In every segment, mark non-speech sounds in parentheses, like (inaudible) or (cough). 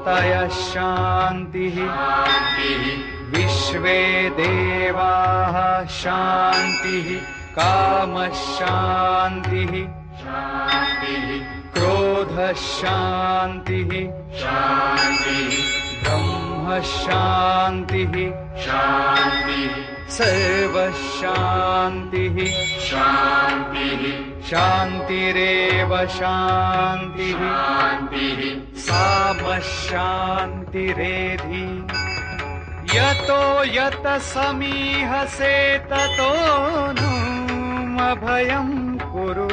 शान्तिः शान्तिः। विश्वे देवाः शान्तिः, कामः शान्तिः। क्रोधः शान्तिः। ब्रह्म शान्तिः। सर्वः शान्तिः। शान्तिरेव शान्तिः। शान्तिः सामः शान्तिरेधि यतो यत समीहसे ततो नुमभयं कुरु।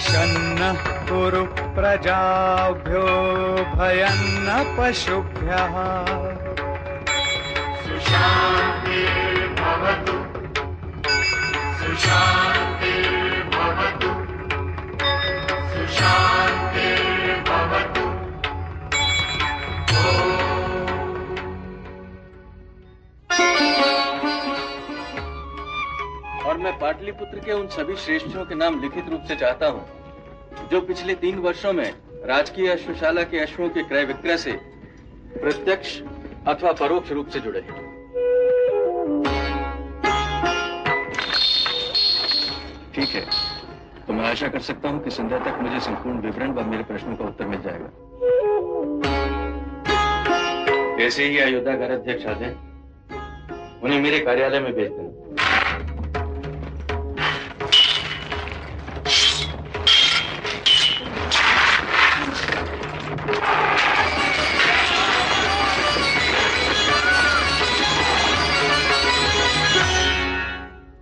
शन्नः कुरु प्रजाभ्यो भयन्न पशुभ्यः। सुशान्तिर्भवतु। सुशान्तिर्भवतु। सुशान्तिर्भवतु और मैं पाटलिपुत्र के उन सभी श्रेष्ठों के नाम लिखित रूप से चाहता हूँ, जो पिछले तीन वर्षों में राजकीय अश्वशाला के अश्वों के क्रय विक्रय से प्रत्यक्ष अथवा परोक्ष रूप से जुड़े ठीक है तो मैं आशा कर सकता हूँ कि संध्या तक मुझे संपूर्ण विवरण व मेरे प्रश्नों का उत्तर मिल जाएगा। ऐसे ही अयोध्या घर अध्यक्ष आते जाए, उन्हें मेरे कार्यालय में भेज देना।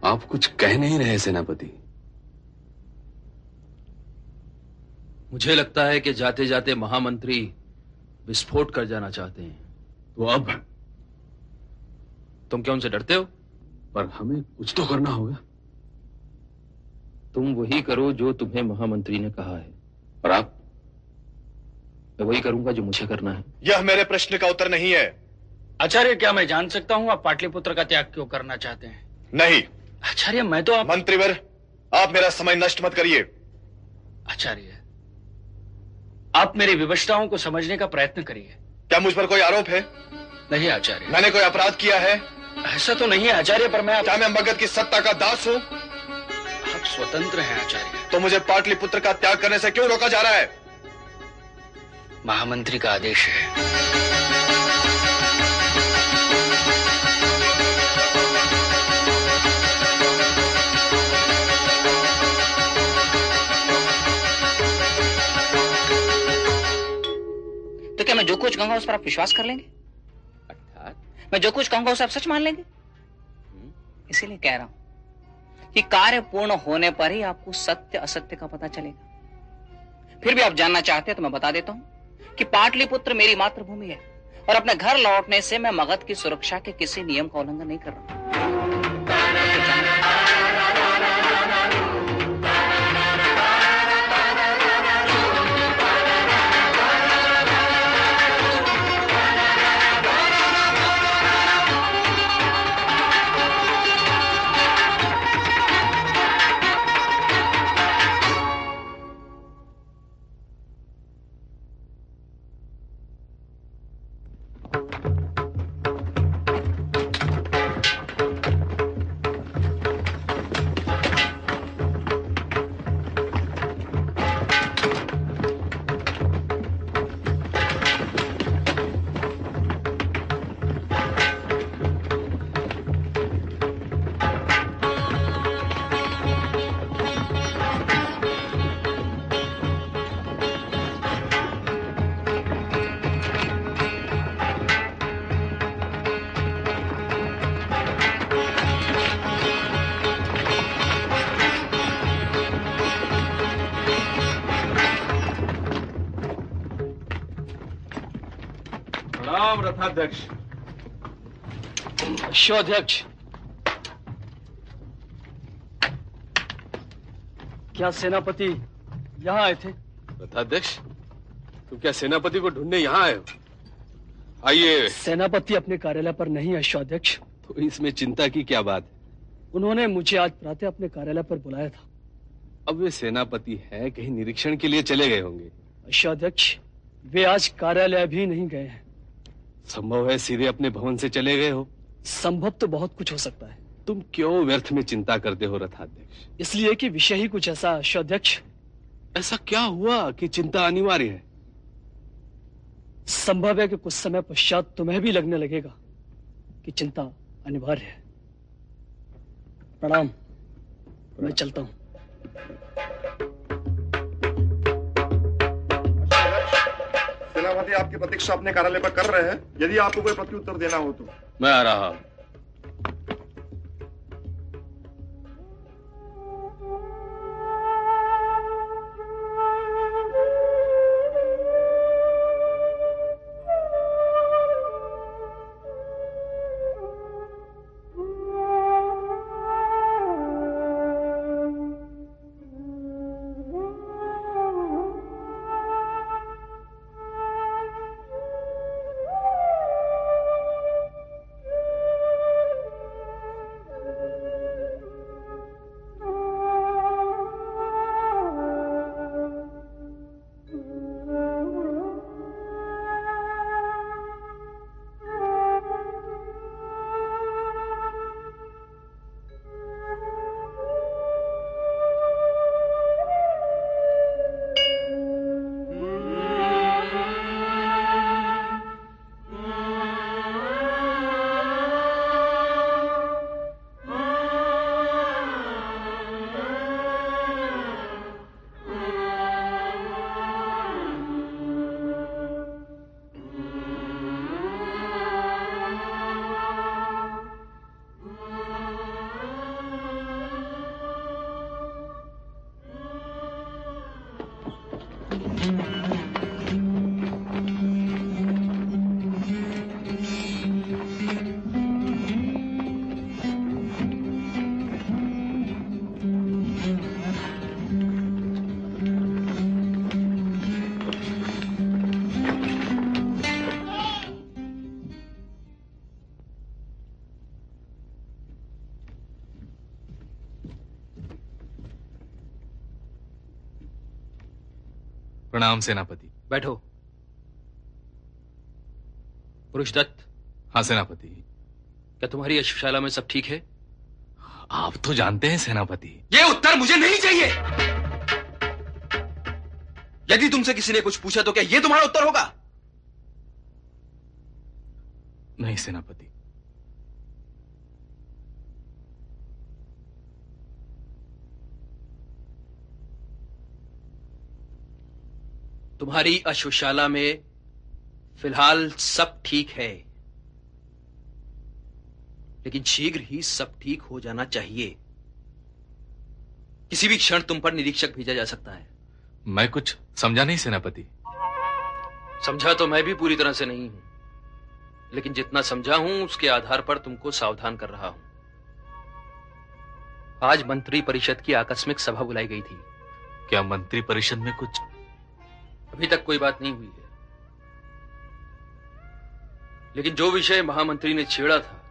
आप कुछ कह नहीं रहे, सेनापति। मुझे लगता है कि जाते जाते महामंत्री विस्फोट कर जाना चाहते हैं। तो अब? तुम क्या उनसे डरते हो? पर हमें कुछ तो करना होगा। तुम वही करो जो तुम्हें महामंत्री ने कहा है। और आप मैं वही करूँगा जो मुझे करना है। यह मेरे प्रश्न का उत्तर नहीं है। आचार्य क्या मैं जान सकता हूँ आप पाटलिपुत्र का त्याग क्यों करना चाहते हैं? नहीं। आचार्य मैं तो आप मंत्रीवर आप मेरा समय नष्ट मत करिए। आचार्य आप मेरी विवशताओं को समझने का प्रयत्न करिए। क्या मुझ पर कोई आरोप है? नहीं आचार्य। मैंने कोई अपराध किया है? ऐसा तो नहीं है आचार्य पर मैं आप, क्या मैं मगध की सत्ता का दास हूँ? आप स्वतंत्र हैं आचार्य। तो मुझे पाटलिपुत्र का त्याग करने से क्यों रोका जा रहा है? महामंत्री का आदेश है। तो क्या मैं जो कुछ कहूँगा उस पर आप विश्वास कर लेंगे? मैं जो कुछ कहूँगा उसे आप सच मान लेंगे। इसीलिए कह रहा हूँ कि कार्य पूर्ण होने पर ही आपको सत्य, असत्य का पता चलेगा। फिर भी आप जानना चाहते हैं तो मैं बता देता हूँ कि पाटलिपुत्र मेरी मातृभूमि है और अपने घर लौटने से मैं मगध की सुरक्षा के किसी नियम का उल्लंघन नहीं कर रहा। प्रणाम अश्वाध्यक्ष क्या सेनापति यहाँ आए थे? रथाध्यक्ष तुम क्या सेनापति को ढूँढने यहाँ आए हो? आइए। सेनापति अपने कार्यालय पर नहीं है, अश्वाध्यक्ष तो इसमें चिंता की क्या बात है? उन्होंने मुझे आज प्रातः अपने कार्यालय पर बुलाया था। अब वे सेनापति हैं कहीं निरीक्षण के लिए चले गए होंगे। अश्वाध्यक्ष वे आज कार्यालय भी नहीं गए हैं। संभव है सीधे अपने भवन से चले गए हो। संभव तो बहुत कुछ हो सकता है। तुम क्यों व्यर्थ में चिंता करते हो रथाध्यक्ष? इसलिए कि विषय ही कुछ ऐसा अध्यक्ष ऐसा क्या हुआ कि चिंता अनिवार्य है? संभव है कि कुछ समय पश्चात तुम्हें भी लगने लगेगा कि चिंता अनिवार्य है। प्रणाम। मैं चलता हूँ। सेनापति आपकी प्रतीक्षा अपने कार्यालय पर कर रहे हैं। यदि आपको कोई प्रत्युत्तर देना हो तो। मैं आ रहा हूँ। प्रणाम सेनापति। बैठो। पुरुषदत्त हाँ सेनापति। क्या तुम्हारी अश्वशाला में सब ठीक है? आप तो जानते हैं सेनापति। ये मुझे नहीं चाहिए। यदि तुमसे किसी ने कुछ पूछा तो क्या यह तुम्हारा उत्तर होगा? नहीं, सेनापति। तुम्हारी अश्वशाला में फ़िलहाल सब ठीक है, लेकिन शीघ्र ही सब ठीक हो जाना चाहिए। किसी भी क्षण तुम पर निरीक्षक भेजा जा सकता है। मैं कुछ समझा नहीं सेनापति। समझा तो मैं भी पूरी तरह से नहीं हूँ लेकिन जितना समझा हूँ उसके आधार पर तुमको सावधान कर रहा हूँ। आज मंत्री परिषद की आकस्मिक सभा बुलाई गई थी। क्या मंत्री परिषद में कुछ? अभी तक कोई बात नहीं हुई है। लेकिन जो विषय महामंत्री ने छेड़ा था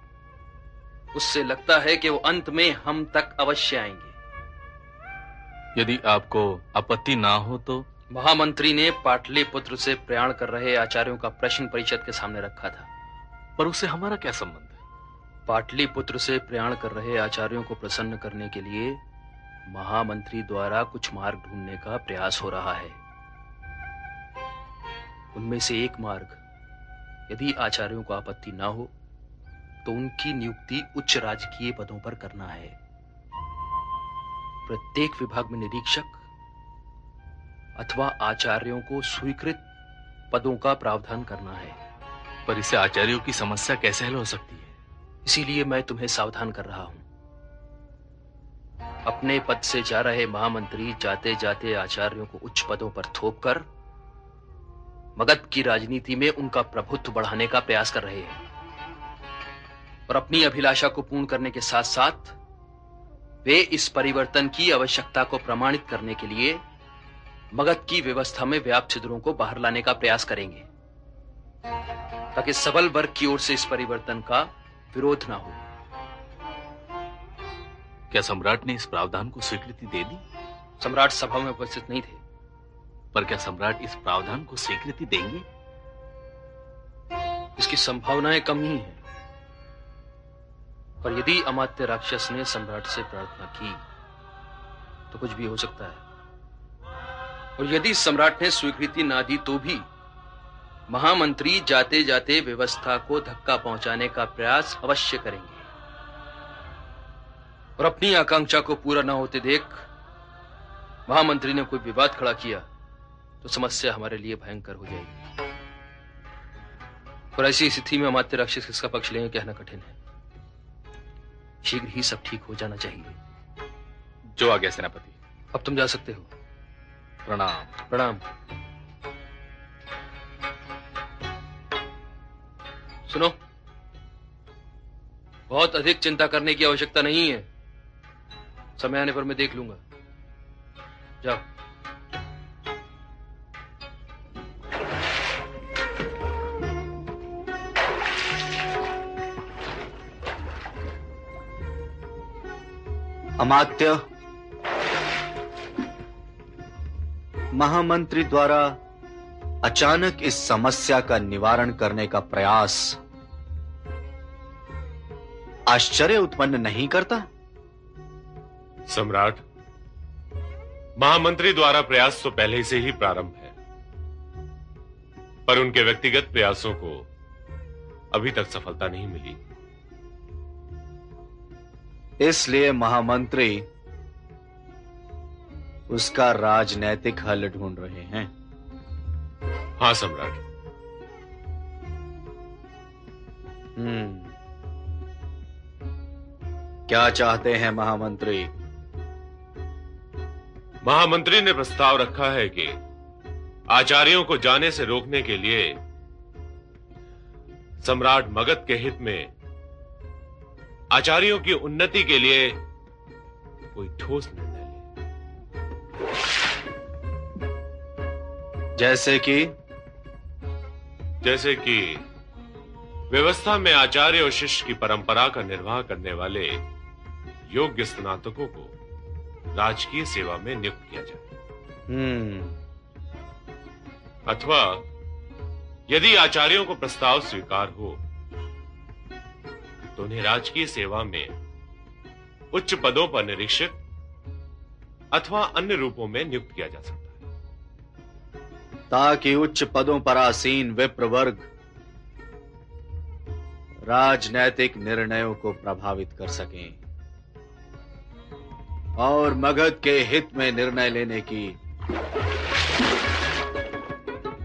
उससे लगता है कि वो अंत में हम तक अवश्य आएँगे। यदि आपको आपत्ति ना हो तो महामंत्री ने पाटलिपुत्र से प्रयाण कर रहे आचार्यों का प्रश्न परिषद के सामने रखा था। पर उससे हमारा क्या संबंध है? पाटलिपुत्र से प्रयाण कर रहे आचार्यों को प्रसन्न करने के लिए महामंत्री द्वारा कुछ मार्ग ढूँढने का प्रयास हो रहा है। उनमें से एक मार्ग यदि आचार्यों को आपत्ति ना हो तो उनकी नियुक्ति उच्च राजकीय पदों पर करना है। प्रत्येक विभाग में निरीक्षक अथवा आचार्यों को स्वीकृत पदों का प्रावधान करना है। पर इससे आचार्यों की समस्या कैसे हल हो सकती है? इसीलिए मैं तुम्हें सावधान कर रहा हूँ। अपने पद से जा रहे महामंत्री जाते जाते आचार्यों को उच्च पदों पर थोप कर मगध की राजनीति में उनका प्रभुत्व बढ़ाने का प्रयास कर रहे हैं। और अपनी अभिलाषा को पूर्ण करने के साथ साथ वे इस परिवर्तन की आवश्यकता को प्रमाणित करने के लिए मगध की व्यवस्था में व्याप्त छिद्रों को बाहर लाने का प्रयास करेंगे ताकि सबल वर्ग की ओर से इस परिवर्तन का विरोध ना हो। क्या सम्राट ने इस प्रावधान को स्वीकृति दे दी? सम्राट सभा में उपस्थित नहीं थे। पर क्या सम्राट इस प्रावधान को स्वीकृति देंगे? इसकी संभावनाएँ कम ही हैं। पर यदि अमात्य राक्षस ने सम्राट से प्रार्थना की तो कुछ भी हो सकता है। और यदि सम्राट ने स्वीकृति ना दी तो भी महामंत्री जाते जाते व्यवस्था को धक्का पहुँचाने का प्रयास अवश्य करेंगे। और अपनी आकांक्षा को पूरा ना होते देख महामंत्री ने कोई विवाद खड़ा किया तो समस्या हमारे लिए भयंकर हो जाएगी। और ऐसी स्थिति में अमात्य राक्षस किसका पक्ष लेंगे, कहना कठिन है। शीघ्र ही सब ठीक हो जाना चाहिए। जो आ गया सेनापति। अब तुम जा सकते हो। प्रणाम। प्रणाम। सुनो बहुत अधिक चिंता करने की आवश्यकता नहीं है। समय आने पर मैं देख लूँगा। जाओ। अमात्य। महामंत्री द्वारा अचानक इस समस्या का निवारण करने का प्रयास आश्चर्य उत्पन्न नहीं करता? सम्राट, महामंत्री द्वारा प्रयास तो पहले से ही प्रारंभ है। पर उनके व्यक्तिगत प्रयासों को अभी तक सफलता नहीं मिली। इसलिए महामंत्री उसका राजनैतिक हल ढूंढ रहे हैं। हाँ सम्राट। हम्म। क्या चाहते हैं महामंत्री? महामंत्री ने प्रस्ताव रखा है कि आचार्यों को जाने से रोकने के लिए सम्राट मगध के हित में आचार्यों की उन्नति के लिए कोई ठोस निर्णय ले। जैसे कि? जैसे कि व्यवस्था में आचार्य और शिष्य की परंपरा का निर्वाह करने वाले योग्य स्नातकों को राजकीय सेवा में नियुक्त किया जाए। हम्म। अथवा यदि आचार्यों को प्रस्ताव स्वीकार हो तो उन्हें राजकीय सेवा में, उच्च पदों पर निरीक्षक अथवा अन्य रूपों में नियुक्त किया जा सकता है। ताकि उच्च पदों पर आसीन विप्र वर्ग राजनैतिक निर्णयों को प्रभावित कर सकें और मगध के हित में निर्णय लेने की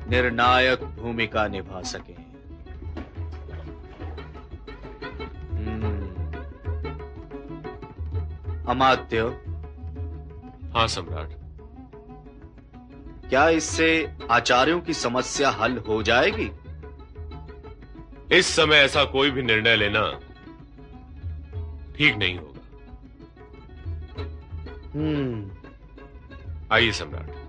निर्णायक भूमिका निभा सकें। अमात्य। हाँ सम्राट। क्या इससे आचार्यों की समस्या हल हो जाएगी? इस समय ऐसा कोई भी निर्णय लेना ठीक नहीं होगा। हम्म। आइए सम्राट।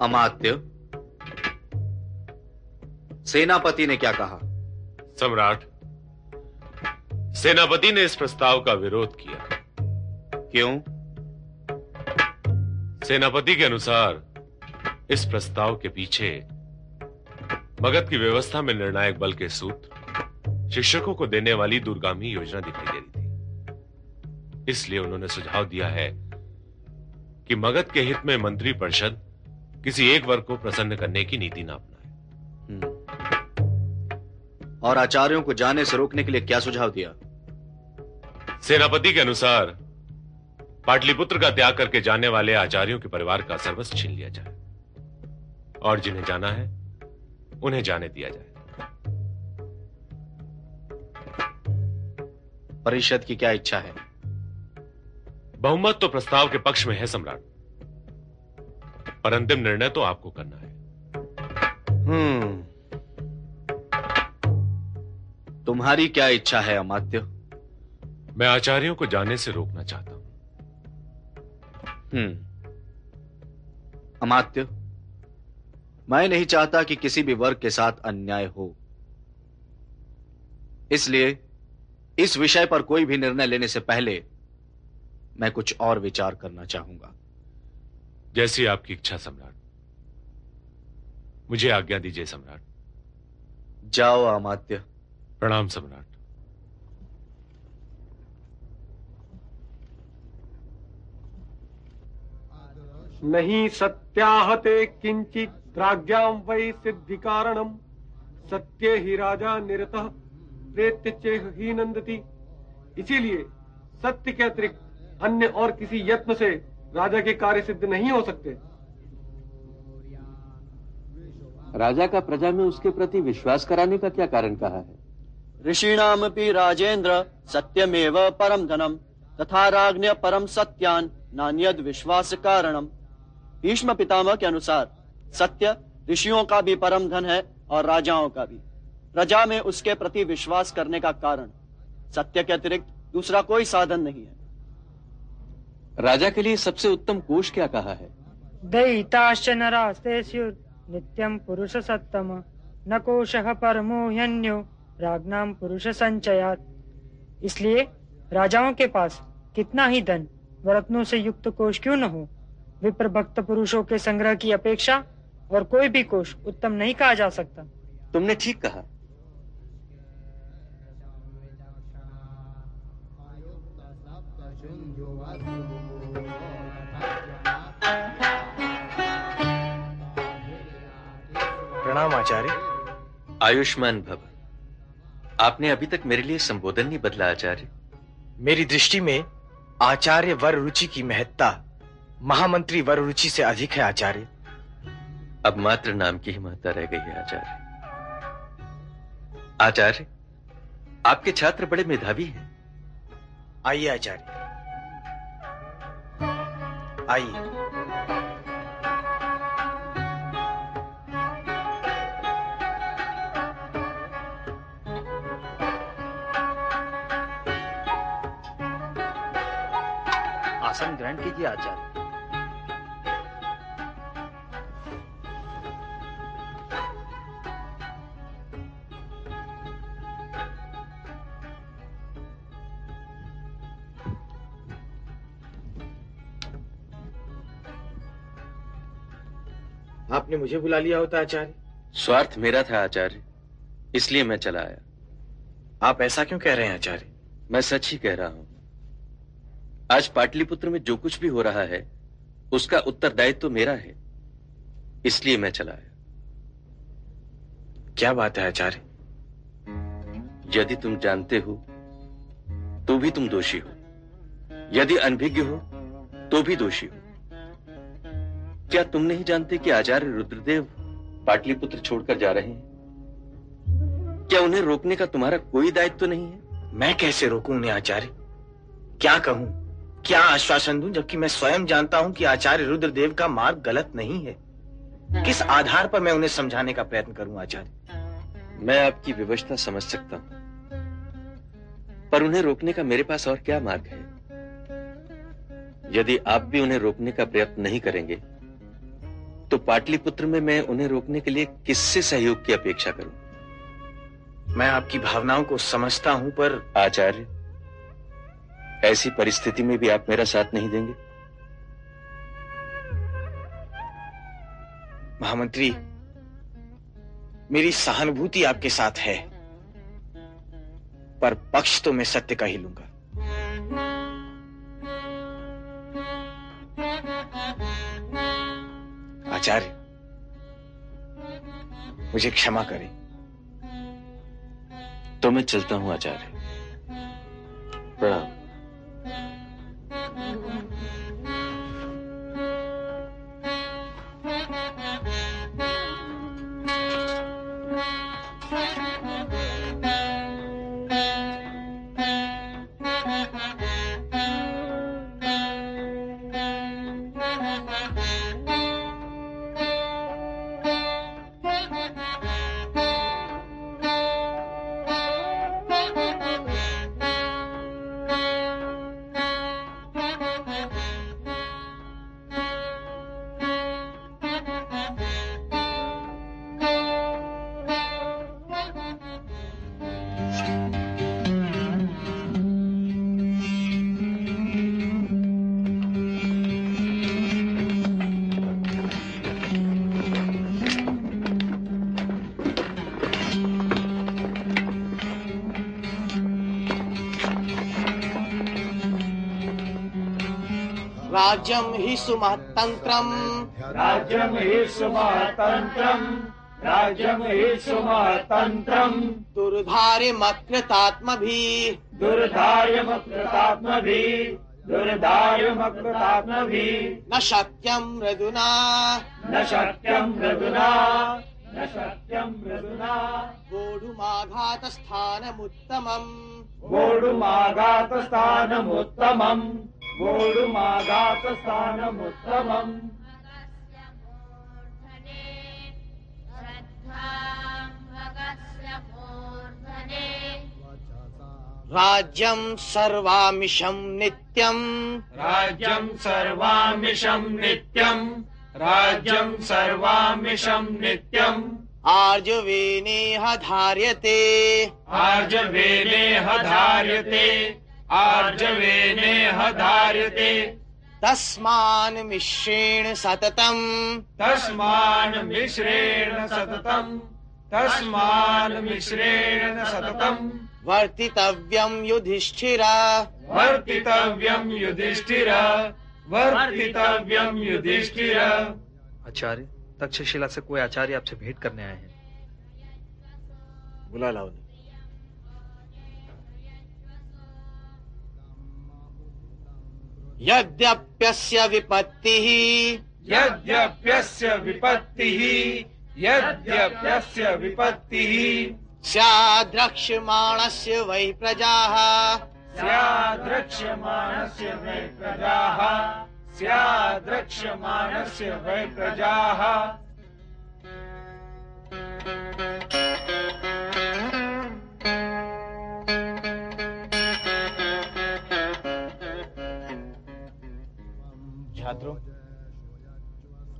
अमात्य। सेनापति ने क्या कहा? सम्राट सेनापति ने इस प्रस्ताव का विरोध किया। क्यों? सेनापति के अनुसार इस प्रस्ताव के पीछे मगध की व्यवस्था में निर्णायक बल के सूत्र शिक्षकों को देने वाली दूरगामी योजना दिखाई दे रही थी। इसलिए उन्होंने सुझाव दिया है कि मगध के हित में मंत्री परिषद किसी एक वर्ग को प्रसन्न करने की नीति ना अपनाए। और आचार्यों को जाने से रोकने के लिए क्या सुझाव दिया? सेनापति के अनुसार पाटलिपुत्र का त्याग करके जाने वाले आचार्यों के परिवार का सर्वस्व छीन लिया जाए। और जिन्हें जाना है उन्हें जाने दिया जाए। परिषद की क्या इच्छा है? बहुमत तो प्रस्ताव के पक्ष में है सम्राट। पर अंतिम निर्णय तो आपको करना है। हम्म। तुम्हारी क्या इच्छा है अमात्य? मैं आचार्यों को जाने से रोकना चाहता हूँ। हम्म। अमात्य मैं नहीं चाहता कि किसी भी वर्ग के साथ अन्याय हो। इसलिए इस विषय पर कोई भी निर्णय लेने से पहले मैं कुछ और विचार करना चाहूँगा। जैसी आपकी इच्छा सम्राट। मुझे आज्ञा दीजिए सम्राट। जाओ अमात्य प्रणाम सम्राट। नहीं सत्याहते किंचित प्राज्ञां वै सिद्धि कारणम सत्य ही राजा निरत प्रेत्य चेह ही नंदती इसीलिए सत्य के अतिरिक्त अन्य और किसी यत्न से राजा के कार्य सिद्ध नहीं हो सकते। राजा का प्रजा में उसके प्रति विश्वास कराने का क्या कारण कहा है? ऋषि ऋषीणामपि राजेन्द्र सत्यमेव परम धनम तथा राज्ञ परम सत्यान नान्यद विश्वास कारणम। भीष्म पितामह के अनुसार सत्य ऋषियों का भी परम धन है और राजाओं का भी। प्रजा में उसके प्रति विश्वास करने का कारण। सत्य के अतिरिक्त दूसरा कोई साधन नहीं है। राजा के लिए सबसे उत्तम कोष क्या कहा है? दयिताश्च नरास्ते नित्यं पुरुष सत्तम। न कोशः परमो ह्यन्यो पुरुष संचयात। इसलिए राजाओं के पास कितना ही धन व रत्नों से युक्त कोष क्यों न हो? विप्र भक्त पुरुषों के संग्रह की अपेक्षा और कोई भी कोष उत्तम नहीं कहा जा सकता। तुमने ठीक कहा। प्रणाम आचार्य। आयुष्मान भव। आपने अभी तक मेरे लिए संबोधन नहीं बदला आचार्य। मेरी दृष्टि में आचार्य वर रुचि की महत्ता महामंत्री वर रुचि से अधिक है आचार्य। अब मात्र नाम की ही महत्ता रह गई है आचार्य। आचार्य आपके छात्र बड़े मेधावी हैं। आइए आचार्य। आइए। आसन ग्रहण कीजिए आचार्य। आपने मुझे बुला लिया होता आचार्य। स्वार्थ मेरा था आचार्य इसलिए मैं चला आया। आप ऐसा क्यों कह रहे हैं आचार्य? मैं सच ही कह रहा हूँ। आज पाटलिपुत्र में जो कुछ भी हो रहा है उसका उत्तरदायित्व तो मेरा है। इसलिए मैं चला आया। क्या बात है आचार्य? यदि तुम जानते हो तो भी तुम दोषी हो। यदि अनभिज्ञ हो तो भी दोषी हो। क्या तुम नहीं जानते कि आचार्य रुद्रदेव पाटलिपुत्र छोड़कर जा रहे हैं? क्या उन्हें रोकने का तुम्हारा कोई दायित्व तो नहीं है? मैं कैसे रोकूं उन्हें आचार्य? क्या कहूँ? क्या आश्वासन दूँ जबकि मैं स्वयं जानता हूँ कि आचार्य रुद्रदेव का मार्ग गलत नहीं है। किस आधार पर मैं उन्हें समझाने का प्रयत्न करूँ आचार्य? मैं आपकी व्यवस्था समझ सकता हूँ। पर उन्हें रोकने का मेरे पास और क्या मार्ग है? यदि आप भी उन्हें रोकने का प्रयत्न नहीं करेंगे तो पाटलिपुत्र में मैं उन्हें रोकने के लिए किससे सहयोग की अपेक्षा करूँ? मैं आपकी भावनाओं को समझता हूँ पर आचार्य ऐसी परिस्थिति में भी आप मेरा साथ नहीं देंगे? महामंत्री, मेरी सहानुभूति आपके साथ है, पर पक्ष तो मैं सत्य का ही लूँगा। आचार्य, मुझे क्षमा करें। तो मैं चलता हूँ, आचार्य। प्रणाम। Mm-hmm. सुमतंत्रम राज्यम हि सुमतंत्रम राज्यम हि सुमतंत्रम दुर्धार्यमकृतात्मभि। दुर्धार्यमकृतात्मभि। दुर्धार्यमकृतात्मभि। न शक्यं मृदुना। न शक्यं मृदुना। न शक्यं मृदुना। वोढुमाघातस्थानमुत्तमम् वोढुमाघातस्थानमुत्तमम् गोडुमागातस्थानमुत्तमम् राज्यम् सर्वामिषम् नित्यम्। राज्यम् सर्वामिषम् नित्यम्। राज्यम् सर्वामिषम् नित्यम्। आर्जवेनेह धार्यते। आर्जवेनेह धार्यते। आर्जवेनेह धार्यते तस्मान् मिश्रेण सततम्। तस्मान् मिश्रेण सततम्। तस्मान् मिश्रेण सततम्। वर्तितव्यं युधिष्ठिर। वर्तितव्यं युधिष्ठिर। वर्तितव्यं युधिष्ठिर। आचार्य तक्षशिला से कोई आचार्य आपसे भेंट करने आए हैं? बुला लाओ यद्यप्यस्य विपत्तिः। यद्यप्यस्य विपत्तिः। यद्यप्यस्य विपत्तिः। स्याद्रक्ष्यमाणस्य वै प्रजाः। स्याद्रक्ष्यमाणस्य वै प्रजाः। स्याद्रक्ष्यमाणस्य वै प्रजाः छात्रों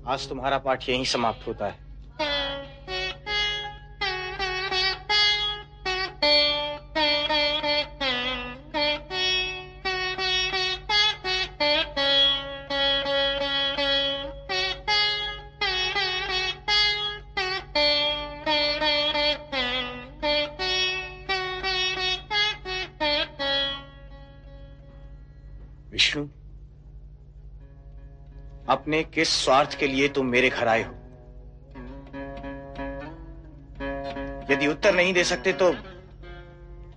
आज तुम्हारा पाठ यहीं समाप्त होता है। अपने किस स्वार्थ के लिए तुम मेरे घर आए हो? यदि उत्तर नहीं दे सकते तो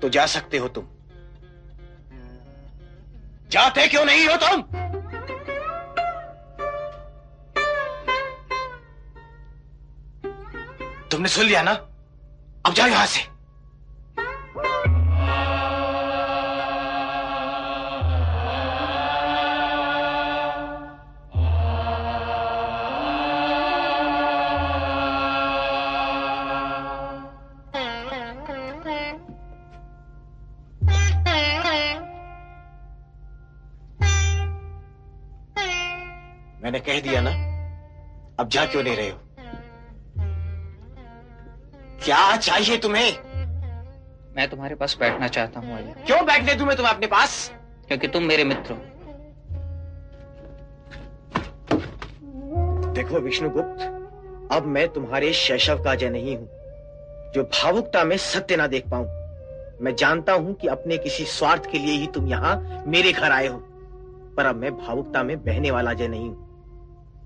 तो जा सकते हो तुम। जाते क्यों नहीं हो तुम? तुमने सुन लिया ना? अब जाओ यहाँ से। कह दिया ना? अब जा क्यों नहीं रहे हो? क्या चाहिए तुम्हें? मैं तुम्हारे पास बैठना चाहता हूँ क्यों बैठने दूँ मैं तुम्हें अपने पास? क्योंकि तुम मेरे मित्र हो। देखो विष्णुगुप्त अब मैं तुम्हारे शैशव का अजय नहीं हूँ। जो भावुकता में सत्य ना देख पाऊँ मैं जानता हूँ कि अपने किसी स्वार्थ के लिए ही तुम यहाँ मेरे घर आए हो। पर अब मैं भावुकता में बहने वाला अजय नहीं हूँ।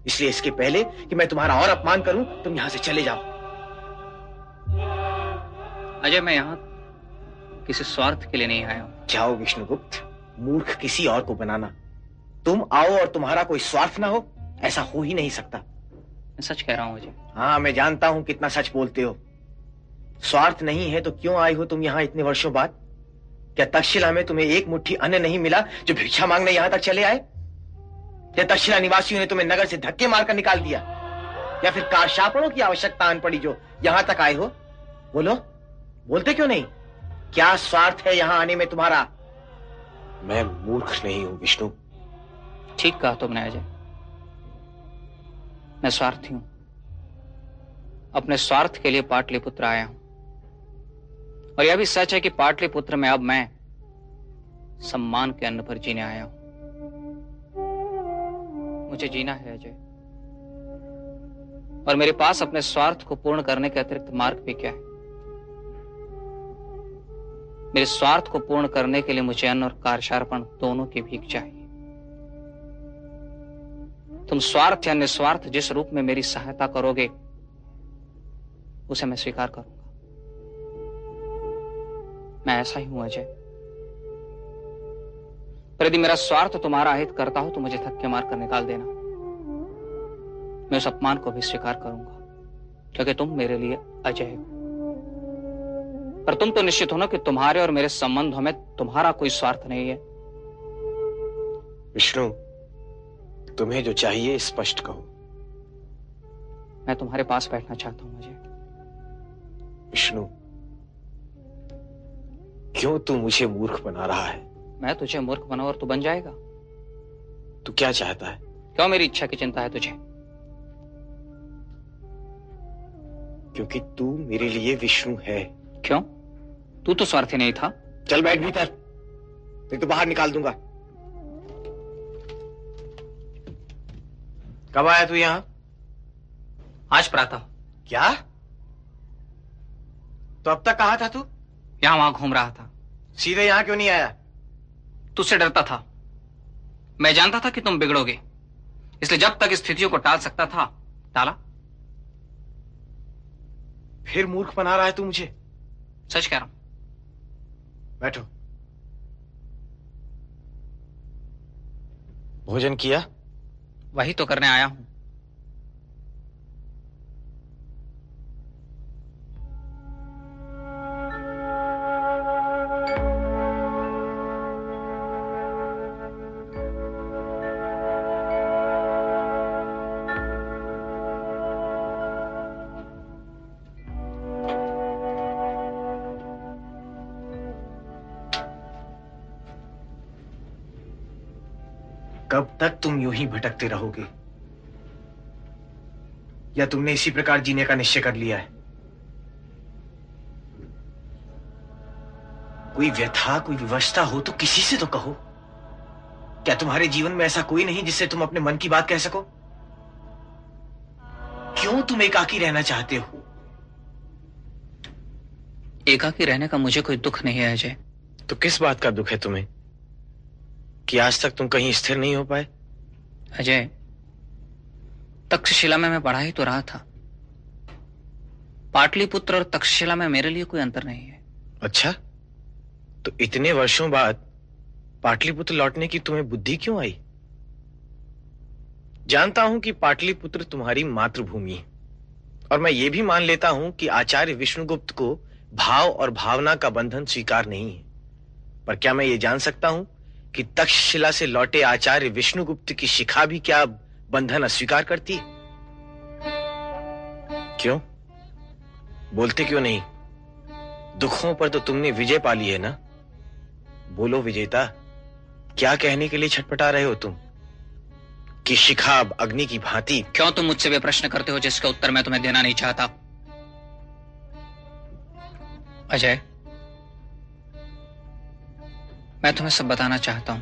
इसलिए इसके पहले कि मैं तुम्हारा और अपमान करूँ तुम यहाँ से चले जाओ। अजय मैं यहाँ किसी स्वार्थ के लिए नहीं आया हूँ। जाओ विष्णुगुप्त मूर्ख किसी और को बनाना। तुम आओ और तुम्हारा कोई स्वार्थ ना हो ऐसा हो ही नहीं सकता। मैं सच कह रहा हूँ अजय। हाँ मैं जानता हूँ कितना सच बोलते हो। स्वार्थ नहीं है तो क्यों आई हो तुम यहाँ इतने वर्षों बाद? क्या तक्षशिला में तुम्हें एक मुट्ठी अन्न नहीं मिला जो भिक्षा मांगने यहाँ तक चले आए? या तक्षशिला निवासियों ने तुम्हें नगर से धक्के मारकर निकाल दिया? या फिर कारशापड़ों की आवश्यकता आन पड़ी जो यहाँ तक आए हो? बोलो बोलते क्यों नहीं? क्या स्वार्थ है यहाँ आने में तुम्हारा? मैं मूर्ख नहीं हूँ विष्णु। ठीक कहा तुमने अजय। मैं स्वार्थी हूँ। अपने स्वार्थ के लिए पाटलिपुत्र आया हूँ। और यह भी सच है कि पाटलिपुत्र में अब मैं सम्मान के अन्न पर जीने आया हूँ। मुझे जीना है अजय। और मेरे पास अपने स्वार्थ को पूर्ण करने के अतिरिक्त मार्ग भी क्या है? मेरे स्वार्थ को पूर्ण करने के लिए मुझे अन्न और कार्शार्पण दोनों की भीख चाहिए। तुम स्वार्थ या निस्वार्थ जिस रूप में मेरी सहायता करोगे, उसे मैं स्वीकार करूँगा। मैं ऐसा ही हूँ, अजय। पर यदि मेरा स्वार्थ तुम्हारा हित करता हो तो मुझे थक्के मार कर निकाल देना। मैं उस अपमान को भी स्वीकार करूँगा क्योंकि तुम मेरे लिए अजय हो। पर तुम तो निश्चित हो ना कि तुम्हारे और मेरे संबंधों में तुम्हारा कोई स्वार्थ नहीं है। विष्णु तुम्हें जो चाहिए स्पष्ट कहो। मैं तुम्हारे पास बैठना चाहता हूँ मुझे विष्णु क्यों तू मुझे मूर्ख बना रहा है? मैं तुझे मूर्ख बनाऊँ और तू बन जाएगा। तू क्या चाहता है? क्यों मेरी इच्छा की चिंता है तुझे? क्योंकि तू मेरे लिए विष्णु है। क्यों? तू तो स्वार्थी नहीं था। चल बैठ भीतर। नहीं तो बाहर निकाल दूँगा। कब आया तू यहाँ? आज प्रातः। क्या? तो अब तक कहा था तू? यहाँ वहाँ घूम रहा था। सीधे यहाँ क्यों नहीं आया? तुझसे डरता था। मैं जानता था कि तुम बिगड़ोगे। इसलिए जब तक स्थितियों को टाल सकता था टाला। फिर मूर्ख बना रहा है तू मुझे। सच कह रहा हूँ। बैठो। भोजन किया? वही तो करने आया हूँ। ही भटकते रहोगे। या तुमने इसी प्रकार जीने का निश्चय कर लिया है? कोई व्यथा कोई विवशता हो तो किसी से तो कहो। क्या तुम्हारे जीवन में ऐसा कोई नहीं जिससे तुम अपने मन की बात कह सको? क्यों तुम एकाकी रहना चाहते हो? एकाकी रहने का मुझे कोई दुख नहीं है अजय। तो किस बात का दुख है तुम्हें? कि आज तक तुम कहीं स्थिर नहीं हो पाए? अजय, तक्षशिला में मैं पढ़ा ही तो रहा था। पाटलिपुत्र और तक्षशिला में मेरे लिए कोई अंतर नहीं है। अच्छा? तो इतने वर्षों बाद पाटलिपुत्र लौटने की तुम्हें बुद्धि क्यों आई? जानता हूँ कि पाटलिपुत्र तुम्हारी मातृभूमि है, और मैं ये भी मान लेता हूँ कि आचार्य विष्णुगुप्त को भाव और भावना का बंधन स्वीकार नहीं है। पर क्या मैं ये जान सकता हूँ कि तक्षशिला से लौटे आचार्य विष्णुगुप्त की शिखा भी क्या बंधन अस्वीकार करती? क्यों? बोलते क्यों नहीं? दुखों पर तो तुमने विजय पा ली है ना? बोलो विजेता, क्या कहने के लिए छटपटा रहे हो तुम? कि शिखा अब अग्नि की भांति क्यों तुम मुझसे वे प्रश्न करते हो जिसका उत्तर मैं तुम्हें देना नहीं चाहता? अजय मैं तुम्हें सब बताना चाहता हूँ।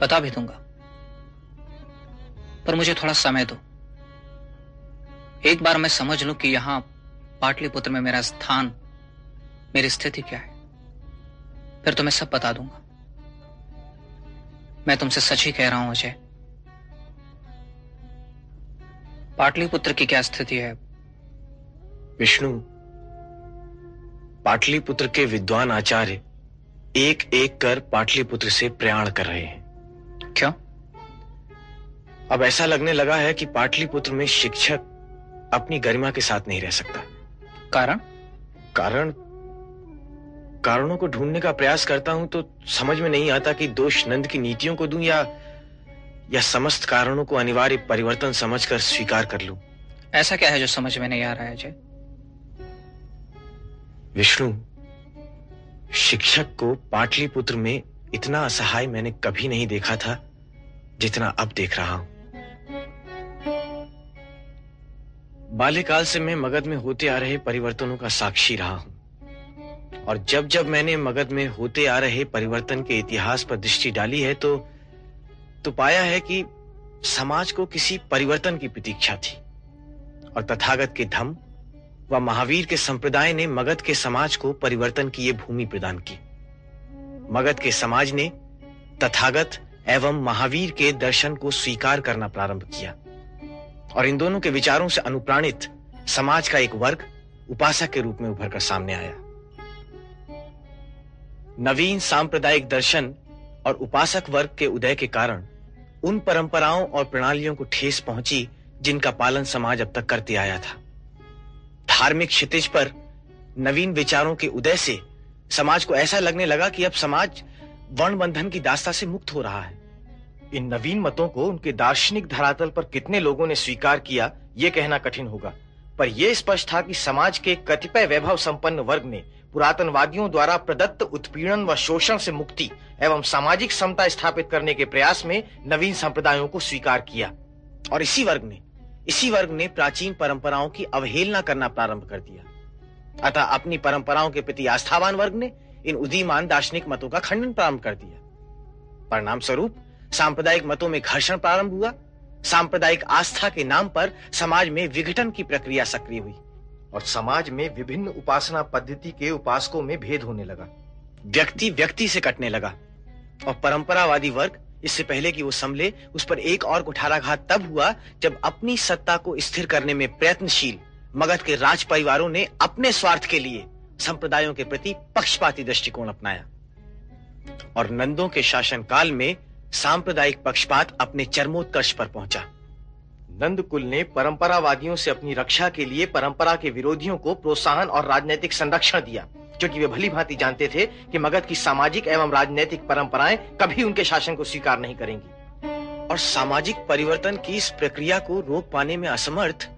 बता भी दूँगा। पर मुझे थोड़ा समय दो। एक बार मैं समझ लूँ कि यहाँ पाटलिपुत्र में मेरा स्थान, मेरी स्थिति क्या है। फिर तुम्हें सब बता दूँगा। मैं तुमसे सच ही कह रहा हूँ अजय। पाटलिपुत्र की क्या स्थिति है? विष्णु, पाटलिपुत्र के विद्वान आचार्य एक एक कर पाटलिपुत्र से प्रयाण कर रहे हैं। क्यों? अब ऐसा लगने लगा है कि पाटलिपुत्र में शिक्षक अपनी गरिमा के साथ नहीं रह सकता। कारण? कारण? कारणों को ढूँढने का प्रयास करता हूँ तो समझ में नहीं आता कि दोष नंद की नीतियों को दूँ या या समस्त कारणों को अनिवार्य परिवर्तन समझकर स्वीकार कर लूँ। ऐसा क्या है जो समझ में नहीं आ रहा है अजय विष्णु शिक्षक को पाटलिपुत्र में इतना असहाय मैंने कभी नहीं देखा था, जितना अब देख रहा हूँ। बाल्यकाल से मैं मगध में होते आ रहे परिवर्तनों का साक्षी रहा हूँ। और जब जब मैंने मगध में होते आ रहे परिवर्तन के इतिहास पर दृष्टि डाली है तो तो पाया है कि समाज को किसी परिवर्तन की प्रतीक्षा थी, और तथागत के धम व महावीर के संप्रदाय ने मगध के समाज को परिवर्तन की ये भूमि प्रदान की। मगध के समाज ने तथागत एवं महावीर के दर्शन को स्वीकार करना प्रारंभ किया। और इन दोनों के विचारों से अनुप्राणित समाज का एक वर्ग उपासक के रूप में उभर कर सामने आया। नवीन सांप्रदायिक दर्शन और उपासक वर्ग के उदय के कारण उन परंपराओं और प्रणालियों को ठेस पहुँची जिनका पालन समाज अब तक करते आया था। धार्मिक क्षितिज पर नवीन विचारों के उदय से समाज को ऐसा लगने लगा कि अब समाज वर्ण बंधन की दास्ता से मुक्त हो रहा है। इन नवीन मतों को उनके दार्शनिक धरातल पर कितने लोगों ने स्वीकार किया यह कहना कठिन होगा। पर यह स्पष्ट था कि समाज के कतिपय वैभव संपन्न वर्ग ने पुरातनवादियों द्वारा प्रदत्त उत्पीड़न व शोषण से मुक्ति एवं सामाजिक समता स्थापित करने के प्रयास में नवीन संप्रदायों को स्वीकार किया। और इसी वर्ग ने इसी वर्ग ने प्राचीन परंपराओं की अवहेलना करना प्रारंभ कर दिया। अतः अपनी परंपराओं के प्रति आस्थावान वर्ग ने इन उदीमान दार्शनिक मतों का खंडन प्रारंभ कर दिया। परिणाम स्वरूप सांप्रदायिक मतों में घर्षण प्रारंभ हुआ। सांप्रदायिक आस्था के नाम पर समाज में विघटन की प्रक्रिया सक्रिय हुई और समाज में विभिन्न उपासना पद्धति के उपासकों में भेद होने लगा। व्यक्ति व्यक्ति से कटने लगा और परंपरावादी वर्ग इससे पहले कि वो संभले, उस पर एक और कुठाराघात तब हुआ जब अपनी सत्ता को स्थिर करने में प्रयत्नशील मगध के राज परिवारों ने अपने स्वार्थ के लिए संप्रदायों के प्रति पक्षपाती दृष्टिकोण अपनाया। और नंदों के शासनकाल में सांप्रदायिक पक्षपात अपने चरमोत्कर्ष पर पहुँचा। नंद कुल ने परंपरावादियों से अपनी रक्षा के लिए परंपरा के विरोधियों को प्रोत्साहन और राजनीतिक संरक्षण दिया क्योंकि वे भली भांति जानते थे कि मगध की सामाजिक एवं राजनीतिक परंपराएँ कभी उनके शासन को स्वीकार नहीं करेंगी। और सामाजिक परिवर्तन की इस प्रक्रिया को रोक पाने में असमर्थ,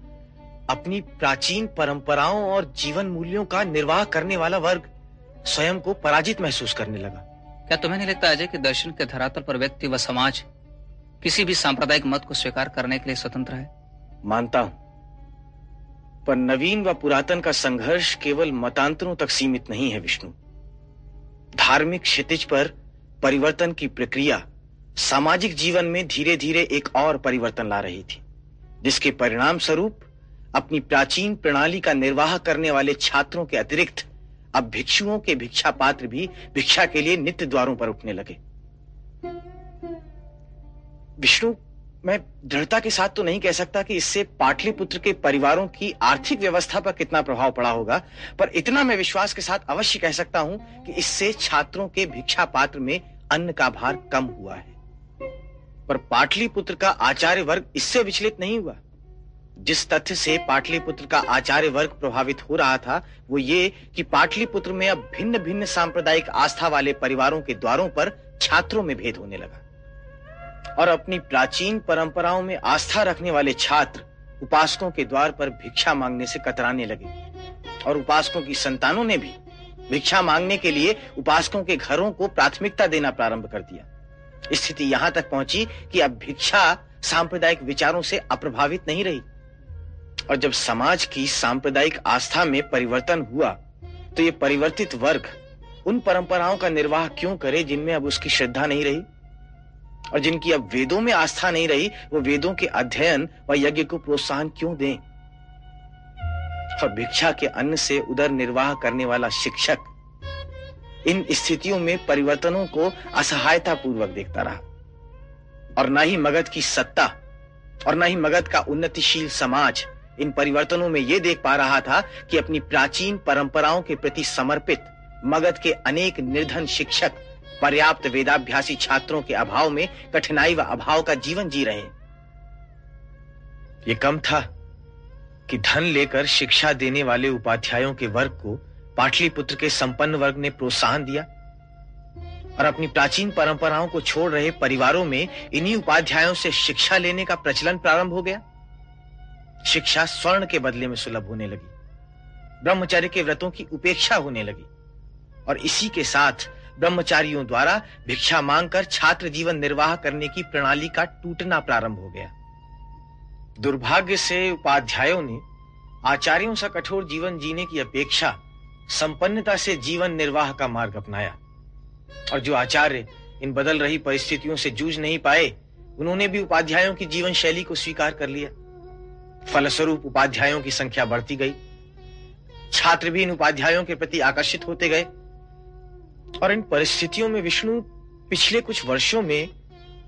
अपनी प्राचीन परंपराओं और जीवन मूल्यों का निर्वाह करने वाला वर्ग स्वयं को पराजित महसूस करने लगा। क्या तुम्हें नहीं लगता अजय कि दर्शन के धरातल पर व्यक्ति व समाज किसी भी सांप्रदायिक मत को स्वीकार करने के लिए स्वतंत्र है। मानता हूँ। पर नवीन व पुरातन का संघर्ष केवल मतांतरों तक सीमित नहीं है, विष्णु। धार्मिक क्षितिज पर परिवर्तन की प्रक्रिया सामाजिक जीवन में धीरे धीरे एक और परिवर्तन ला रही थी, जिसके परिणाम स्वरूप अपनी प्राचीन प्रणाली का निर्वाह करने वाले छात्रों के अतिरिक्त अब भिक्षुओं के भिक्षा पात्र भी भिक्षा के लिए नित्य द्वारों पर उठने लगे। विष्णु, मैं दृढ़ता के साथ तो नहीं कह सकता कि इससे पाटलिपुत्र के परिवारों की आर्थिक व्यवस्था पर कितना प्रभाव पड़ा होगा, पर इतना मैं विश्वास के साथ अवश्य कह सकता हूँ कि इससे छात्रों के भिक्षा पात्र में अन्न का भार कम हुआ है। पर पाटलिपुत्र का आचार्य वर्ग इससे विचलित नहीं हुआ। जिस तथ्य से पाटलिपुत्र का आचार्य वर्ग प्रभावित हो रहा था, वो ये कि पाटलिपुत्र में अब भिन्न भिन्न सांप्रदायिक आस्था वाले परिवारों के द्वारों पर छात्रों में भेद होने लगा। और अपनी प्राचीन परंपराओं में आस्था रखने वाले छात्र उपासकों के द्वार पर भिक्षा मांगने से कतराने लगे। और उपासकों की संतानों ने भी भिक्षा मांगने के लिए उपासकों के घरों को प्राथमिकता देना प्रारंभ कर दिया। स्थिति यहाँ तक पहुँची कि अब भिक्षा सांप्रदायिक विचारों से अप्रभावित नहीं रही। और जब समाज की सांप्रदायिक आस्था में परिवर्तन हुआ तो ये परिवर्तित वर्ग उन परंपराओं का निर्वाह क्यों करे जिनमें अब उसकी श्रद्धा नहीं रही? और जिनकी अब वेदों में आस्था नहीं रही, वो वेदों के अध्ययन व यज्ञ को प्रोत्साहन क्यों दें? और भिक्षा के अन्न से उदर निर्वाह करने वाला शिक्षक इन स्थितियों में परिवर्तनों को असहायता पूर्वक देखता रहा। और न ही मगध की सत्ता और न ही मगध का उन्नतिशील समाज इन परिवर्तनों में यह देख पा रहा था कि अपनी प्राचीन परंपराओं के प्रति समर्पित मगध के अनेक निर्धन शिक्षक पर्याप्त वेदाभ्यासी छात्रों के अभाव में कठिनाई व अभाव का जीवन जी रहे ये कम था कि धन लेकर शिक्षा देने वाले उपाध्यायों के वर्ग को पाटलिपुत्र के संपन्न वर्ग ने प्रोत्साहन दिया और अपनी प्राचीन परंपराओं को छोड़ रहे परिवारों में इन्हीं उपाध्यायों से शिक्षा लेने का प्रचलन प्रारंभ हो गया। शिक्षा स्वर्ण के बदले में सुलभ होने लगी। ब्रह्मचर्य के व्रतों की उपेक्षा होने लगी। और इसी के साथ ब्रह्मचारियों द्वारा भिक्षा मांगकर छात्र जीवन निर्वाह करने की प्रणाली का टूटना प्रारंभ हो गया। दुर्भाग्य से उपाध्यायों ने आचार्यों सा कठोर जीवन जीने की अपेक्षा संपन्नता से जीवन निर्वाह का मार्ग अपनाया। और जो आचार्य इन बदल रही परिस्थितियों से जूझ नहीं पाए, उन्होंने भी उपाध्यायों की जीवन शैली को स्वीकार कर लिया। फलस्वरूप उपाध्यायों की संख्या बढ़ती गई। छात्र भी इन उपाध्यायों के प्रति आकर्षित होते गए। और इन परिस्थितियों में विष्णु पिछले कुछ वर्षों में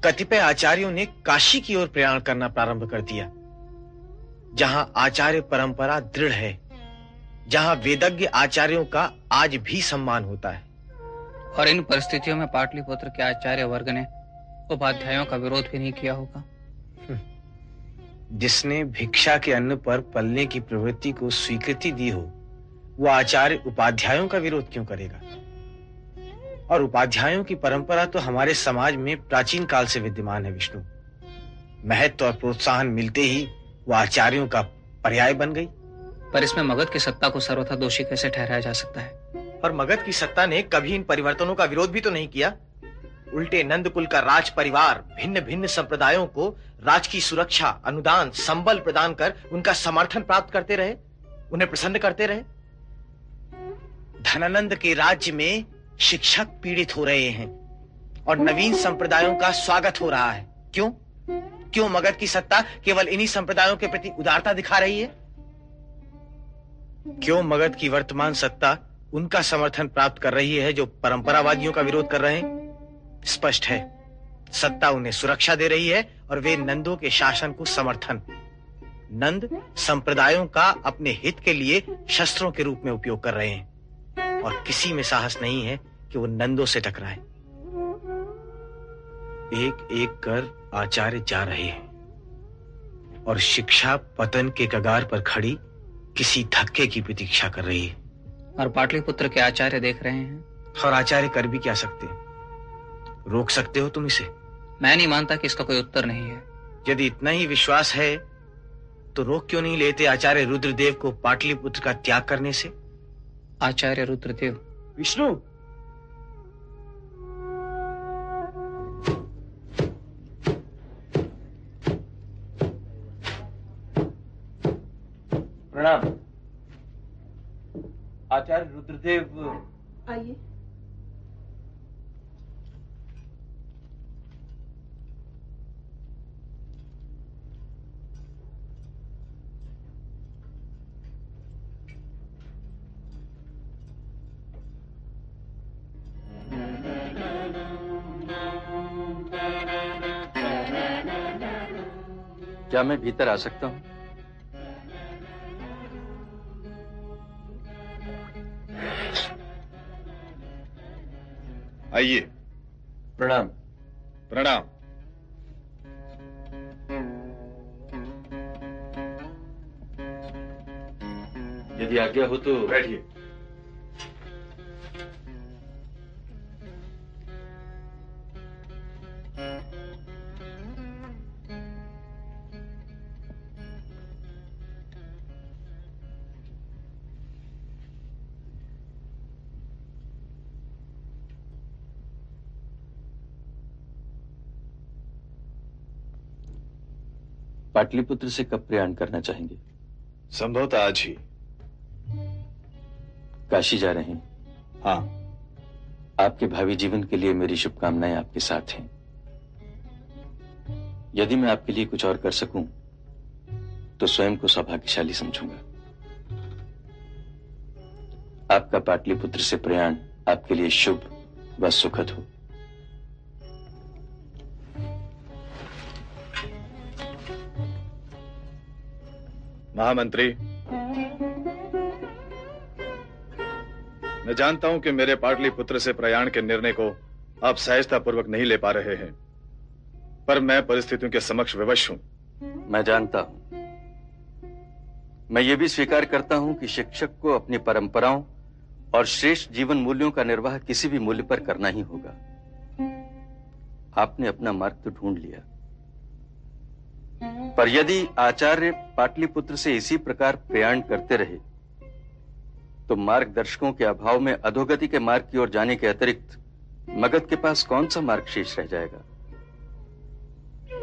कतिपय आचार्यों ने काशी की ओर प्रयाण करना प्रारंभ कर दिया जहाँ आचार्य परंपरा दृढ़ है जहाँ वेदज्ञ आचार्यों का आज भी सम्मान होता है। और इन परिस्थितियों में पाटलिपुत्र के आचार्य वर्ग ने उपाध्यायों का विरोध भी नहीं किया होगा। जिसने भिक्षा के अन्न पर पलने की प्रवृत्ति को स्वीकृति दी हो वो आचार्य उपाध्यायों का विरोध क्यों करेगा? और उपाध्यायों की परंपरा तो हमारे समाज में प्राचीन काल से विद्यमान है विष्णु। महत्व और प्रोत्साहन मिलते ही वो आचार्यों का पर्याय बन गई। पर इसमें मगध की सत्ता को सर्वथा दोषी कैसे ठहराया जा सकता है? और मगध की सत्ता ने कभी इन परिवर्तनों का विरोध भी तो नहीं किया। उल्टे नंदकुल का राज परिवार भिन्न भिन्न संप्रदायों को राज की सुरक्षा अनुदान संबल प्रदान कर उनका समर्थन प्राप्त करते रहे उन्हें प्रसन्न करते रहे। धनानंद के राज्य में शिक्षक पीड़ित हो रहे हैं और नवीन संप्रदायों का स्वागत हो रहा है। क्यों? क्यों मगध की सत्ता केवल इन्हीं संप्रदायों के प्रति उदारता दिखा रही है? क्यों मगध की वर्तमान सत्ता उनका समर्थन प्राप्त कर रही है जो परंपरावादियों का विरोध कर रहे हैं? स्पष्ट है। सत्ता उन्हें सुरक्षा दे रही है और वे नंदों के शासन को समर्थन। नंद संप्रदायों का अपने हित के लिए शस्त्रों के रूप में उपयोग कर रहे हैं। और किसी में साहस नहीं है कि वो नंदों से टकराए। एक एक कर आचार्य जा रहे हैं और शिक्षा पतन के कगार पर खड़ी किसी धक्के की प्रतीक्षा कर रही है। और पाटलिपुत्र के आचार्य देख रहे हैं? और आचार्य कर भी क्या सकते रोक सकते हो तुम इसे? मैं नहीं मानता कि इसका कोई उत्तर नहीं है। यदि इतना ही विश्वास है तो रोक क्यों नहीं लेते आचार्य रुद्रदेव को पाटलिपुत्र का त्याग करने से? आचार्य रुद्रदेव। विष्णु! प्रणाम। आचार्य रुद्रदेव आइए। क्या मैं भीतर आ सकता हूँ? आइए। प्रणाम। प्रणाम। यदि आज्ञा हो तो बैठिए। पाटलिपुत्र से कब प्रयाण करना चाहेंगे? संभवतः आज ही। काशी जा रहे हैं? हाँ। आपके भावी जीवन के लिए मेरी शुभकामनाएँ आपके साथ हैं। यदि मैं आपके लिए कुछ और कर सकूँ तो स्वयं को सौभाग्यशाली समझूँगा। आपका पाटलिपुत्र से प्रयाण आपके लिए शुभ व सुखद हो। महामंत्री, मैं जानता हूँ कि मेरे पाटलिपुत्र से प्रयाण के निर्णय को आप सहजता पूर्वक नहीं ले पा रहे हैं, पर मैं परिस्थितियों के समक्ष विवश हूँ। मैं जानता हूँ। मैं ये भी स्वीकार करता हूँ कि शिक्षक को अपनी परंपराओं और श्रेष्ठ जीवन मूल्यों का निर्वाह किसी भी मूल्य पर करना ही होगा। आपने अपना मार्ग तो ढूंढ लिया। पर यदि आचार्य पाटलिपुत्र से इसी प्रकार प्रयाण करते रहे तो मार्गदर्शकों के अभाव में अधोगति के मार्ग की ओर जाने के अतिरिक्त मगध के पास कौन सा मार्ग शेष रह जाएगा?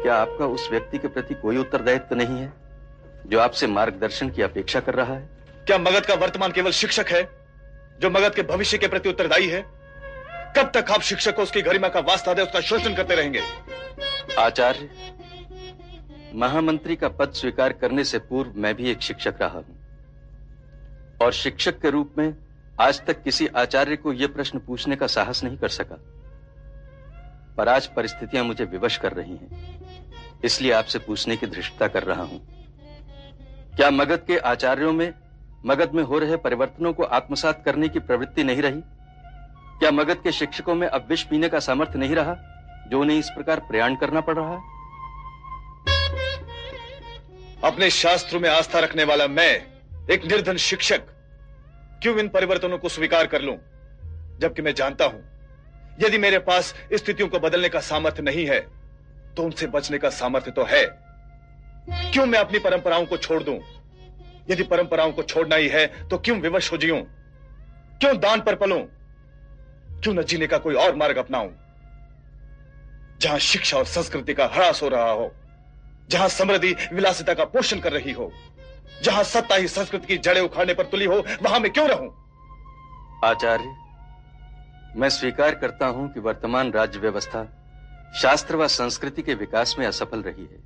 क्या आपका उस व्यक्ति के प्रति कोई उत्तरदायित्व नहीं है जो आपसे मार्गदर्शन की अपेक्षा कर रहा है? क्या मगध का वर्तमान केवल शिक्षक है जो मगध के भविष्य के प्रति उत्तरदायी है? कब तक आप शिक्षक को उसकी गरिमा का वास्ता दे उसका शोषण करते रहेंगे? आचार्य महामंत्री का पद स्वीकार करने से पूर्व मैं भी एक शिक्षक रहा हूँ। और शिक्षक के रूप में आज तक किसी आचार्य को यह प्रश्न पूछने का साहस नहीं कर सका। पर आज परिस्थितियाँ मुझे विवश कर रही हैं, इसलिए आपसे पूछने की धृष्टता कर रहा हूँ। क्या मगध के आचार्यों में, मगध में हो रहे परिवर्तनों को आत्मसात करने की प्रवृत्ति नहीं रही? क्या मगध के शिक्षकों में अब विष पीने का सामर्थ्य नहीं रहा, जो उन्हें इस प्रकार प्रयाण करना पड़ रहा है? अपने शास्त्रों में आस्था रखने वाला मैं एक निर्धन शिक्षक क्यों इन परिवर्तनों को स्वीकार कर लूँ? जबकि मैं जानता हूँ, यदि मेरे पास स्थितियों को बदलने का सामर्थ्य नहीं है तो उनसे बचने का सामर्थ्य तो है। क्यों मैं अपनी परंपराओं को छोड़ दूँ? यदि परंपराओं को छोड़ना ही है तो क्यों विवश हो जियूं क्यों दान पर पलूं? क्यों न जीने का कोई और मार्ग अपनाऊं? जहाँ शिक्षा और संस्कृति का ह्रास हो रहा हो जहाँ समृद्धि विलासिता का पोषण कर रही हो जहाँ सत्ता ही संस्कृति की जड़ें उखाड़ने पर तुली हो वहाँ मैं क्यों रहूँ? आचार्य मैं स्वीकार करता हूँ कि वर्तमान राज्य व्यवस्था शास्त्र व संस्कृति के विकास में असफल रही है।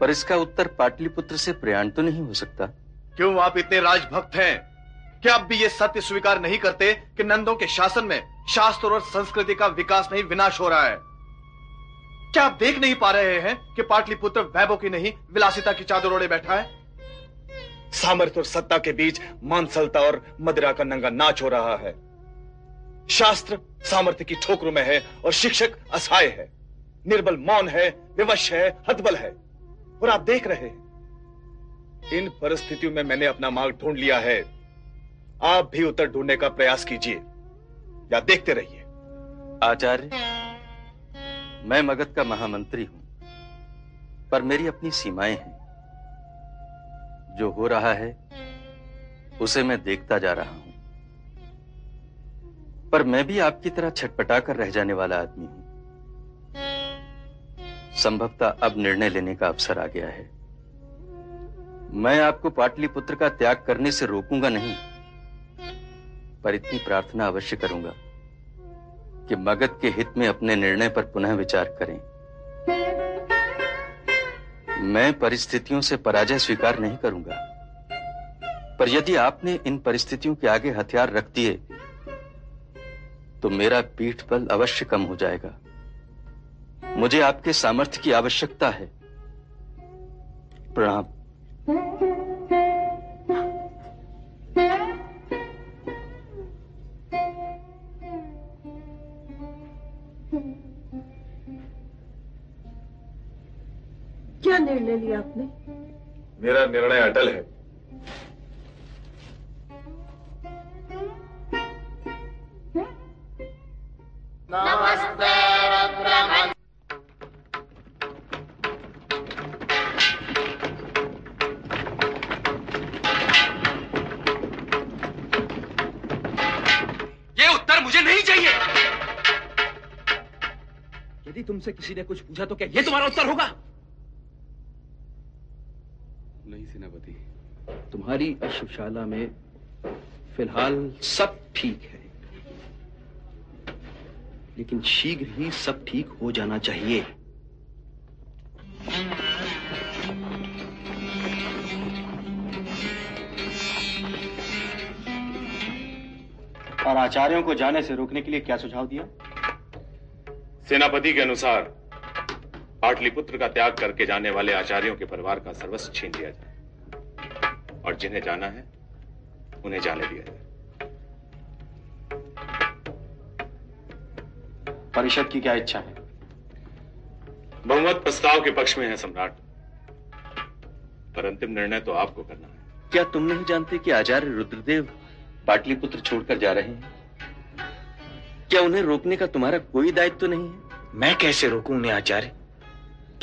पर इसका उत्तर पाटलिपुत्र से प्रयाण तो नहीं हो सकता। क्यों आप इतने राजभक्त हैं? क्या आप भी ये सत्य स्वीकार नहीं करते कि नंदों के शासन में शास्त्र और संस्कृति का विकास नहीं विनाश हो रहा है? क्या आप देख नहीं पा रहे हैं कि पाटलिपुत्र वैभव की नहीं विलासिता की चादर ओढ़े बैठा है? सामर्थ्य और सत्ता के बीच मानसलता और मदिरा का नंगा नाच हो रहा है। शास्त्र सामर्थ्य की ठोकरों में है और शिक्षक असहाय है। निर्बल मौन है विवश है हतबल है। और आप देख रहे हैं इन परिस्थितियों में मैंने अपना मार्ग ढूंढ लिया है। आप भी उत्तर ढूँढने का प्रयास कीजिए या देखते रहिए। आचार्य मैं मगध का महामंत्री हूँ, पर मेरी अपनी सीमाएँ हैं। जो हो रहा है, उसे मैं देखता जा रहा हूँ। पर मैं भी आपकी तरह छटपटा कर रह जाने वाला आदमी हूँ। संभवतः अब निर्णय लेने का अवसर आ गया है। मैं आपको पाटलिपुत्र का त्याग करने से रोकूँगा नहीं, पर इतनी प्रार्थना अवश्य करूँगा। कि मगध के हित में अपने निर्णय पर पुनः विचार करें। मैं परिस्थितियों से पराजय स्वीकार नहीं करूँगा। पर यदि आपने इन परिस्थितियों के आगे हथियार रख दिए तो मेरा पीठ बल अवश्य कम हो जाएगा। मुझे आपके सामर्थ्य की आवश्यकता है। प्रणाम। क्या निर्णय लिया आपने? मेरा निर्णय अटल है। नमस्ते ये उत्तर मुझे नहीं चाहिए। यदि तुमसे किसी ने कुछ पूछा तो क्या ये तुम्हारा उत्तर होगा नहीं सेनापति। तुम्हारी अश्वशाला में फ़िलहाल सब ठीक है। लेकिन शीघ्र ही सब ठीक हो जाना चाहिए। और आचार्यों को जाने से रोकने के लिए क्या सुझाव दिया? सेनापति के अनुसार पाटलिपुत्र का त्याग करके जाने वाले आचार्यों के परिवार का सर्वस्व छीन लिया जाए। और जिन्हें जाना है उन्हें जाने दिया जाए। परिषद की क्या इच्छा है? बहुमत प्रस्ताव के पक्ष में है सम्राट। पर अंतिम निर्णय तो आपको करना है। क्या तुम नहीं जानते कि आचार्य रुद्रदेव पाटलिपुत्र छोड़कर जा रहे हैं? क्या उन्हें रोकने का तुम्हारा कोई दायित्व तो नहीं है? मैं कैसे रोकूं उन्हें आचार्य?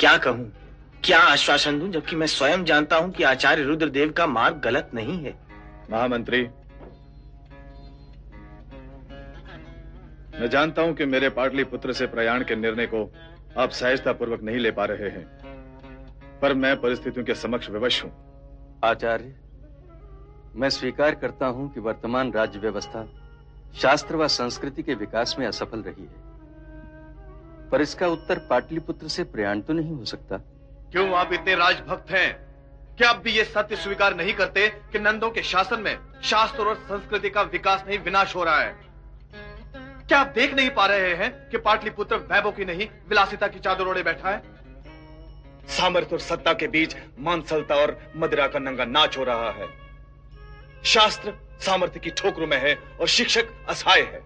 क्या कहूँ? क्या आश्वासन दूँ जबकि मैं स्वयं जानता हूँ कि आचार्य रुद्रदेव का मार्ग गलत नहीं है। महामंत्री मैं जानता हूँ कि मेरे पाटलिपुत्र से प्रयाण के निर्णय को आप सहजता पूर्वक नहीं ले पा रहे हैं पर मैं परिस्थितियों के समक्ष विवश हूँ। आचार्य मैं स्वीकार करता हूँ कि वर्तमान राज्य व्यवस्था शास्त्र व संस्कृति के विकास में असफल रही है पर इसका उत्तर पाटलिपुत्र से प्रयाण तो नहीं हो सकता। क्यों आप इतने राजभक्त हैं? क्या आप भी ये सत्य स्वीकार नहीं करते कि नंदों के शासन में शास्त्र और संस्कृति का विकास नहीं, विनाश हो रहा है? क्या आप देख नहीं पा रहे हैं कि पाटलिपुत्र वैभव की नहीं, विलासिता की चादर ओढ़े बैठा है? सामर्थ्य और सत्ता के बीच मानसलता और मदिरा का नंगा नाच हो रहा है। शास्त्र सामर्थ्य की ठोकरों में है और शिक्षक असहाय है।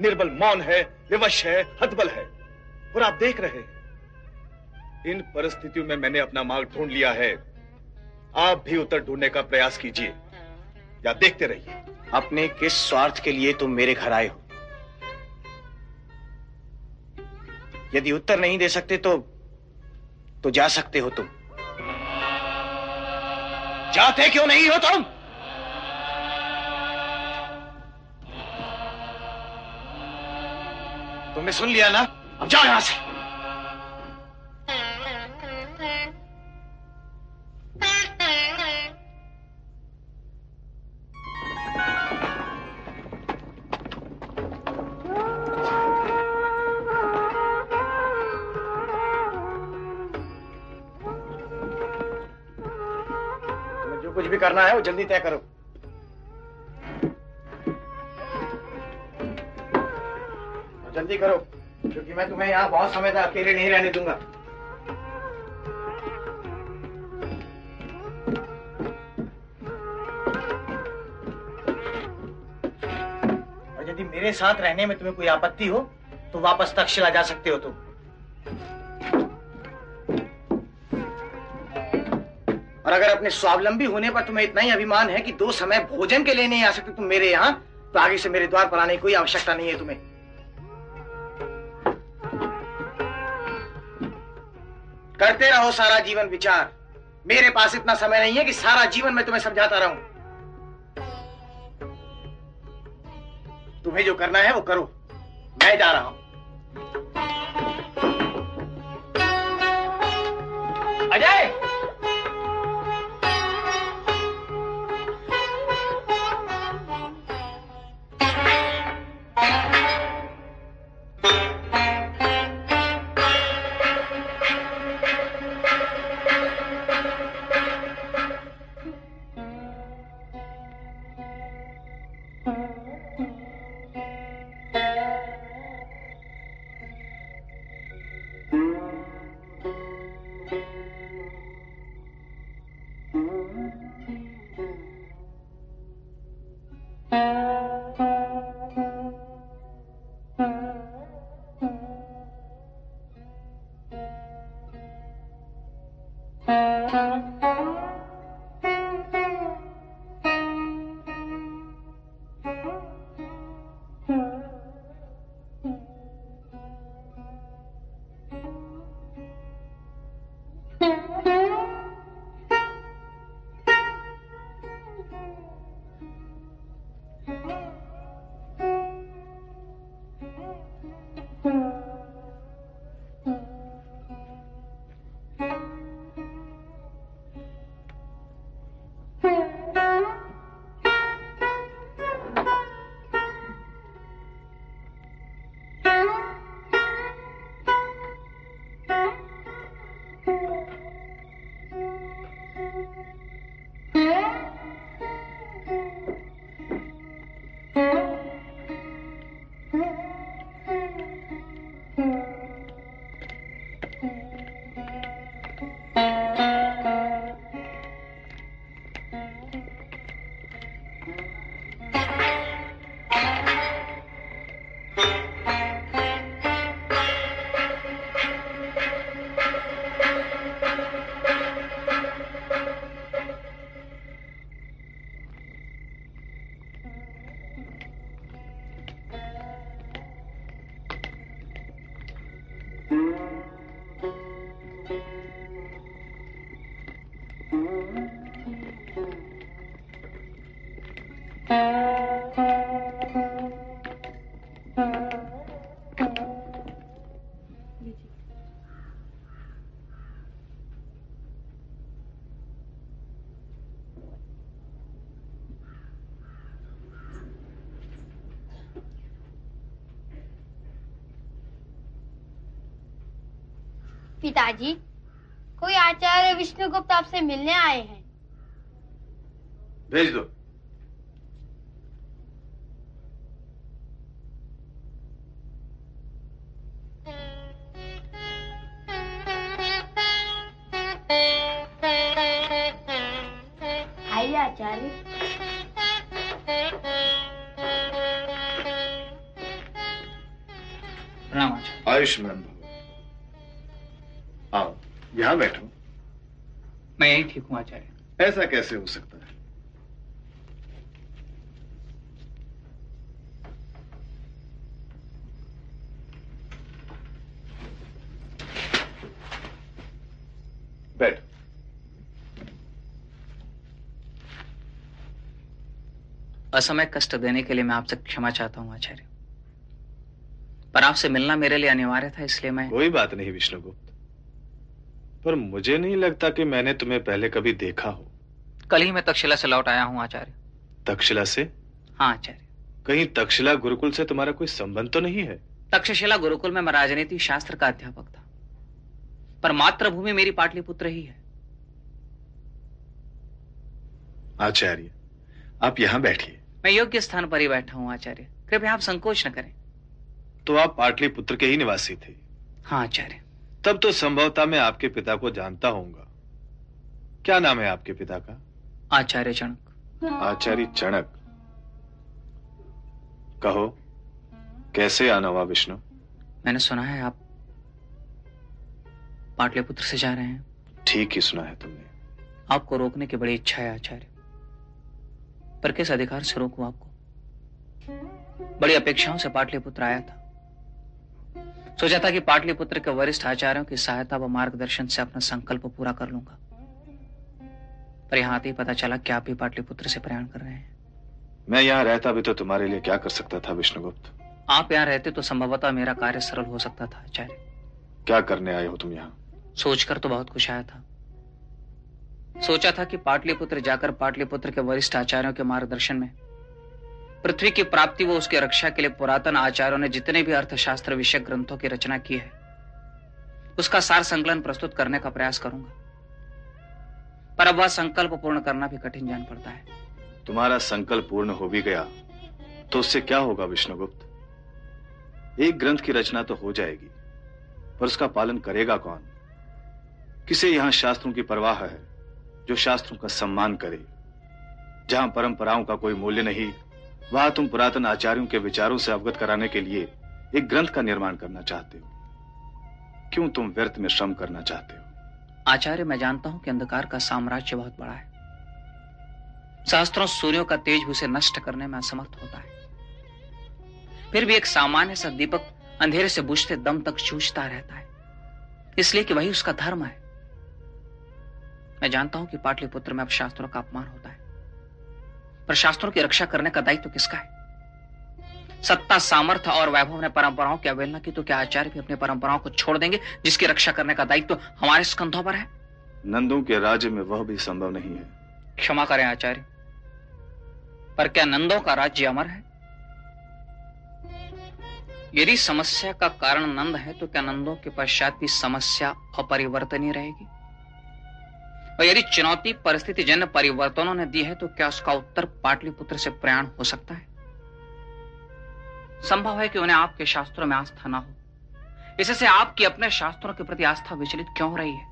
निर्बल मौन है, विवश है, हतबल है। और आप देख रहे हैं इन परिस्थितियों में मैंने अपना मार्ग ढूंढ लिया है। आप भी उत्तर ढूँढने का प्रयास कीजिए। या देखते रहिए। अपने किस स्वार्थ के लिए तुम मेरे घर आए हो? यदि उत्तर नहीं दे सकते तो तो जा सकते हो तुम। जाते क्यों नहीं हो तुम? तुमने सुन लिया ना? अब जाओ यहाँ से। करना है वो जल्दी तय करो। जल्दी करो, क्योंकि मैं तुम्हें यहाँ बहुत समय तक अकेले नहीं रहने दूँगा। और यदि मेरे साथ रहने में तुम्हें कोई आपत्ति हो तो वापस तक्षशिला जा सकते हो तुम। और अगर अपने स्वावलंबी होने पर तुम्हें इतना ही अभिमान है कि दो समय भोजन के लिए नहीं आ सकते तुम मेरे यहाँ तो आगे से मेरे द्वार पर आने की कोई आवश्यकता नहीं है तुम्हें। करते रहो सारा जीवन विचार। मेरे पास इतना समय नहीं है कि सारा जीवन मैं तुम्हें समझाता रहूँ। तुम्हें जो करना है वो करो। मैं जा रहा हूँ। अजय! पिताजी कोई आचार्य विष्णुगुप्त आपसे मिलने आए हैं? भेज दो। ऐसा कैसे हो सकता है? बैठ। असमय कष्ट देने के लिए मैं आपसे क्षमा चाहता हूँ आचार्य। पर आपसे मिलना मेरे लिए अनिवार्य था इसलिए मैं कोई बात नहीं विष्णुगुप्त। पर मुझे नहीं लगता कि मैंने तुम्हें पहले कभी देखा हो। कल ही मैं तक्षशिला से लौट आया हूँ आचार्य। तक्षशिला से? हाँ आचार्य। कहीं तक्षशिला गुरुकुल से तुम्हारा कोई संबंध तो नहीं है? तक्षशिला गुरुकुल में मैं राजनीति शास्त्र का अध्यापक था। पर मातृभूमि मेरी पाटलिपुत्र ही है। आचार्य आप यहाँ बैठिए। मैं योग्य स्थान पर ही बैठा हूँ आचार्य। कृपया आप संकोच न करें। तो आप पाटलिपुत्र के ही निवासी थे? हाँ आचार्य। तब तो संभवतः मैं आपके पिता को जानता होऊँगा। क्या नाम है आपके पिता का? आचार्य चणक। आचार्य चणक। कहो कैसे आना हुआ विष्णु? मैंने सुना है आप पाटलिपुत्र से जा रहे हैं। ठीक ही सुना है तुमने। आपको रोकने की बड़ी इच्छा है आचार्य। पर किस अधिकार से रोकू आपको? बड़ी अपेक्षाओं से पाटलिपुत्र आया था। सोचा था कि पाटलिपुत्र के वरिष्ठ आचार्यों की सहायता व मार्गदर्शन से अपना संकल्प पूरा कर लूँगा। पर यहाँ आते ही पता चला कि आप भी पाटलिपुत्र से प्रयाण कर रहे हैं। मैं यहाँ रहता भी तो तुम्हारे लिए क्या कर सकता था विष्णुगुप्त? आप यहाँ रहते तो संभवतः मेरा कार्य सरल हो सकता था आचार्य। क्या करने आए हो तुम यहाँ? सोचकर तो बहुत खुश आया था। सोचा था कि पाटलिपुत्र जाकर पाटलिपुत्र के वरिष्ठ आचार्यों के मार्गदर्शन में। पृथ्वी की प्राप्ति व उसकी रक्षा के लिए पुरातन आचार्यों ने जितने भी अर्थशास्त्र विषय ग्रंथों की रचना की है उसका सार संकलन प्रस्तुत करने का प्रयास करूँगा। पर अब वह संकल्प पूर्ण करना भी कठिन जान पड़ता है। तुम्हारा संकल्प पूर्ण हो भी गया तो उससे क्या होगा विष्णुगुप्त? एक ग्रंथ की रचना तो हो जाएगी, पर उसका पालन करेगा कौन? किसे यहाँ शास्त्रों की परवाह है, जो शास्त्रों का सम्मान करे? जहाँ परंपराओं का कोई मूल्य नहीं, वहाँ तुम पुरातन आचार्यों के विचारों से अवगत कराने के लिए एक ग्रंथ का निर्माण करना चाहते हो। क्यों तुम व्यर्थ में श्रम करना चाहते हो? आचार्य, मैं जानता हूँ कि अंधकार का साम्राज्य बहुत बड़ा है। शास्त्रों, सूर्यों का तेज उसे नष्ट करने में असमर्थ होता है। फिर भी एक सामान्य सा दीपक अंधेरे से बुझते दम तक जूझता रहता है। इसलिए कि वही उसका धर्म है। मैं जानता हूँ कि पाटलिपुत्र में अब शास्त्रों का अपमान होता है। पर शास्त्रों की रक्षा करने का दायित्व तो किसका है? सत्ता सामर्थ्य और वैभव ने परंपराओं की अवहेलना की तो क्या आचार्य भी अपनी परंपराओं को छोड़ देंगे जिसकी रक्षा करने का दायित्व तो हमारे स्कंधों पर है? नंदों के राज्य में वह भी संभव नहीं है। क्षमा करें आचार्य पर क्या नंदों का राज्य अमर है? यदि समस्या का कारण नंद है तो क्या नंदों के पश्चात भी समस्या अपरिवर्तनीय रहेगी? और यदि चुनौती परिस्थिति जन परिवर्तनों ने दी है तो क्या उसका उत्तर पाटलिपुत्र से प्रयाण हो सकता है? संभव है कि उन्हें आपके शास्त्रों में आस्था ना हो। इससे आपकी अपने शास्त्रों के प्रति आस्था विचलित क्यों हो रही है?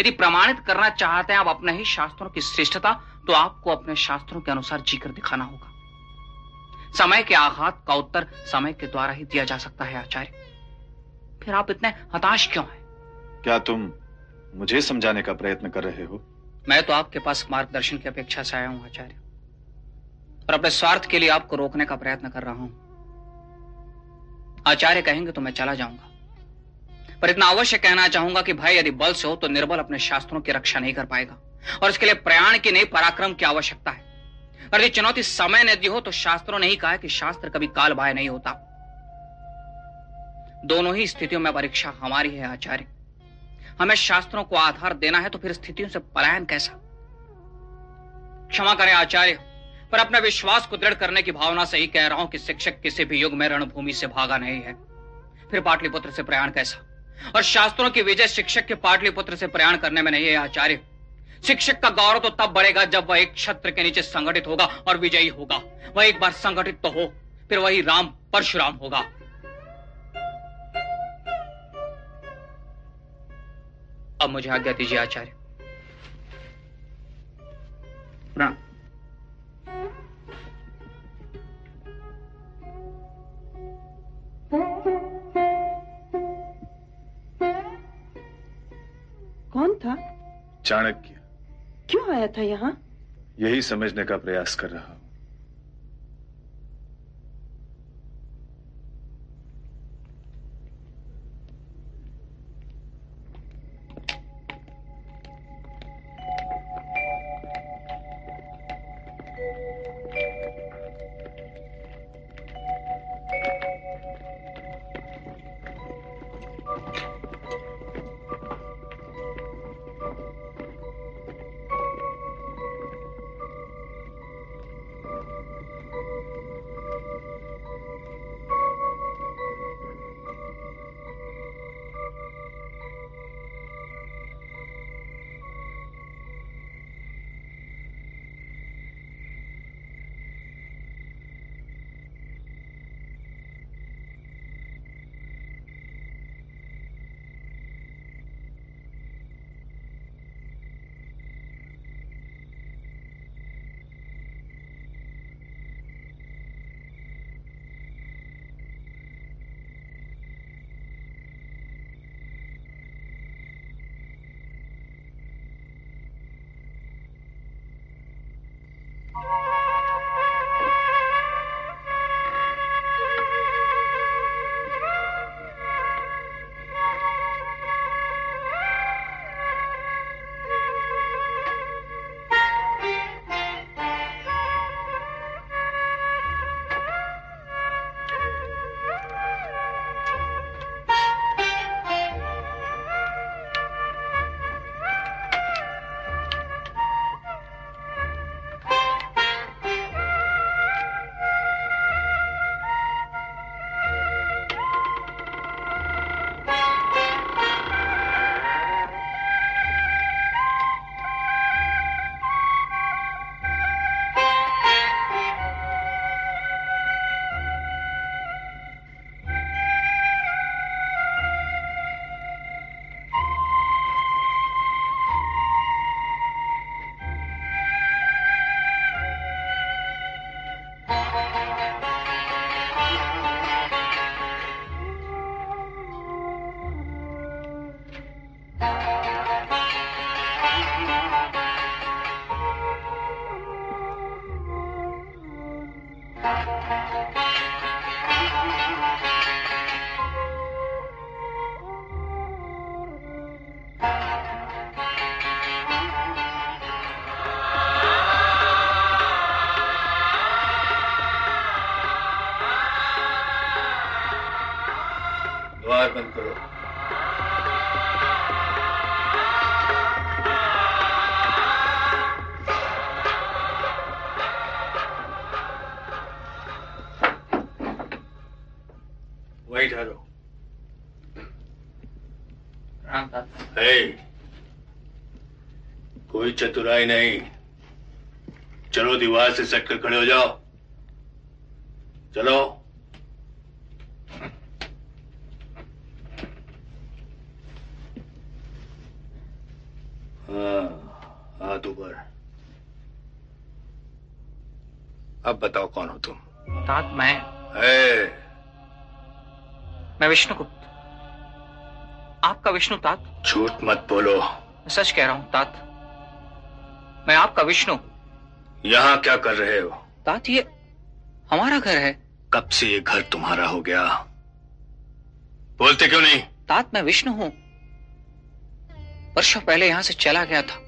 यदि प्रमाणित करना चाहते हैं आप अपने ही शास्त्रों की श्रेष्ठता तो आपको अपने शास्त्रों के अनुसार जीकर दिखाना होगा। समय के आघात का उत्तर समय के द्वारा ही दिया जा सकता है आचार्य। फिर आप इतने हताश क्यों हैं? क्या तुम मुझे समझाने का प्रयत्न कर रहे हो? मैं तो आपके पास मार्गदर्शन की अपेक्षा से आया हूँ आचार्य। और अपने स्वार्थ के लिए आपको रोकने का प्रयत्न कर रहा हूँ। आचार्य कहेंगे तो मैं चला जाऊँगा। पर इतना अवश्य कहना चाहूँगा कि भाई, यदि बल से हो तो निर्बल अपने शास्त्रों की रक्षा नहीं कर पाएगा और इसके लिए प्रयाण की नहीं, पराक्रम की आवश्यकता है। और यदि चुनौती समय ने दी हो तो शास्त्रों ने ही कहा कि शास्त्र कभी काल भाई नहीं होता। दोनों ही स्थितियों में परीक्षा हमारी है, आचार्य। हमें शास्त्रों को आधार देना है तो फिर स्थितियों से पलायन कैसा? क्षमा करें, आचार्य। पर अपने विश्वास को दृढ़ करने की भावना से ही कह रहा हूँ कि शिक्षक किसी भी युग में रणभूमि से भागा नहीं है। फिर पाटलिपुत्र से प्रयाण कैसा? और शास्त्रों की विजय शिक्षक के पाटलिपुत्र से प्रयाण करने में नहीं है, आचार्य। शिक्षक का गौरव तो तब बढ़ेगा जब वह एक छत्र के नीचे संगठित होगा और विजयी होगा। वह एक बार संगठित तो हो, फिर वही राम, परशुराम होगा। अब मुझे आज्ञा दीजिए, आचार्य। प्रणाम कौन था? चाणक्य। क्यों आया था यहाँ? यही समझने का प्रयास कर रहा चतुराई नहीं। चलो दीवार से सटकर खड़े हो जाओ। चलो। हाँ हाथ ऊपर। अब बताओ कौन हो तुम? तात मैं। है। मैं विष्णुगुप्त। आपका विष्णु तात? झूठ मत बोलो। मैं सच कह रहा हूँ तात। मैं आपका विष्णु। यहाँ क्या कर रहे हो? तात ये हमारा घर है। कब से ये घर तुम्हारा हो गया? बोलते क्यों नहीं? तात मैं विष्णु हूँ। वर्षों पहले यहाँ से चला गया था।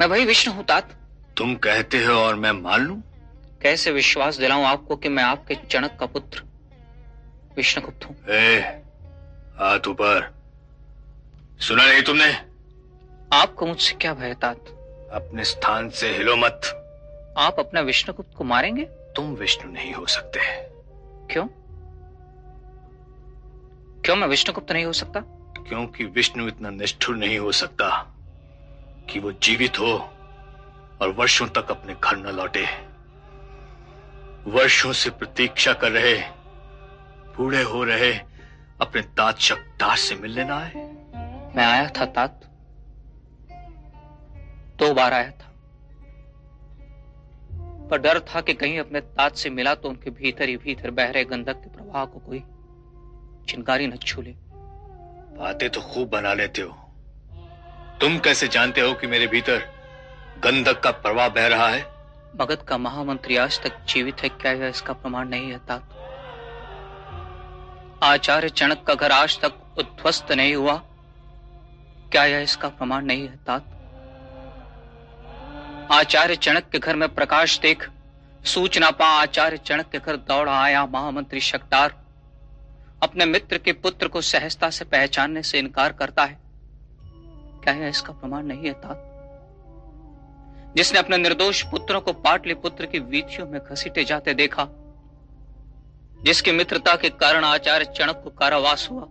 मैं वही विष्णु हूँ तात। तुम कहते हो और मैं मान लू? कैसे विश्वास दिलाऊं आपको कि मैं आपके चणक का पुत्र विष्णुगुप्त हूँ? हाथ ऊपर। सुना नहीं तुमने? आपको मुझसे क्या भय तात? अपने स्थान से हिलो मत। आप अपने विष्णुगुप्त को मारेंगे? तुम विष्णु नहीं हो सकते। क्यों? क्यों मैं विष्णुगुप्त नहीं हो सकता? क्योंकि विष्णु इतना निष्ठुर नहीं हो सकता कि वो जीवित हो और वर्षों तक अपने घर न लौटे। वर्षों से प्रतीक्षा कर रहे बूढ़े हो रहे अपने तात शक्तार से मिलने ना आए। मैं आया था तात दो बार आया था। पर डर था कि कहीं अपने तात से मिला तो उनके भीतर ही भीतर बह रहे गंधक के प्रवाह को कोई चिंगारी न छू ले। बातें तो खूब बना लेते हो। तुम कैसे जानते हो कि मेरे भीतर गंधक का प्रवाह बह रहा है? मगध का महामंत्री आज तक जीवित है क्या यह इसका प्रमाण नहीं है तात आचार्य चणक का घर आज तक उद्ध्वस्त नहीं हुआ। क्या यह इसका प्रमाण नहीं है तात आचार्य चणक के घर में प्रकाश देख, सूचना पा आचार्य चणक के घर दौड़ा आया महामंत्री शक्टार अपने मित्र के पुत्र को सहजता से पहचानने से इनकार करता है। क्या यह इसका प्रमाण नहीं है तात? जिसने अपने निर्दोष पुत्रों को पाटलिपुत्र की वीथियों में घसीटे जाते देखा, जिसकी मित्रता के कारण आचार्य चणक को कारावास हुआ।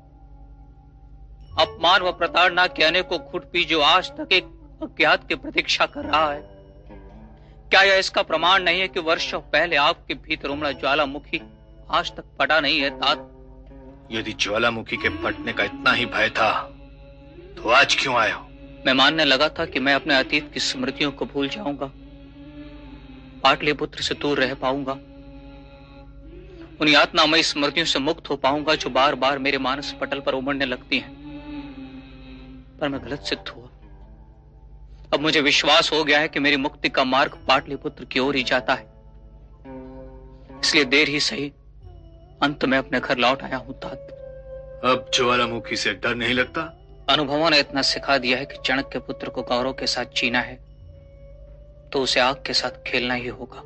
अपमान व प्रताड़ना के अनेकों खुट पी जो आज तक एक अज्ञात की प्रतीक्षा कर रहा है क्या यह इसका प्रमाण नहीं है कि वर्षों पहले आपके भीतर उमड़ा ज्वालामुखी आज तक फटा नहीं है तात? यदि ज्वालामुखी के फटने का इतना ही भय था तो आज क्यों आए हो? मैं मानने लगा था कि मैं अपने अतीत की स्मृतियों को भूल जाऊँगा पाटलिपुत्र से दूर रह पाऊँगा उन यातनामय स्मृतियों से मुक्त हो पाऊँगा जो बार बार मेरे मानस पटल पर उमड़ने लगती हैं। पर मैं गलत सिद्ध हुआ। अब मुझे विश्वास हो गया है कि मेरी मुक्ति का मार्ग पाटलिपुत्र की ओर ही जाता है। इसलिए देर ही सही अंत में अपने घर लौट आया हूँ तात। अब ज्वालामुखी से डर नहीं लगता? अनुभवों ने इतना सिखा दिया है कि चणक के पुत्र को गौरव के साथ जीना है तो उसे आग के साथ खेलना ही होगा।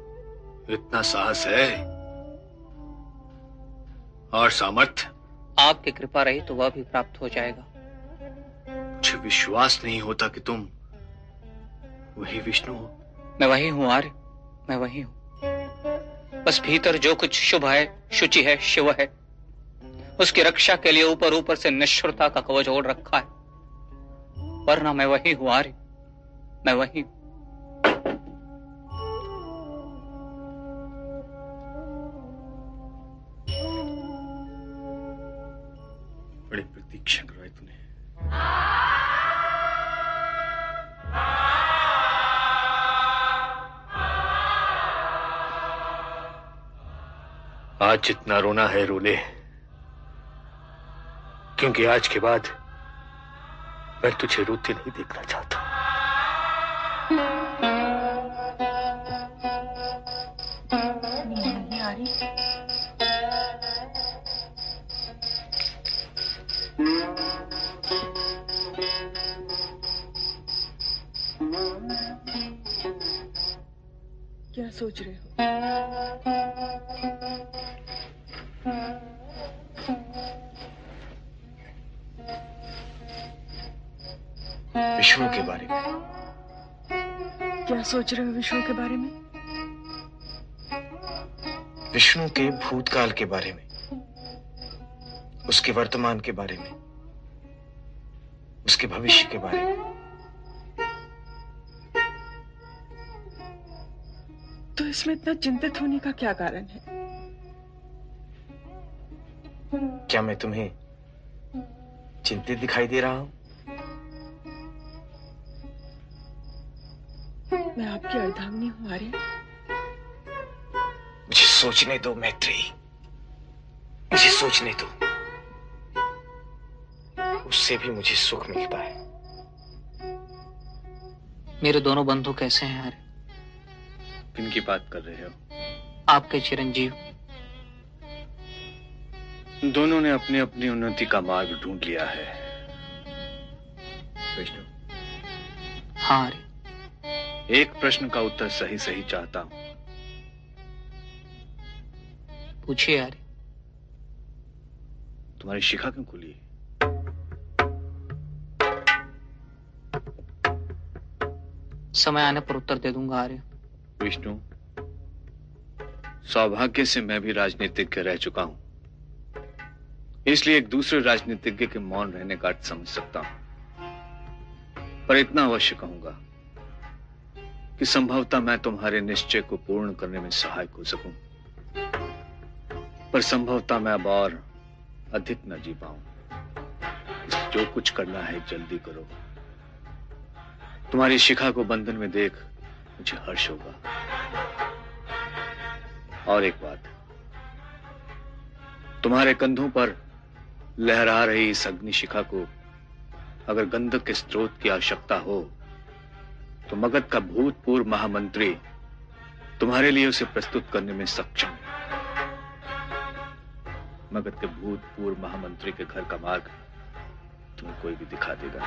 इतना साहस है? और सामर्थ्य? आपकी कृपा रही तो वह भी प्राप्त हो जाएगा। मुझे विश्वास नहीं होता कि तुम वही विष्णु हो। मैं वही हूँ आर्य। मैं वही हूँ। बस भीतर जो कुछ शुभ है शुचि है शिव है उसकी रक्षा के लिए ऊपर ऊपर से निष्ठुरता का कवच ओढ़ रखा है। वरना मैं वही हूँ आर्य। मैं वही हूँ। बड़ी प्रतीक्षा करवाई तूने। आज जितना रोना है रो ले क्योंकि आज के बाद मैं तुझे रोते नहीं देखना चाहता। क्या सोच रहे हो? विष्णु के बारे में। क्या सोच रहे हो विष्णु के बारे में? विष्णु के भूतकाल के बारे में उसके वर्तमान के बारे में उसके भविष्य के बारे में। तो इसमें इतना चिंतित होने का क्या कारण है? क्या मैं तुम्हें चिंतित दिखाई दे रहा हूँ? मैं आपकी अर्धांगिनी हूँ आर्य। मुझे सोचने दो मैत्री। मुझे सोचने दो। उससे भी मुझे सुख मिलता है मेरे दोनों बंधु कैसे हैं आर्य? किन की बात कर रहे हो? आपके चिरंजीव। दोनों ने अपनी अपनी उन्नति का मार्ग ढूंढ लिया है। विष्णु हाँ आर्य एक प्रश्न का उत्तर सही सही चाहता हूँ। पूछिए आर्य तुम्हारी शिखा क्यों खुली है? समय आने पर उत्तर दे दूँगा आर्य। विष्णु सौभाग्य से मैं भी राजनीतिज्ञ रह चुका हूँ। इसलिए एक दूसरे राजनीतिज्ञ के मौन रहने का अर्थ समझ सकता हूँ। पर इतना अवश्य कहूँगा कि संभवतः मैं तुम्हारे निश्चय को पूर्ण करने में सहायक हो सकूँ। पर संभवतः मैं अब और अधिक न जी पाऊँ। जो कुछ करना है जल्दी करो। तुम्हारी शिखा को बंधन में देख मुझे हर्ष होगा। और एक बात, तुम्हारे कंधों पर लहरा रही इस अग्निशिखा को। अगर गंधक के स्रोत की आवश्यकता हो तो मगध का भूतपूर्व महामंत्री तुम्हारे लिए उसे प्रस्तुत करने में सक्षम। है मगध के भूतपूर्व महामंत्री के घर का मार्ग तुम्हें कोई भी दिखा देगा।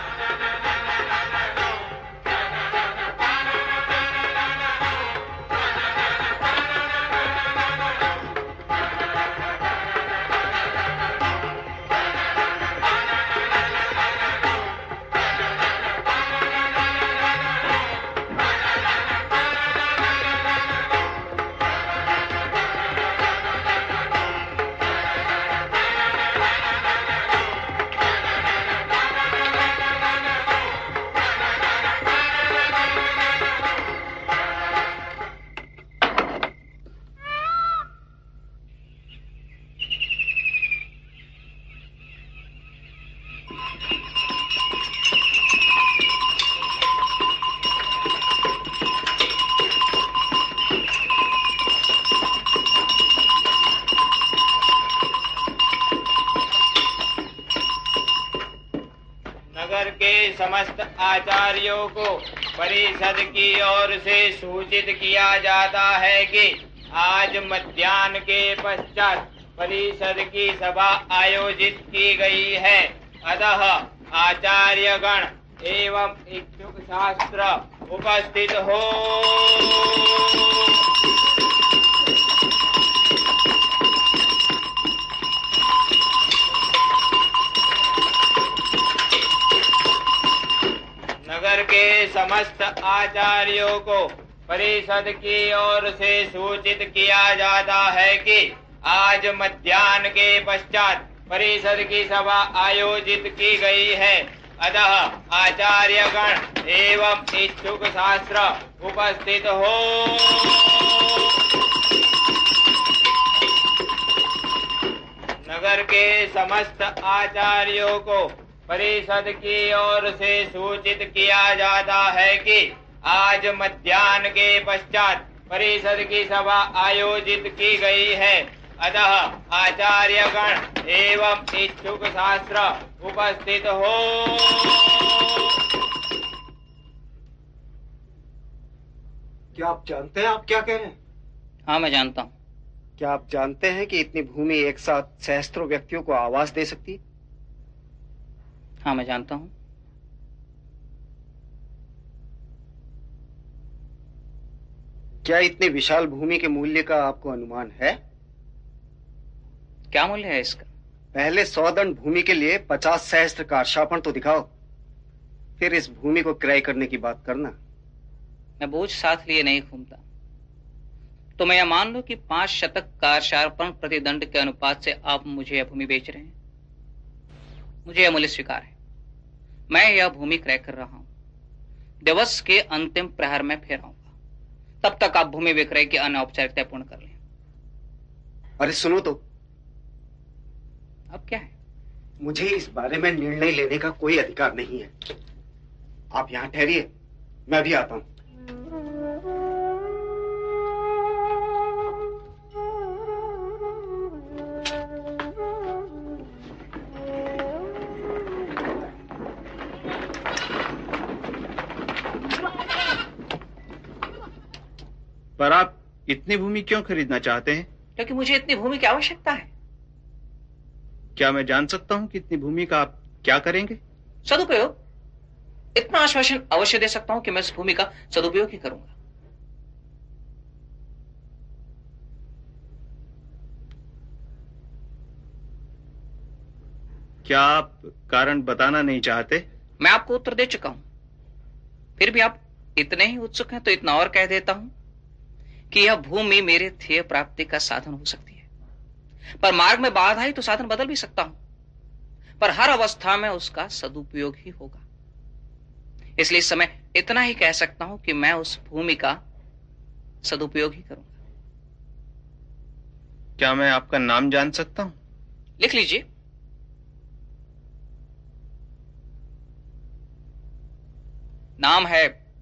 परिषद की ओर से सूचित किया जाता है कि आज मध्यान्ह के पश्चात परिषद की सभा आयोजित की गई है। अतः आचार्य गण एवं इच्छुक शास्त्र उपस्थित हो। के समस्त आचार्यों को परिषद की ओर से सूचित किया जाता है कि आज मध्यान्ह के पश्चात परिषद की सभा आयोजित की गई है। अतः आचार्य गण एवं इच्छुक शास्त्र उपस्थित हो। नगर के समस्त आचार्यों को परिषद की ओर से सूचित किया जाता है कि आज मध्यान्ह के पश्चात परिषद की सभा आयोजित की गई है। अतः आचार्य गण एवं इच्छुक शास्त्र उपस्थित हो। क्या आप जानते हैं आप क्या कह रहे हैं? हाँ मैं जानता हूँ। क्या आप जानते हैं कि इतनी भूमि एक साथ सहस्त्रों व्यक्तियों को आवास दे सकती है? हाँ मैं जानता हूँ। क्या इतनी विशाल भूमि के मूल्य का आपको अनुमान है? क्या मूल्य है इसका? पहले सौ दंड भूमि के लिए पचास सहस्त्र का तो दिखाओ। फिर इस भूमि को क्रय करने की बात करना। मैं बोझ साथ लिए नहीं घूमता। तो मैं यह मान लू कि पाँच शतक कारशार्पण प्रतिदंड के अनुपात से आप मुझे यह भूमि बेच रहे हैं। मुझे यह मूल्य स्वीकार है। मैं यह भूमि क्रय कर रहा हूँ। दिवस के अंतिम प्रहर में फिर आऊँगा। तब तक आप भूमि विक्रय की अन्य औपचारिकता पूर्ण कर लें। अरे सुनो तो। अब क्या है? मुझे इस बारे में निर्णय लेने का कोई अधिकार नहीं है। आप यहाँ ठहरिए मैं भी आता हूँ। इतनी भूमि क्यों खरीदना चाहते हैं? क्योंकि मुझे इतनी भूमि की आवश्यकता है। क्या मैं जान सकता हूँ कि इतनी भूमि का आप क्या करेंगे? सदुपयोग। इतना आश्वासन अवश्य दे सकता हूँ कि मैं इस भूमि का सदुपयोग ही करूँगा। क्या आप कारण बताना नहीं चाहते? मैं आपको उत्तर दे चुका हूँ। फिर भी आप इतने ही उत्सुक हैं तो इतना और कह देता हूँ। कि यह भूमि मेरे ध्येय प्राप्ति का साधन हो सकती है। पर मार्ग में बाधा आई तो साधन बदल भी सकता हूँ। पर हर अवस्था में उसका सदुपयोग ही होगा। इसलिए इस समय इतना ही कह सकता हूँ कि मैं उस भूमि का सदुपयोग ही करूँगा। क्या मैं आपका नाम जान सकता हूँ? लिख लीजिए। नाम है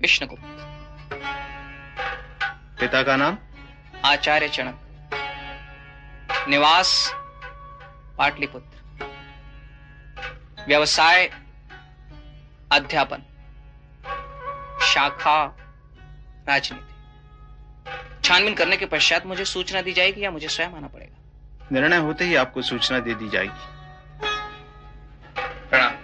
विष्णुगुप्त। पिता का नाम? आचार्य चणक। निवास पाटलिपुत्र। व्यवसाय अध्यापन। शाखा राजनीति। छानबीन करने के पश्चात मुझे सूचना दी जाएगी या मुझे स्वयं आना पड़ेगा? निर्णय होते ही आपको सूचना दे दी जाएगी। प्रणाम।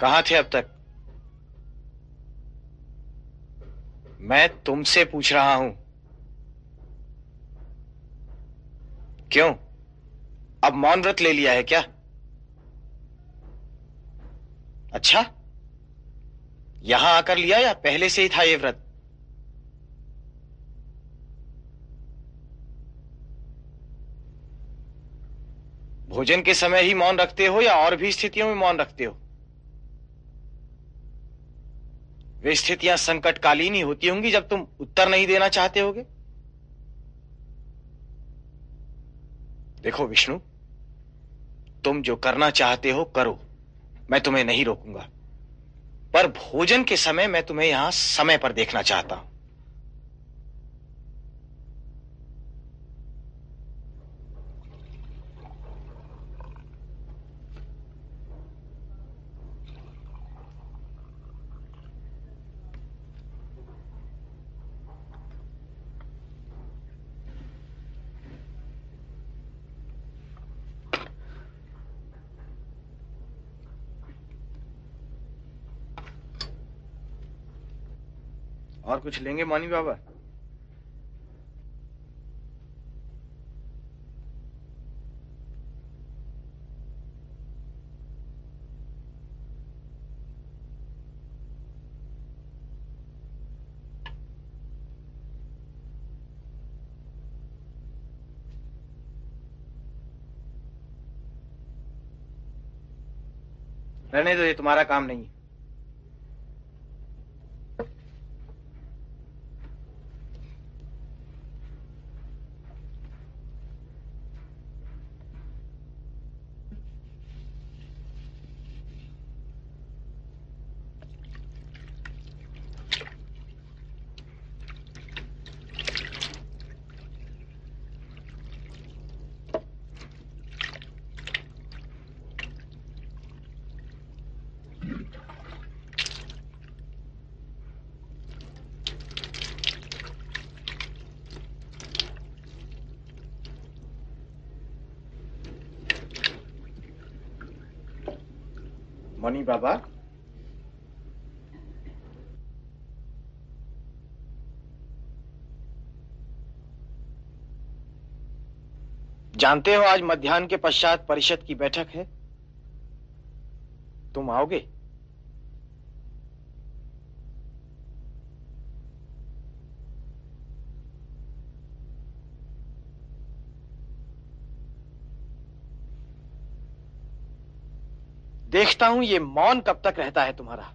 कहाँ थे अब तक? मैं तुमसे पूछ रहा हूँ। क्यों? अब मौन व्रत ले लिया है क्या? अच्छा। यहाँ आकर लिया या पहले से ही था ये व्रत? भोजन के समय ही मौन रखते हो या और भी स्थितियों में मौन रखते हो? स्थितियाँ संकटकालीन ही होती होंगी जब तुम उत्तर नहीं देना चाहते होगे। देखो विष्णु, तुम जो करना चाहते हो करो, मैं तुम्हें नहीं रोकूँगा। पर भोजन के समय मैं तुम्हें यहाँ समय पर देखना चाहता हूँ। और कुछ लेंगे मौनी बाबा? रहने दो ये तुम्हारा काम नहीं है। मनी बाबा। जानते हो आज मध्यान्ह के पश्चात परिषद की बैठक है? तुम आओगे? देखता हूँ ये मौन कब तक रहता है तुम्हारा।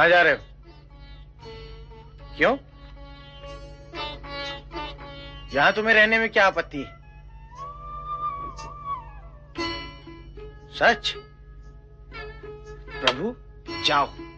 कहा जा रहे हो? क्यों? यहाँ तुम्हें रहने में क्या आपत्ति है? सच? प्रभु, जाओ।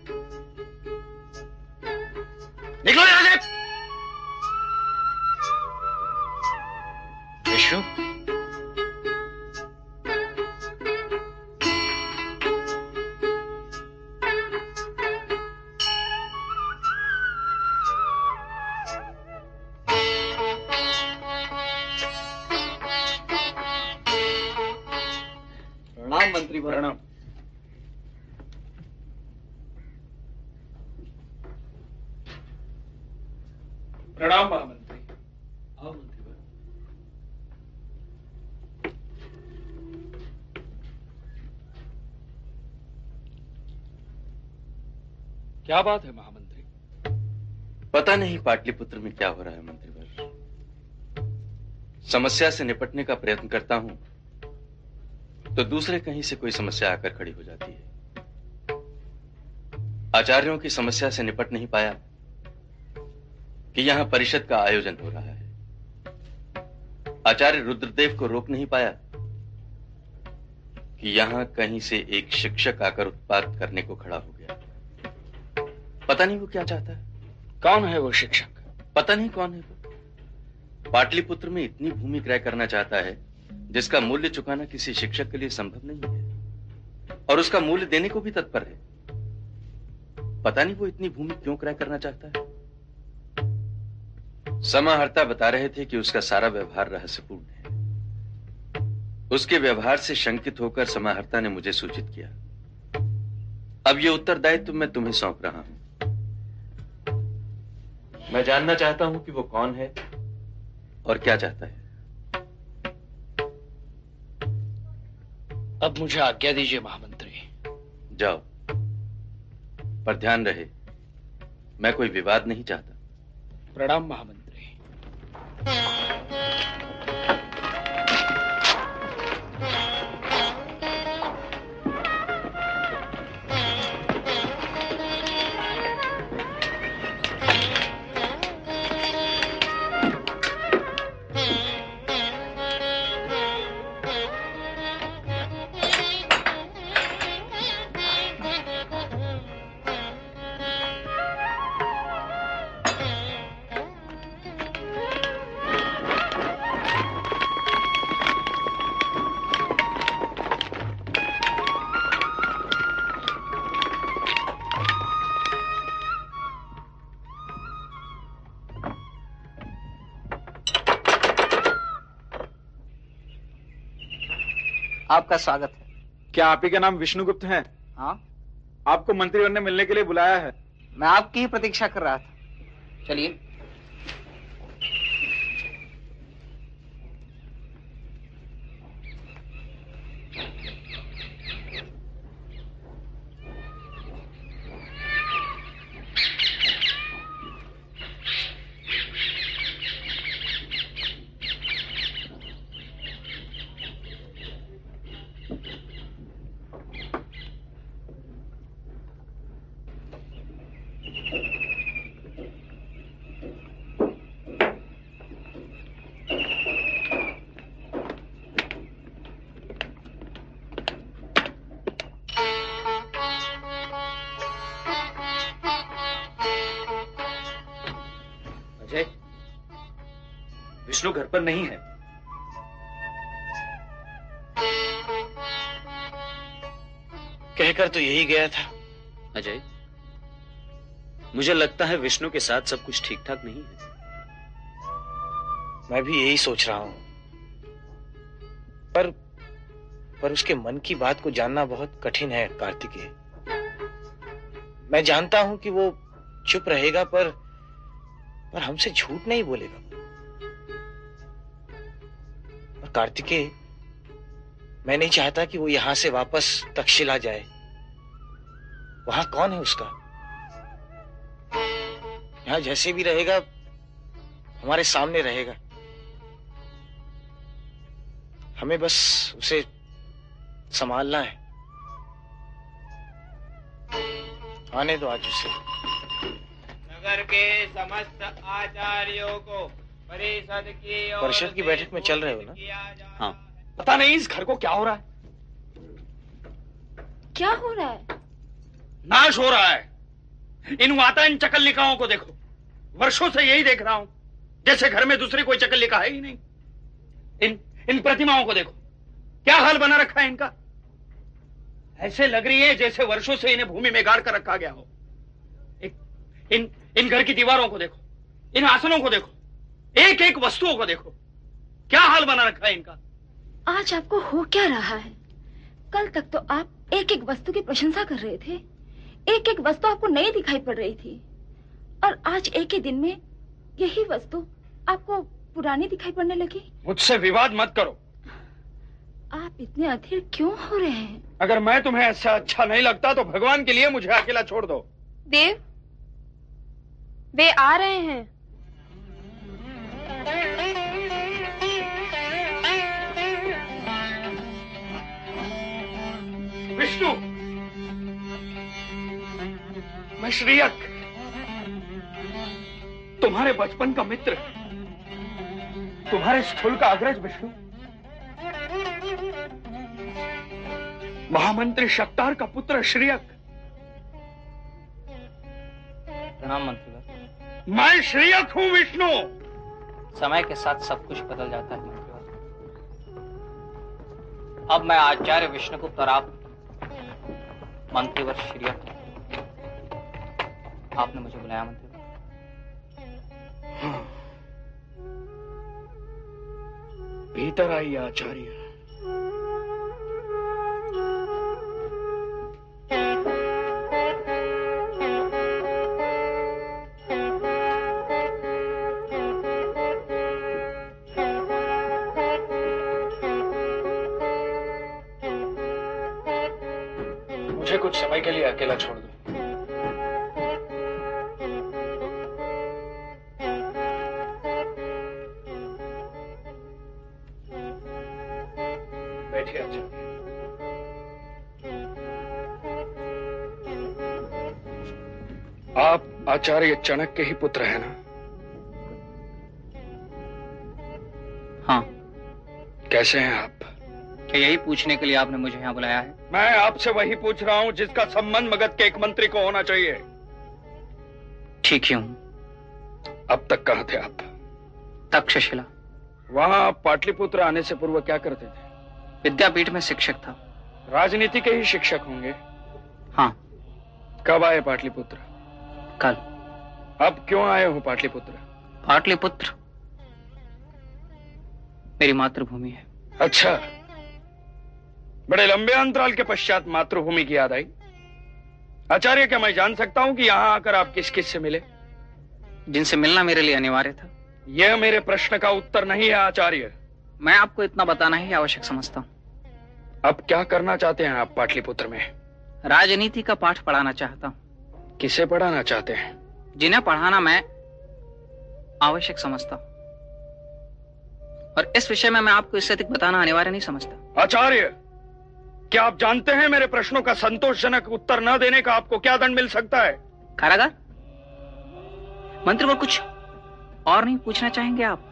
क्या बात है महामंत्री? पता नहीं पाटलिपुत्र में क्या हो रहा है मंत्री मंत्रीवर समस्या से निपटने का प्रयत्न करता हूँ तो दूसरे कहीं से कोई समस्या आकर खड़ी हो जाती है। आचार्यों की समस्या से निपट नहीं पाया कि यहाँ परिषद का आयोजन हो रहा है। आचार्य रुद्रदेव को रोक नहीं पाया कि यहाँ कहीं से एक शिक्षक आकर उत्पाद करने को खड़ा हो। पता नहीं वो क्या चाहता है। कौन है वो शिक्षक? पता नहीं कौन है वो। पाटलिपुत्र में इतनी भूमि क्रय करना चाहता है, जिसका मूल्य चुकाना किसी शिक्षक के लिए संभव नहीं है। और उसका मूल्य देने को भी तत्पर है। पता नहीं वो इतनी भूमि क्यों क्रय करना चाहता है। समाहर्ता बता रहे थे कि उसका सारा व्यवहार रहस्यपूर्ण है। उसके व्यवहार से शंकित होकर समाहर्ता ने मुझे सूचित किया। अब यह उत्तरदायित्व मैं तुम्हें सौंप रहा हूँ। मैं जानना चाहता हूँ कि वो कौन है। और क्या चाहता है? अब मुझे आज्ञा दीजिए महामंत्री। जाओ। पर ध्यान रहे मैं कोई विवाद नहीं चाहता। प्रणाम महामंत्री। आपका स्वागत है। क्या आप ही का नाम विष्णुगुप्त है? हाँ। आपको मंत्रीगण ने मिलने के लिए बुलाया है। मैं आपकी ही प्रतीक्षा कर रहा था। चलिए। तो गया था। अजय मुझे लगता है विष्णु के साथ सब कुछ ठीक ठाक नहीं है। मैं भी यही सोच रहा हूँ। पर पर उसके मन की बात को जानना बहुत कठिन है कार्तिकेय मैं जानता हूँ कि वो चुप रहेगा पर पर हमसे झूठ नहीं बोलेगा। और कार्तिकेय मैं नहीं चाहता कि वो यहाँ से वापस तक्षशिला जाए। वहाँ कौन है उसका? यहाँ जैसे भी रहेगा हमारे सामने रहेगा। हमें बस उसे संभालना है। आने दो आज उसे। नगर के समस्त आचार्यों को परिषद की परिषद की बैठक में चल रहे हो ना? हाँ। पता नहीं इस घर को क्या हो रहा है। क्या हो रहा है? नाश हो रहा है। इन वातायन चकल्लिकाओं को देखो। वर्षों से यही देख रहा हूँ, जैसे घर में दूसरी कोई चकल्लिका है ही नहीं। इन इन प्रतिमाओं को देखो। क्या हाल बना रखा है इनका? ऐसे लग रही है जैसे वर्षों से इन्हें भूमि में गाड़ कर रखा गया हो। इन इन घर की दीवारों को देखो, इन आसनों को देखो एक एक वस्तुओं को देखो। क्या हाल बना रखा है इनका? आज आपको हो क्या रहा है? कल तक तो आप एक एक वस्तु की प्रशंसा कर रहे थे। एक एक वस्तु आपको नई दिखाई पड़ रही थी। और आज एक ही दिन में यही वस्तु आपको पुरानी दिखाई पड़ने लगी? मुझसे विवाद मत करो। आप इतने अधीर क्यों हो रहे हैं? अगर मैं तुम्हें ऐसा अच्छा नहीं लगता तो भगवान के लिए मुझे अकेला छोड़ दो। देव वे आ रहे हैं। विष्णु! मैं श्रीयक तुम्हारे बचपन का मित्र तुम्हारे स्थूल का अग्रज विष्णु। महामंत्री शक्तार का पुत्र श्रीयक। प्रणाम मंत्री मैं श्रीयक हूँ विष्णु। समय के साथ सब कुछ बदल जाता है अब मैं आचार्य विष्णुगुप्त और आप मंत्रीवर श्रीयक आपने मुझे बुलाया मंत्रीवर भीतर आइए आचार्य। मुझे कुछ समय के लिए अकेला छोड़ दो। आचार्य चाणक्य के ही पुत्र है ना? हाँ। कैसे हैं आप? क्या यही पूछने के लिए आपने मुझे यहाँ बुलाया है? मैं आपसे वही पूछ रहा हूँ जिसका संबंध मगध के एक मंत्री को होना चाहिए। ठीक ही हूँ। अब तक कहाँ थे आप? तक्षशिला। वहाँ आप पाटलिपुत्र आने से पूर्व क्या करते थे? विद्यापीठ में शिक्षक था। राजनीति के ही शिक्षक होंगे। हाँ। कब आए पाटलिपुत्र? कल। अब क्यों आए हो पाटलिपुत्र? पाटलिपुत्र? मेरी मातृभूमि है। अच्छा। बड़े लंबे अंतराल के पश्चात मातृभूमि की याद आई। आचार्य क्या मैं जान सकता हूँ कि यहाँ आकर आप किस किस से मिले? जिनसे मिलना मेरे लिए अनिवार्य था। यह मेरे प्रश्न का उत्तर नहीं है आचार्य। मैं आपको इतना बताना ही आवश्यक समझता हूँ। अब क्या करना चाहते हैं आप पाटलिपुत्र में? राजनीति का पाठ पढ़ाना चाहता हूँ। किसे पढ़ाना चाहते हैं? जिन्हें पढ़ाना मैं आवश्यक समझता और इस विषय में मैं आपको इससे अधिक बताना अनिवार्य नहीं समझता। आचार्य क्या आप जानते हैं मेरे प्रश्नों का संतोषजनक उत्तर न देने का आपको क्या दंड मिल सकता है? कारागार? मंत्री वो कुछ और नहीं पूछना चाहेंगे आप?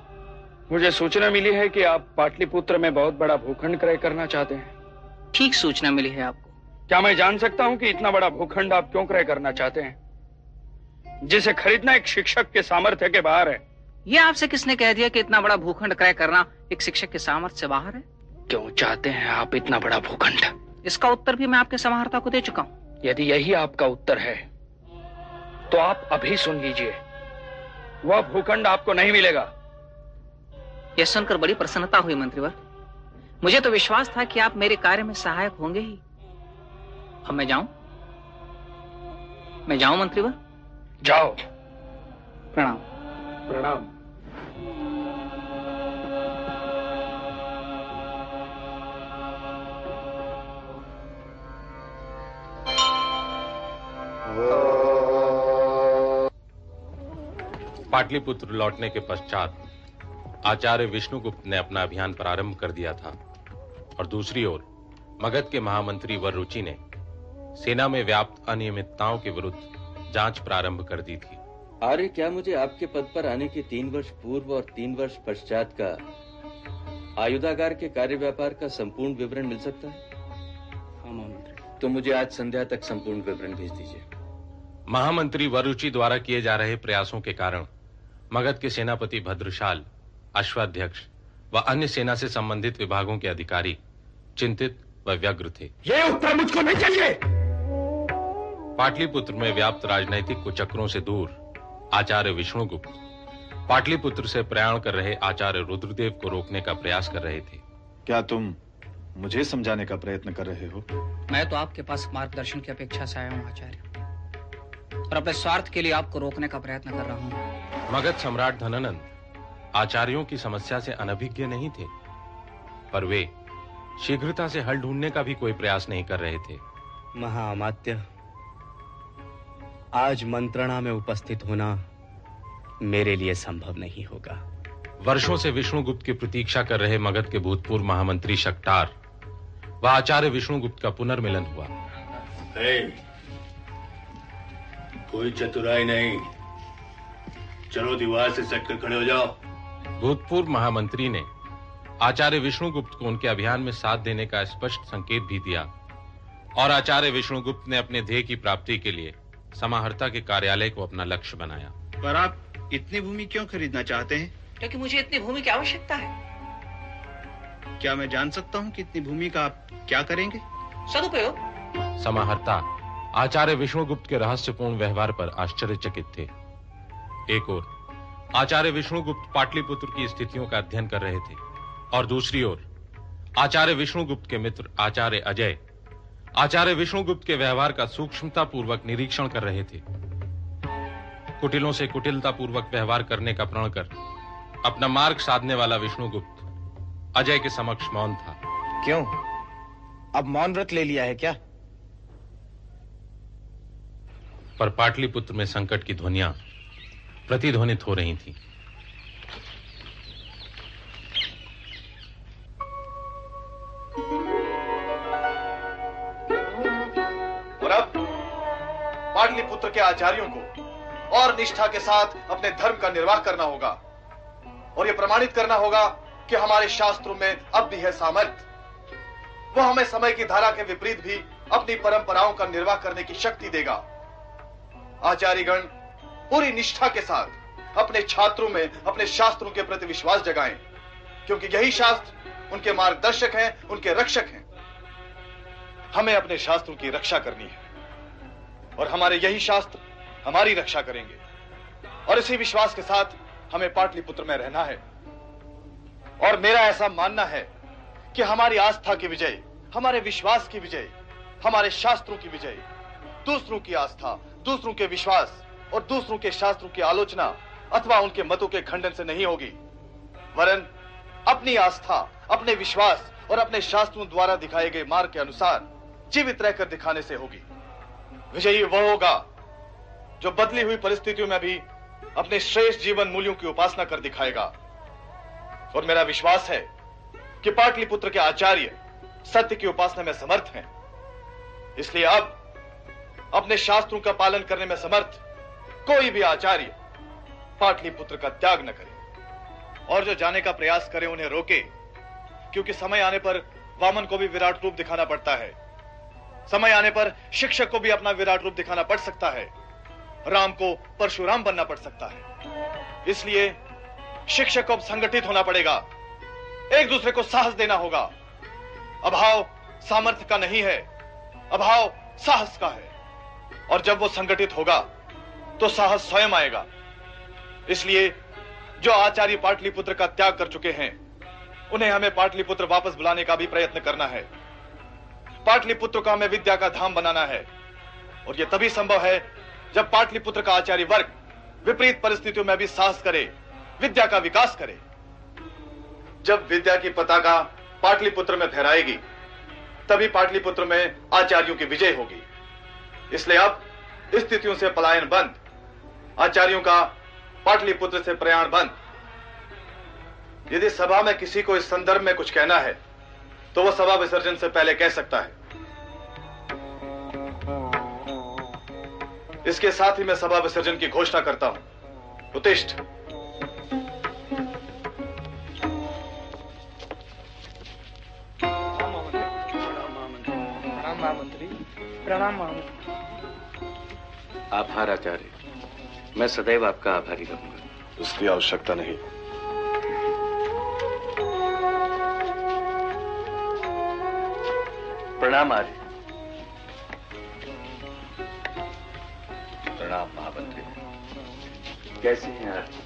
मुझे सूचना मिली है कि आप पाटलिपुत्र में बहुत बड़ा भूखंड क्रय करना चाहते हैं। ठीक सूचना मिली है आपको। क्या मैं जान सकता हूँ कि इतना बड़ा भूखंड आप क्यों क्रय करना चाहते हैं? जिसे खरीदना एक शिक्षक के सामर्थ्य के बाहर है। ये आपसे किसने कह दिया कि इतना बड़ा भूखंड क्रय करना एक शिक्षक के सामर्थ्य से बाहर है? क्यों चाहते हैं आप इतना बड़ा भूखंड? इसका उत्तर भी मैं आपके समाहर्ता को दे चुका हूँ। यदि यही आपका उत्तर है तो आप अभी सुन लीजिए। वह भूखंड आपको नहीं मिलेगा। यह सुनकर बड़ी प्रसन्नता हुई मंत्रीवर। मुझे तो विश्वास था कि आप मेरे कार्य में सहायक होंगे ही। अब मैं जाऊँ? मैं जाऊँ मंत्रीवर? जाओ। प्रणाम। प्रणाम। पाटलिपुत्र लौटने के पश्चात आचार्य विष्णुगुप्त ने अपना अभियान प्रारंभ कर दिया था और दूसरी ओर मगध के महामंत्री वरुचि ने सेना में व्याप्त अनियमितताओं के विरुद्ध जाँच प्रारंभ कर दी थी। आर्य क्या मुझे आपके पद पर आने के तीन वर्ष पूर्व और तीन वर्ष पश्चात का आयुधागार के कार्य व्यापार का संपूर्ण विवरण मिल सकता है? हाँ महामंत्री। तो मुझे आज संध्या तक संपूर्ण विवरण भेज दीजिए। महामंत्री वरुचि द्वारा किए जा रहे प्रयासों के कारण मगध के सेनापति भद्रशाल अश्वाध्यक्ष व अन्य सेना से संबंधित विभागों के अधिकारी चिंतित व व्यग्र थे। ये उत्तर मुझको नहीं चाहिए! पाटलिपुत्र में व्याप्त राजनैतिक कुचक्रों से दूर आचार्य विष्णुगुप्त। पाटलिपुत्र से प्रयाण कर रहे आचार्य रुद्रदेव को रोकने का प्रयास कर रहे थे। क्या तुम मुझे समझाने का प्रयत्न कर रहे हो? मैं तो आपके पास मार्गदर्शन की अपेक्षा से आया हूँ आचार्य। और अपने स्वार्थ के लिए आपको रोकने का प्रयत्न कर रहा हूँ। मगध सम्राट धनानंद आचार्यों की समस्या से अनभिज्ञ नहीं थे पर वे शीघ्रता से हल ढूँढने का भी कोई प्रयास नहीं कर रहे थे। महाअमात्य आज मंत्रणा में उपस्थित होना मेरे लिए संभव नहीं होगा। वर्षों से विष्णुगुप्त की प्रतीक्षा कर रहे मगध के भूतपूर्व महामंत्री शक्टार व आचार्य विष्णुगुप्त का पुनर्मिलन हुआ। कोई चतुराई नहीं। चलो दीवार से सटकर खड़े हो जाओ। भूतपूर्व महामंत्री ने आचार्य विष्णुगुप्त को उनके अभियान में साथ देने का स्पष्ट संकेत भी दिया और आचार्य विष्णुगुप्त ने अपने ध्येय की प्राप्ति के लिए समाहर्ता के कार्यालय को अपना लक्ष्य बनाया। पर आप इतनी भूमि क्यों खरीदना चाहते हैं? क्योंकि मुझे इतनी भूमि की आवश्यकता है। क्या मैं जान सकता हूँ कि इतनी भूमि का आप क्या करेंगे? सदुपयोग। समाहर्ता आचार्य विष्णुगुप्त के रहस्यपूर्ण व्यवहार पर आश्चर्यचकित थे। एक ओर आचार्य विष्णुगुप्त पाटलिपुत्र की स्थितियों का अध्ययन कर रहे थे और दूसरी ओर आचार्य विष्णुगुप्त के मित्र आचार्य अजय आचार्य विष्णुगुप्त के व्यवहार का सूक्ष्मता पूर्वक निरीक्षण कर रहे थे। कुटिलों से कुटिलता पूर्वक व्यवहार करने का प्रण कर अपना मार्ग साधने वाला विष्णुगुप्त अजय के समक्ष मौन था। क्यों? अब मौन व्रत ले लिया है क्या? पर पाटलिपुत्र में संकट की ध्वनिया प्रतिध्वनित हो रही थी। पाटलिपुत्र के आचार्यों को और निष्ठा के साथ अपने धर्म का निर्वाह करना होगा और यह प्रमाणित करना होगा कि हमारे शास्त्रों में अब भी है सामर्थ्य वह हमें समय की धारा के विपरीत भी अपनी परंपराओं का निर्वाह करने की शक्ति देगा। आचार्यगण, पूरी निष्ठा के साथ अपने छात्रों में, अपने शास्त्रों के प्रति विश्वास जगाएँ, क्योंकि यही शास्त्र उनके मार्गदर्शक हैं, उनके रक्षक हैं। हमें अपने शास्त्रों की रक्षा करनी है। और हमारे यही शास्त्र हमारी रक्षा करेंगे। और इसी विश्वास के साथ हमें पाटलिपुत्र में रहना है। और मेरा ऐसा मानना है कि हमारी आस्था की विजय, हमारे विश्वास की विजय, हमारे शास्त्रों की विजय, दूसरों की आस्था, दूसरों के विश्वास और दूसरों के शास्त्रों की आलोचना अथवा उनके मतों के खंडन से नहीं होगी। वरन अपनी आस्था, अपने विश्वास और अपने शास्त्रों द्वारा दिखाए गए मार्ग के अनुसार जीवित रहकर दिखाने से होगी। विजयी वह होगा जो बदली हुई परिस्थितियों में भी अपने श्रेष्ठ जीवन मूल्यों की उपासना कर दिखाएगा। और मेरा विश्वास है कि पाटलिपुत्र के आचार्य सत्य की उपासना में समर्थ हैं। इसलिए अब अपने शास्त्रों का पालन करने में समर्थ कोई भी आचार्य पाटलिपुत्र का त्याग न करे। और जो जाने का प्रयास करे उन्हें रोके, क्योंकि समय आने पर वामन को भी विराट रूप दिखाना पड़ता है। समय आने पर शिक्षक को भी अपना विराट रूप दिखाना पड़ सकता है। राम को परशुराम बनना पड़ सकता है। इसलिए शिक्षक को संगठित होना पड़ेगा। एक दूसरे को साहस देना होगा। अभाव सामर्थ्य का नहीं है। अभाव साहस का है। और जब वो संगठित होगा तो साहस स्वयं आएगा। इसलिए जो आचार्य पाटलिपुत्र का त्याग कर चुके हैं, उन्हें हमें पाटलिपुत्र वापस बुलाने का भी प्रयत्न करना है। पाटलिपुत्र को हमें विद्या का धाम बनाना है। और यह तभी संभव है जब पाटलिपुत्र का आचार्य वर्ग विपरीत परिस्थितियों में भी साहस करे, विद्या का विकास करे। जब विद्या की पताका पाटलिपुत्र में फहराएगी, तभी पाटलिपुत्र में आचार्यों की विजय होगी। इसलिए अब स्थितियों से पलायन बंद, आचार्यों का पाटलिपुत्र से प्रयाण बंद। यदि सभा में किसी को इस संदर्भ में कुछ कहना है तो वह सभा विसर्जन से पहले कह सकता है। इसके साथ ही मैं सभा विसर्जन की घोषणा करता हूँ। उत्तिष्ठ। प्रणाम महामंत्री प्रणाम महामंत्री आभार आचार्य। मैं सदैव आपका आभारी रहूँगा। उसकी आवश्यकता नहीं। प्रणाम आर्य। प्रणाम महामंत्री कैसे हैं आर्य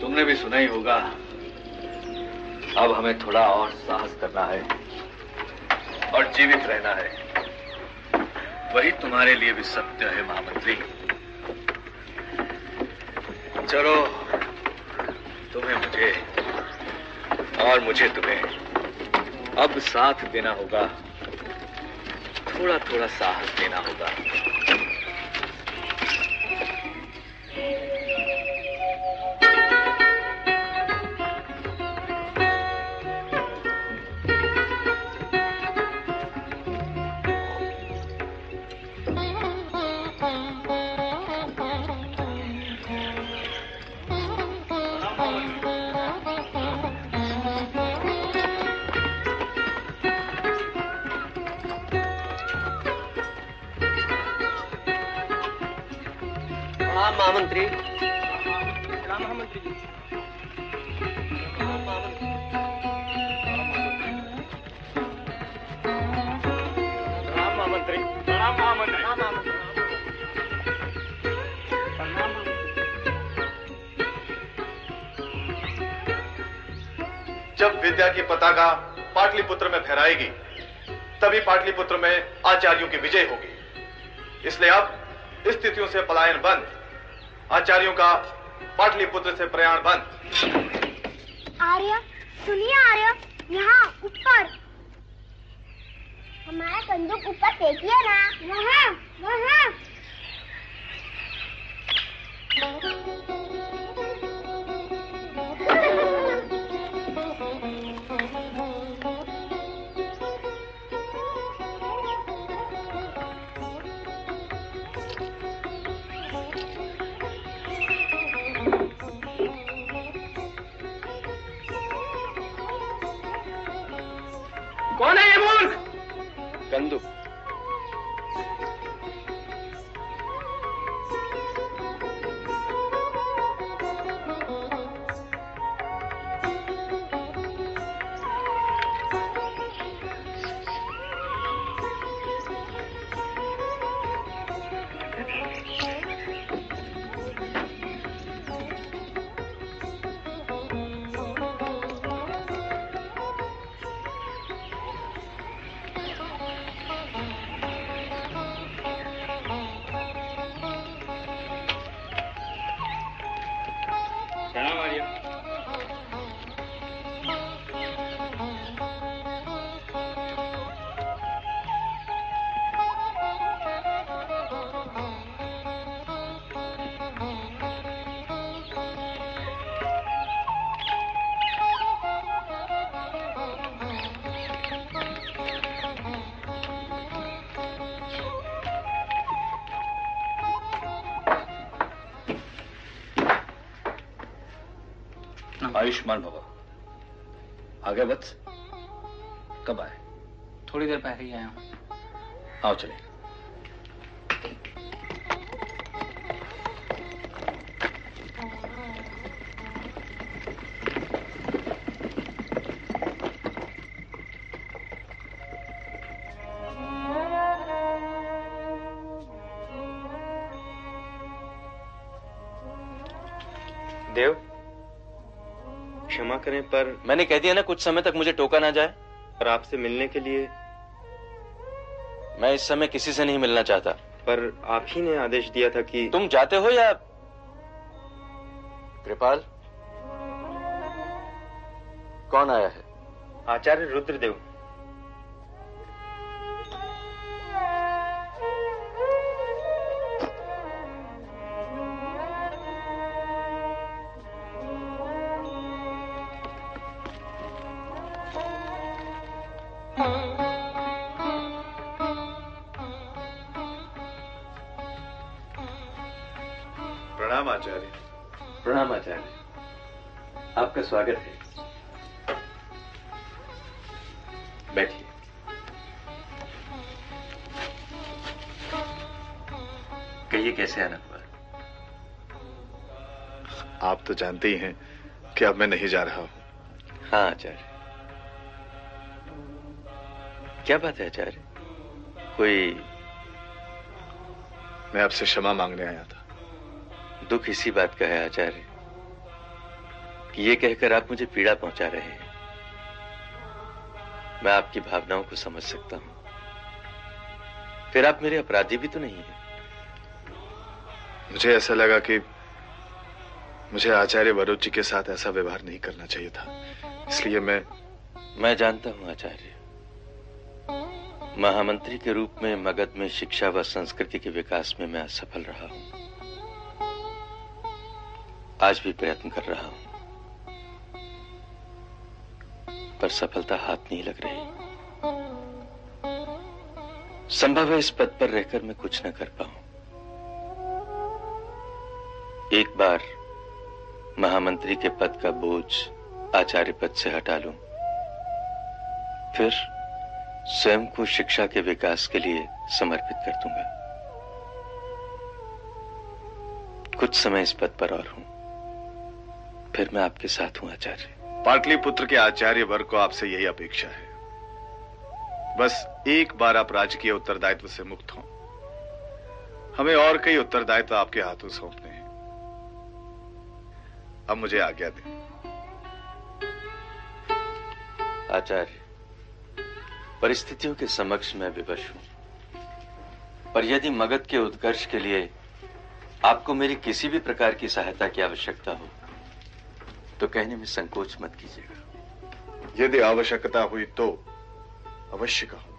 तुमने भी सुना ही होगा, अब हमें थोड़ा और साहस करना है और जीवित रहना है। वही तुम्हारे लिए भी सत्य है महामंत्री। चलो। तुम्हें मुझे और मुझे तुम्हें। अब साथ देना होगा। थोड़ा थोड़ा साहस देना होगा। महामंत्री जब विद्या की पताका पाटलिपुत्र में फहराएगी, तभी पाटलिपुत्र में आचार्यों की विजय होगी। इसलिए अब स्थितियों से पलायन बंद। आचार्यों का पाटलिपुत्र से प्रयाण बंद। आर्य, सुनिए आर्य, यहाँ ऊपर। हमारा संदूक ऊपर देखिए ना। वहाँ वहाँ। कंदु। आयुष्मान करें पर मैंने कह दिया ना कुछ समय तक मुझे टोका ना जाए। पर आपसे मिलने के लिए मैं इस समय किसी से नहीं मिलना चाहता। पर आप ही ने आदेश दिया था कि तुम जाते हो या कृपाल? कौन आया है? आचार्य रुद्रदेव। जानते ही हैं कि अब मैं नहीं जा रहा हूँ। हाँ आचार्य। क्या बात है आचार्य? कोई मैं आपसे क्षमा मांगने आया था। दुख इसी बात का है आचार्य कि ये कहकर आप मुझे पीड़ा पहुँचा रहे हैं। मैं आपकी भावनाओं को समझ सकता हूँ। फिर आप मेरे अपराधी भी तो नहीं हैं? मुझे ऐसा लगा कि मुझे आचार्य वरुण जी के साथ ऐसा व्यवहार नहीं करना चाहिए था। इसलिए मैं मैं जानता हूँ आचार्य। महामंत्री के रूप में मगध में शिक्षा व संस्कृति के विकास में मैं असफल रहा हूँ। आज भी प्रयत्न कर रहा हूँ। पर सफलता हाथ नहीं लग रही। संभव है इस पद पर रहकर मैं कुछ न कर पाऊँ। एक बार महामंत्री के पद का बोझ आचार्य पद से हटा लूँ। फिर स्वयं को शिक्षा के विकास के लिए समर्पित कर दूँगा। कुछ समय इस पद पर और हूँ। फिर मैं आपके साथ हूँ, आचार्य। पाटलिपुत्र के आचार्य वर्ग को आपसे यही अपेक्षा है। बस एक बार आप राजकीय उत्तरदायित्व से मुक्त हों। हमें और कई उत्तरदायित्व आपके हाथों सौंपने अब मुझे आज्ञा दें। आचार्य परिस्थितियों के समक्ष मैं विवश हूँ। पर यदि मगध के उत्कर्ष के लिए आपको मेरी किसी भी प्रकार की सहायता की आवश्यकता हो तो कहने में संकोच मत कीजिएगा। यदि आवश्यकता हुई तो अवश्य कहूँगा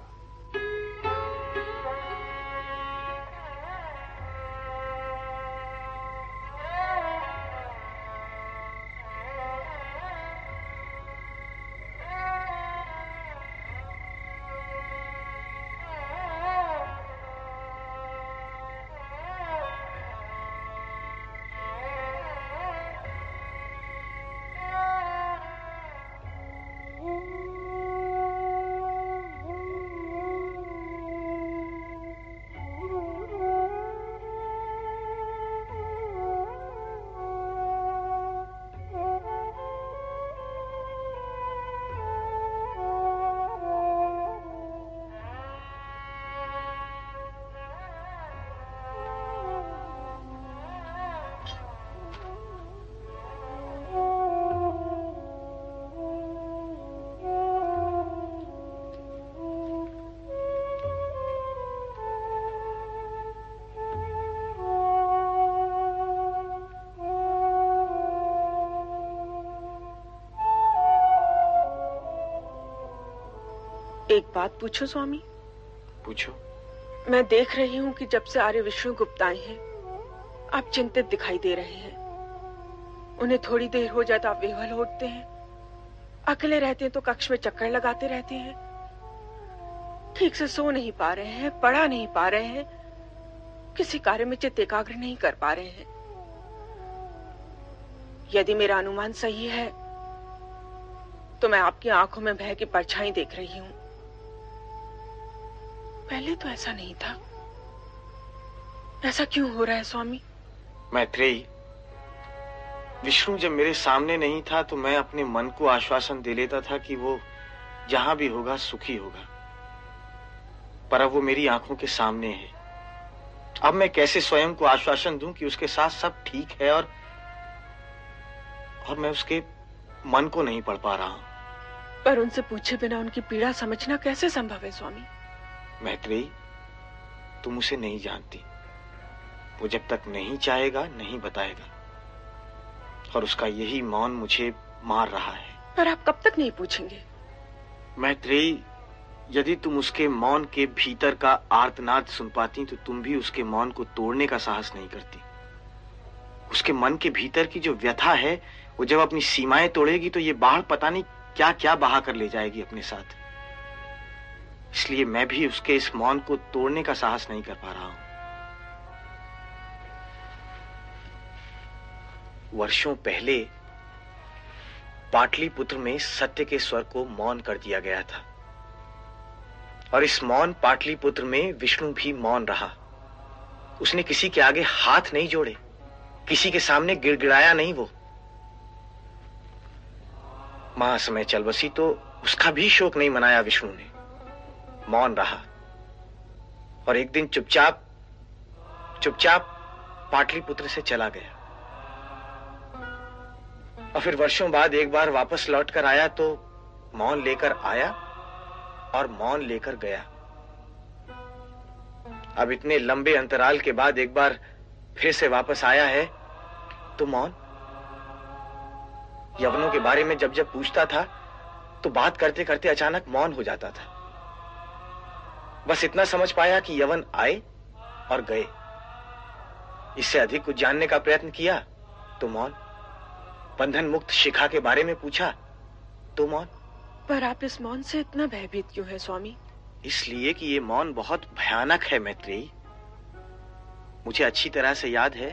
बात पूछो स्वामी। पूछो। मैं देख रही हूँ कि जब से आर्य विष्णु गुप्त आए हैं आप चिंतित दिखाई दे रहे हैं। उन्हें थोड़ी देर हो जाए तो आप वेवल होते हैं। अकेले रहते हैं तो कक्ष में चक्कर लगाते रहते हैं। ठीक से सो नहीं पा रहे हैं पढ़ा नहीं पा रहे हैं किसी कार्य में चित्त एकाग्र नहीं कर पा रहे हैं। यदि मेरा अनुमान सही है तो मैं आपकी आँखों में भय की परछाई देख रही हूँ। पहले तो ऐसा नहीं था। ऐसा क्यों हो रहा है स्वामी? मैत्रेयी विष्णु जब मेरे सामने नहीं था तो मैं अपने मन को आश्वासन दे लेता था कि वो जहाँ भी होगा सुखी होगा। पर अब वो मेरी आँखों के सामने है। अब मैं कैसे स्वयं को आश्वासन दूँ कि उसके साथ सब ठीक है और और मैं उसके मन को नहीं पढ़ पा रहा हूँ? पर उनसे पूछे बिना उनकी पीड़ा समझना कैसे संभव है स्वामी? मैत्रेयी तुम उसे नहीं जानती। वो जब तक नहीं चाहेगा नहीं बताएगा। और उसका यही मौन मुझे मार रहा है। पर आप कब तक नहीं पूछेंगे? मैत्रेयी यदि तुम उसके मौन के भीतर का आर्तनाद सुन पाती तो तुम भी उसके मौन को तोड़ने का साहस नहीं करती। उसके मन के भीतर की जो व्यथा है वो जब अपनी सीमाएँ तोड़ेगी तो ये बाढ़ पता नहीं क्या क्या बहा कर ले जाएगी अपने साथ। इसलिए मैं भी उसके इस मौन को तोड़ने का साहस नहीं कर पा रहा हूँ। वर्षों पहले पाटलिपुत्र में सत्य के स्वर को मौन कर दिया गया था। और इस मौन पाटलिपुत्र में विष्णु भी मौन रहा। उसने किसी के आगे हाथ नहीं जोड़े, किसी के सामने गिड़गिड़ाया नहीं वो। महासमय चल बसी तो उसका भी शोक नहीं मनाया विष्णु ने। मौन रहा। और एक दिन चुपचाप चुपचाप पाटलिपुत्र से चला गया। और फिर वर्षों बाद एक बार वापस लौट कर आया तो मौन लेकर आया और मौन लेकर गया। अब इतने लंबे अंतराल के बाद एक बार फिर से वापस आया है तो मौन? यवनों के बारे में जब जब पूछता था तो बात करते करते अचानक मौन हो जाता था। बस इतना समझ पाया कि यवन आए और गए। इससे अधिक कुछ जानने का प्रयत्न किया तो मौन। बंधन मुक्त शिखा के बारे में पूछा तो मौन। पर आप इस मौन से इतना भयभीत क्यों है स्वामी? इसलिए कि ये मौन बहुत भयानक है मैत्रेयी। मुझे अच्छी तरह से याद है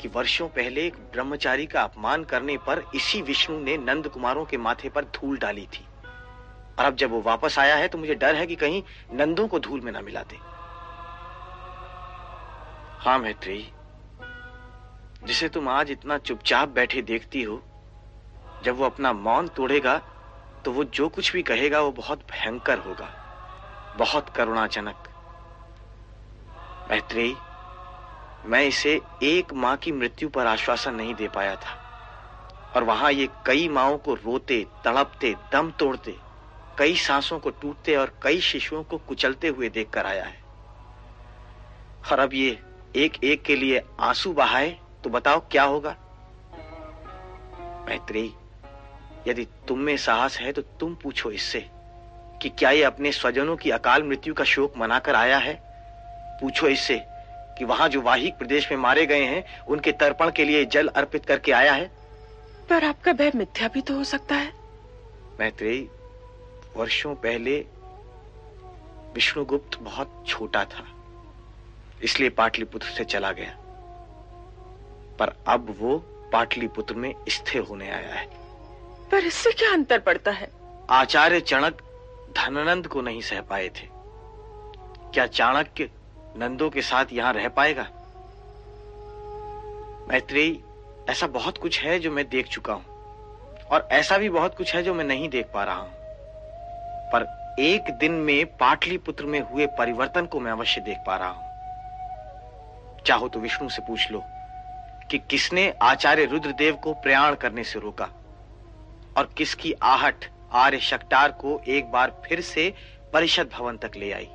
कि वर्षों पहले एक ब्रह्मचारी का अपमान करने पर इसी विष्णु ने नंद कुमारों के माथे पर धूल डाली थी। और अब जब वो वापस आया है तो मुझे डर है कि कहीं नंदों को धूल में ना मिला दे। हाँ मैत्रेयी जिसे तुम आज इतना चुपचाप बैठे देखती हो, जब वो अपना मौन तोड़ेगा तो वो जो कुछ भी कहेगा, वो बहुत भयंकर होगा। बहुत करुणाजनक। मैत्रेयी मैं इसे एक माँ की मृत्यु पर आश्वासन नहीं दे पाया था। और वहाँ ये कई माओं को रोते, तड़पते, दम तोड़ते कई सांसों को टूटते और कई शिशुओं को कुचलते हुए देखकर आया है। और अब ये एक एक के लिए आँसू बहाए तो बताओ क्या होगा? मैत्री यदि तुम में साहस है तो तुम पूछो इससे कि क्या ये अपने स्वजनों की अकाल मृत्यु का शोक मनाकर आया है? पूछो इससे कि वहाँ जो वाहिक प्रदेश में मारे गए हैं उनके तर्पण के लिए जल अर्पित करके आया है? पर आपका भय मिथ्या भी तो हो सकता है। मैत्रेयी वर्षों पहले विष्णुगुप्त बहुत छोटा था इसलिए पाटलिपुत्र से चला गया। पर अब वो पाटलिपुत्र में स्थिर होने आया है। पर इससे क्या अंतर पड़ता है? आचार्य चाणक धनानंद को नहीं सह पाए थे। क्या चाणक्य नंदो के साथ यहाँ रह पाएगा? मैत्रेयी ऐसा बहुत कुछ है जो मैं देख चुका हूँ और ऐसा भी बहुत कुछ है जो मैं नहीं देख पा रहा हूँ। पर एक दिन में पाटलिपुत्र में हुए परिवर्तन को मैं अवश्य देख पा रहा हूँ। चाहो तो विष्णु से पूछ लो कि किसने आचार्य रुद्रदेव को प्रयाण करने से रोका और किसकी आहट आर्य शक्टार को एक बार फिर से परिषद भवन तक ले आई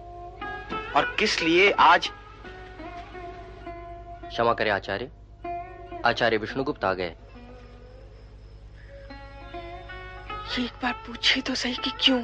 और किस लिए आज क्षमा करें आचार्य। आचार्य विष्णुगुप्त आ गए। ये एक बार पूछे तो सही कि क्यों?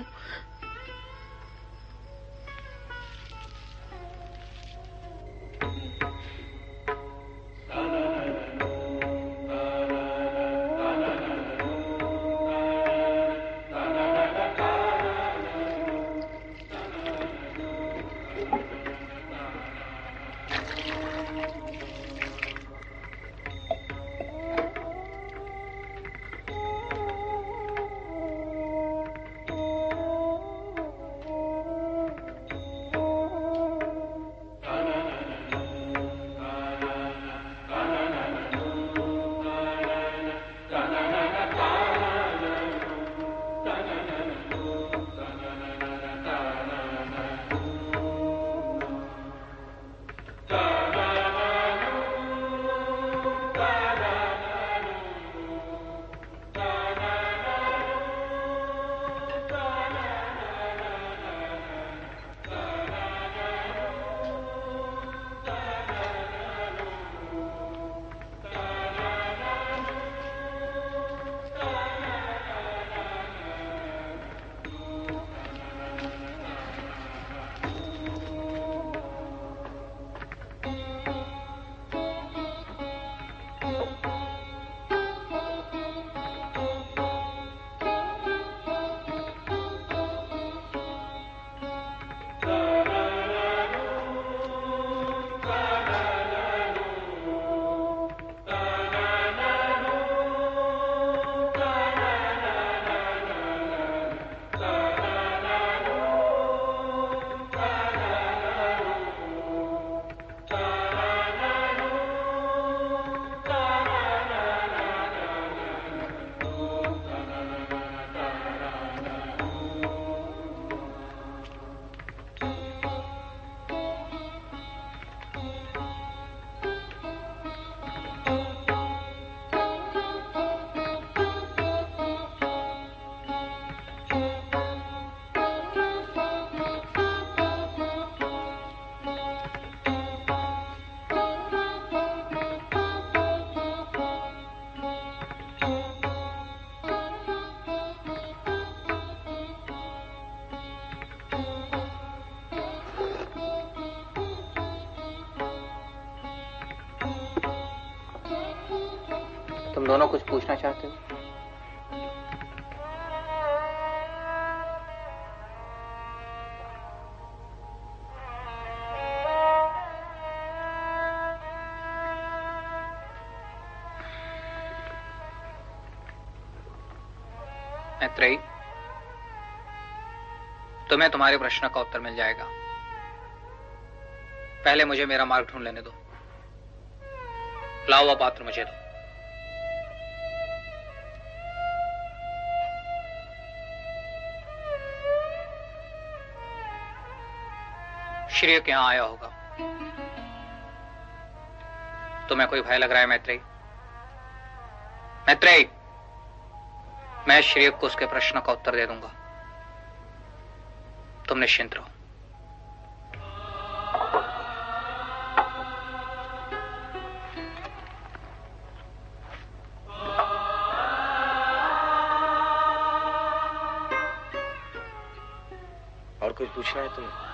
मैत्रेयी तुम्हें तुम्हारे प्रश्न का उत्तर मिल जाएगा। पहले मुझे मेरा मार्ग ढूंढ लेने दो। लाओ वह पात्र मुझे दो। श्रेय यहाँ आया होगा? तुम्हें कोई भय लग रहा है मैत्रेयी मैत्रेयी मैं श्रेय को उसके प्रश्न का उत्तर दे दूँगा। तुम निश्चिंत रहो। और कुछ पूछना है तुम्हें?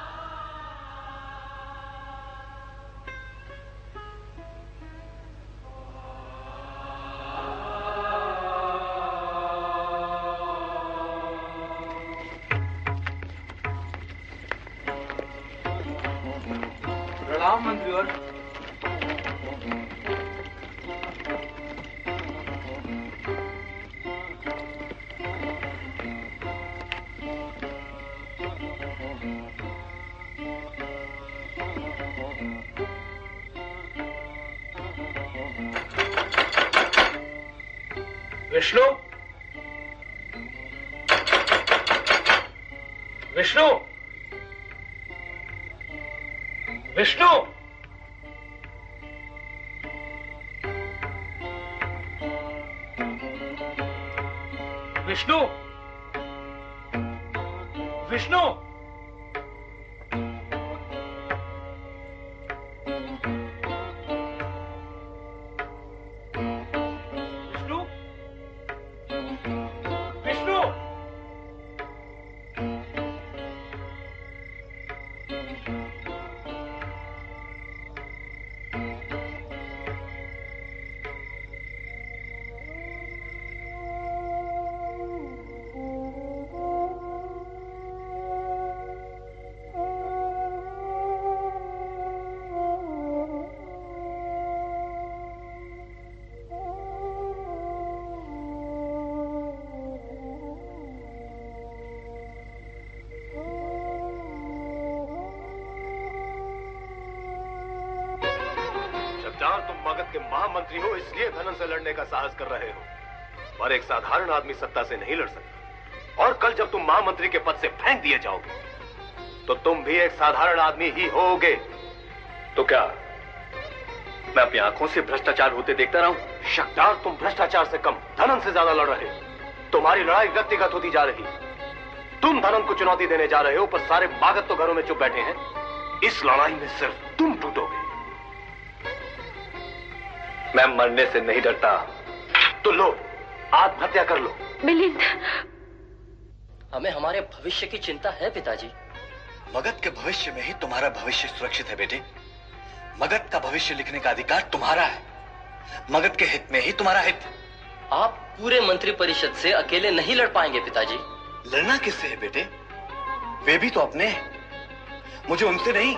लड़ने का साहस कर रहे हो। पर एक साधारण आदमी सत्ता से नहीं लड़ सकता। और कल जब तुम महामंत्री के पद से फेंक दिए जाओगे तो तुम भी एक साधारण आदमी ही होगे। तो क्या मैं अपनी आँखों से भ्रष्टाचार होते देखता रहा? हूँ शक्तार तुम भ्रष्टाचार से कम धनन से ज़्यादा लड़ रहे तुम्हारी लड़ाई व्यक्तिगत होती जा रही। तुम धनन को चुनौती देने जा रहे हो, पर सारे बागत तो घरों में चुप बैठे हैं। इस लड़ाई में सिर्फ़ मैं मरने से नहीं डरता। तो लो आत्महत्या कर लो। मिलिंद। हमें हमारे भविष्य की चिंता है पिताजी। मगध के भविष्य में ही तुम्हारा भविष्य सुरक्षित है बेटे। मगध का भविष्य लिखने का अधिकार तुम्हारा है। मगध के हित में ही तुम्हारा हित। आप पूरे मंत्री परिषद से अकेले नहीं लड़ पाएँगे पिताजी। लड़ना किससे है बेटे? वे भी तो अपने हैं। मुझे उनसे नहीं।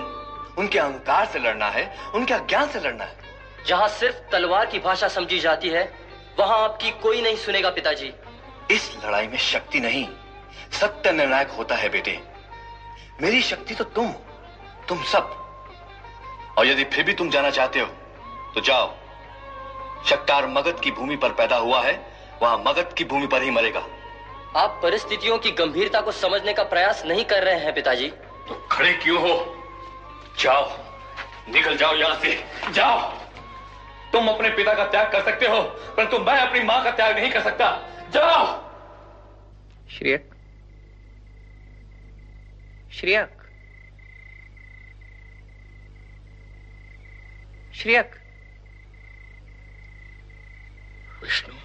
उनके अहंकार से लड़ना है उनके अज्ञान से लड़ना है। जहाँ सिर्फ़ तलवार की भाषा समझी जाती है वहाँ आपकी कोई नहीं सुनेगा पिताजी। इस लड़ाई में शक्ति नहीं सत्य निर्णायक होता है बेटे। मेरी शक्ति तो तुम तुम सब। और यदि फिर भी तुम जाना चाहते हो तो जाओ। शक्तार मगध की भूमि पर पैदा हुआ है वहाँ मगध की भूमि पर ही मरेगा। आप परिस्थितियों की गंभीरता को समझने का प्रयास नहीं कर रहे हैं पिताजी। तो खड़े क्यों हो? जाओ निकल जाओ यहाँ से। जाओ। तुम अपने पिता का त्याग कर सकते हो परंतु मैं अपनी माँ का त्याग नहीं कर सकता। जाओ! श्रेयक। श्रेयक। श्रेयक। विष्णु।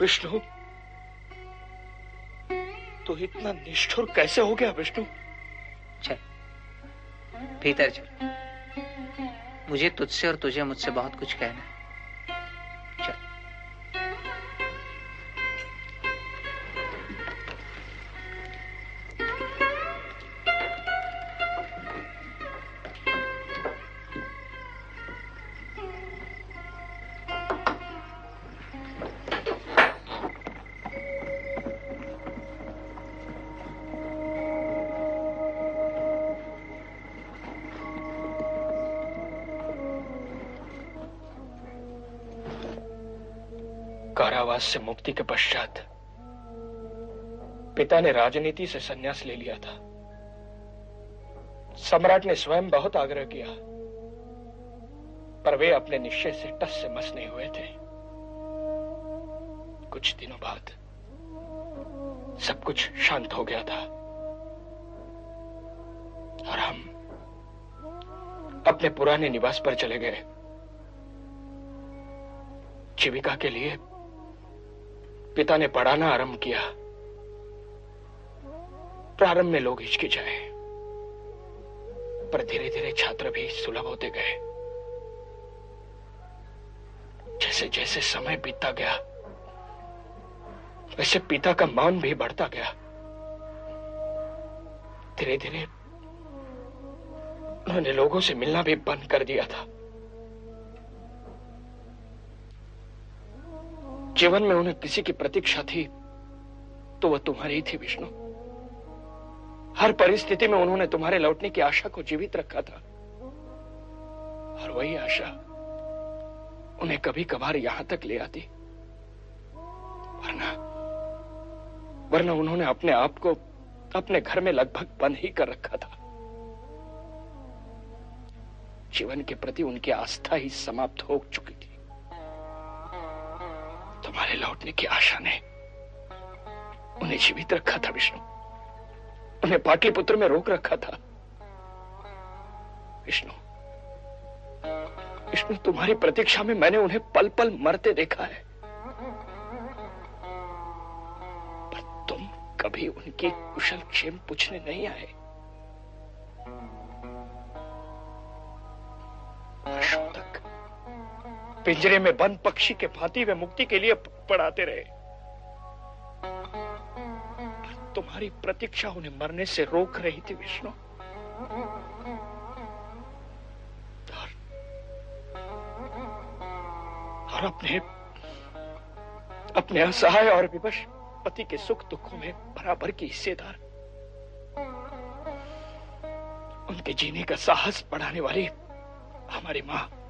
विष्णु? तो इतना निष्ठुर कैसे हो गया विष्णु? चल। भीतर चल। मुझे तुझसे और तुझे मुझसे बहुत कुछ कहना है। कारावास से मुक्ति के पश्चात पिता ने राजनीति से संन्यास ले लिया था। सम्राट ने स्वयं बहुत आग्रह किया, पर वे अपने निश्चय से टस से मस नहीं हुए थे। कुछ दिनों बाद सब कुछ शांत हो गया था, और हम अपने पुराने निवास पर चले गए। जीविका के लिए पिता ने पढ़ाना आरंभ किया। प्रारंभ में लोग हिचकिचाए। पर धीरे धीरे छात्र भी सुलभ होते गए। जैसे जैसे समय बीतता गया, वैसे पिता का मान भी बढ़ता गया। धीरे धीरे उन्होंने लोगों से मिलना भी बंद कर दिया था। जीवन में उन्हें किसी की प्रतीक्षा थी तो वह तुम्हारी ही थी, विष्णु। हर परिस्थिति में उन्होंने तुम्हारे लौटने की आशा को जीवित रखा था। और वही आशा उन्हें कभी कभार यहाँ तक ले आती। वरना वरना उन्होंने अपने आप को अपने घर में लगभग बंद ही कर रखा था। जीवन के प्रति उनकी आस्था ही समाप्त हो चुकी थी। तुम्हारे लौटने की आशा ने उन्हें जीवित रखा था विष्णु। उन्हें पाटलिपुत्र में रोक रखा था। विष्णु विष्णु, तुम्हारी प्रतीक्षा में मैंने उन्हें पल पल मरते देखा है। पर तुम कभी उनकी कुशल क्षेम पूछने नहीं आए। वर्षों तक पिंजरे में बंद पक्षी के भांति वे मुक्ति के लिए पड़ाते रहे। तुम्हारी प्रतीक्षा उन्हें मरने से रोक रही थी विष्णु। और, और अपने अपने असहाय और विवश पति के सुख दुखों में बराबर की हिस्सेदार। उनके जीने का साहस बढ़ाने वाली हमारी माँ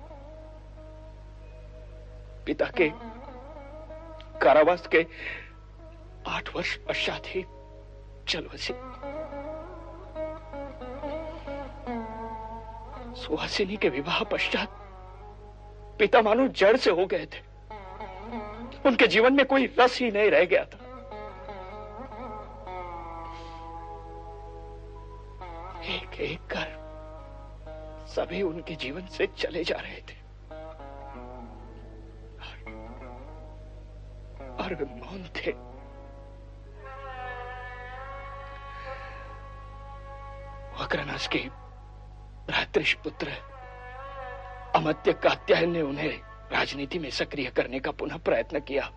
पिता के कारावास के आठ वर्ष पश्चात ही चल बसी। सुहासिनी के विवाह पश्चात पिता मानो जड़ से हो गए थे। उनके जीवन में कोई रस ही नहीं रह गया था। एक एक कर सभी उनके जीवन से चले जा रहे थे। वे मौन के भ्रातृष पुत्र अमत्य कात्यायन ने उन्हें राजनीति में सक्रिय करने का पुनः प्रयत्न किया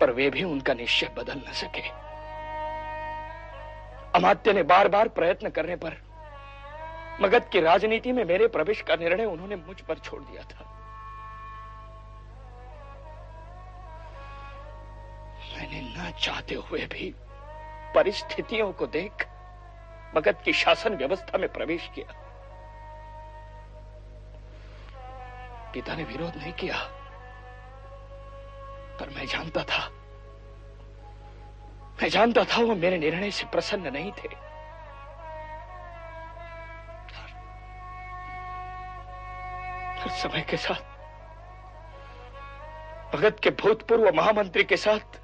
पर वे भी उनका निश्चय बदल न सके अमात्य ने बार बार प्रयत्न करने पर मगध की राजनीति में मेरे प्रवेश का निर्णय उन्होंने मुझ पर छोड़ दिया था मैंने न चाहते हुए भी परिस्थितियों को देख मगध की शासन व्यवस्था में प्रवेश किया। पिता ने विरोध नहीं किया, पर मैं जानता था, मैं जानता था वो मेरे निर्णय से प्रसन्न नहीं थे। हर समय के साथ, भगत के भूतपूर्व महामंत्री के साथ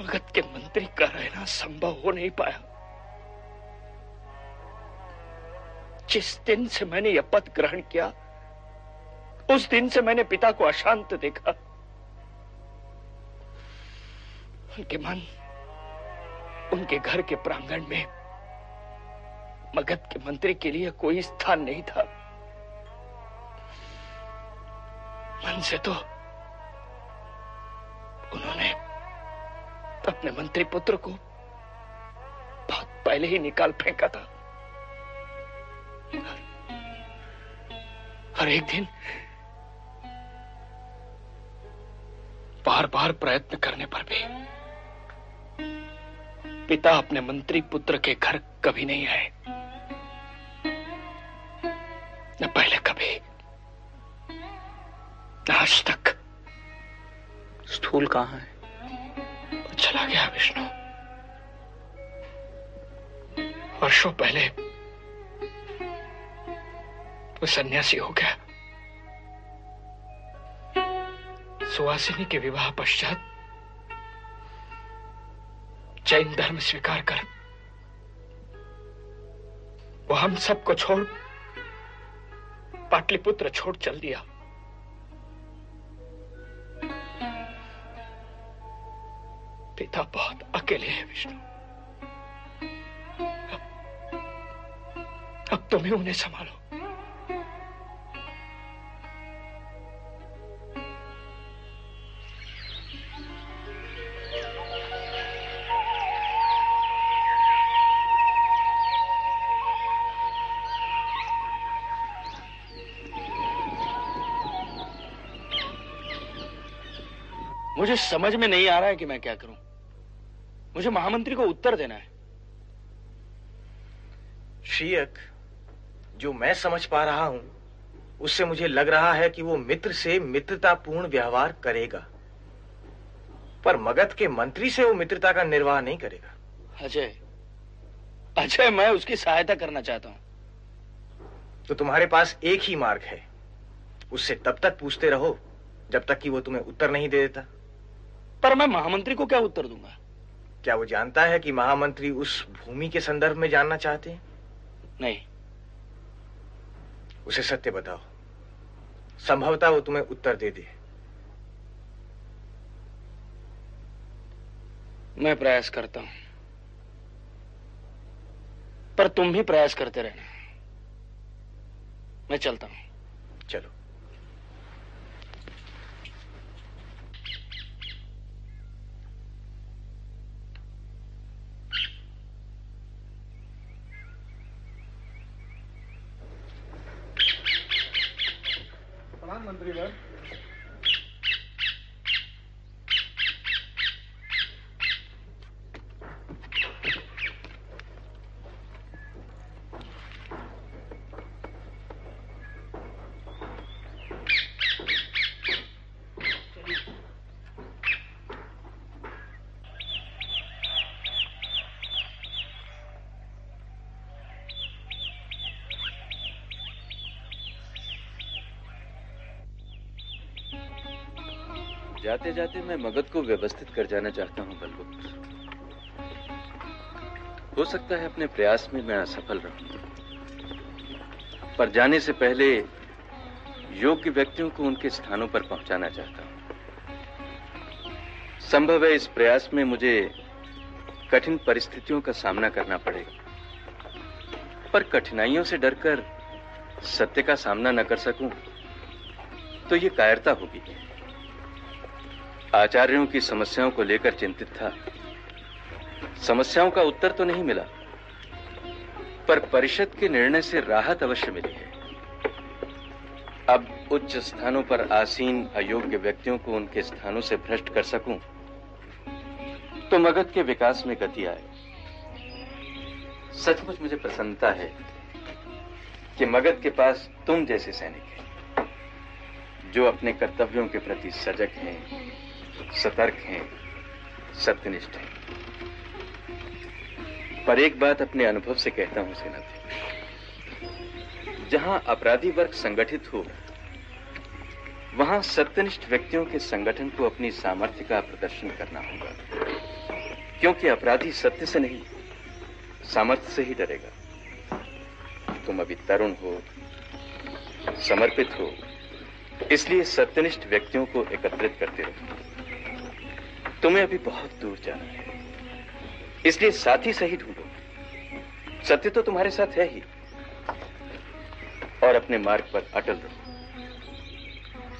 भगत के मंत्री का रहना संभव हो नहीं पाया। जिस दिन से मैंने यह पद ग्रहण किया, उस दिन से मैंने पिता को अशांत देखा। उनके मन, उनके घर के प्रांगण में मगध के मंत्री के लिए कोई स्थान नहीं था। मन से तो उन्होंने अपने मंत्री पुत्र को बहुत पहले ही निकाल फेंका था। हर एक दिन बार बार प्रयत्न करने पर भी पिता अपने मंत्री पुत्र के घर कभी नहीं आए। न पहले कभी, न आज तक। स्थूल कहाँ है? चला गया विष्णु। वर्षों पहले वो सन्यासी हो गया। सुहासिनी के विवाह पश्चात जैन धर्म स्वीकार कर वो हम सबको छोड़ पाटलिपुत्र छोड़ चल दिया। पिता बहुत अकेले हैं विष्णु। अब, अब तुम ही उन्हें संभालो। मुझे समझ में नहीं आ रहा है कि मैं क्या करूँ। मुझे महामंत्री को उत्तर देना है। श्रीयक जो मैं समझ पा रहा हूँ उससे मुझे लग रहा है कि वो मित्र से मित्रतापूर्ण व्यवहार करेगा। पर मगध के मंत्री से वो मित्रता का निर्वाह नहीं करेगा। अजय अजय मैं उसकी सहायता करना चाहता हूँ। तो तुम्हारे पास एक ही मार्ग है। उससे तब तक पूछते रहो जब तक कि वो तुम्हें उत्तर नहीं दे देता। पर मैं महामंत्री को क्या उत्तर दूँगा? क्या वो जानता है कि महामंत्री उस भूमि के संदर्भ में जानना चाहते हैं? नहीं। उसे सत्य बताओ। संभवतः वो तुम्हें उत्तर दे दे। मैं प्रयास करता हूँ। पर तुम भी प्रयास करते रहना। मैं चलता हूँ। चलो। जाते मैं मगध को व्यवस्थित कर जाना चाहता हूँ बलवुत हो सकता है अपने प्रयास में मैं असफल रहूँ। पर जाने से पहले योग्य व्यक्तियों को उनके स्थानों पर पहुंचाना चाहता हूँ। संभव है इस प्रयास में मुझे कठिन परिस्थितियों का सामना करना पड़े। पर कठिनाइयों से डरकर सत्य का सामना न कर सकूँ तो ये कायरता होगी। आचार्यों की समस्याओं को लेकर चिंतित था। समस्याओं का उत्तर तो नहीं मिला, पर परिषद के निर्णय से राहत अवश्य मिली है। अब उच्च स्थानों पर आसीन, अयोग्य व्यक्तियों को उनके स्थानों से भ्रष्ट कर सकूँ तो मगध के विकास में गति आए। सचमुच मुझे प्रसन्नता है कि मगध के पास तुम जैसे सैनिक हैं, जो अपने कर्तव्यों के प्रति सजग हैं। सतर्क हैं, सत्यनिष्ठ हैं। पर एक बात अपने अनुभव से कहता हूँ, सेनापति। जहाँ अपराधी वर्ग संगठित हो, वहाँ सत्यनिष्ठ व्यक्तियों के संगठन को अपनी सामर्थ्य का प्रदर्शन करना होगा। क्योंकि अपराधी सत्य से नहीं, सामर्थ्य से ही डरेगा। तुम अभी तरुण हो, समर्पित हो, इसलिए सत्यनिष्ठ व्यक्तियों को एकत्रित करते रहो। तुम्हें अभी बहुत दूर जाना है। इसलिए साथी सही ढूंढो। सत्य तो तुम्हारे साथ है ही। और अपने मार्ग पर अटल रहो।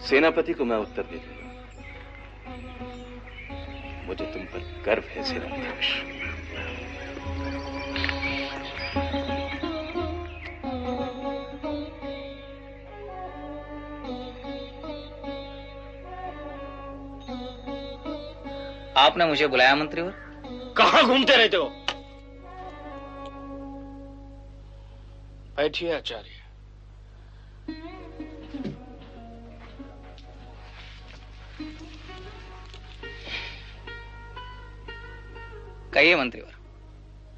सेनापति को मैं उत्तर दे दूँगा। मुझे तुम पर गर्व है सेनापति आपने मुझे बुलाया मंत्री और? कहा घूमते रहते हो? बैठिए आचार्य। कहिए मंत्रीवर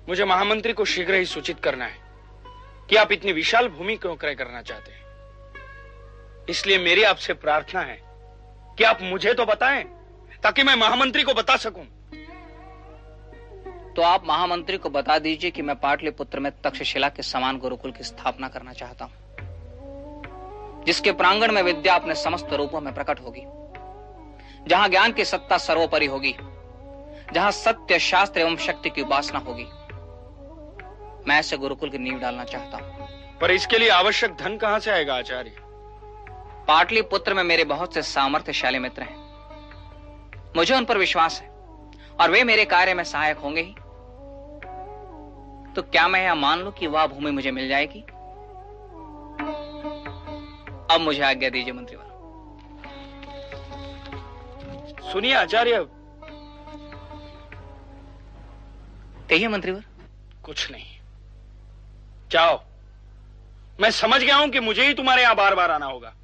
मुझे महामंत्री को शीघ्र ही सूचित करना है कि आप इतनी विशाल भूमि क्यों क्रय करना चाहते हैं। इसलिए मेरी आपसे प्रार्थना है कि आप मुझे तो बताएँ ताकि मैं महामंत्री को बता सकूँ। तो आप महामंत्री को बता दीजिए कि मैं पाटलिपुत्र में तक्षशिला के समान गुरुकुल की स्थापना करना चाहता हूँ। जिसके प्रांगण में विद्या अपने समस्त रूपों में प्रकट होगी। जहाँ ज्ञान की सत्ता सर्वोपरि होगी। जहाँ सत्य शास्त्र एवं शक्ति की उपासना होगी। मैं ऐसे गुरुकुल की नींव डालना चाहता हूँ। पर इसके लिए आवश्यक धन कहाँ से आएगा आचार्य? पाटलिपुत्र में मेरे बहुत से सामर्थ्यशाली मित्र हैं। मुझे उन पर विश्वास है। और वे मेरे कार्य में सहायक होंगे ही। तो क्या मैं यह मान लू कि वह भूमि मुझे मिल जाएगी? अब मुझे आज्ञा दीजिए मंत्रीवर। सुनिए आचार्य। कहिए मंत्रीवर। कुछ नहीं। जाओ। मैं समझ गया हूँ कि मुझे ही तुम्हारे यहाँ बार बार आना होगा।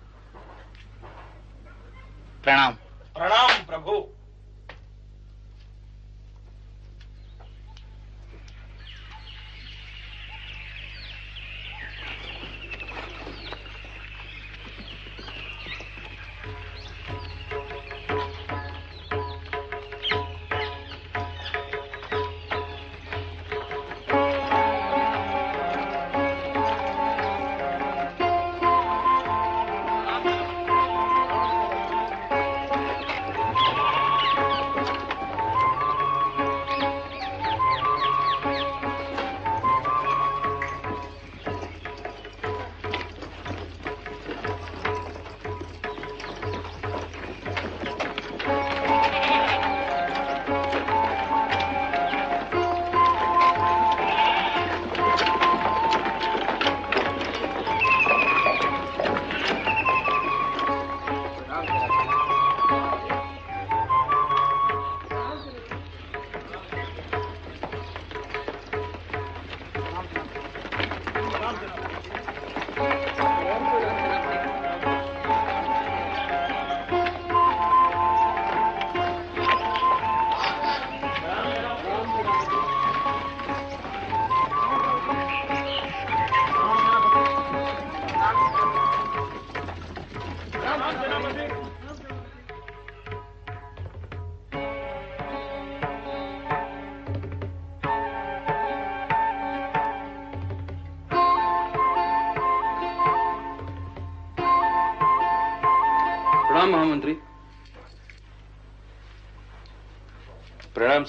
प्रणाम। प्रणाम प्रभु।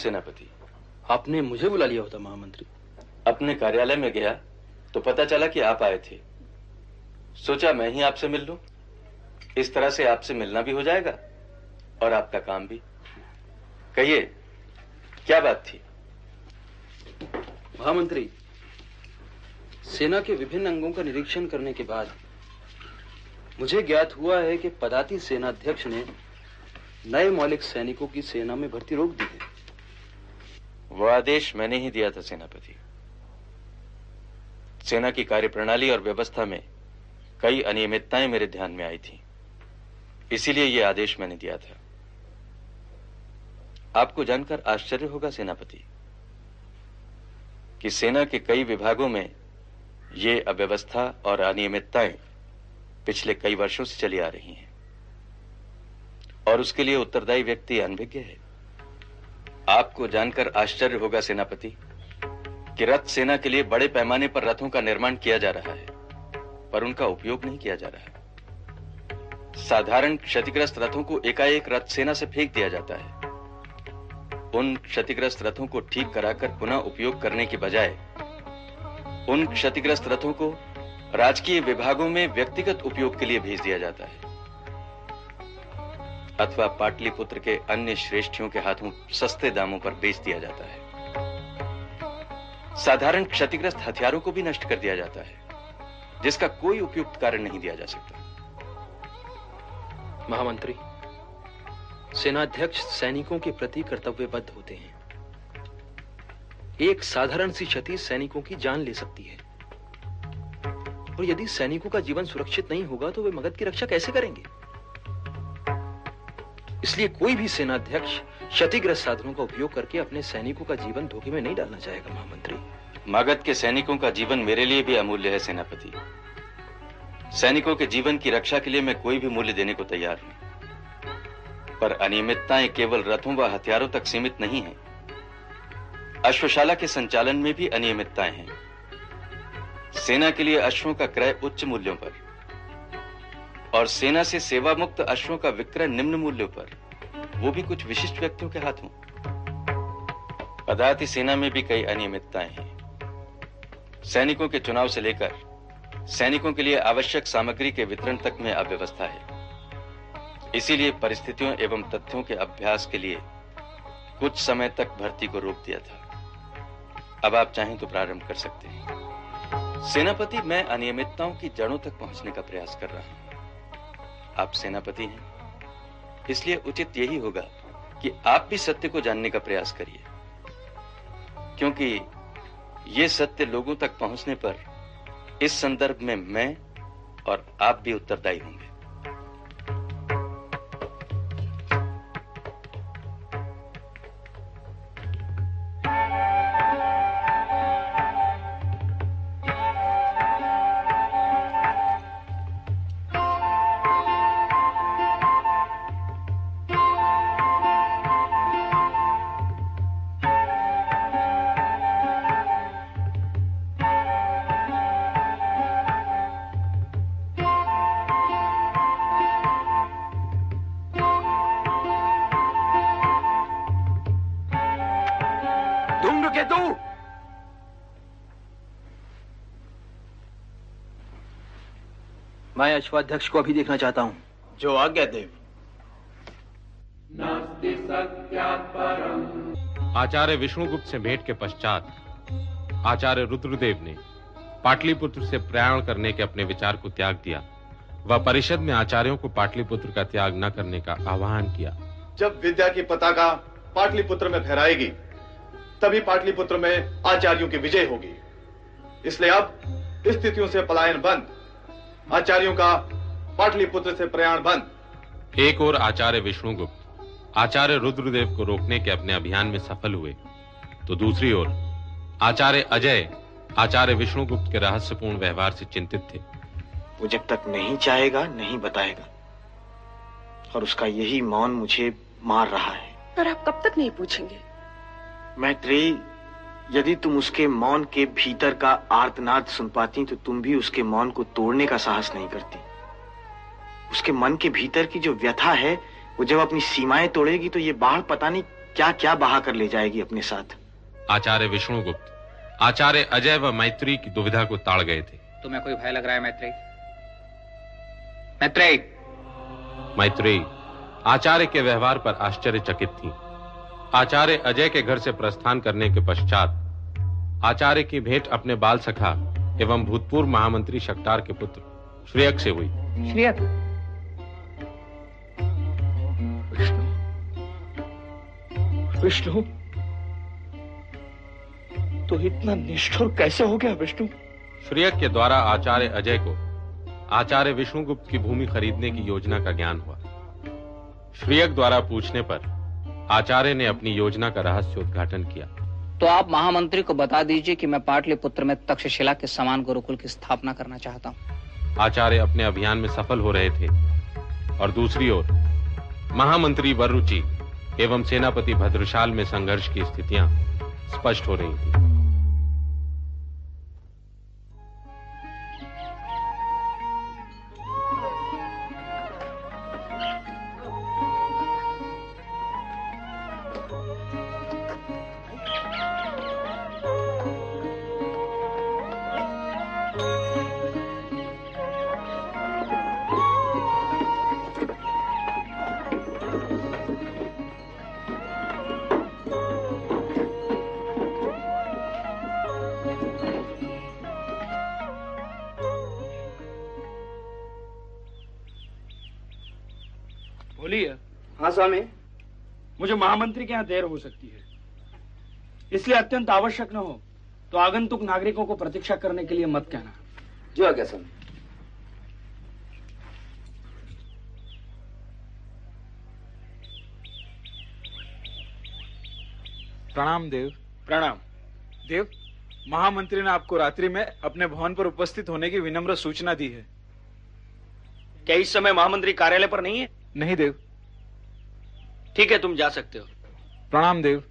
सेनापति। आपने मुझे बुला लिया होता, महामंत्री। अपने कार्यालय में गया तो पता चला कि आप आए थे। सोचा मैं ही आपसे मिल लू। इस तरह से आपसे मिलना भी हो जाएगा, और आपका काम भी। कहिए, क्या बात थी? महामंत्री, सेना के विभिन्न अंगों का निरीक्षण करने के बाद मुझे ज्ञात हुआ है कि पदाती सेनाध्यक्ष ने नए मौलिक सैनिकों की सेना में भर्ती रोक दी है। वो आदेश मैंने ही दिया था सेनापति। सेना की कार्यप्रणाली और व्यवस्था में कई अनियमितताएँ मेरे ध्यान में आई थी। इसीलिए यह आदेश मैंने दिया था। आपको जानकर आश्चर्य होगा सेनापति, कि सेना के कई विभागों में ये अव्यवस्था और अनियमितताएँ पिछले कई वर्षों से चली आ रही हैं। और उसके लिए उत्तरदायी व्यक्ति अनभिज्ञ है। आपको जानकर आश्चर्य होगा, सेनापति, कि रथ सेना के लिए बड़े पैमाने पर रथों का निर्माण किया जा रहा है, पर उनका उपयोग नहीं किया जा रहा है। साधारण क्षतिग्रस्त रथों को एकाएक रथ सेना से फेंक दिया जाता है। उन क्षतिग्रस्त रथों को ठीक कराकर पुनः उपयोग करने के बजाय, उन क्षतिग्रस्त रथों को राजकीय विभागों में व्यक्तिगत उपयोग के लिए भेज दिया जाता है। अथवा पाटलिपुत्र के अन्य श्रेष्ठियों के हाथों सस्ते दामों पर बेच दिया जाता है। साधारण क्षतिग्रस्त हथियारों को भी नष्ट कर दिया जाता है, जिसका कोई उपयुक्त कारण नहीं दिया जा सकता। महामंत्री, सेनाध्यक्ष सैनिकों के प्रति कर्तव्यबद्ध होते हैं। एक साधारण सी क्षति सैनिकों की जान ले सकती है। और यदि सैनिकों का जीवन सुरक्षित नहीं होगा तो वे मगध की रक्षा कैसे करेंगे? इसलिए कोई भी सेनाध्यक्ष क्षतिग्रस्त साधनों का उपयोग करके अपने सैनिकों का जीवन धोखे में नहीं डालना चाहेगा, महामंत्री। मगध के सैनिकों का जीवन मेरे लिए भी अमूल्य है, सेनापति। सैनिकों के जीवन की रक्षा के लिए मैं कोई भी मूल्य देने को तैयार हूँ पर अनियमितताएँ केवल रथों व हथियारों तक सीमित नहीं है। अश्वशाला के संचालन में भी अनियमितताएँ हैं। सेना के लिए अश्वों का क्रय उच्च मूल्यों पर। और सेना से सेवा मुक्त अश्वों का विक्रय निम्न मूल्यों पर। वो भी कुछ विशिष्ट व्यक्तियों के हाथों। पदार्थी सेना में भी कई अनियमितताएँ हैं। सैनिकों के चुनाव से लेकर सैनिकों के लिए आवश्यक सामग्री के वितरण तक में अव्यवस्था है। इसीलिए परिस्थितियों एवं तथ्यों के अभ्यास के लिए कुछ समय तक भर्ती को रोक दिया था। अब आप चाहें तो प्रारंभ कर सकते हैं। सेनापति, मैं अनियमितताओं की जड़ों तक पहुँचने का प्रयास कर रहा हूँ। आप सेनापति हैं। इसलिए उचित यही होगा कि आप भी सत्य को जानने का प्रयास करिए। क्योंकि ये सत्य लोगों तक पहुँचने पर इस संदर्भ में मैं और आप भी उत्तरदायी होंगे। मैं अश्वाध्यक्ष को अभी देखना चाहता हूँ। जो आज्ञा देव। आचार्य विष्णुगुप्त से भेंट के पश्चात आचार्य रुद्रदेव ने पाटलिपुत्र से प्रयाण करने के अपने विचार को त्याग दिया। वह परिषद में आचार्यों को पाटलिपुत्र का त्याग न करने का आह्वान किया। जब विद्या की पताका पाटलिपुत्र में फहराएगी तभी पाटलिपुत्र में आचार्यों की विजय होगी। इसलिए अब स्थितियों से पलायन बंद। आचार्यों का पाटलिपुत्र से प्रयाण बंद। एक और आचार्य विष्णुगुप्त आचार्य रुद्रदेव को रोकने के अपने अभियान में सफल हुए। तो दूसरी ओर आचार्य अजय आचार्य विष्णुगुप्त के रहस्यपूर्ण व्यवहार से चिंतित थे। वो जब तक नहीं चाहेगा नहीं बताएगा। और उसका यही मौन मुझे मार रहा है। पर आप कब तक नहीं पूछेंगे? मैत्रेयी यदि तुम उसके मौन के भीतर का आर्तनाद सुन पाती तो तुम भी उसके मौन को तोड़ने का साहस नहीं करती। उसके मन के भीतर की जो व्यथा है वो जब अपनी सीमाएँ तोड़ेगी तो ये बाढ़ पता नहीं क्या क्या बहा कर ले जाएगी अपने साथ। आचार्य विष्णुगुप्त आचार्य अजय व मैत्री की दुविधा को ताड़ गए थे। तुम्हें कोई भय लग रहा है मैत्रेयी मैत्रेयी मैत्री आचार्य के व्यवहार पर आश्चर्यचकित थी। आचार्य अजय के घर से प्रस्थान करने के पश्चात आचार्य की भेंट अपने बाल सखा एवं भूतपूर्व महामंत्री शक्टार के पुत्र श्रेयक से हुई। श्रेयक। विष्णु? तो इतना निष्ठुर कैसे हो गया विष्णु? श्रेयक के द्वारा आचार्य अजय को आचार्य विष्णुगुप्त की भूमि खरीदने की योजना का ज्ञान हुआ। श्रेयक द्वारा पूछने पर आचार्य ने अपनी योजना का रहस्य उद्घाटन किया। तो आप महामंत्री को बता दीजिए कि मैं पाटलिपुत्र में तक्षशिला के समान गुरुकुल की स्थापना करना चाहता हूँ। आचार्य अपने अभियान में सफल हो रहे थे। और दूसरी ओर, महामंत्री वरुचि एवं सेनापति भद्रशाल में संघर्ष की स्थितियाँ स्पष्ट हो रही थी। मुझे महामंत्री के यहाँ देर हो सकती है। इसलिए अत्यंत आवश्यक न हो तो आगंतुक नागरिकों को प्रतीक्षा करने के लिए मत कहना। जो आज्ञा स्वामी प्रणाम देव। प्रणाम। देव महामंत्री ने आपको रात्रि में अपने भवन पर उपस्थित होने की विनम्र सूचना दी है। क्या इस समय महामंत्री कार्यालय पर नहीं है? नहीं देव। ठीक है तुम जा सकते हो। प्रणाम देव।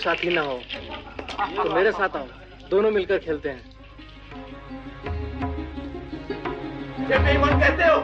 साथी ना हो तो मेरे साथ आओ। दोनों मिलकर खेलते हैं। कहते हो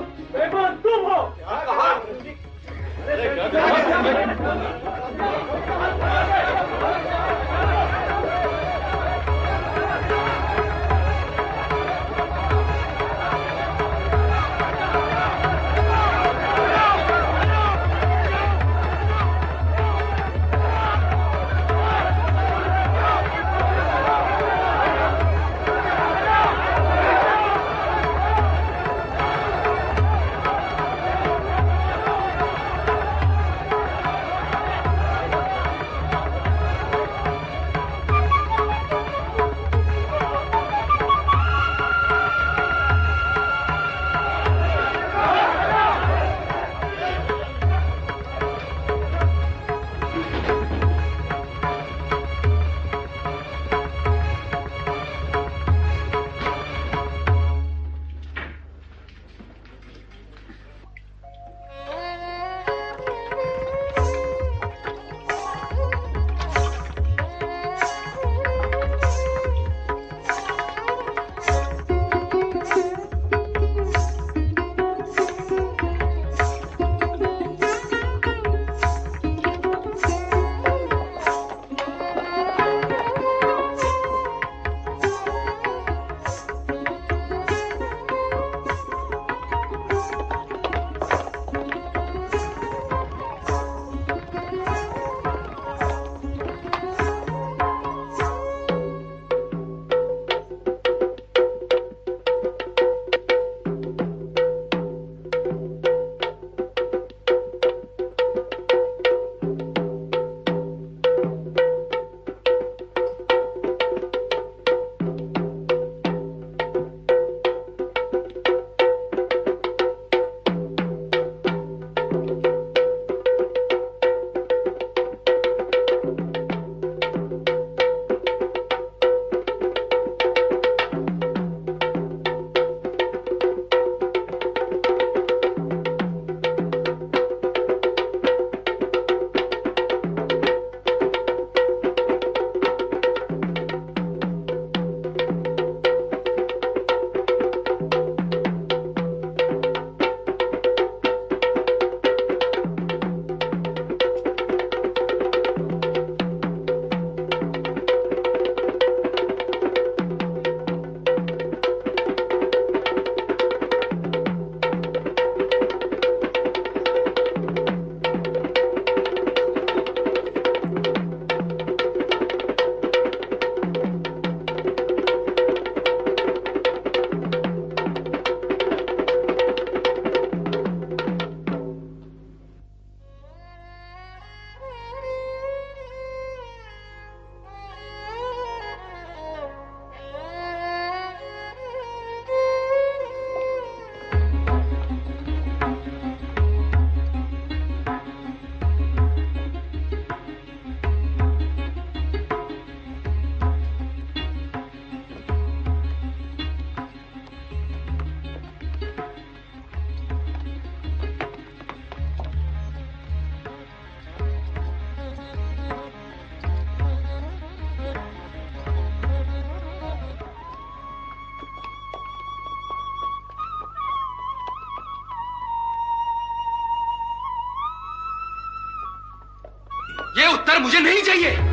मुझे नहीं चाहिए।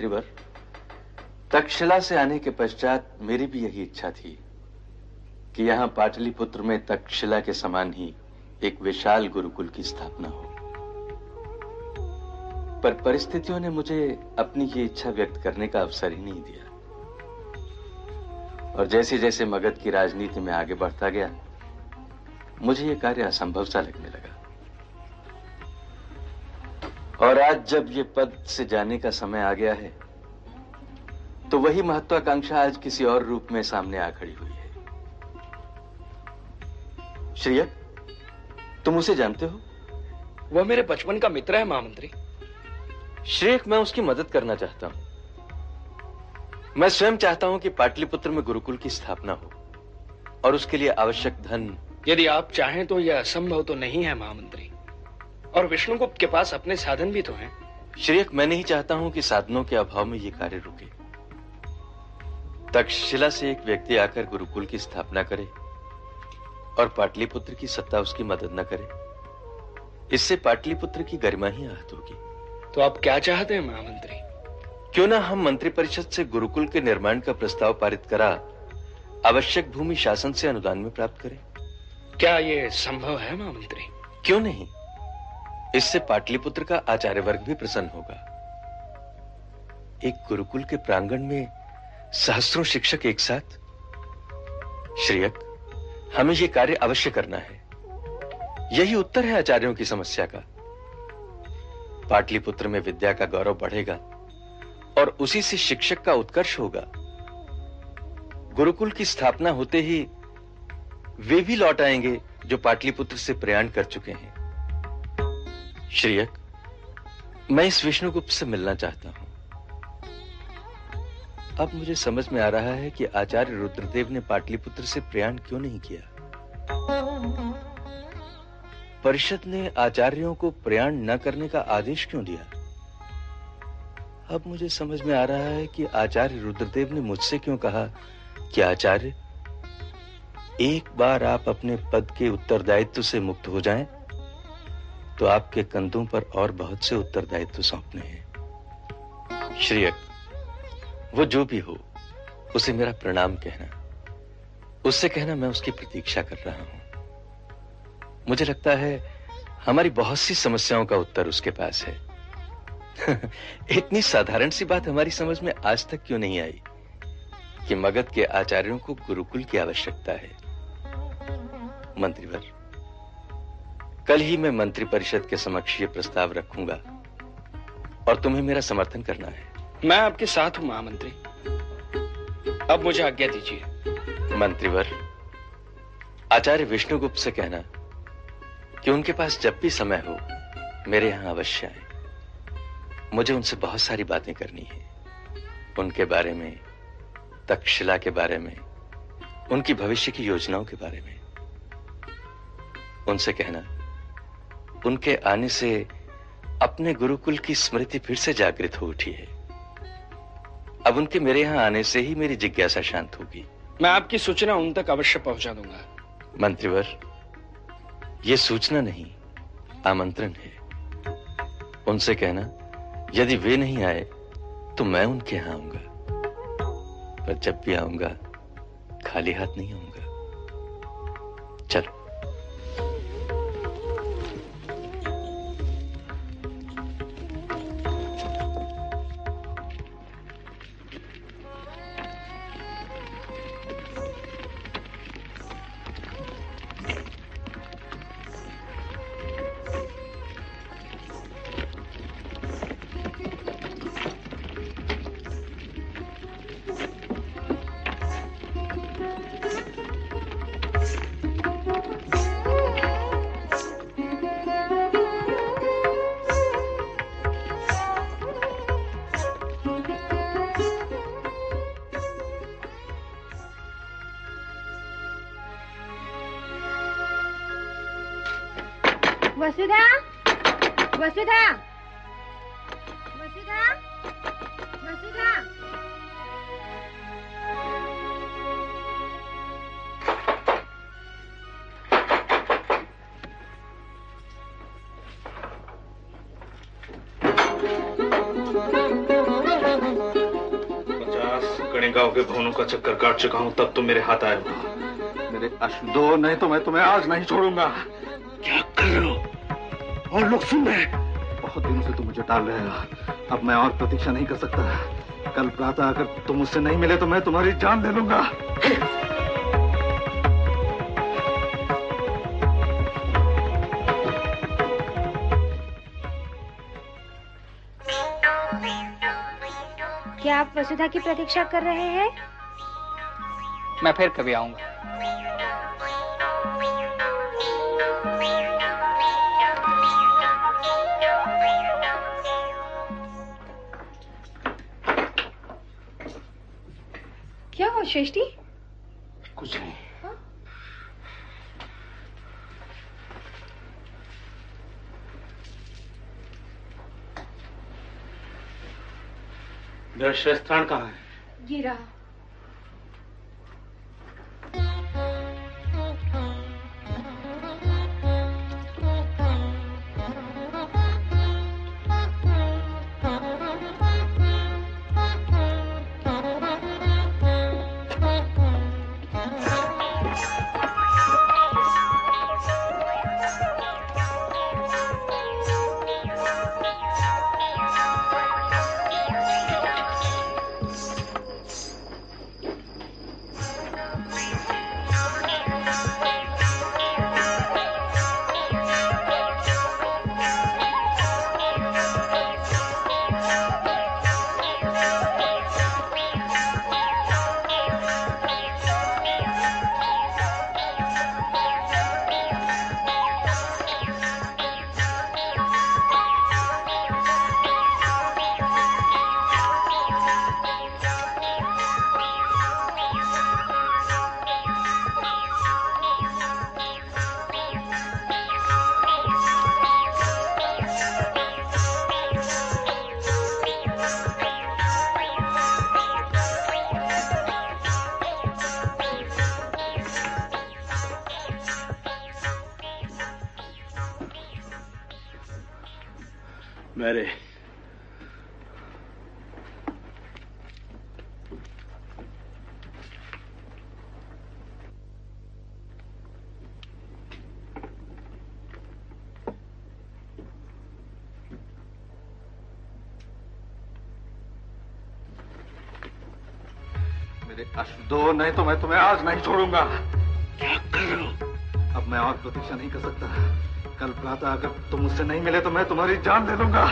मंत्रीवर तक्षशिला से आने के पश्चात मेरी भी यही इच्छा थी कि यहाँ पाटलिपुत्र में तक्षशिला के समान ही एक विशाल गुरुकुल की स्थापना हो। पर परिस्थितियों ने मुझे अपनी ये इच्छा व्यक्त करने का अवसर ही नहीं दिया। और जैसे जैसे मगध की राजनीति में आगे बढ़ता गया, मुझे यह कार्य असंभव सा लगने आज जब ये पद से जाने का समय आ गया है तो वही महत्वाकांक्षा आज किसी और रूप में सामने आ खड़ी हुई है। श्रीयक तुम उसे जानते हो? वह मेरे बचपन का मित्र है महामंत्री। श्रेयक मैं उसकी मदद करना चाहता हूँ। मैं स्वयं चाहता हूँ कि पाटलिपुत्र में गुरुकुल की स्थापना हो और उसके लिए आवश्यक धन। यदि आप चाहें तो यह असंभव तो नहीं है महामंत्री। और विष्णुगुप्त के पास अपने साधन भी तो हैं। श्रेयक मैं नहीं चाहता हूँ कि साधनों के अभाव में यह कार्य रुके। तक्षशिला से एक व्यक्ति आकर गुरुकुल की स्थापना करे और पाटलिपुत्र की सत्ता उसकी मदद न करे। इससे पाटलिपुत्र की गरिमा ही आहत होगी। तो आप क्या चाहते हैं महामंत्री? क्यों ना हम मंत्रिपरिषद से गुरुकुल के निर्माण का प्रस्ताव पारित करा आवश्यक भूमि शासन से अनुदान में प्राप्त करें। क्या ये संभव है महामंत्री? क्यों नहीं? इससे पाटलिपुत्र का आचार्य वर्ग भी प्रसन्न होगा। एक गुरुकुल के प्रांगण में सहस्त्रों शिक्षक एक साथ। श्रेयक हमें यह कार्य अवश्य करना है। यही उत्तर है आचार्यों की समस्या का। पाटलिपुत्र में विद्या का गौरव बढ़ेगा और उसी से शिक्षक का उत्कर्ष होगा। गुरुकुल की स्थापना होते ही वे भी लौट आएँगे जो पाटलिपुत्र से प्रयाण कर चुके हैं। श्रेयक मैं इस विष्णुगुप्त से मिलना चाहता हूँ। अब मुझे समझ में आ रहा है कि आचार्य रुद्रदेव ने पाटलिपुत्र से प्रयाण क्यों नहीं किया। परिषद ने आचार्यों को प्रयाण न करने का आदेश क्यों दिया? अब मुझे समझ में आ रहा है कि आचार्य रुद्रदेव ने मुझसे क्यों कहा कि आचार्य एक बार आप अपने पद के उत्तरदायित्व से मुक्त हो जाएँ, तो आपके कंधों पर और बहुत से उत्तरदायित्व सौंपने हैं। श्रीयक, वो जो भी हो, उसे मेरा प्रणाम कहना। उससे कहना मैं उसकी प्रतीक्षा कर रहा हूँ। मुझे लगता है, हमारी बहुत सी समस्याओं का उत्तर उसके पास है। (laughs) इतनी साधारण सी बात हमारी समझ में आज तक क्यों नहीं आई? कि मगध के आचार्यों को गुरुकुल की आवश्यकता है। मंत्रीवर कल ही मैं मंत्री परिषद के समक्ष ये प्रस्ताव रखूँगा और तुम्हें मेरा समर्थन करना है। मैं आपके साथ हूँ महामंत्री। अब मुझे आज्ञा दीजिए। मंत्रीवर आचार्य विष्णुगुप्त से कहना कि उनके पास जब भी समय हो मेरे यहाँ अवश्य आए। मुझे उनसे बहुत सारी बातें करनी है। उनके बारे में तक्षशिला के बारे में उनकी भविष्य की योजनाओं के बारे में। उनसे कहना उनके आने से अपने गुरुकुल की स्मृति फिर से जागृत हो उठी है। अब उनके मेरे यहाँ आने से ही मेरी जिज्ञासा शांत होगी। मैं आपकी सूचना उन तक अवश्य पहुँचा दूँगा। मंत्रीवर यह सूचना नहीं आमंत्रण है। उनसे कहना यदि वे नहीं आए तो मैं उनके यहाँ आऊँगा। पर जब भी आऊँगा खाली हाथ नहीं आऊँगा। चलो। चुका हूँ तब तुम मेरे हाथ आए हो। मेरे अश्व दो नहीं तो मैं तुम्हें आज नहीं छोड़ूँगा। क्या कर रहे हो? और लोग सुन रहे बहुत दिनों से तुम मुझे टाल रहे हो। अब मैं और प्रतीक्षा नहीं कर सकता। कल प्रातः अगर तुम मुझसे नहीं मिले तो मैं तुम्हारी जान ले लूँगा। क्या आप वसुधा की प्रतीक्षा कर रहे हैं? मैं फिर कभी आऊँगा। क्या हुआ श्रेष्ठी? कुछ नहीं। मेरा शस्त्राण कहाँ है? ये रहा। दो नहीं तो मैं तुम्हें आज नहीं छोड़ूँगा। क्या कर? अब मैं और प्रतीक्षा नहीं कर सकता। कल प्रातः अगर तुम मुझसे नहीं मिले तो मैं तुम्हारी जान ले लूँगा।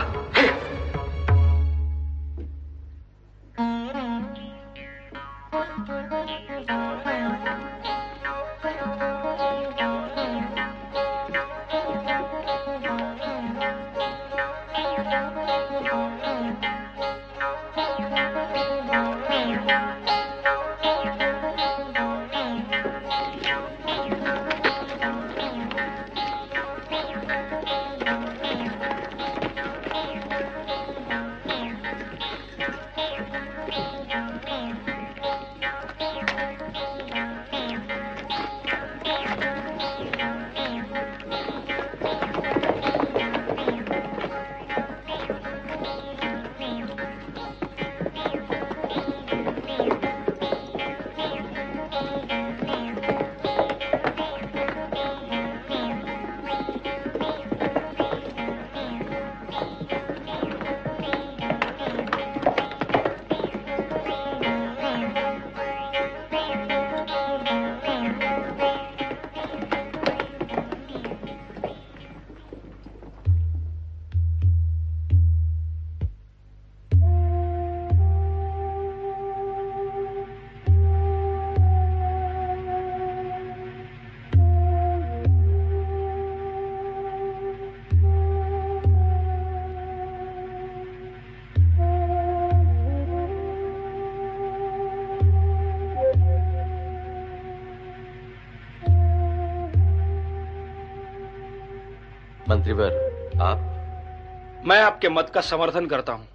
आपके मत का समर्थन करता हूँ।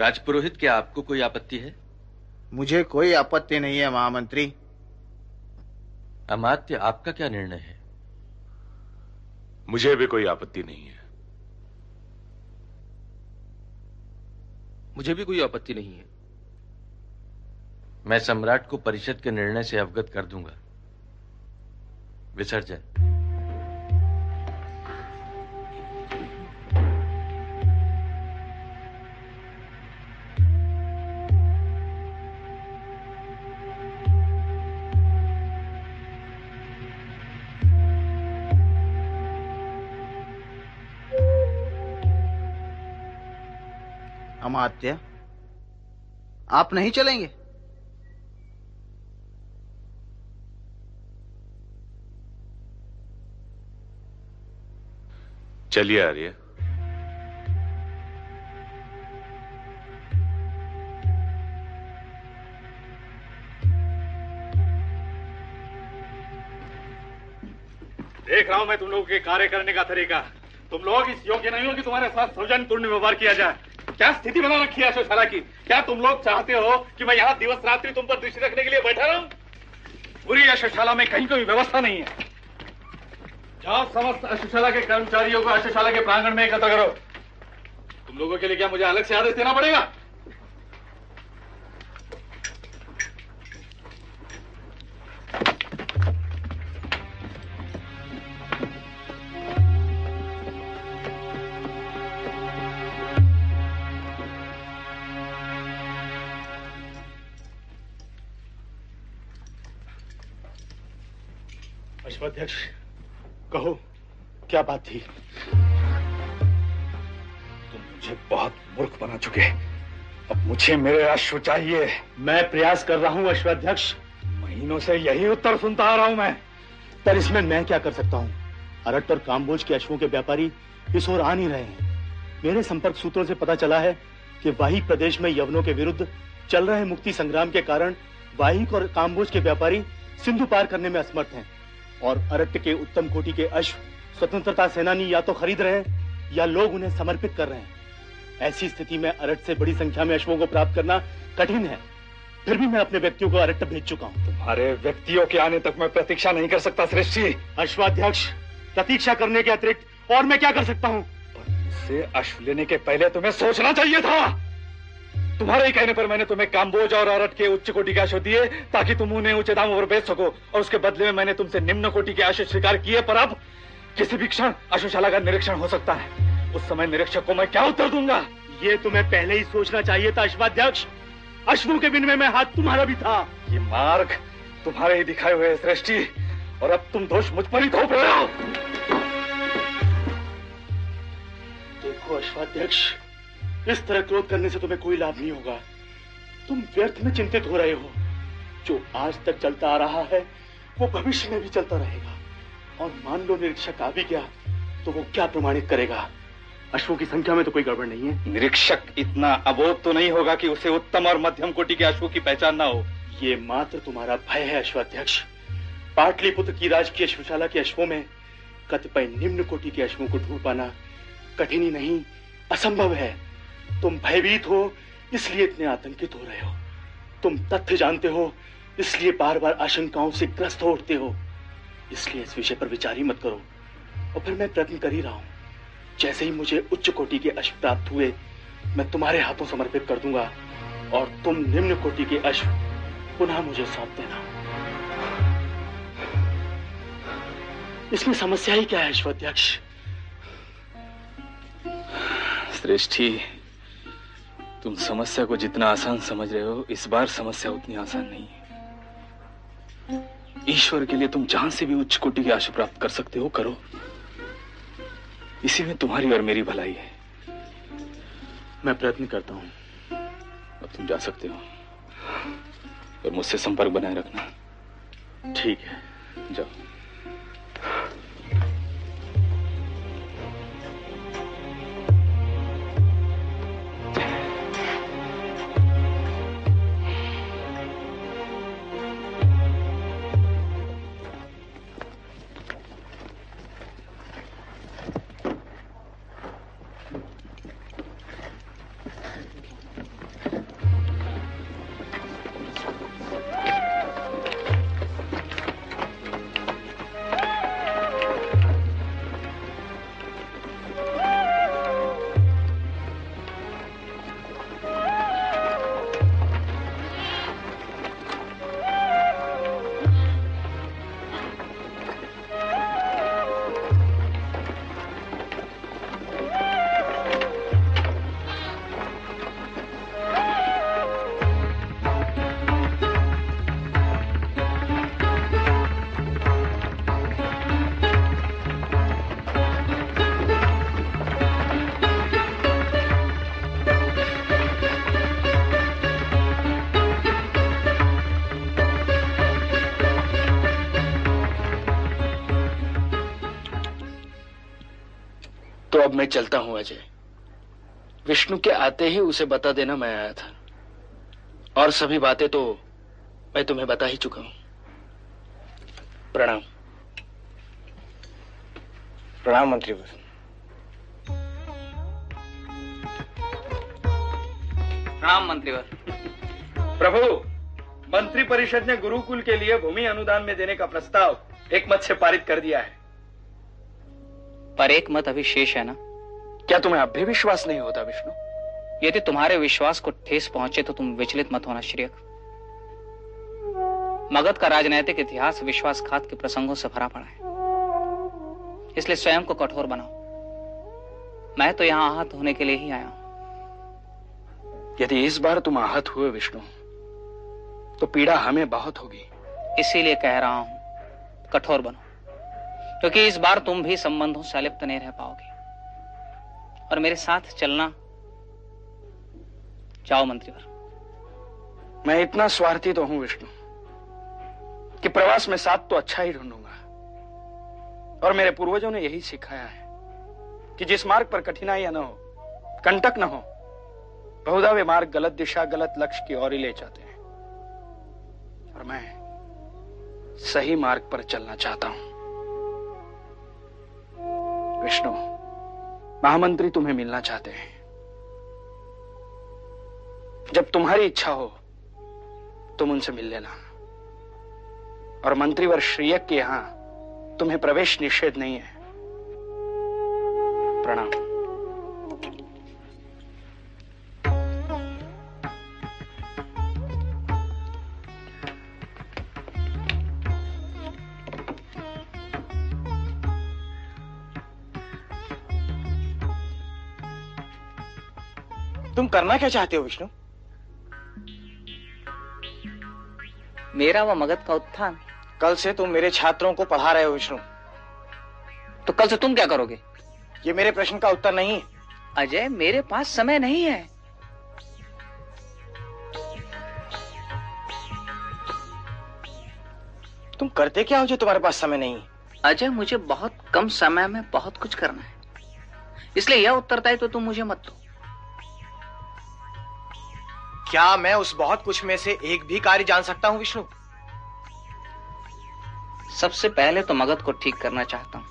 राजपुरोहित क्या आपको कोई आपत्ति है? मुझे कोई आपत्ति नहीं है महामंत्री। अमात्य आपका क्या निर्णय है? मुझे भी कोई आपत्ति नहीं है। मुझे भी कोई आपत्ति नहीं है। मैं सम्राट को परिषद के निर्णय से अवगत कर दूँगा। विसर्जन। आप नहीं चलेंगे। चलिए आर्य। देख रहा हूँ मैं तुम लोगों के कार्य करने का तरीका। तुम लोग इस योग्य नहीं हो कि तुम्हारे साथ सौजन्य पूर्ण व्यवहार किया जाए। क्या स्थिति बना रखी है की? क्या तुम लोग चाहते हो कि मैं यहाँ दिवस रात्रि तुम पर दृष्टि रखने के लिए बैठा रहूँ? पूरी अशोशाला में कहीं कोई व्यवस्था नहीं है। जाओ समस्त अशोशाला के कर्मचारियों को अशोशाला के प्रांगण में एकत्र करो। तुम लोगों के लिए क्या मुझे अलग से आदेश देना पड़ेगा? अश्वाध्यक्ष कहो क्या बात थी? तुम मुझे बहुत मूर्ख बना चुके अब मुझे मेरे अश्व चाहिए। मैं प्रयास कर रहा हूँ अश्वाध्यक्ष। महीनों से यही उत्तर सुनता आ रहा हूँ मैं। पर इसमें मैं क्या कर सकता हूँ? अरट और काम्बोज के अश्वों के व्यापारी इस ओर आ नहीं रहे हैं। मेरे संपर्क सूत्रों से पता चला है कि वाही प्रदेश में यवनों के विरुद्ध चल रहे मुक्ति संग्राम के कारण वाहिक और काम्बोज के व्यापारी सिंधु पार करने में असमर्थ हैं। और अरट्ट के उत्तम कोटि के अश्व स्वतंत्रता सेनानी या तो खरीद रहे हैं या लोग उन्हें समर्पित कर रहे हैं। ऐसी स्थिति में अरट से बड़ी संख्या में अश्वों को प्राप्त करना कठिन है। फिर भी मैं अपने व्यक्तियों को अरट्ट भेज चुका हूँ। तुम्हारे व्यक्तियों के आने तक मैं प्रतीक्षा नहीं कर सकता श्रेष्ठ। जी अश्वाध्यक्ष प्रतीक्षा करने के अतिरिक्त और मैं क्या कर सकता हूँ? से अश्व लेने के पहले तुम्हें सोचना चाहिए था। तुम्हारे ही कहने पर मैंने तुम्हें काम्बोज और अरट के उच्च कोटि के अश्व दिए ताकि तुम उन्हें ऊँचे दामों पर बेच सको और उसके बदले में मैंने तुमसे निम्न कोटि के अश्व स्वीकार किए पर अब किसी भी क्षण अश्वशाला का निरीक्षण हो सकता है। उस समय निरीक्षक को मैं क्या उत्तर दूँगा? ये तुम्हें पहले ही सोचना चाहिए था अश्वाध्यक्ष अश्वों के विनिमय में हाथ तुम्हारा भी था। ये मार्ग तुम्हारे ही दिखाए हुए सृष्टि और अब तुम दोष मुझ पर ही थोप रहे हो। देखो अश्वाध्यक्ष इस तरह क्रोध करने से तुम्हें कोई लाभ नहीं होगा। तुम व्यर्थ में चिंतित हो रहे हो। जो आज तक चलता आ रहा है वो भविष्य में भी चलता रहेगा। और मान लो निरीक्षक आ भी गया तो वो क्या प्रमाणित करेगा? अश्वों की संख्या में तो कोई गड़बड़ नहीं है। निरीक्षक इतना अबोध तो नहीं होगा कि उसे उत्तम और मध्यम कोटि के अश्वों की पहचान ना हो। ये मात्र तुम्हारा भय है अश्वाध्यक्ष पाटलिपुत्र की राजकीय अश्वशाला के अश्वों में कतिपय निम्न कोटि के अश्वों को ढूंढ पाना कठिन ही नहीं असंभव है। तुम भयभीत हो, इसलिए इतने आतंकित हो रहे हो। तुम तथ्य जानते हो, इसलिए बार बार आशंकाओं से ग्रस्त हो उठते हो। इसलिए इस विषय पर विचार ही मत करो। और फिर मैं प्रयत्न कर ही रहा हूँ। जैसे ही मुझे उच्च कोटि के अश्व प्राप्त हुए, मैं तुम्हारे हाथों समर्पित कर दूँगा, और तुम निम्न कोटि के अश्व पुनः मुझे सौंप देना। इसमें समस्या ही क्या है, अश्वाध्यक्ष? श्रेष्ठी तुम समस्या को जितना आसान समझ रहे हो इस बार समस्या उतनी आसान नहीं है। ईश्वर के लिए तुम जहाँ से भी उच्च कोटि की आशा प्राप्त कर सकते हो करो। इसी में तुम्हारी और मेरी भलाई है। मैं प्रयत्न करता हूँ। अब तुम जा सकते हो। और मुझसे संपर्क बनाए रखना। ठीक है। जाओ। मैं चलता हूँ अजय। विष्णु के आते ही उसे बता देना मैं आया था। और सभी बातें तो मैं तुम्हें बता ही चुका हूँ। प्रणाम। प्रणाम मंत्री प्रणाम मंत्रीवर प्रभु मंत्री परिषद ने गुरुकुल के लिए भूमि अनुदान में देने का प्रस्ताव एक मत से पारित कर दिया है। पर एक मत अभी शेष है ना? क्या तुम्हें अब भी विश्वास नहीं होता विष्णु? यदि तुम्हारे विश्वास को ठेस पहुँचे तो तुम विचलित मत होना श्रेयक। मगध का राजनैतिक इतिहास विश्वासघात के प्रसंगों से भरा पड़ा है। इसलिए स्वयं को कठोर बनाओ। मैं तो यहाँ आहत होने के लिए ही आया हूँ। यदि इस बार तुम आहत हुए विष्णु तो पीड़ा हमें बहुत होगी। इसीलिए कह रहा हूँ कठोर बनो क्योंकि इस बार तुम भी संबंधों से अलिप्त नहीं रह पाओगे। और मेरे साथ चलना। जाओ मंत्रीवर। मैं इतना स्वार्थी तो हूँ विष्णु, कि प्रवास में साथ तो अच्छा ही ढूंढूँगा। और मेरे पूर्वजों ने यही सिखाया है, कि जिस मार्ग पर कठिनाइयाँ न हो, कंटक न हो बहुधा वे मार्ग गलत दिशा, गलत लक्ष्य की ओर ही ले जाते हैं। और मैं सही मार्ग पर चलना चाहता हूँ। विष्णु महामंत्री तुम्हें मिलना चाहते हैं। जब तुम्हारी इच्छा हो, तुम उनसे मिल लेना। और मंत्री मंत्रीवर श्रीयक के यहाँ तुम्हें प्रवेश निषेध नहीं है। प्रणाम। करना क्या चाहते हो विष्णु? मेरा व मगध का उत्थान। कल से तुम मेरे छात्रों को पढ़ा रहे हो विष्णु। तो कल से तुम क्या करोगे? ये मेरे प्रश्न का उत्तर नहीं है। अजय मेरे पास समय नहीं है। तुम करते क्या हो जो तुम्हारे पास समय नहीं अजय मुझे बहुत कम समय में बहुत कुछ करना है। इसलिए यह उत्तरदायित्व तो तुम मुझे मत दो। क्या मैं उस बहुत कुछ में से एक भी कार्य जान सकता हूँ विष्णु? सबसे पहले तो मगध को ठीक करना चाहता हूँ।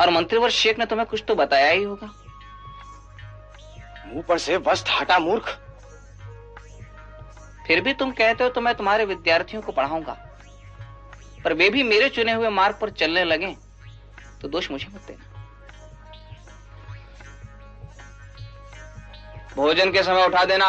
और मंत्रीवर शेख ने तुम्हें कुछ तो बताया ही होगा। मुँह पर से वस्त हटा मूर्ख। फिर भी तुम कहते हो तो मैं तुम्हारे विद्यार्थियों को पढ़ाऊँगा। पर वे भी मेरे चुने हुए मार्ग पर चलने लगे तो दोष मुझे मत देना। भोजन के समय उठा देना।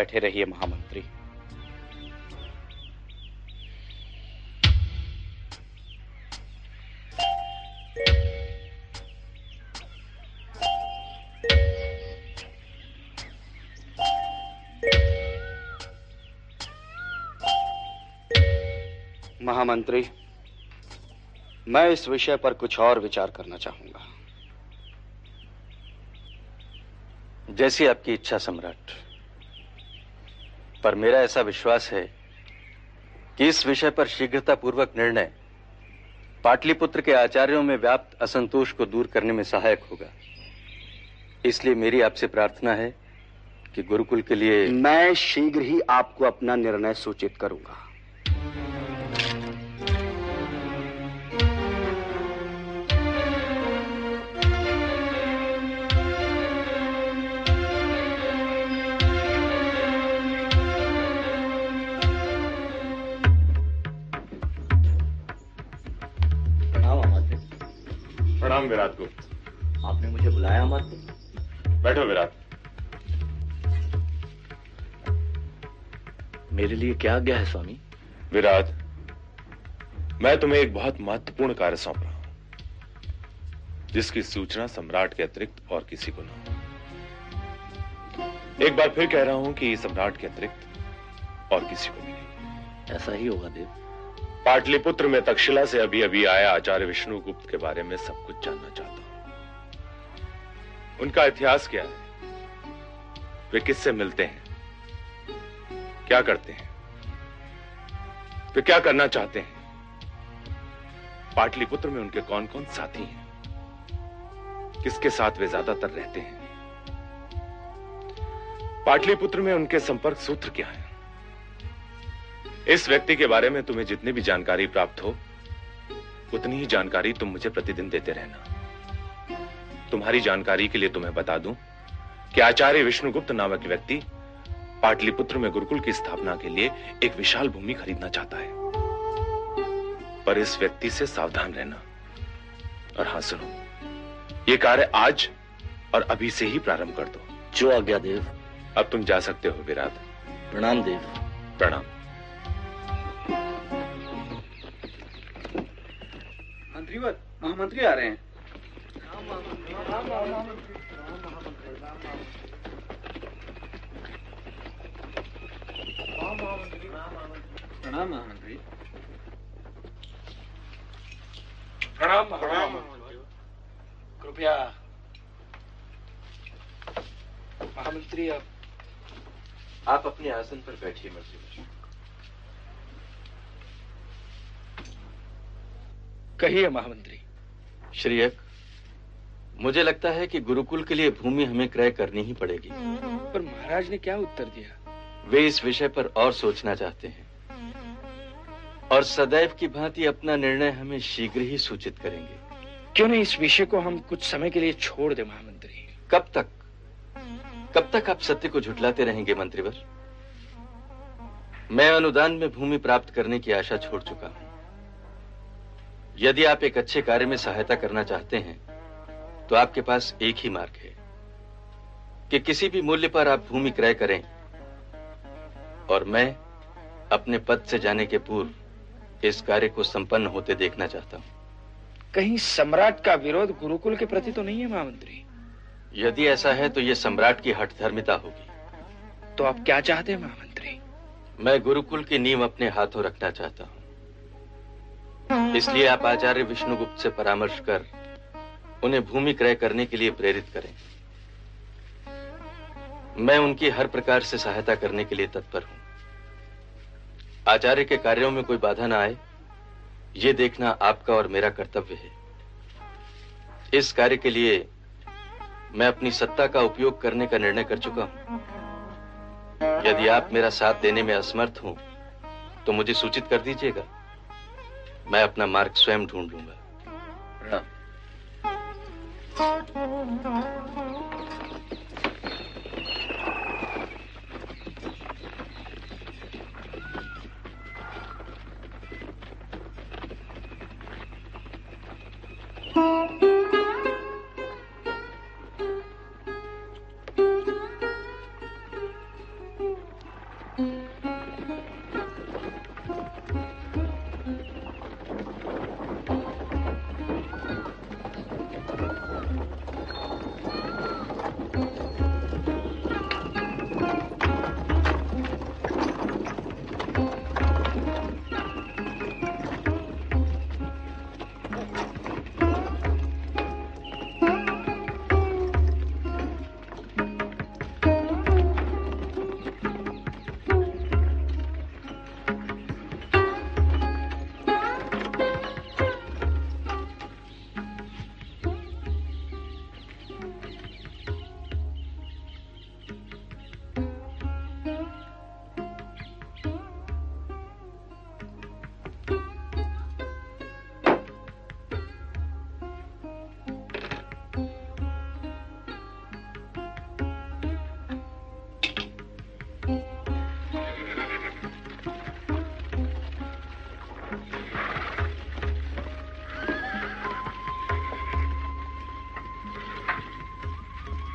बैठे रहिए महामंत्री। महामंत्री, मैं इस विषय पर कुछ और विचार करना चाहूँगा। जैसी आपकी इच्छा सम्राट। पर मेरा ऐसा विश्वास है कि इस विषय पर शीघ्रतापूर्वक निर्णय पाटलिपुत्र के आचार्यों में व्याप्त असंतोष को दूर करने में सहायक होगा। इसलिए मेरी आपसे प्रार्थना है कि गुरुकुल के लिए मैं शीघ्र ही आपको अपना निर्णय सूचित करूँगा। प्रणाम विराट गुप्त आपने मुझे बुलाया अमात्य बैठो विराट। मेरे लिए क्या आज्ञा है स्वामी? विराट मैं तुम्हें एक बहुत महत्वपूर्ण कार्य सौंप रहा हूँ जिसकी सूचना सम्राट के अतिरिक्त और किसी को न हो। एक बार फिर कह रहा हूँ कि सम्राट के अतिरिक्त और किसी को भी नहीं। ऐसा ही होगा देव। पाटलिपुत्र में तक्षशिला से अभी अभी आया आचार्य विष्णुगुप्त के बारे में सब कुछ जानना चाहता हूँ। उनका इतिहास क्या है? वे किससे मिलते हैं? क्या करते हैं? वे क्या करना चाहते हैं? पाटलिपुत्र में उनके कौन कौन साथी हैं? किसके साथ वे ज़्यादातर रहते हैं? पाटलिपुत्र में उनके संपर्क सूत्र क्या हैं? इस व्यक्ति के बारे में तुम्हें जितनी भी जानकारी प्राप्त हो उतनी ही जानकारी तुम मुझे प्रतिदिन देते रहना। तुम्हारी जानकारी के लिए तुम्हें बता दूँ कि आचार्य विष्णुगुप्त नामक व्यक्ति पाटलिपुत्र में गुरुकुल की स्थापना के लिए एक विशाल भूमि खरीदना चाहता है। पर इस व्यक्ति से सावधान रहना। और हाँ सुनो ये कार्य आज और अभी से ही प्रारंभ कर दो। जो आज्ञा देव। अब तुम जा सकते हो विराट। प्रणाम देव। प्रणाम। मंत्रीवर महामंत्री आ रहे हैं। प्रणाम महामंत्री। प्रणाम प्रणाम कृपया महामंत्री अब आप अपने आसन पर बैठिए मंत्री कहिए महामंत्री। श्रीयक मुझे लगता है कि गुरुकुल के लिए भूमि हमें क्रय करनी ही पड़ेगी। पर महाराज ने क्या उत्तर दिया? वे इस विषय पर और सोचना चाहते हैं। और सदैव की भांति अपना निर्णय हमें शीघ्र ही सूचित करेंगे। क्यों नहीं इस विषय को हम कुछ समय के लिए छोड़ दे महामंत्री? कब तक? कब तक आप सत्य को झुटलाते रहेंगे मंत्रीवर? मैं अनुदान में भूमि प्राप्त करने की आशा छोड़ चुका हूँ। यदि आप एक अच्छे कार्य में सहायता करना चाहते हैं तो आपके पास एक ही मार्ग है कि किसी भी मूल्य पर आप भूमि क्रय करें और मैं अपने पद से जाने के पूर्व इस कार्य को संपन्न होते देखना चाहता हूँ। कहीं सम्राट का विरोध गुरुकुल के प्रति तो नहीं है महामंत्री? यदि ऐसा है तो यह सम्राट की हठधर्मिता होगी। तो आप क्या चाहते हैं महामंत्री? मैं गुरुकुल की नींव अपने हाथों रखना चाहता हूँ। इसलिए आप आचार्य विष्णुगुप्त से परामर्श कर उन्हें भूमि क्रय करने के लिए प्रेरित करें। मैं उनकी हर प्रकार से सहायता करने के लिए तत्पर हूँ। आचार्य के कार्यों में कोई बाधा ना आए। ये देखना आपका और मेरा कर्तव्य है। इस कार्य के लिए मैं अपनी सत्ता का उपयोग करने का निर्णय कर चुका हूँ। यदि आप मेरा साथ देने में असमर्थ हो तो मुझे सूचित कर दीजिएगा। मैं अपना मार्ग स्वयं ढूंढ लूँगा। प्रणाम।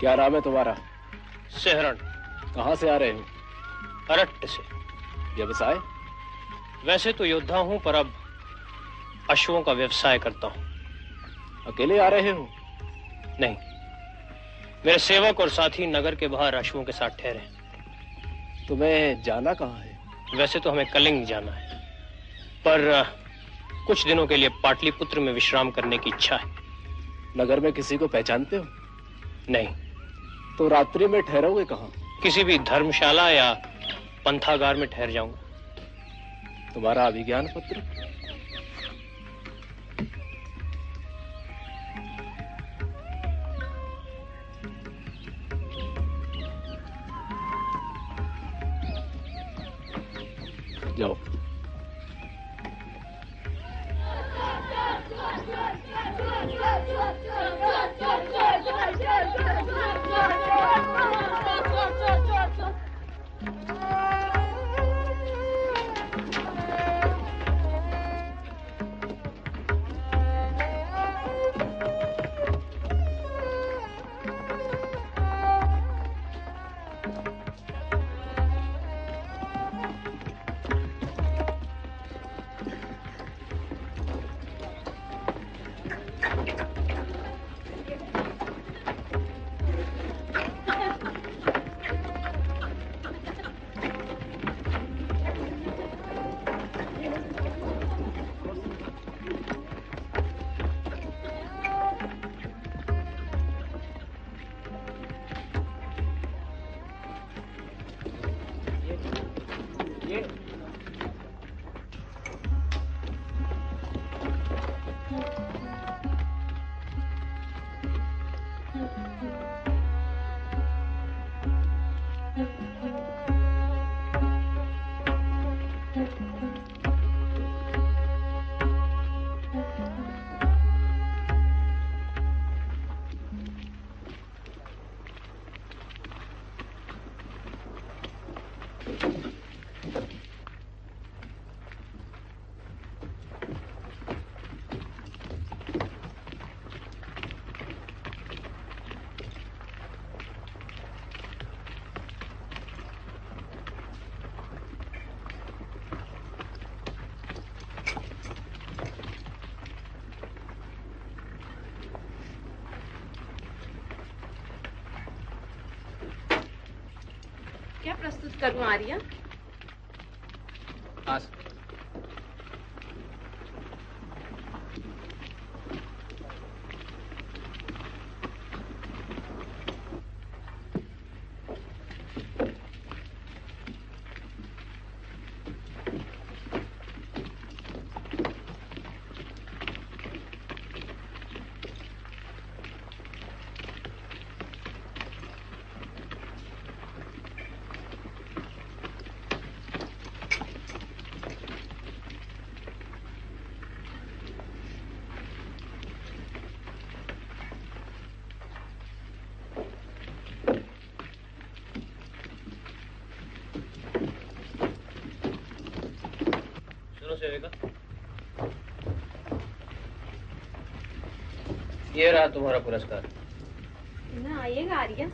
क्या नाम है तुम्हारा? सेहरण कहाँ से आ रहे हो? अरट्ट से। व्यवसाय? वैसे तो योद्धा हूँ पर अब अश्वों का व्यवसाय करता हूँ। अकेले आ रहे हो? नहीं। मेरे सेवक और साथी नगर के बाहर अश्वों के साथ ठहरे तुम्हें जाना कहाँ है? वैसे तो हमें कलिंग जाना है। पर कुछ दिनों के लिए पाटलिपुत्र में विश्राम करने की इच्छा है। नगर में किसी को पहचानते हो? नहीं। तो रात्रि में ठहरोगे कहा? किसी भी धर्मशाला या पंथागार में ठहर जाऊँगा। तुम्हारा अभिज्ञान पत्र करूँ आर्या तुम्हारा पुरस्कार? ना आइएगा आर्या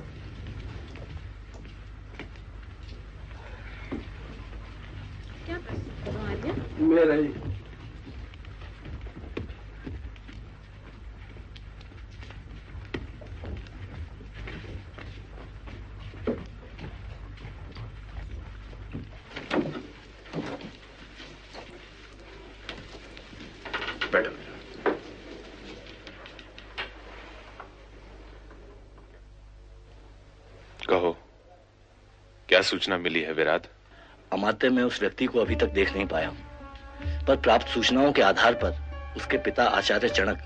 क्या प्रस्तुत करूँ आर्या मेरा ही बैठो कहो क्या सूचना मिली है विराट? अमात्य, मैं उस व्यक्ति को अभी तक देख नहीं पाया हूँ। पर प्राप्त सूचनाओं के आधार पर उसके पिता आचार्य चणक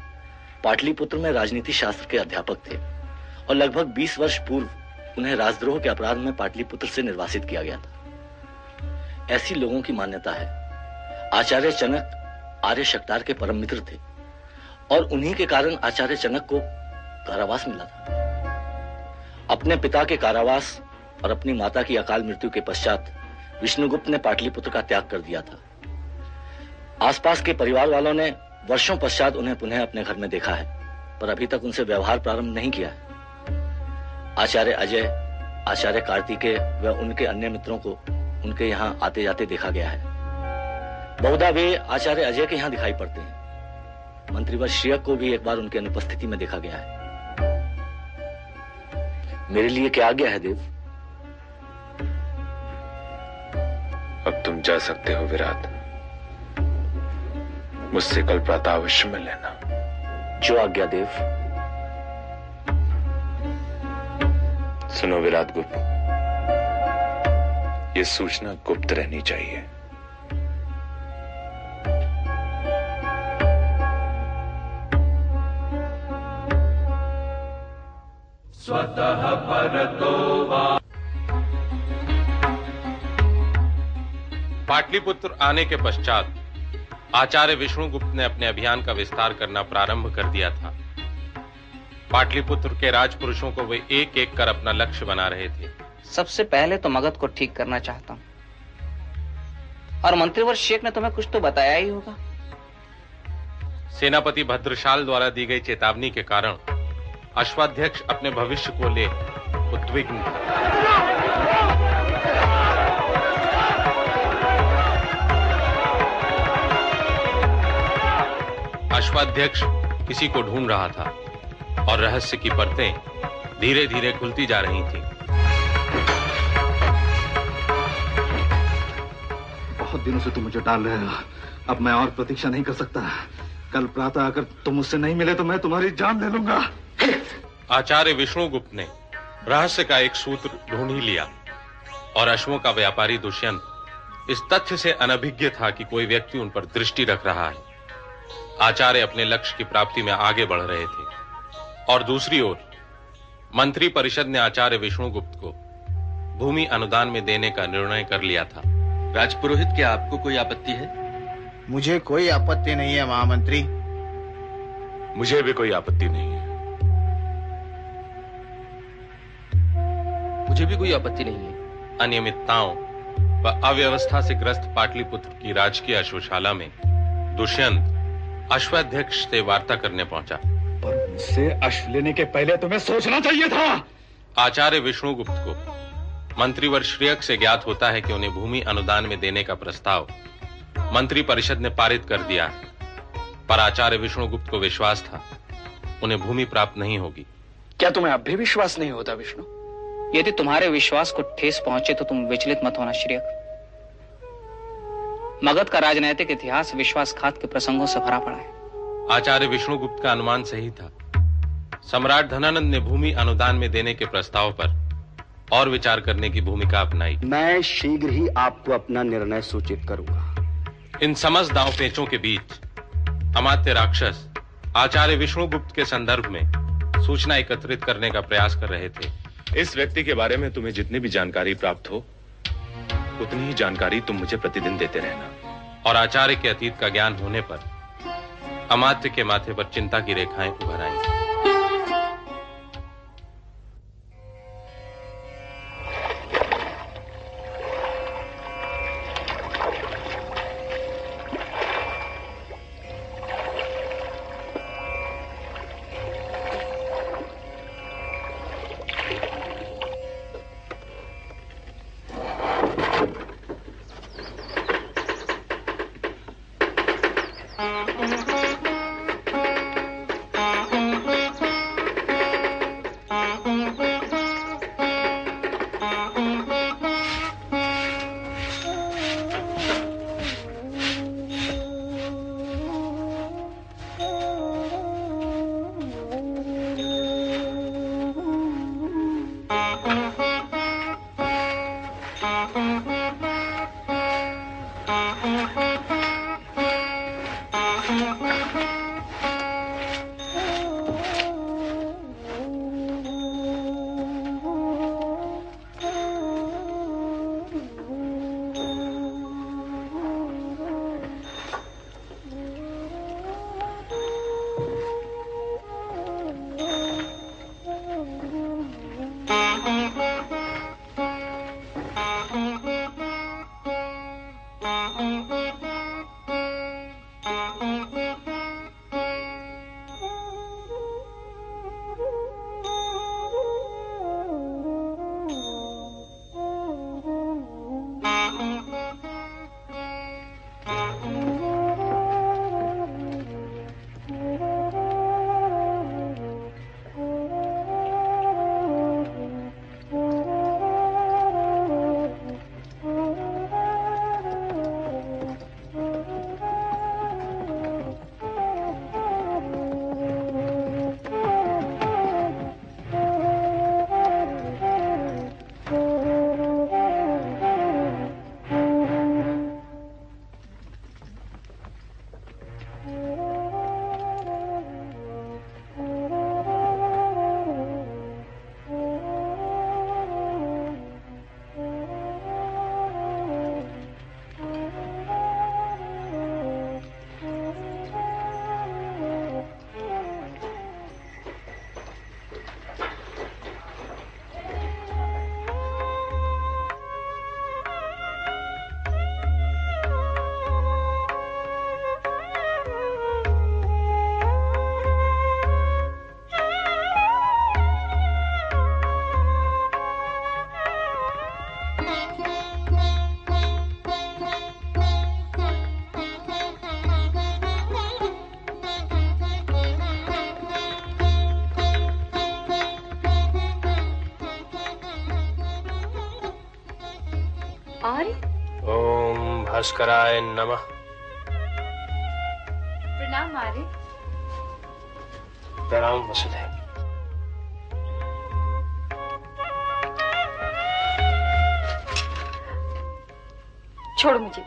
पाटलिपुत्र में राजनीति शास्त्र के अध्यापक थे और लगभग 20 वर्ष पूर्व उन्हें राजद्रोह के अपराध में पाटलिपुत्र से निर्वासित किया गया था। ऐसी लोगों की मान्यता है। आचार्य चनक आर्य शक्तार के परम मित्र थे और उन्हीं के कारण आचार्य चनक को कारावास मिला था। अपने पिता के कारावास और अपनी माता की अकाल मृत्यु के पश्चात विष्णुगुप्त ने पाटलिपुत्र का त्याग कर दिया था। आसपास के परिवार वालों ने वर्षों पश्चात उन्हें पुनः अपने घर में देखा है, पर अभी तक उनसे व्यवहार प्रारंभ नहीं किया है। आचार्य अजय, आचार्य कार्तिकेय व उनके अन्य मित्रों को उनके यहाँ आते जाते देखा गया है। बहुधा वे आचार्य अजय के यहाँ दिखाई पड़ते हैं। मंत्रीवर श्रेयक को भी एक बार उनकी अनुपस्थिति में देखा गया है। मेरे लिए क्या आज्ञा है, देव? जा सकते हो विराट। मुझसे कल प्रातः अवश्य मिल लेना। जो आज्ञा देव। सुनो विराट गुप्त। ये सूचना गुप्त रहनी चाहिए। स्वतः परतो पाटलिपुत्र आने के पश्चात आचार्य विष्णुगुप्त ने अपने अभियान का विस्तार करना प्रारंभ कर दिया था। पाटलिपुत्र के राजपुरुषों को वे एक एक कर अपना लक्ष्य बना रहे थे। सबसे पहले तो मगध को ठीक करना चाहता हूँ। और मंत्रीवर शेख ने तुम्हें कुछ तो बताया ही होगा। सेनापति भद्रशाल द्वारा दी गई चेतावनी के कारण अश्वाध्यक्ष अपने भविष्य को ले उद्विग्न। था अश्वाध्यक्ष किसी को ढूंढ रहा था और रहस्य की परतें धीरे धीरे खुलती जा रही थी। बहुत दिनों से तुम मुझे डाल रहे हो। अब मैं और प्रतीक्षा नहीं कर सकता। कल प्रातः अगर तुम मुझसे नहीं मिले तो मैं तुम्हारी जान ले लूँगा। आचार्य विष्णुगुप्त ने रहस्य का एक सूत्र ढूंढ ही लिया और अश्वों का व्यापारी दुष्यंत इस तथ्य से अनभिज्ञ था कि कोई व्यक्ति उन पर दृष्टि रख रहा है। आचार्य अपने लक्ष्य की प्राप्ति में आगे बढ़ रहे थे। और दूसरी ओर मंत्री परिषद ने आचार्य विष्णुगुप्त को भूमि अनुदान में देने का निर्णय कर लिया था। राजपुरोहित क्या आपको कोई आपत्ति है? मुझे कोई आपत्ति नहीं है महामंत्री। मुझे भी कोई आपत्ति नहीं है। मुझे भी कोई आपत्ति नहीं है। अनियमितताओं व अव्यवस्था से ग्रस्त पाटलिपुत्र की राजकीय अश्वशाला में दुष्यंत अश्वाध्यक्ष से वार्ता करने पहुँचा। पर मुझसे अश्व लेने के पहले तुम्हें सोचना चाहिए था। आचार्य विष्णुगुप्त को मंत्रीवर श्रेयक से ज्ञात होता है कि उन्हें भूमि अनुदान में देने का प्रस्ताव मंत्री परिषद ने पारित कर दिया। पर आचार्य विष्णुगुप्त को विश्वास था। उन्हें भूमि प्राप्त नहीं होगी। क्या तुम्हें अब भी विश्वास नहीं होता विष्णु? यदि तुम्हारे विश्वास को ठेस पहुँचे तो तुम विचलित मत होना श्रेयक। मगध का राजनैतिक इतिहास विश्वासघात के प्रसंगों से भरा पड़ा है। आचार्य विष्णुगुप्त का अनुमान सही था। सम्राट धनानंद ने भूमि अनुदान में देने के प्रस्ताव पर और विचार करने की भूमिका अपनाई। मैं शीघ्र ही आपको अपना निर्णय सूचित करूँगा। इन समस्त दाव पेचों के बीच अमात्य राक्षस आचार्य विष्णुगुप्त के संदर्भ में सूचना एकत्रित करने का प्रयास कर रहे थे। इस व्यक्ति के बारे में तुम्हें जितनी भी जानकारी प्राप्त हो उतनी ही जानकारी तुम मुझे प्रतिदिन देते रहना। और आचार्य के अतीत का ज्ञान होने पर अमात्य के माथे पर चिंता की रेखाएँ उभर आएँगी भास्कराय नमः। प्रणाम आर्य। प्रणाम छोड़ो मुझे।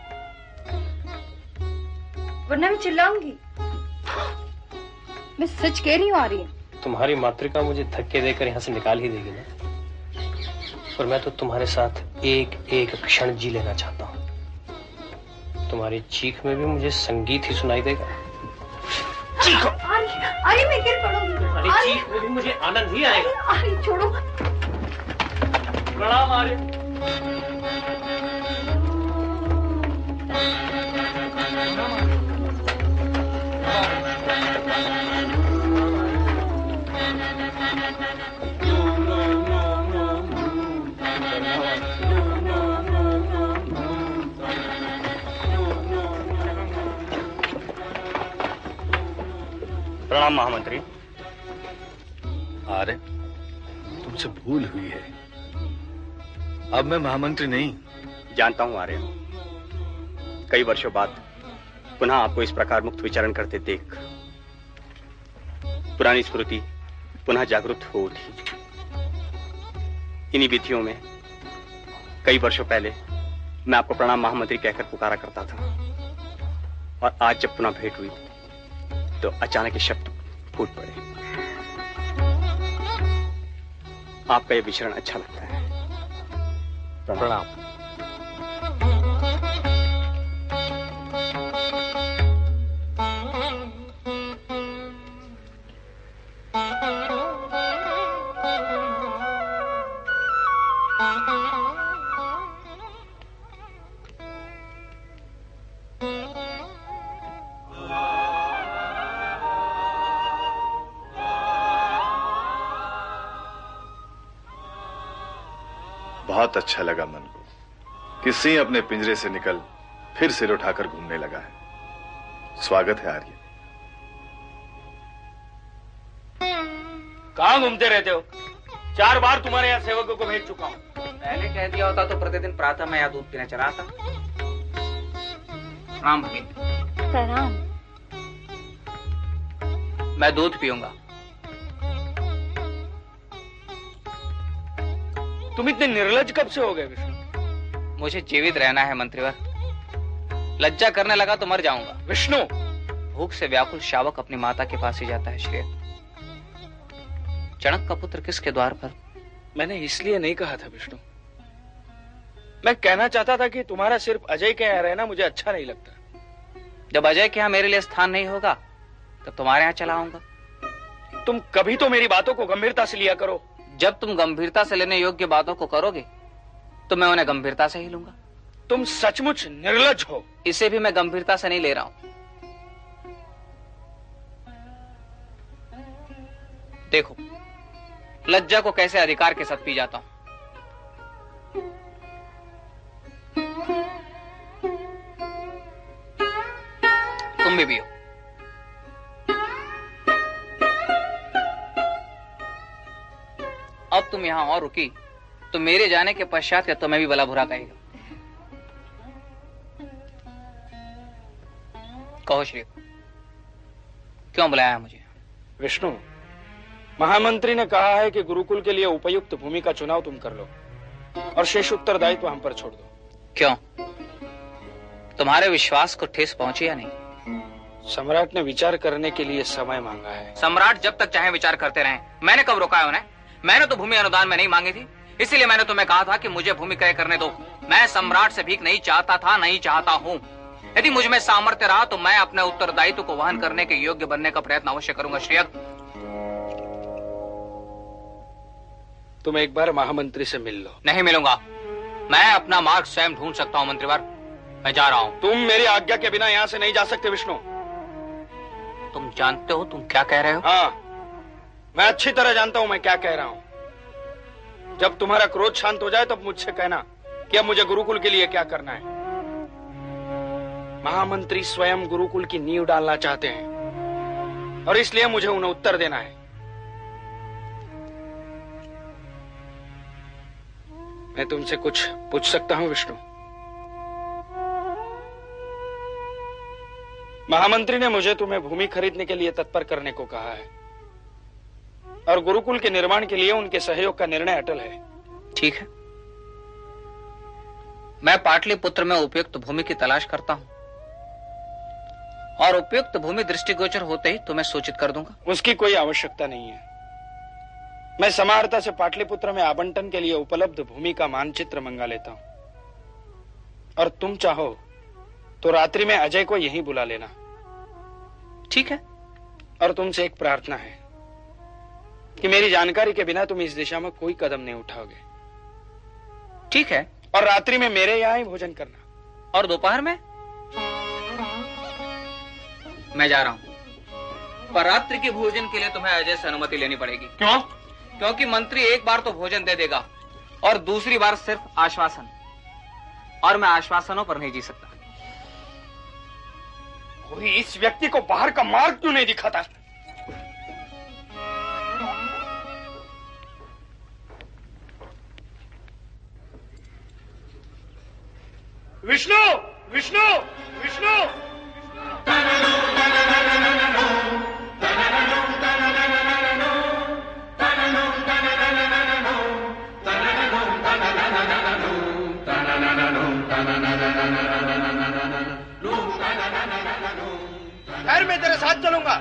वरना मैं चिल्लाऊँगी। मैं सच कह रही हूँ आर्य। तुम्हारी मातृका मुझे धक्के देकर यहाँ से निकाल ही देगी ना? पर मैं तो तुम्हारे साथ एक एक क्षण जी लेना चाहता हूँ। तुम्हारी चीख में भी मुझे संगीत ही सुनाई देगा। चीखो! आरी, आरी मैं गिर पड़ूँगी। तुम्हारी चीख में भी मुझे आनंद ही आएगा। आरी छोड़ो। प्रणाम आर्य प्रणाम महामंत्री। अरे तुमसे भूल हुई है। अब मैं महामंत्री नहीं। जानता हूँ आर्य। कई वर्षों बाद पुनः आपको इस प्रकार मुक्त विचरण करते देख पुरानी स्मृति पुनः जागृत हो उठी। इन्हीं विधियों में कई वर्षों पहले मैं आपको प्रणाम महामंत्री कहकर पुकारा करता था। और आज जब पुनः भेंट हुई तो अचानक ये शब्द फूट पड़े। आपका यह विचरण अच्छा लगता है। प्रणाम। अच्छा लगा मन को कि सिंह अपने पिंजरे से निकल फिर सिर उठाकर घूमने लगा है। स्वागत है आर्य। कहाँ घूमते रहते हो? चार बार तुम्हारे यहाँ सेवकों को भेज चुका हूँ। पहले कह दिया होता तो प्रतिदिन प्रातः मैं यहाँ दूध पीने चला आता। राम भगिनी। प्रणाम। मैं दूध पीऊँगा। तुम इतने निर्लज कब से हो गए विष्णु? मुझे जीवित रहना है मंत्रीवर। लज्जा करने लगा तो मर जाऊँगा। विष्णु! भूख से व्याकुल शावक अपनी माता के पास ही जाता है श्रेय। चणक का पुत्र किसके द्वार पर? मैंने इसलिए नहीं कहा था विष्णु। मैं कहना चाहता था कि तुम्हारा सिर्फ़ अजय के यहाँ रहना मुझे अच्छा नहीं लगता। जब अजय के यहाँ मेरे लिए स्थान नहीं होगा तब तुम्हारे यहाँ चला आऊँगा। तुम कभी तो मेरी बातों को गंभीरता से लिया करो। जब तुम गंभीरता से लेने योग्य बातों को करोगे तो मैं उन्हें गंभीरता से ही लूँगा। तुम सचमुच निर्लज हो। इसे भी मैं गंभीरता से नहीं ले रहा हूँ। देखो लज्जा को कैसे अधिकार के साथ पी जाता हूँ। तुम भी पियो। अब तुम यहाँ और रुकी तो मेरे जाने के पश्चात या तुम्हें भी भला बुरा कहेगा? कहो श्री क्यों बुलाया मुझे? विष्णु महामंत्री ने कहा है कि गुरुकुल के लिए उपयुक्त भूमि का चुनाव तुम कर लो और शेष उत्तरदायित्व हम पर छोड़ दो। क्यों? तुम्हारे विश्वास को ठेस पहुँची या नहीं? सम्राट ने विचार करने के लिए समय मांगा है। सम्राट जब तक चाहे विचार करते रहे मैंने कब रोका है उन्हें? मैंने तो भूमि अनुदान में नहीं मांगी थी। इसीलिए मैंने तुम्हें कहा था कि मुझे भूमि क्रय करने दो। मैं सम्राट से भीख नहीं चाहता था नहीं चाहता हूँ। यदि मुझमें सामर्थ्य रहा तो मैं अपने उत्तरदायित्व को वहन करने के योग्य बनने का प्रयत्न अवश्य करूँगा श्रेयक तुम एक बार महामंत्री से मिल लो। नहीं मिलूँगा। मैं अपना मार्ग स्वयं ढूंढ सकता हूँ मंत्रीवर। मैं जा रहा हूँ। तुम मेरी आज्ञा के बिना यहाँ से नहीं जा सकते विष्णु। तुम जानते हो तुम क्या कह रहे हो? हाँ। मैं अच्छी तरह जानता हूँ मैं क्या कह रहा हूँ। जब तुम्हारा क्रोध शांत हो जाए, तब मुझसे कहना कि अब मुझे गुरुकुल के लिए क्या करना है। महामंत्री स्वयं गुरुकुल की नींव डालना चाहते हैं और इसलिए मुझे उन्हें उत्तर देना है। मैं तुमसे कुछ पूछ सकता हूँ, विष्णु। महामंत्री ने मुझे तुम्हें भूमि खरीदने के लिए तत्पर करने को कहा है। और गुरुकुल के निर्माण के लिए उनके सहयोग का निर्णय अटल है। ठीक है। मैं पाटलिपुत्र में उपयुक्त भूमि की तलाश करता हूँ। और उपयुक्त भूमि दृष्टिगोचर होते ही तुम्हें सूचित कर दूँगा। उसकी कोई आवश्यकता नहीं है। मैं समाहर्ता से पाटलिपुत्र में आवंटन के लिए उपलब्ध भूमि का मानचित्र मंगा लेता हूँ। और तुम चाहो तो रात्रि में अजय को यहीं बुला लेना। ठीक है। और तुमसे एक प्रार्थना है। कि मेरी जानकारी के बिना तुम इस दिशा में कोई कदम नहीं उठाओगे। ठीक है। और रात्रि में मेरे यहाँ ही भोजन करना। और दोपहर में? मैं जा रहा हूँ। पर रात्रि के भोजन के लिए तुम्हें अजय से अनुमति लेनी पड़ेगी। क्यों? क्योंकि मंत्री एक बार तो भोजन दे देगा और दूसरी बार सिर्फ़ आश्वासन। और मैं आश्वासनों पर नहीं जी सकता। कोई इस व्यक्ति को बाहर का मार्ग क्यों नहीं दिखाता? विष्णु विष्णु विष्णु। खैर मैं तेरे साथ चलूँगा।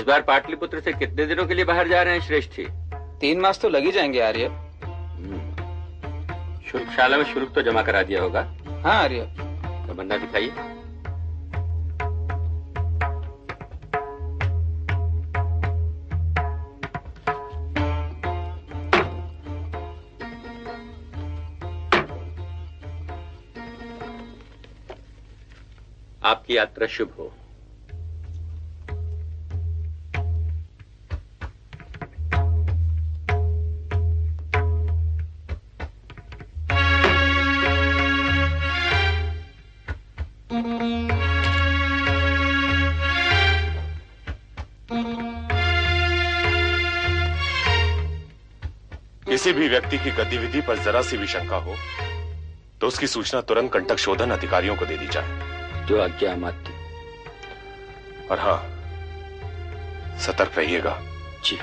इस बार पाटलिपुत्र से कितने दिनों के लिए बाहर जा रहे हैं श्रेष्ठी तीन मास तो लगी जाएँगे आर्य। शुल्कशाला में शुल्क तो जमा करा दिया होगा। हाँ आर्य। तो बंदा दिखाइए। आपकी यात्रा शुभ हो। व्यक्ति की गतिविधि पर जरा सी भी शंका हो तो उसकी सूचना तुरंत कंटक शोधन अधिकारियों को दे दी जाए। जो आज्ञा मात्य और हाँ सतर्क रहिएगा। जी।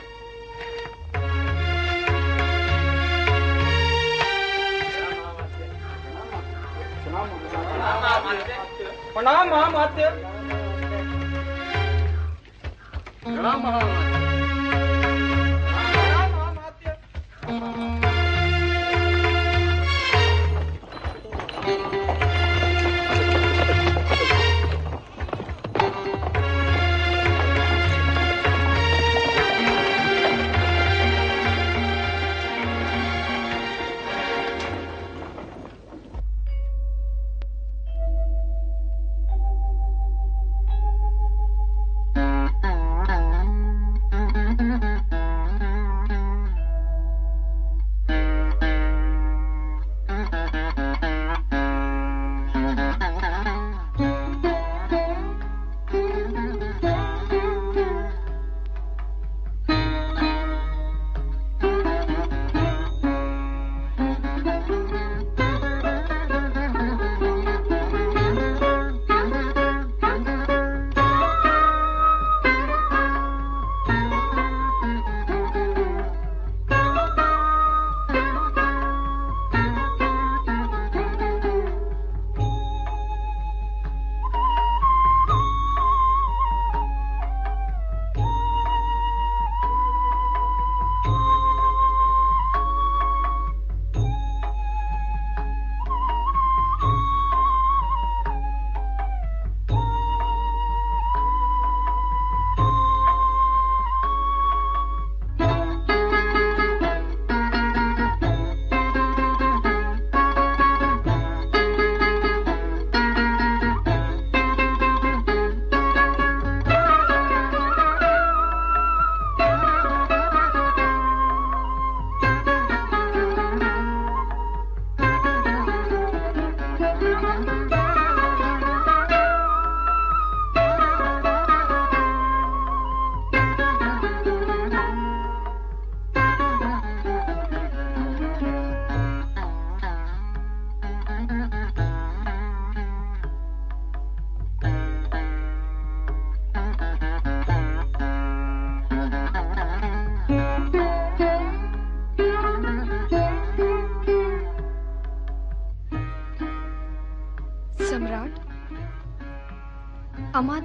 प्रणाम महामात्य। प्रणाम महामात्य।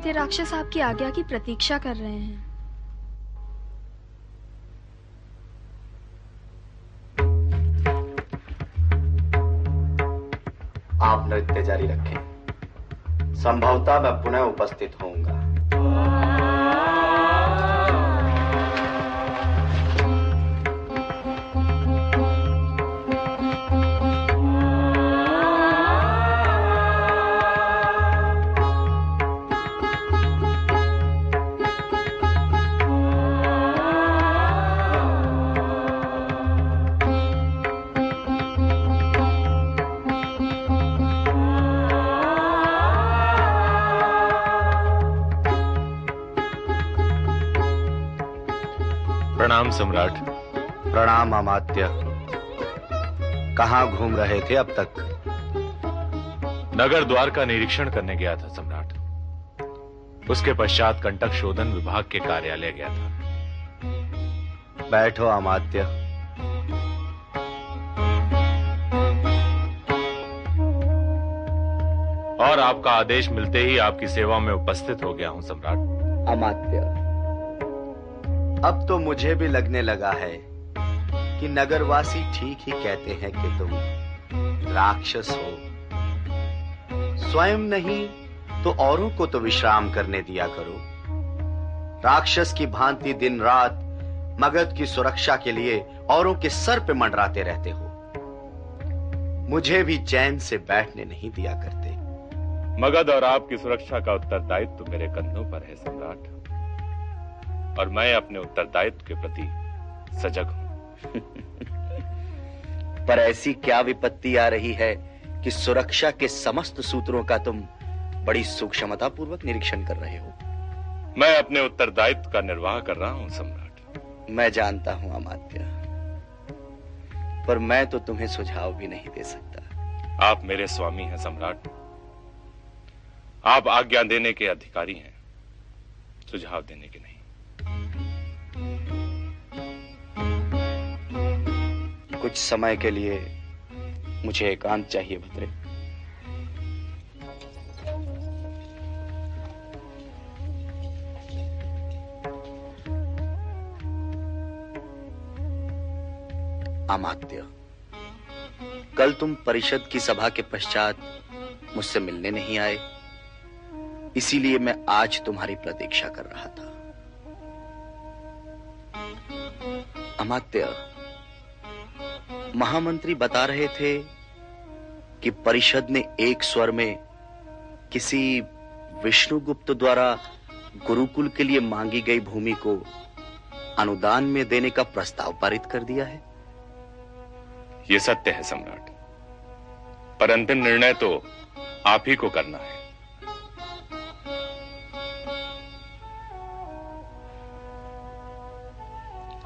अमात्य राक्षस आपकी आज्ञा की प्रतीक्षा कर रहे हैं। आप नृत्य जारी रखें। संभवतः मैं पुनः उपस्थित होऊँगा सम्राट। प्रणाम अमात्य कहाँ घूम रहे थे अब तक? नगर द्वार का निरीक्षण करने गया था सम्राट। उसके पश्चात कंटक शोधन विभाग के कार्यालय गया था। बैठो अमात्य। और आपका आदेश मिलते ही आपकी सेवा में उपस्थित हो गया हूँ सम्राट। अमात्य। अब तो मुझे भी लगने लगा है कि नगरवासी ठीक ही कहते हैं कि तुम राक्षस हो। स्वयं नहीं तो औरों को तो विश्राम करने दिया करो। राक्षस की भांति दिन रात मगध की सुरक्षा के लिए औरों के सर पे मंडराते रहते हो। मुझे भी चैन से बैठने नहीं दिया करते। मगध और आपकी सुरक्षा का उत्तरदायित्व तो मेरे कंधों पर है, सम्राट। और मैं अपने उत्तरदायित्व के प्रति सजग हूँ। (laughs) पर ऐसी क्या विपत्ति आ रही है कि सुरक्षा के समस्त सूत्रों का तुम बड़ी सूक्ष्मता पूर्वक निरीक्षण कर रहे हो? मैं अपने उत्तरदायित्व का निर्वाह कर रहा हूँ सम्राट। मैं जानता हूँ अमात्य। पर मैं तो तुम्हें सुझाव भी नहीं दे सकता। आप मेरे स्वामी हैं सम्राट। आप आज्ञा देने के अधिकारी हैं सुझाव देने के नहीं। कुछ समय के लिए मुझे एकांत चाहिए भद्रे। अमात्य कल तुम परिषद की सभा के पश्चात मुझसे मिलने नहीं आए, इसीलिए मैं आज तुम्हारी प्रतीक्षा कर रहा था। अमात्य महामंत्री बता रहे थे कि परिषद ने एक स्वर में किसी विष्णुगुप्त द्वारा गुरुकुल के लिए मांगी गई भूमि को अनुदान में देने का प्रस्ताव पारित कर दिया है। यह सत्य है सम्राट। पर अंतिम निर्णय तो आप ही को करना है।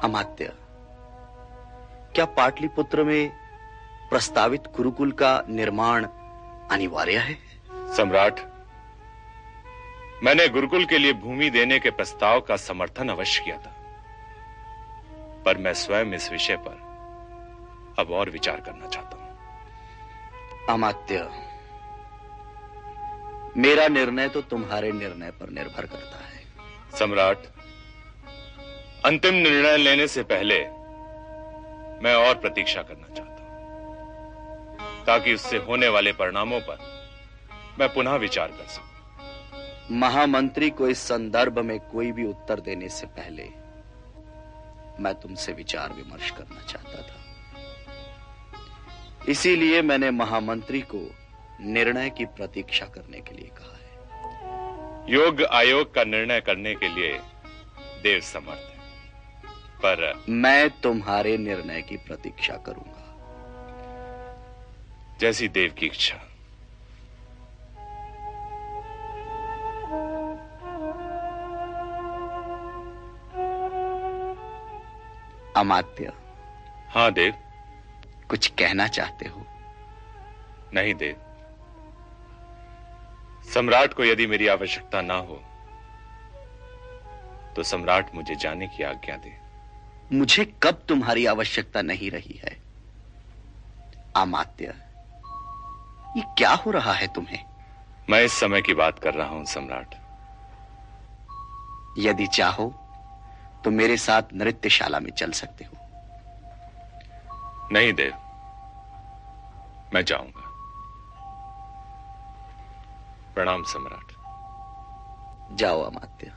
अमात्य। क्या पाटलिपुत्र में प्रस्तावित गुरुकुल का निर्माण अनिवार्य है? सम्राट मैंने गुरुकुल के लिए भूमि देने के प्रस्ताव का समर्थन अवश्य किया था। पर मैं स्वयं इस विषय पर अब और विचार करना चाहता हूँ। अमात्य मेरा निर्णय तो तुम्हारे निर्णय पर निर्भर करता है। सम्राट अंतिम निर्णय लेने से पहले मैं और प्रतीक्षा करना चाहता हूँ। ताकि उससे होने वाले परिणामों पर मैं पुनः विचार कर सकूँ। महामंत्री को इस संदर्भ में कोई भी उत्तर देने से पहले मैं तुमसे विचार विमर्श करना चाहता था। इसीलिए मैंने महामंत्री को निर्णय की प्रतीक्षा करने के लिए कहा है। योग आयोग का निर्णय करने के लिए देव समर्थ है। पर मैं तुम्हारे निर्णय की प्रतीक्षा करूँगा। जैसी देव की इच्छा। अमात्य हाँ देव। कुछ कहना चाहते हो? नहीं देव। सम्राट को यदि मेरी आवश्यकता ना हो तो सम्राट मुझे जाने की आज्ञा दे। मुझे कब तुम्हारी आवश्यकता नहीं रही है? अमात्य ये क्या हो रहा है तुम्हें? मैं इस समय की बात कर रहा हूँ सम्राट। यदि चाहो तो मेरे साथ नृत्यशाला में चल सकते हो। नहीं देव। मैं जाऊँगा। प्रणाम सम्राट। जाओ अमात्य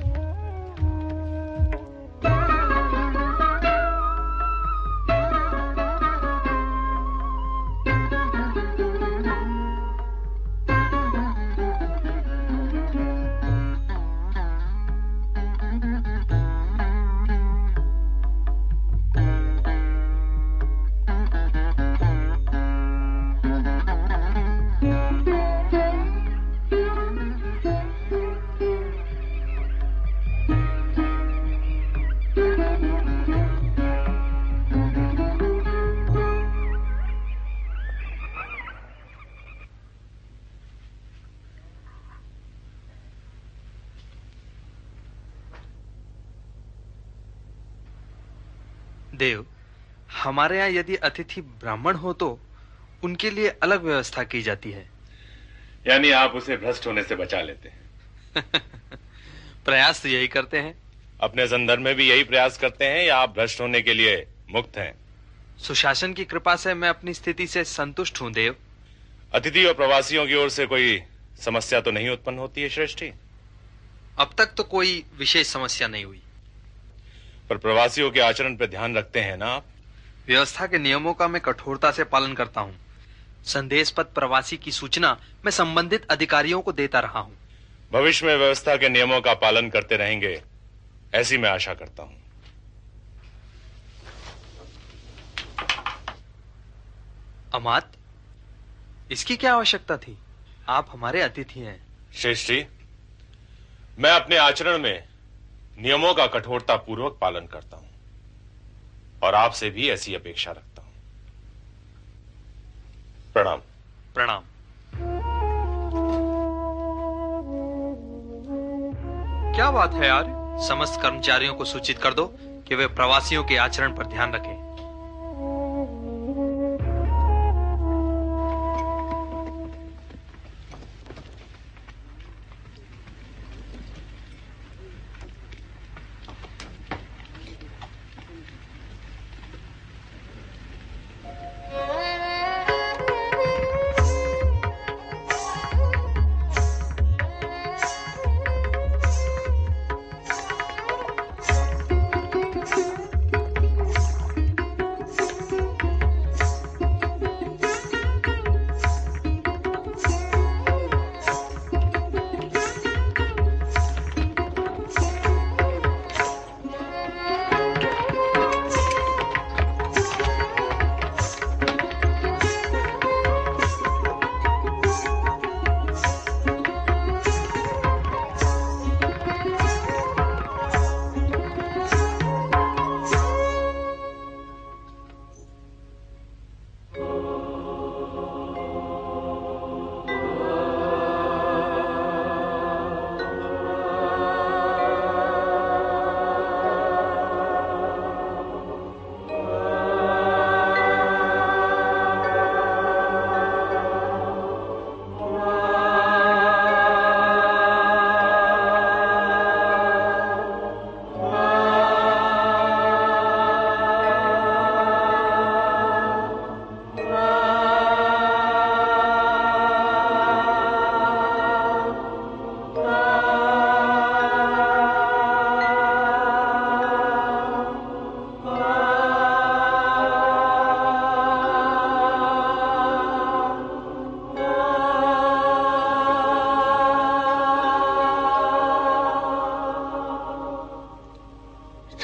देव हमारे यहाँ यदि अतिथि ब्राह्मण हो तो उनके लिए अलग व्यवस्था की जाती है। यानी आप उसे भ्रष्ट होने से बचा लेते हैं। (laughs) प्रयास तो यही करते हैं। अपने संदर्भ में भी यही प्रयास करते हैं या आप भ्रष्ट होने के लिए मुक्त हैं? सुशासन की कृपा से मैं अपनी स्थिति से संतुष्ट हूँ देव। अतिथि और प्रवासियों की ओर से कोई समस्या तो नहीं उत्पन्न होती है श्रेष्ठी? अब तक तो कोई विशेष समस्या नहीं हुई। पर प्रवासियों के आचरण पर ध्यान रखते हैं ना आप? व्यवस्था के नियमों का मैं कठोरता से पालन करता हूँ। संदेश पद प्रवासी की सूचना मैं संबंधित अधिकारियों को देता रहा हूँ। भविष्य में व्यवस्था के नियमों का पालन करते रहेंगे ऐसी मैं आशा करता हूँ। अमात इसकी क्या आवश्यकता थी? आप हमारे अतिथि हैं। श्रेष्ठी मैं अपने आचरण में नियमों का कठोरता पूर्वक पालन करता हूँ और आपसे भी ऐसी अपेक्षा रखता हूँ। प्रणाम। प्रणाम। क्या बात है यार? समस्त कर्मचारियों को सूचित कर दो कि वे प्रवासियों के आचरण पर ध्यान रखें।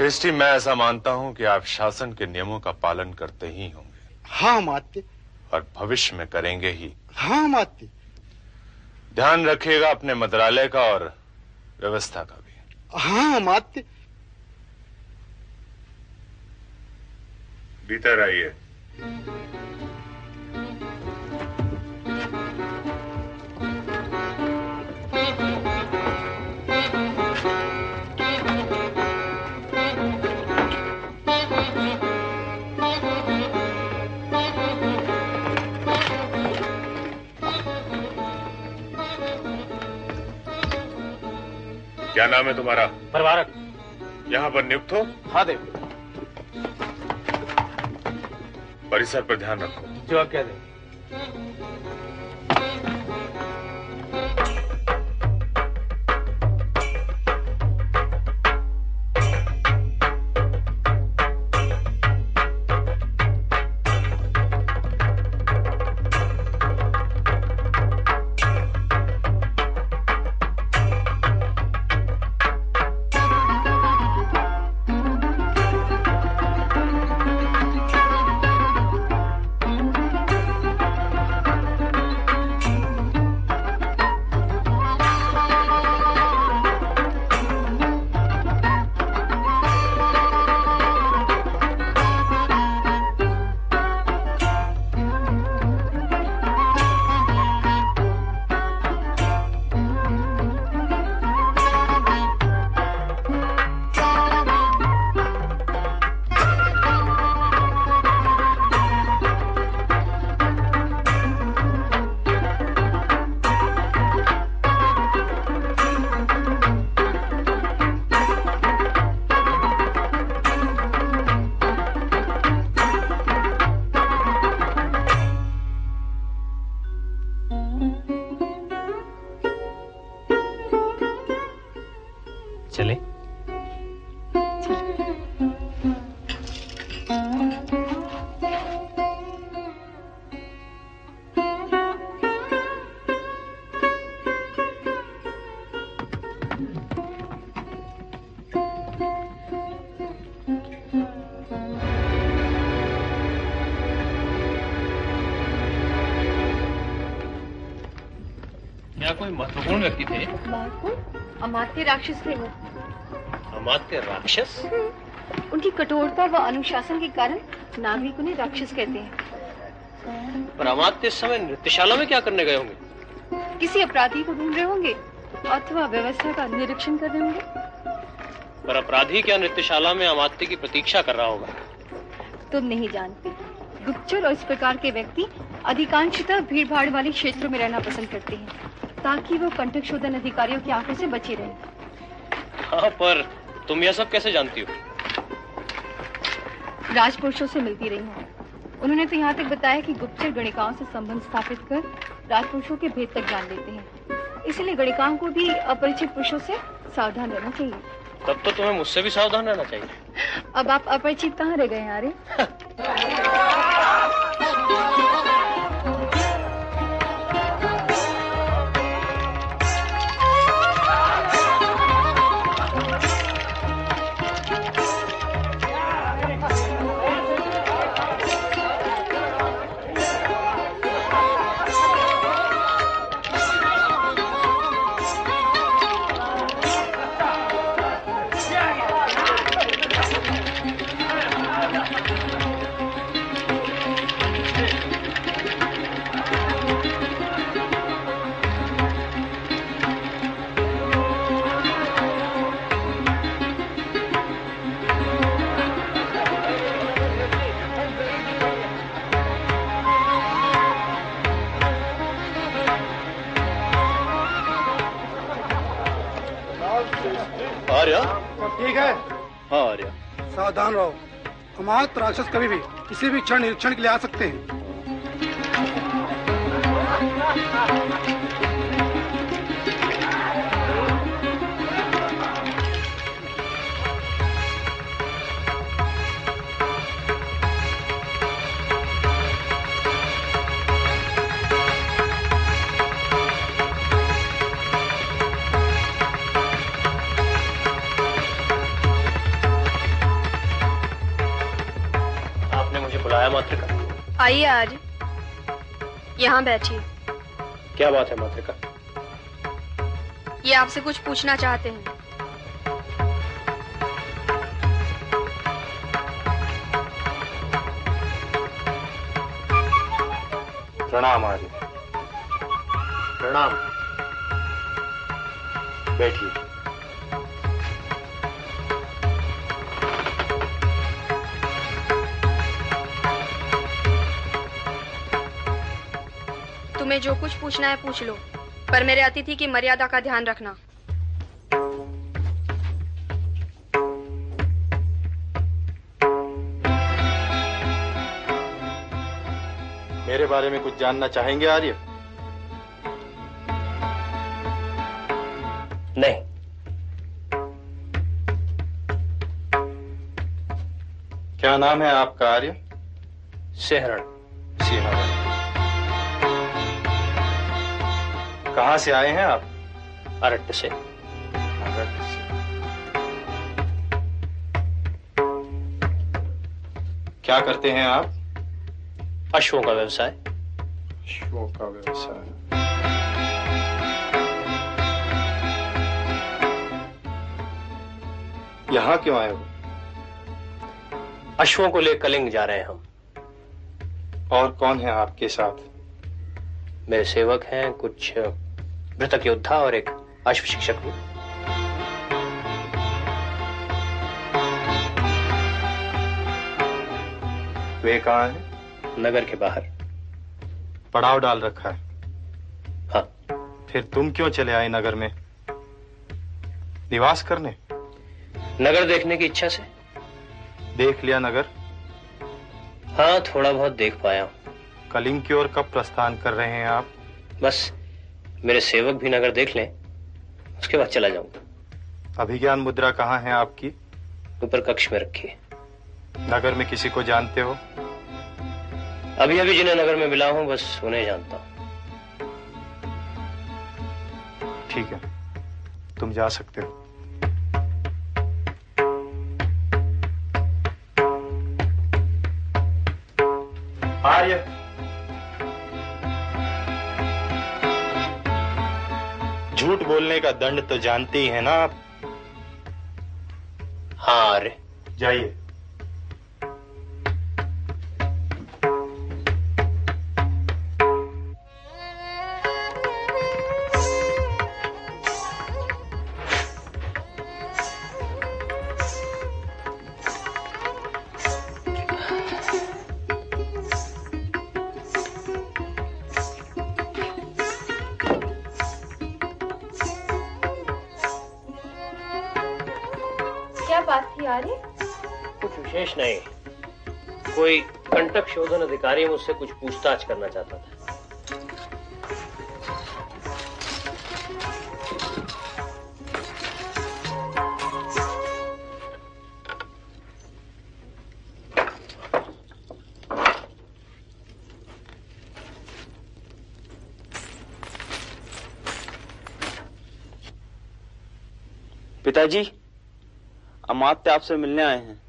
श्रेष्ठी मैं ऐसा मानता हूँ कि आप शासन के नियमों का पालन करते ही होंगे। हाँ मात्य। और भविष्य में करेंगे ही। हाँ मात्य। ध्यान रखिएगा अपने मंत्रालय का और व्यवस्था का भी। हाँ मात्य। नियुक्त हो हाँ देव परिसर पर ध्यान रखो। जो आप कह अमात्य राक्षस थे वो। अमात्य राक्षस? उनकी कठोरता व अनुशासन के कारण नागरिक उन्हें राक्षस कहते हैं। पर अमात्य इस समय नृत्यशाला में क्या करने गए होंगे? किसी अपराधी को ढूंढ रहे होंगे अथवा व्यवस्था का निरीक्षण कर रहे होंगे? पर अपराधी क्या नृत्यशाला में अमात्य की प्रतीक्षा कर रहा होगा? तुम नहीं जानते। गुप्तचर और इस प्रकार के व्यक्ति अधिकांशतः भीड़ भाड़ वाले क्षेत्रों में रहना पसंद करते हैं ताकि वो कंटक शोधन अधिकारियों की आँखों से बचे रहें। हाँ पर? तुम यह सब कैसे जानती हो? राजपुरुषों से मिलती रही हूँ। उन्होंने तो यहाँ तक बताया कि गुप्तचर गणिकाओं से संबंध स्थापित कर राजपुरुषों के भेद तक जान लेते हैं। इसलिए गणिकाओं को भी अपरिचित पुरुषों से सावधान रहना चाहिए। तब तो तुम्हें मुझसे भी सावधान रहना चाहिए। अब आप अपरिचित कहाँ रह गए आर्या? (laughs) सावधान रहो। अमात राक्षस कभी भी किसी भी क्षण निरीक्षण के लिए आ सकते हैं। आइए आज। यहाँ बैठिए। क्या बात है मातृका? ये आपसे कुछ पूछना चाहते हैं। प्रणाम आर्य प्रणाम। बैठिए। तुम्हें जो कुछ पूछना है पूछ लो पर मेरे अतिथि की मर्यादा का ध्यान रखना। मेरे बारे में कुछ जानना चाहेंगे आर्य? नहीं। क्या नाम है आपका आर्य? सेहरण सिंहरण कहाँ से आए हैं आप? अरट्ट से। अरट्ट से क्या करते हैं आप? अश्वों का व्यवसाय। अश्वों का व्यवसाय। यहाँ क्यों आए हो? अश्वों को ले कलिंग जा रहे हैं हम। और कौन है आपके साथ? मेरे सेवक हैं कुछ मृतक योद्धा और एक अश्व शिक्षक भी। वे कहाँ हैं? नगर के बाहर। पड़ाव डाल रखा है। हाँ। फिर तुम क्यों चले आए नगर में? निवास करने? नगर देखने की इच्छा से। देख लिया नगर? हाँ थोड़ा बहुत देख पाया हूँ। कलिंग की ओर कब प्रस्थान कर रहे हैं आप? बस मेरे सेवक भी नगर देख लें उसके बाद चला जाऊँगा अभिज्ञान मुद्रा कहाँ है आपकी? ऊपर कक्ष में रखी है नगर में किसी को जानते हो? अभी अभी जिन्हें नगर में मिला हूँ बस उन्हें जानता हूँ। ठीक है। तुम जा सकते हो। आर्य झूठ बोलने का दंड तो जानती ही है ना आप? हाँ अरे। जाइए। शोधन अधिकारी मुझसे कुछ पूछताछ करना चाहता था। पिताजी अमात्य आपसे मिलने आए हैं।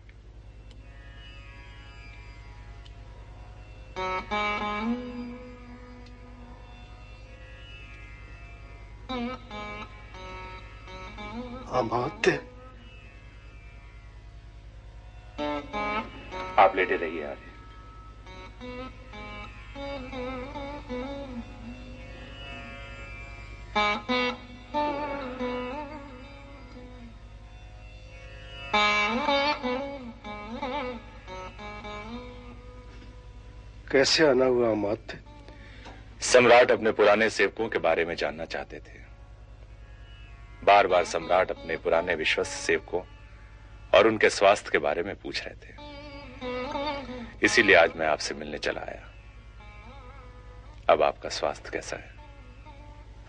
कैसे आना हुआ अमात्य सम्राट अपने पुराने सेवकों के बारे में जानना चाहते थे। बार बार सम्राट अपने पुराने विश्वस्त सेवकों और उनके स्वास्थ्य के बारे में पूछ रहे थे। इसीलिए आज मैं आपसे मिलने चला आया। अब आपका स्वास्थ्य कैसा है?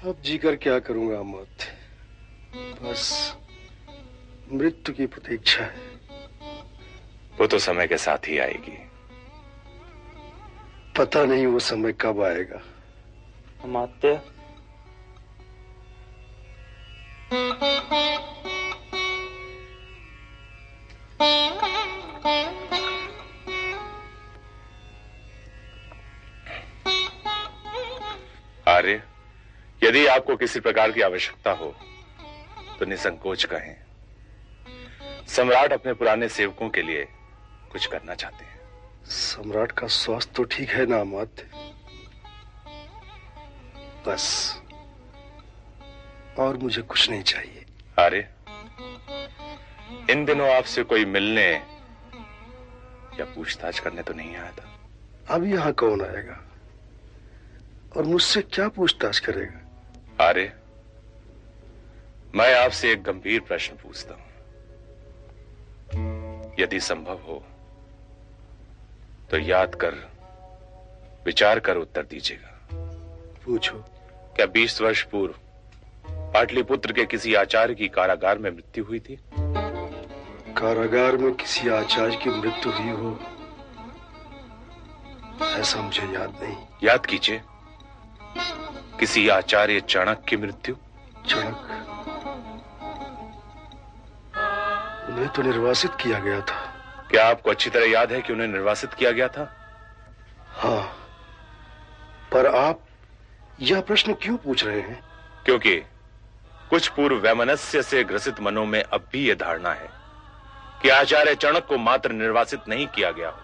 अब जीकर क्या करूँगा अमात्य बस मृत्यु की प्रतीक्षा है। वो तो समय के साथ ही आएगी। पता नहीं वो समय कब आएगा। हम आते आर्य यदि आपको किसी प्रकार की आवश्यकता हो तो निसंकोच कहें। सम्राट अपने पुराने सेवकों के लिए कुछ करना चाहते हैं। सम्राट का स्वास्थ्य तो ठीक है ना अमात्य बस। और मुझे कुछ नहीं चाहिए। अरे इन दिनों आपसे कोई मिलने या पूछताछ करने तो नहीं आया था। अब यहाँ कौन आएगा? और मुझसे क्या पूछताछ करेगा? अरे मैं आपसे एक गंभीर प्रश्न पूछता हूँ। यदि संभव हो तो याद कर विचार कर उत्तर दीजिएगा। पूछो। क्या 20 वर्ष पूर्व पाटलिपुत्र के किसी आचार्य की कारागार में मृत्यु हुई थी? कारागार में किसी आचार्य की मृत्यु हुई हो ऐसा मुझे याद नहीं। याद कीजिए किसी आचार्य चाणक की मृत्यु? चाणक उन्हें तो निर्वासित किया गया था। क्या आपको अच्छी तरह याद है कि उन्हें निर्वासित किया गया था? हाँ। पर आप यह प्रश्न क्यों पूछ रहे हैं? क्योंकि कुछ पूर्व वैमनस्य से ग्रसित मनों में अब भी यह धारणा है कि आचार्य चणक को मात्र निर्वासित नहीं किया गया हो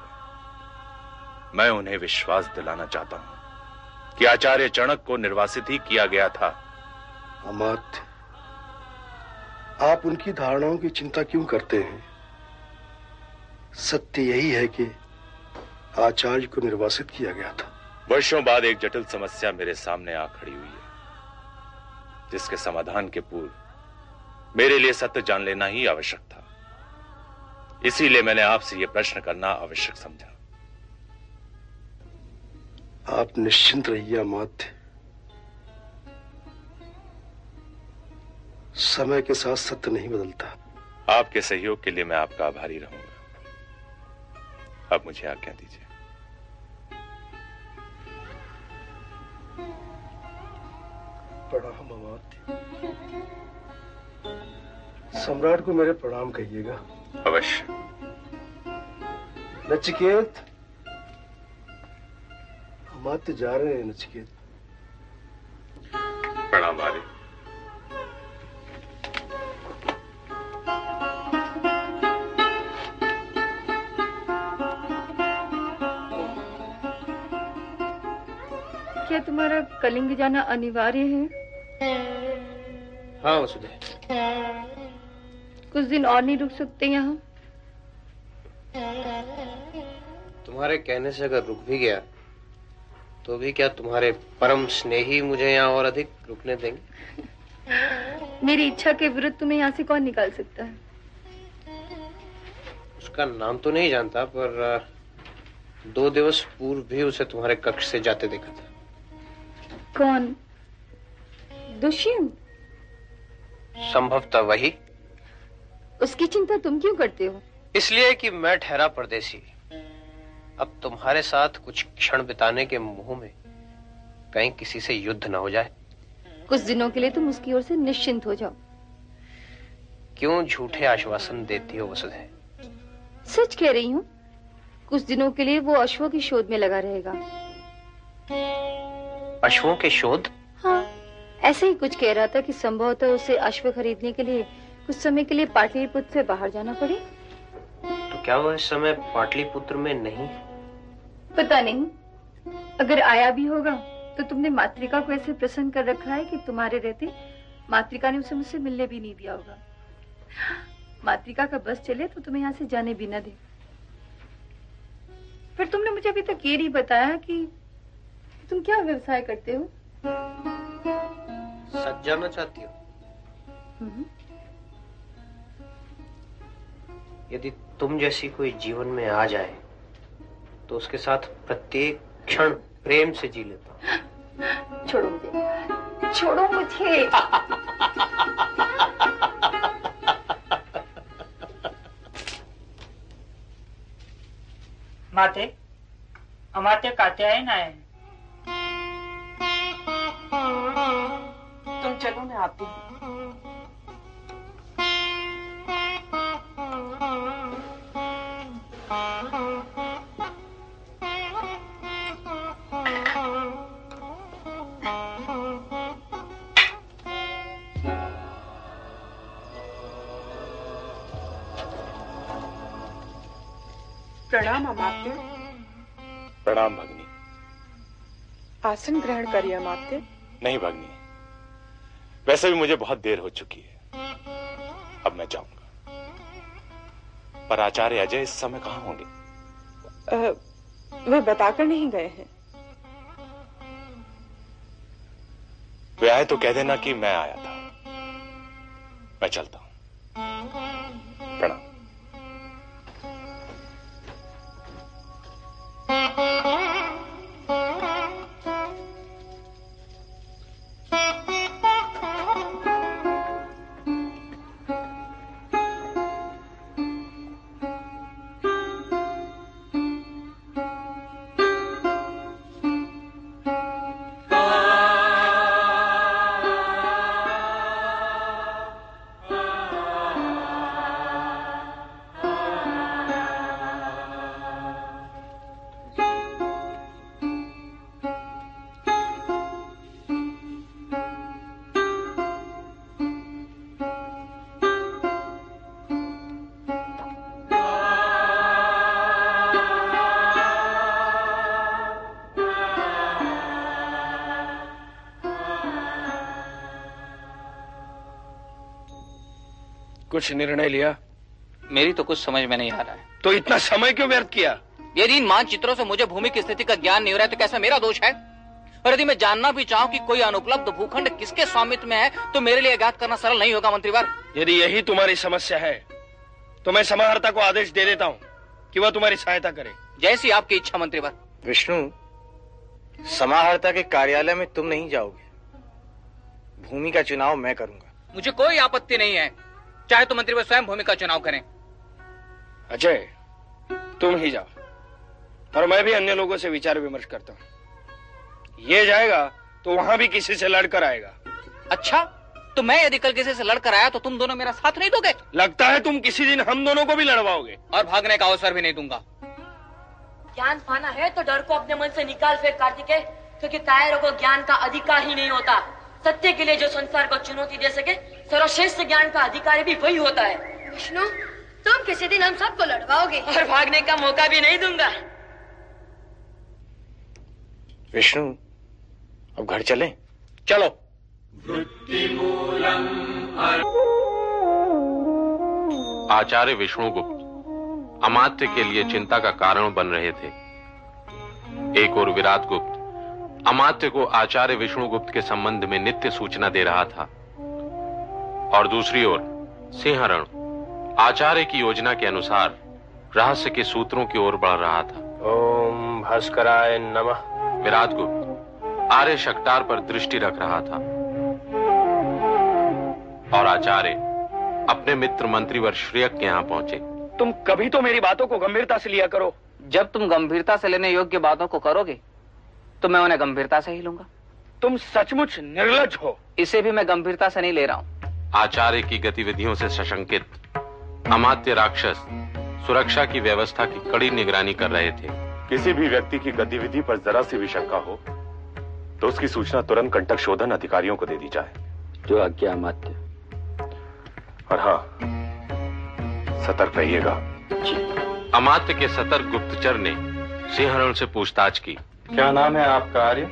मैं उन्हें विश्वास दिलाना चाहता हूँ कि आचार्य चणक को निर्वासित ही किया गया था। अमात्य आप उनकी धारणाओं की चिंता क्यों करते हैं? सत्य यही है कि आचार्य को निर्वासित किया गया था। वर्षों बाद एक जटिल समस्या मेरे सामने आ खड़ी हुई है जिसके समाधान के पूर्व मेरे लिए सत्य जान लेना ही आवश्यक था। इसीलिए मैंने आपसे यह प्रश्न करना आवश्यक समझा। आप निश्चिंत रहिए अमात्य समय के साथ सत्य नहीं बदलता। आपके सहयोग के लिए मैं आपका आभारी रहूँगा अब मुझे आज्ञा दीजिए। प्रणाम सम्राट को मेरे प्रणाम कहिएगा। अवश्य। नचिकेत अमात्य जा रहे हैं नचिकेत। प्रणाम आर्य क्या तुम्हारा कलिंग जाना अनिवार्य है? हाँ वसुधे कुछ दिन और नहीं रुक सकते यहाँ? तुम्हारे कहने से अगर रुक भी गया तो भी क्या तुम्हारे परम स्नेही मुझे यहाँ और अधिक रुकने देंगे? मेरी इच्छा के विरुद्ध तुम्हें यहाँ से कौन निकाल सकता है? उसका नाम तो नहीं जानता पर दो दिवस पूर्व भी उसे तुम्हारे कक्ष से जाते देखा था। कौन? दुष्यंत। संभवतः वही। उसकी चिंता तुम क्यों करते हो? इसलिए कि मैं ठहरा परदेसी। अब तुम्हारे साथ कुछ क्षण बिताने के मुँह में कहीं किसी से युद्ध न हो जाए। कुछ दिनों के लिए तुम उसकी ओर से निश्चिंत हो जाओ। क्यों झूठे आश्वासन देती हो वसुधे? सच कह रही हूँ कुछ दिनों के लिए वो अश्व की शोध में लगा रहेगा। अश्वों के शोध? हाँ ऐसे ही कुछ कह रहा था कि संभवतः उसे अश्व खरीदने के लिए कुछ समय के लिए पाटलिपुत्र से बाहर जाना पड़े। तो क्या वो इस समय पाटलिपुत्र में नहीं? पता नहीं। अगर आया भी होगा तो तुमने मातृका को ऐसे प्रसन्न कर रखा है कि तुम्हारे रहते मातृका ने उसे मुझसे मिलने भी नहीं दिया होगा। मातृका का बस चले तो तुम्हें यहाँ से जाने भी न दे। फिर तुमने मुझे अभी तक ये नहीं बताया कि तुम क्या व्यवसाय करते हो? सच जानना चाहती हो? हम्म, यदि तुम जैसी कोई जीवन में आ जाए तो उसके साथ प्रत्येक क्षण प्रेम से जी लेता हूँ। छोड़ो मुझे। छोड़ो मुझे। माते अमात्य कात्यायन आए हैं। तुम चलो मैं आती हूँ। प्रणाम अमात्य। प्रणाम भगनी। आसन ग्रहण करिए अमात्य। नहीं भगनी। वैसे भी मुझे बहुत देर हो चुकी है। अब मैं जाऊँगा। पर आचार्य अजय इस समय कहाँ होंगे? वे बताकर नहीं गए हैं। वे आए तो कह देना कि मैं आया था। मैं चलता हूँ। कुछ निर्णय लिया? मेरी तो कुछ समझ में नहीं आ रहा है। तो इतना समय क्यों व्यर्थ किया? यदि इन मानचित्रों से मुझे भूमि की स्थिति का ज्ञान नहीं हो रहा है तो कैसा मेरा दोष है? और यदि मैं जानना भी चाहूँ कि कोई अनुपलब्ध भूखंड किसके स्वामित्व में है तो मेरे लिए ज्ञात करना सरल नहीं होगा मंत्रीवर। यदि यही तुम्हारी समस्या है तो मैं समाहर्ता को आदेश दे देता हूँ कि वह तुम्हारी सहायता करे। जैसी आपकी इच्छा मंत्रीवर। विष्णु समाहर्ता के कार्यालय में तुम नहीं जाओगे। भूमि का चुनाव मैं करूँगा। मुझे कोई आपत्ति नहीं है। चाहे तो मंत्री स्वयं भूमि का चुनाव करें। अजय तुम ही जाओ। और मैं भी अन्य लोगों से विचार विमर्श करता हूँ। ये जाएगा तो वहाँ भी किसी से लड़कर आएगा। अच्छा तो मैं यदि कल किसी से लड़कर आया तो तुम दोनों मेरा साथ नहीं दोगे? लगता है तुम किसी दिन हम दोनों को भी लड़वाओगे। और भागने का अवसर भी नहीं दूँगा। ज्ञान पाना है तो डर को अपने मन से निकाल फेंक कार्तिकेय क्योंकि कायरों को ज्ञान का अधिकार ही नहीं होता। सत्य के लिए जो संसार को चुनौती दे सके सर्वश्रेष्ठ ज्ञान का अधिकारी भी वही होता है। विष्णु तुम किसी दिन हम सबको लड़वाओगे। और भागने का मौका भी नहीं दूँगा। विष्णु अब घर चलें। चलो। आचार्य विष्णुगुप्त अमात्य के लिए चिंता का कारण बन रहे थे। एक और विराट गुप्त अमात्य को आचार्य विष्णुगुप्त के संबंध में नित्य सूचना दे रहा था। और दूसरी ओर सिंहरण आचार्य की योजना के अनुसार रहस्य के सूत्रों की ओर बढ़ रहा था। ओम भास्कराय नमः। विराट गुप्त आर्य शक्टार पर दृष्टि रख रहा था। और आचार्य अपने मित्र मंत्रीवर श्रेयक के यहाँ पहुँचे। तुम कभी तो मेरी बातों को गंभीरता से लिया करो। जब तुम गंभीरता से लेने योग्य बातों को करोगे तो मैं उन्हें गंभीरता से ही लूँगा। तुम सचमुच निर्लज हो। इसे भी मैं गंभीरता से नहीं ले रहा हूँ। आचार्य की गतिविधियों से सशंकित। अमात्य राक्षस सुरक्षा की व्यवस्था की कड़ी निगरानी कर रहे थे। किसी भी व्यक्ति की गतिविधि पर जरा सी भी शंका हो तो उसकी सूचना तुरंत कंटक शोधन अधिकारियों को दे दी जाए। जो आज्ञा अमात्य। और हाँ सतर्क रहिएगा। अमात्य के सतर्क गुप्तचर ने सिंहरण से पूछताछ की। क्या नाम है आपका आर्य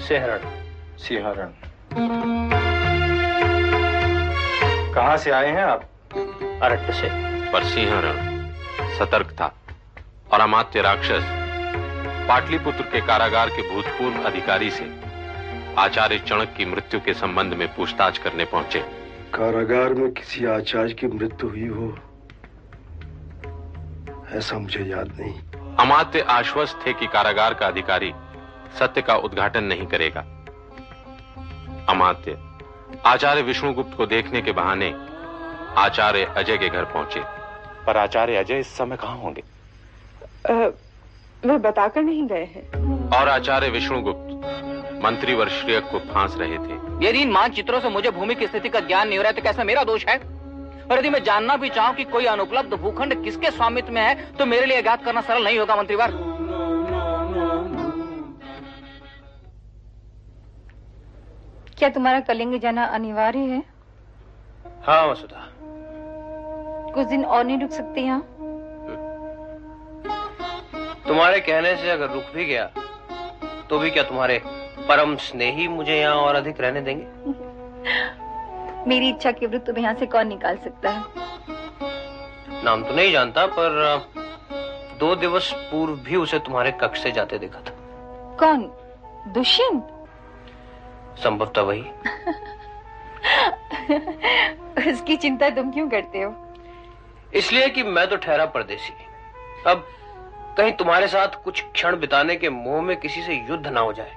सिंहरण। सिंहरण। कहाँ से आए हैं आप? अरट्ट से। पर सिंहरण सतर्क था। और अमात्य राक्षस पाटलिपुत्र के कारागार के भूतपूर्व अधिकारी से आचार्य चणक की मृत्यु के संबंध में पूछताछ करने पहुँचे। कारागार में किसी आचार्य की मृत्यु हुई हो ऐसा मुझे याद नहीं। अमात्य आश्वस्त थे कि कारागार का अधिकारी सत्य का उद्घाटन नहीं करेगा। अमात्य आचार्य विष्णुगुप्त को देखने के बहाने आचार्य अजय के घर पहुँचे। पर आचार्य अजय इस समय कहाँ होंगे? अ, वे बताकर नहीं गए हैं। और आचार्य विष्णुगुप्त मंत्री व श्रेयक को फांस रहे थे। यदि इन मानचित्रों से मुझे भूमि की स्थिति का ज्ञान नहीं हो रहा है तो कैसा मेरा दोष है? और यदि मैं जानना भी चाहूँ कि कोई अनुपलब्ध भूखंड किसके स्वामित्व में है तो मेरे लिए ज्ञात करना सरल नहीं होगा मंत्री मंत्रीवर। क्या तुम्हारा कलिंग जाना अनिवार्य है? हाँ वसुधा। कुछ दिन और नहीं रुक सकते यहाँ? तुम्हारे कहने से अगर रुक भी गया तो भी क्या तुम्हारे परम स्नेही मुझे यहाँ और अधिक रहने देंगे? (laughs) मेरी इच्छा के विरुद्ध तुम्हें यहाँ से कौन निकाल सकता है? नाम तो नहीं जानता पर दो दिवस पूर्व भी उसे तुम्हारे कक्ष से जाते देखा था। कौन? दुष्यंत? संभवतः वही। (laughs) उसकी चिंता तुम क्यों करते हो? इसलिए कि मैं तो ठहरा परदेसी। अब कहीं तुम्हारे साथ कुछ क्षण बिताने के मोह में किसी से युद्ध ना हो जाए।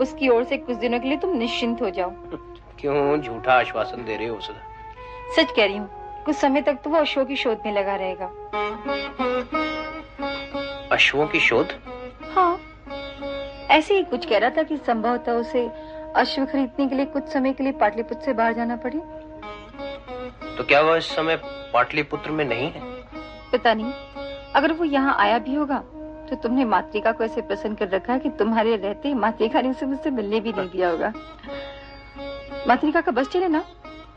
उसकी ओर से कुछ दिनों के लिए तुम निश्चिंत हो जाओ। (laughs) क्यों झूठा आश्वासन दे रहे हो सदा? सच कह रही हूँ कुछ समय तक तो वो अशोक की शोध में लगा रहेगा। अश्वों की शोध? हाँ। ऐसे ही कुछ कह रहा था कि संभवतः उसे अश्व खरीदने के लिए कुछ समय के लिए पाटलिपुत्र से बाहर जाना पड़े। तो क्या वह इस समय पाटलिपुत्र में नहीं है? पता नहीं। अगर वो यहाँ आया भी होगा तो तुमने मातृका को ऐसे प्रसन्न कर रखा है कि तुम्हारे रहते मातृका ने उसे मुझसे मिलने भी नहीं दिया होगा। मातृका का बस चले ना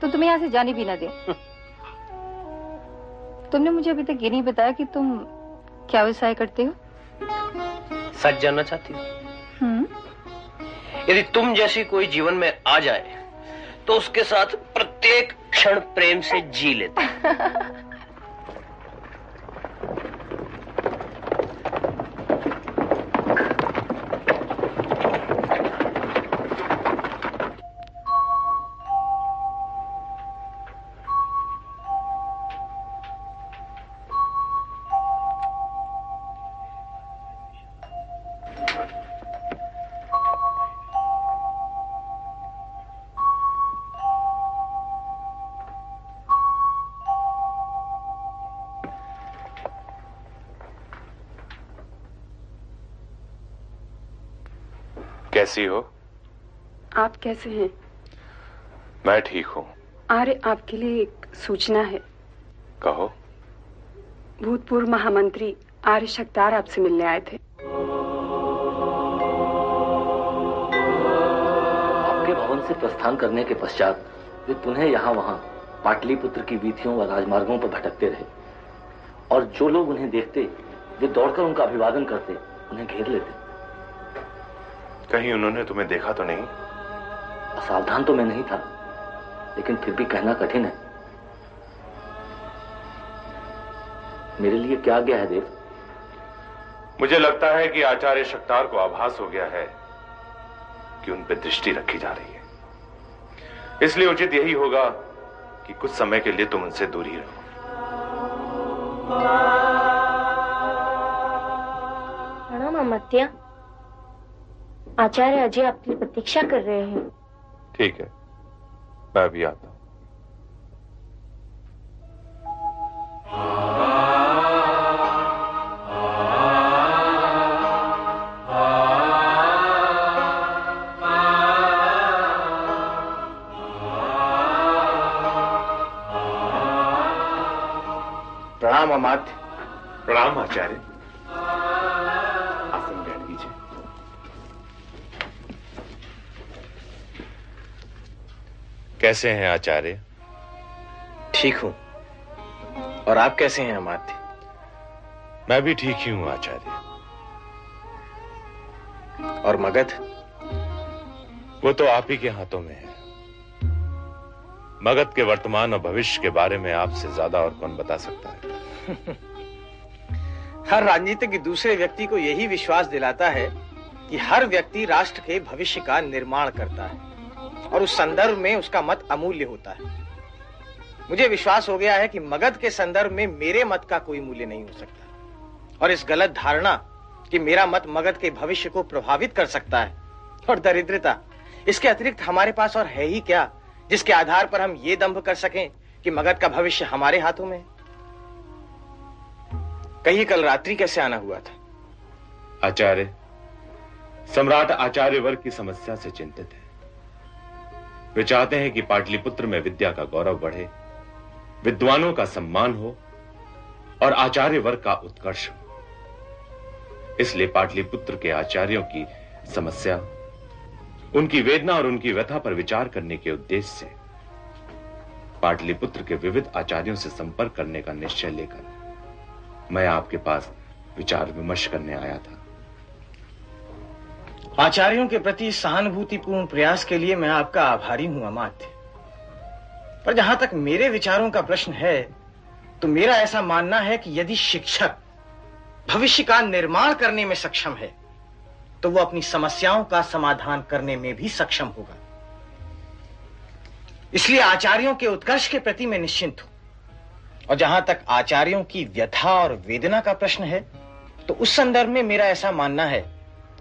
तो तुम्हें यहाँ से जाने भी ना दे। तुमने मुझे अभी तक ये नहीं बताया कि तुम क्या व्यवसाय करते हो? सच जानना चाहती हो। यदि तुम जैसी कोई जीवन में आ जाए तो उसके साथ प्रत्येक क्षण प्रेम से जी लेते। (laughs) कैसी हो। आप कैसे हैं? मैं ठीक हूँ। आर्य आपके लिए एक सूचना है। कहो। भूतपूर्व महामंत्री आर्य शक्तार आपसे मिलने आए थे। आपके भवन से प्रस्थान करने के पश्चात वे पुनः यहाँ वहाँ पाटलिपुत्र की वीथियों व राजमार्गों पर भटकते रहे। और जो लोग उन्हें देखते वे दौड़कर उनका अभिवादन करते उन्हें घेर लेते। कहीं उन्होंने तुम्हें देखा तो नहीं? असावधान तो मैं नहीं था लेकिन फिर भी कहना कठिन है। मेरे लिए क्या गया है देव? मुझे लगता है कि आचार्य शक्तार को आभास हो गया है कि उन पर दृष्टि रखी जा रही है। इसलिए उचित यही होगा कि कुछ समय के लिए तुम उनसे दूर ही रहो। प्रणाम अमात्या। आचार्य अजय आपकी प्रतीक्षा कर रहे हैं। ठीक है। मैं भी आता हूँ। प्रणाम अमात्य प्रणाम आचार्य। कैसे हैं आचार्य? ठीक हूँ। और आप कैसे हैं अमात्य मैं भी ठीक ही हूँ आचार्य। और मगध? वो तो आप ही के हाथों में है। मगध के वर्तमान और भविष्य के बारे में आपसे ज़्यादा और कौन बता सकता है? (laughs) हर राजनीतिक दूसरे व्यक्ति को यही विश्वास दिलाता है कि हर व्यक्ति राष्ट्र के भविष्य का निर्माण करता है। और उस संदर्भ में उसका मत अमूल्य होता है। मुझे विश्वास हो गया है कि मगध के संदर्भ में मेरे मत का कोई मूल्य नहीं हो सकता। और इस गलत धारणा कि मेरा मत मगध के भविष्य को प्रभावित कर सकता है और दरिद्रता, इसके अतिरिक्त हमारे पास और है ही क्या, जिसके आधार पर हम ये दंभ कर सकें कि मगध का भविष्य हमारे हाथों में है? कही कल रात्रि कैसे आना हुआ था? आचार्य, सम्राट आचार्य वर्ग की समस्या से चिंतित है। वे चाहते हैं कि पाटलिपुत्र में विद्या का गौरव बढ़े, विद्वानों का सम्मान हो और आचार्य वर्ग का उत्कर्ष हो। इसलिए पाटलिपुत्र के आचार्यों की समस्या, उनकी वेदना और उनकी व्यथा पर विचार करने के उद्देश्य से पाटलिपुत्र के विविध आचार्यों से संपर्क करने का निश्चय लेकर मैं आपके पास विचार विमर्श करने आया था। आचार्यों के प्रति सहानुभूतिपूर्ण प्रयास के लिए मैं आपका आभारी हूँ, अमात्य। पर जहाँ तक मेरे विचारों का प्रश्न है तो मेरा ऐसा मानना है कि यदि शिक्षक भविष्य का निर्माण करने में सक्षम है तो वो अपनी समस्याओं का समाधान करने में भी सक्षम होगा। इसलिए आचार्यों के उत्कर्ष के प्रति मैं निश्चिंत हूँ। और जहाँ तक आचार्यों की व्यथा और वेदना का प्रश्न है तो उस संदर्भ में मेरा ऐसा मानना है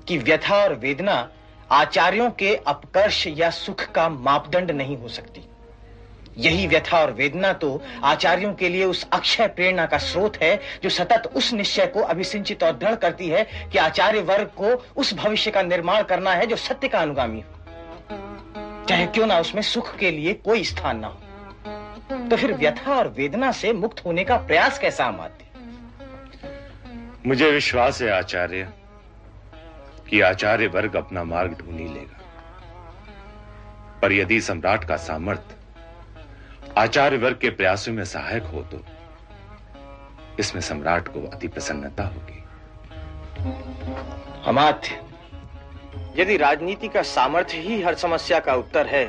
कि व्यथा और वेदना आचार्यों के अपकर्ष या सुख का मापदंड नहीं हो सकती। यही व्यथा और वेदना तो आचार्यों के लिए उस अक्षय प्रेरणा का स्रोत है, जो सतत उस निश्चय को अभिसिंचित और दृढ़ करती है कि आचार्य वर्ग को उस भविष्य का निर्माण करना है, जो सत्य का अनुगामी हो। चाहे क्यों ना उसमें सुख के लिए कोई स्थान ना हो। तो फिर व्यथा और वेदना से मुक्त होने का प्रयास कैसा अमात्य? मुझे विश्वास है आचार्य। कि आचार्य वर्ग अपना मार्ग ढूंढ ही लेगा। पर यदि सम्राट का सामर्थ्य आचार्य वर्ग के प्रयासों में सहायक हो तो इसमें सम्राट को अति प्रसन्नता होगी। अमात्य, यदि राजनीति का सामर्थ्य ही हर समस्या का उत्तर है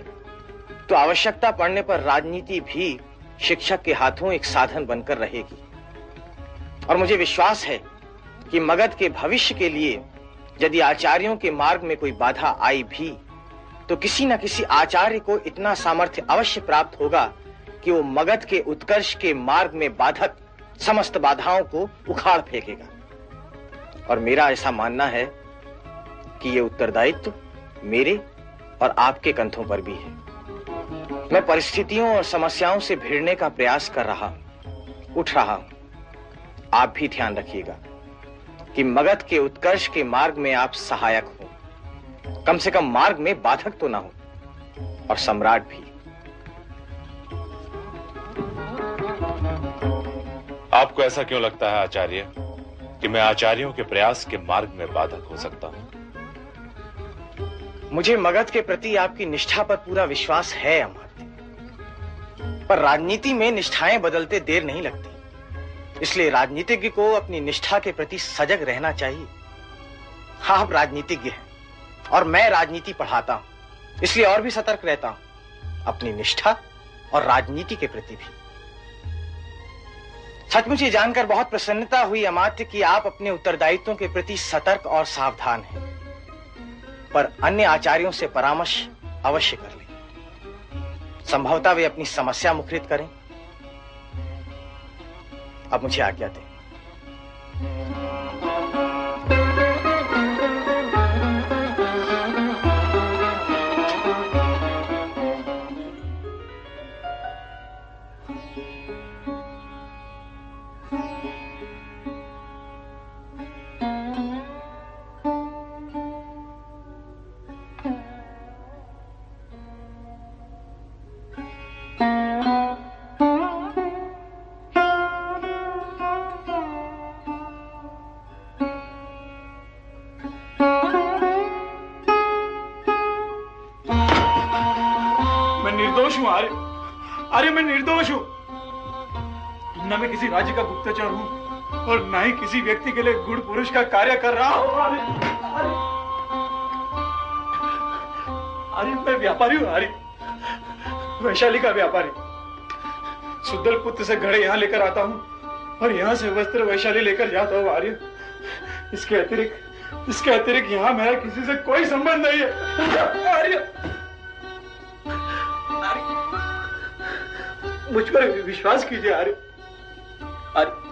तो आवश्यकता पड़ने पर राजनीति भी शिक्षक के हाथों एक साधन बनकर रहेगी। और मुझे विश्वास है कि मगध के भविष्य के लिए यदि आचार्यों के मार्ग में कोई बाधा आई भी तो किसी न किसी आचार्य को इतना सामर्थ्य अवश्य प्राप्त होगा कि वो मगध के उत्कर्ष के मार्ग में बाधक समस्त बाधाओं को उखाड़ फेंकेगा। और मेरा ऐसा मानना है कि ये उत्तरदायित्व मेरे और आपके कंधों पर भी है। मैं परिस्थितियों और समस्याओं से भिड़ने का प्रयास कर रहा हूँ, उठ रहा हूँ। आप भी ध्यान रखिएगा। कि मगध के उत्कर्ष के मार्ग में आप सहायक हो। कम से कम मार्ग में बाधक तो ना हो और सम्राट भी। आपको ऐसा क्यों लगता है आचार्य कि मैं आचार्यों के प्रयास के मार्ग में बाधक हो सकता हूँ? मुझे मगध के प्रति आपकी निष्ठा पर पूरा विश्वास है अमात्य पर राजनीति में निष्ठाएँ बदलते देर नहीं लगती। इसलिए राजनीतिज्ञ को अपनी निष्ठा के प्रति सजग रहना चाहिए। हाँ आप राजनीतिज्ञ हैं और मैं राजनीति पढ़ाता हूँ। इसलिए और भी सतर्क रहता हूँ। अपनी निष्ठा और राजनीति के प्रति भी। सचमुच ये जानकर बहुत प्रसन्नता हुई अमात्य कि आप अपने उत्तरदायित्वों के प्रति सतर्क और सावधान हैं। पर अन्य आचार्यों से परामर्श अवश्य कर लें। संभवतः वे अपनी समस्या मुखरित करें। अब मुझे आज्ञा दें। किसी व्यक्ति के लिए गुण पुरुष का कार्य कर रहा हूँ। आर्य आर्य आर्य मैं व्यापारी हूँ आर्य वैशाली का व्यापारी। सुद्दल पुत्र से घड़े यहाँ लेकर आता हूँ और यहाँ से वस्त्र वैशाली लेकर जाता हूँ, आर्य। इसके अतिरिक्त इसके अतिरिक्त यहाँ मेरा किसी से कोई संबंध नहीं है। आर्य। मुझ पर विश्वास कीजिए, आर्य। आर्य।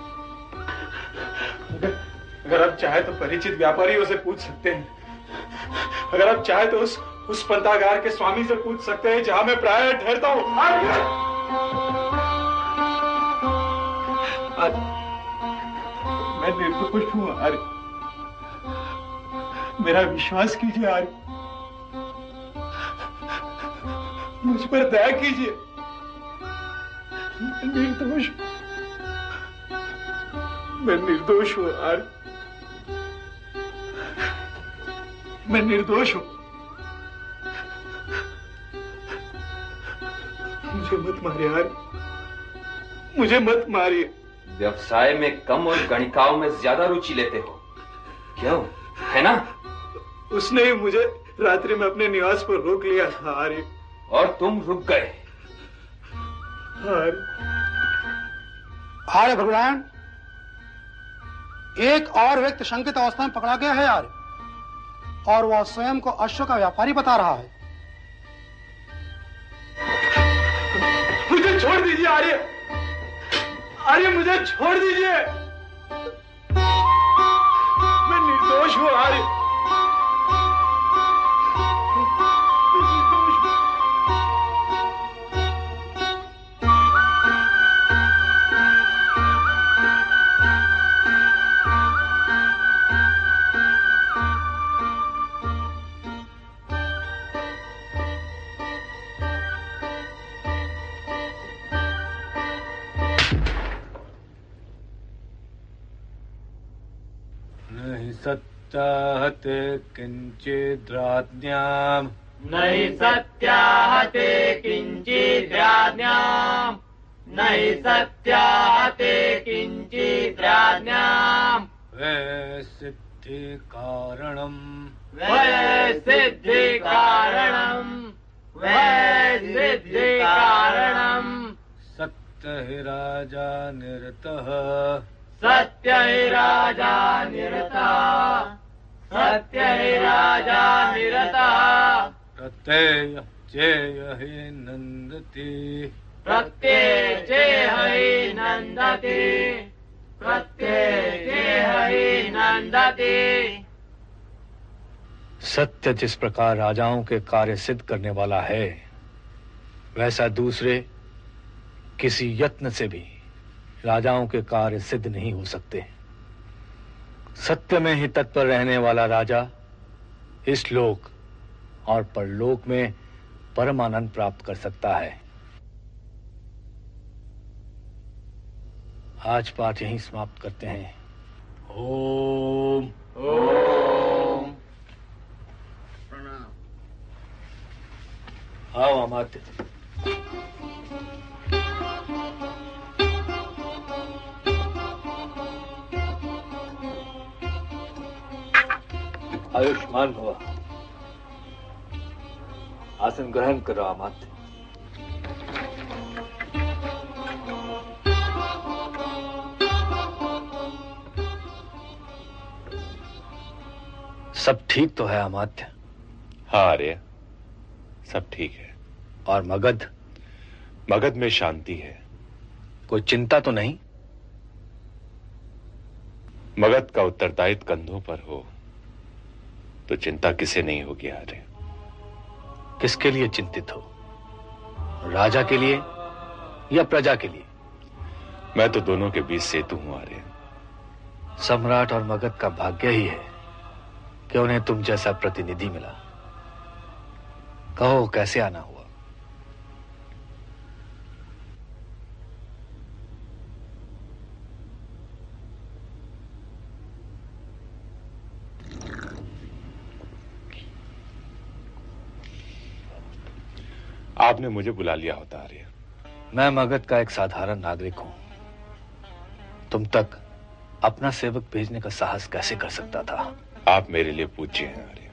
अगर आप चाहे तो परिचित व्यापारियों से पूछ सकते हैं। अगर आप चाहे तो उस उस पंथागार के स्वामी से पूछ सकते हैं जहाँ मैं प्राय ठहरता हूँ। मैं निर्दोष हूँ, आर्य। मेरा विश्वास कीजिए, आर्य। मुझ पर दया कीजिए। निर्दोष मैं निर्दोष हूँ, आर्य। मैं निर्दोष हूँ। मुझे मत मारिए यार मुझे मत मारिए। व्यवसाय में कम और गणिकाओं में ज़्यादा रुचि लेते हो। क्यों? है ना? उसने ही मुझे रात्रि में अपने निवास पर रोक लिया था आर्य। और तुम रुक गए। आर्य भगवान एक और व्यक्ति शंकित अवस्था में पकड़ा गया है आर्य। और वह स्वयं को अश्व का व्यापारी बता रहा है। मुझे छोड़ दीजिए, आर्य। आर्य, मुझे छोड़ दीजिए। मैं निर्दोष हूँ, आर्य। हते किञ्चिद्राज्ञाम्। नहि सत्याहते किञ्चिद्राज्ञाम्। नहि सत्याहते किञ्चिद्राज्ञाम्। वैसिद्धिकारणम्। वैसिद्धिकारणम्। वैसिद्धिकारणम्। सत्य हि राजा निरतः। सत्य हि राजा निरतः। प्रत्यय चेय हि नन्दति। प्रत्येचे हरि नन्दति। प्रत्येचे हरि नन्दति। सत्य जिस प्रकार राजाओं के कार्य सिद्ध करने वाला है वैसा दूसरे किसी यत्न से भी राजाओं के कार्य सिद्ध नहीं हो सकते। सत्य में ही तत्पर रहने वाला राजा इस लोक और परलोक में परमानंद प्राप्त कर सकता है। आज पाठ यहीं समाप्त करते हैं। ओम। ओम। आओ अमात्य आयुष्मान हुआ आसन ग्रहण करो अमात्य सब ठीक तो है अमात्य? हाँ आर्य। सब ठीक है। और मगध? मगध में शांति है। कोई चिंता तो नहीं? मगध का उत्तरदायित्व कंधों पर हो तो चिंता किसे नहीं होगी आर्य? किसके लिए चिंतित हो? राजा के लिए या प्रजा के लिए? मैं तो दोनों के बीच सेतु हूँ आर्य सम्राट और मगध का भाग्य ही है कि उन्हें तुम जैसा प्रतिनिधि मिला। कहो कैसे आना हुआ? आपने मुझे बुला लिया होता आर्य। मैं मगध का एक साधारण नागरिक हूँ। तुम तक अपना सेवक भेजने का साहस कैसे कर सकता था? आप मेरे लिए पूज्य हैं आर्य।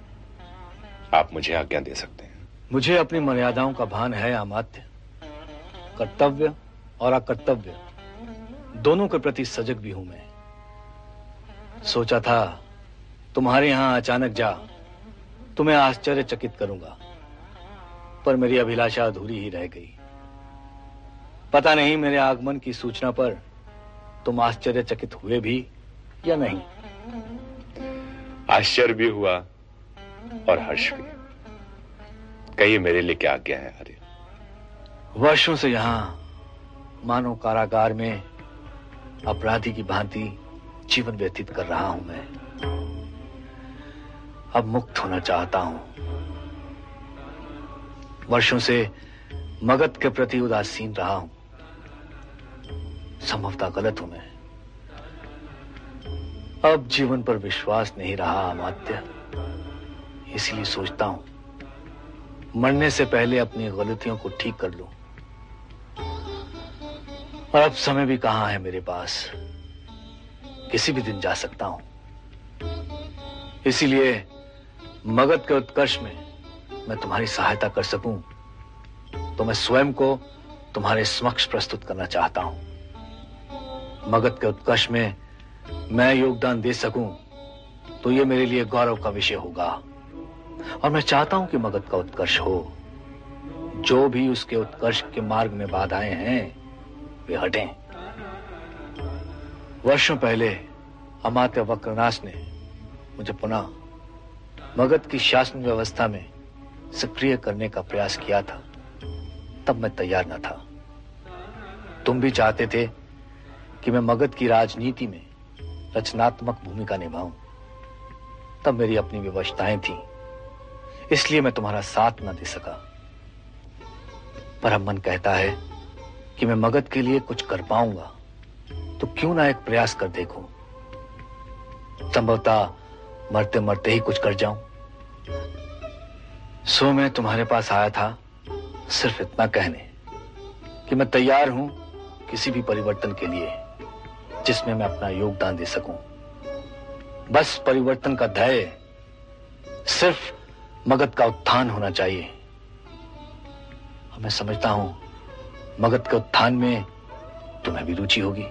आप मुझे आज्ञा दे सकते हैं। मुझे अपनी मर्यादाओं का भान है अमात्य। कर्तव्य और अकर्तव्य दोनों के प्रति सजग भी हूँ मैं। सोचा था तुम्हारे यहाँ अचानक जा तुम्हें आश्चर्यचकित करूँगा। पर मेरी अभिलाषा अधूरी ही रह गई। पता नहीं मेरे आगमन की सूचना पर तुम आश्चर्यचकित हुए भी या नहीं। आश्चर्य भी हुआ और हर्ष भी। कहिए मेरे लिए क्या आज्ञा है आर्य? वर्षों से यहाँ मानो कारागार में अपराधी की भांति जीवन व्यतीत कर रहा हूँ मैं। अब मुक्त होना चाहता हूँ। वर्षों से मगध के प्रति उदासीन रहा हूँ। संभवतः गलत हूँ मैं। अब जीवन पर विश्वास नहीं रहा अमात्य। इसलिए सोचता हूँ, मरने से पहले अपनी गलतियों को ठीक कर लूँ। और अब समय भी कहाँ है मेरे पास? किसी भी दिन जा सकता हूँ। इसीलिए मगध के उत्कर्ष में मैं तुम्हारी सहायता कर सकूँ। तो मैं स्वयं को तुम्हारे समक्ष प्रस्तुत करना चाहता हूँ। मगध के उत्कर्ष में मैं योगदान दे सकूँ तो यह मेरे लिए गौरव का विषय होगा। और मैं चाहता हूँ कि मगध का उत्कर्ष हो। जो भी उसके उत्कर्ष के मार्ग में बाधाएँ हैं, वे हटें। वर्षों पहले अमात्य वक्रनाश ने मुझे पुनः मगध की शासन व्यवस्था में सक्रिय करने का प्रयास किया था, तब मैं तैयार न था। तुम भी चाहते थे कि मैं मगध की राजनीति में रचनात्मक भूमिका निभाऊं। तब मेरी अपनी विवशताएँ थी, इसलिए मैं तुम्हारा साथ न दे सका। पर अब मन कहता है कि मैं मगध के लिए कुछ कर पाऊँगा तो क्यों ना एक प्रयास कर देखूँ। संभवतः मरते मरते ही कुछ कर जाऊँ। सो मैं तुम्हारे पास आया था, सिर्फ़ इतना कहने, कि मैं तैयार हूँ किसी भी परिवर्तन के लिए, जिसमें मैं अपना योगदान दे सकूँ। बस परिवर्तन का ध्येय सिर्फ़ मगध का उत्थान होना चाहिए। और मैं समझता हूँ, मगध के उत्थान में तुम्हें भी रुचि होगी।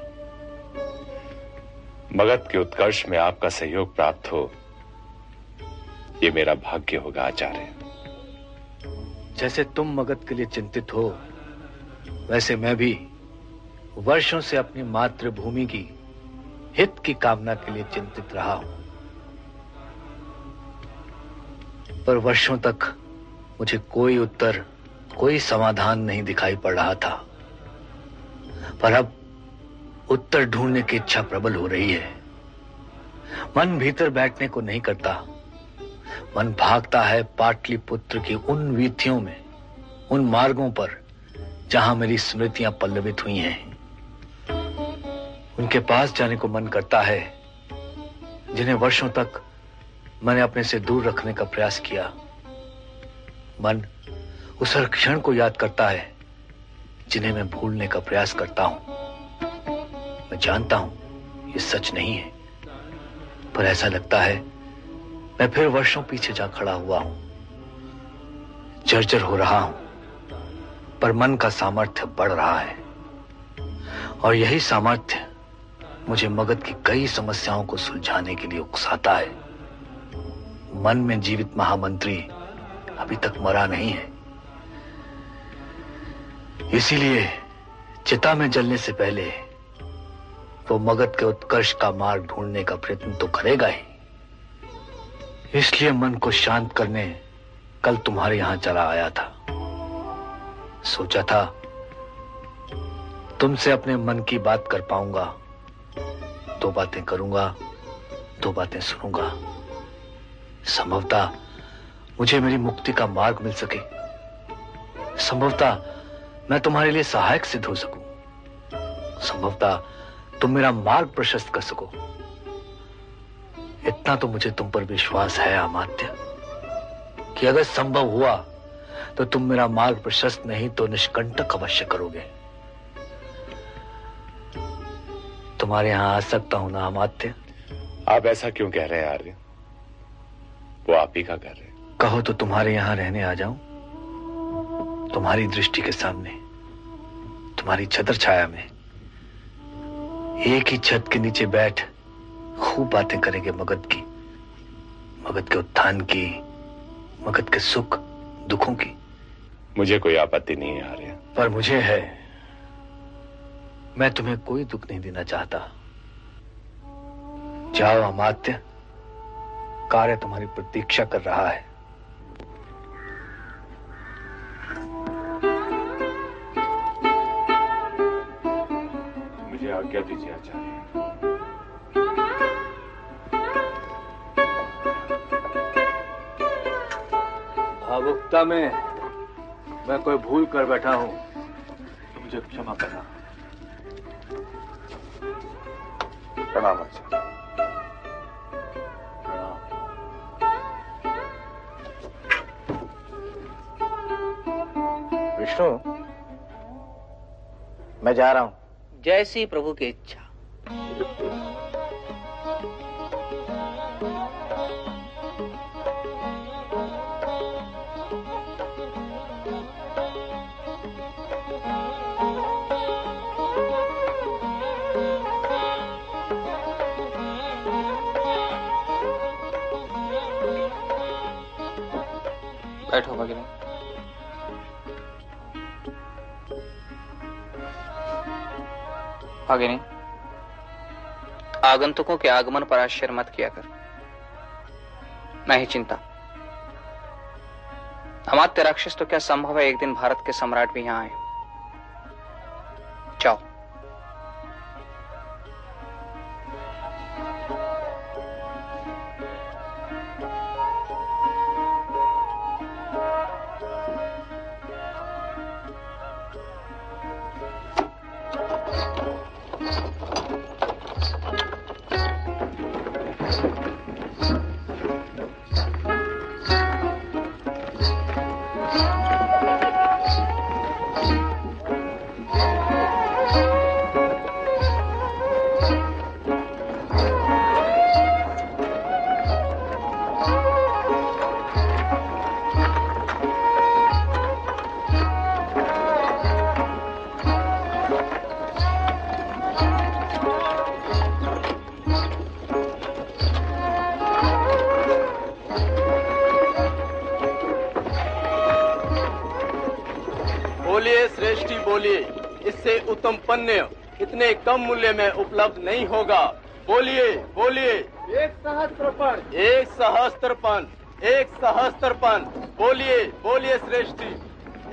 मगध के उत्कर्ष में आपका सहयोग प्राप्त हो, ये मेरा भाग्य होगा, आचार्य। जैसे तुम मगध के लिए चिंतित हो, वैसे मैं भी वर्षों से अपनी मातृभूमि की, हित की कामना के लिए चिंतित रहा हूँ। पर वर्षों तक मुझे कोई उत्तर, कोई समाधान नहीं दिखाई पड़ रहा था। पर अब उत्तर ढूँढने की इच्छा प्रबल हो रही है। मन भीतर बैठने को नहीं करता। मन भागता है पाटलिपुत्र की उन वीथियों में, उन मार्गों पर, जहाँ मेरी स्मृतियाँ पल्लवित हुई हैं। उनके पास जाने को मन करता है, जिन्हें वर्षों तक मैंने अपने से दूर रखने का प्रयास किया। मन उस हर क्षण को याद करता है, जिन्हें मैं भूलने का प्रयास करता हूँ। मैं जानता हूँ, ये सच नहीं है, पर ऐसा लगता है मैं फिर वर्षों पीछे जा खड़ा हुआ हूँ। जर्जर हो रहा हूँ, पर मन का सामर्थ्य बढ़ रहा है। और यही सामर्थ्य मुझे मगध की कई समस्याओं को सुलझाने के लिए उकसाता है। मन में जीवित महामंत्री अभी तक मरा नहीं है। इसीलिए चिता में जलने से पहले वो मगध के उत्कर्ष का मार्ग ढूँढने का प्रयत्न तो करेगा ही। इसलिए मन को शांत करने कल तुम्हारे यहाँ चला आया था। सोचा था, तुमसे अपने मन की बात कर पाऊँगा, दो बातें करूँगा, दो बातें सुनूँगा। संभवता मुझे मेरी मुक्ति का मार्ग मिल सके। संभवता मैं तुम्हारे लिए सहायक सिद्ध हो सकूँ। संभवता तुम मेरा मार्ग प्रशस्त कर सको। इतना तो मुझे तुम पर विश्वास है अमात्य कि अगर संभव हुआ तो तुम मेरा मार्ग प्रशस्त नहीं तो निष्कंटक अवश्य करोगे। तुम्हारे यहाँ आ सकता हूँ ना अमात्य आप ऐसा क्यों कह रहे हैं आर्य? वो आप ही का कर रहे कहो तो तुम्हारे यहाँ रहने आ जाऊँ। तुम्हारी दृष्टि के सामने तुम्हारी छतर छाया में एक ही छत के नीचे बैठ खूब बातें करेंगे मगध की। मगध के उत्थान की मगध के सुख दुखों की। मुझे कोई आपत्ति नहीं है आर्य। पर मुझे है मैं तुम्हें कोई दुख नहीं देना चाहता। जाओ अमात्य। कार्य तुम्हारी प्रतीक्षा कर रहा है। मुझे आज्ञा दीजिए आचार्य। भावुकता में मैं कोई भूल कर बैठा हूँ तो मुझे क्षमा करना। प्रणाम आचार्य विष्णु, मैं जा रहा हूँ। जैसी प्रभु की इच्छा। बैठो भगिनी भगिनी आगंतुकों के आगमन पर आश्चर्य मत किया कर। नहीं चिंता। अमात्य राक्षस तो क्या संभव है एक दिन भारत के सम्राट भी यहाँ आए? कम मूल्य में उपलब्ध नहीं होगा। बोलिए बोलिए। एक सहस्त्रपण। एक सहस्त्रपन एक सहस्त्रपन बोलिए बोलिए श्रेष्ठी।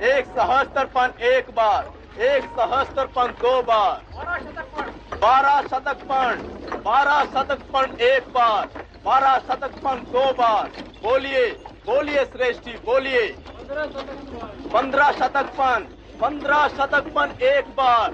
एक सहस्त्रपन एक बार एक सहस्त्रपन दो बार। बारह शतकपण। बारह शतकपण एक बार बारह शतकपण दो बार। बोलिए बोलिए श्रेष्ठी बोलिए। पंद्रह शतक शतकपन पंद्रह शतकपन एक बार।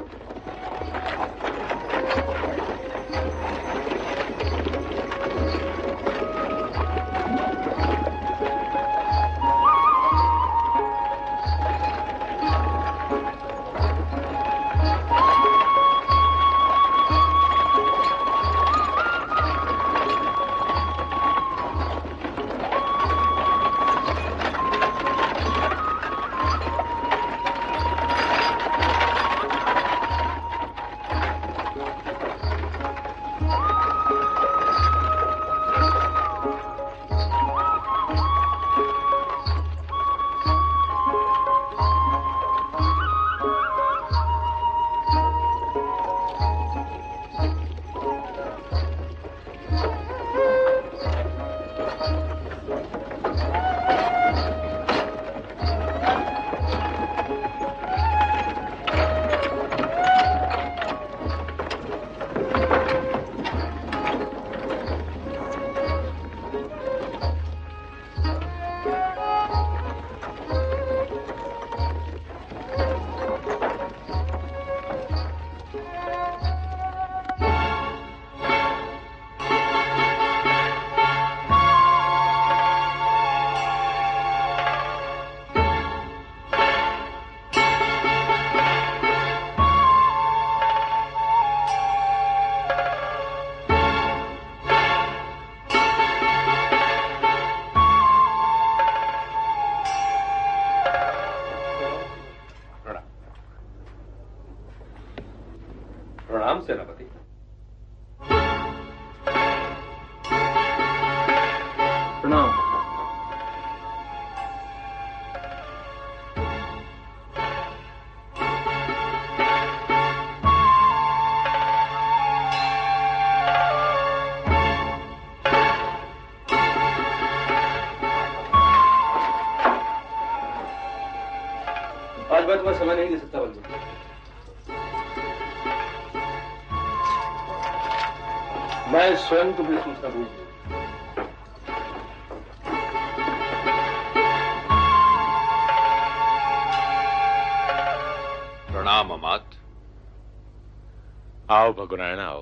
आओ आओ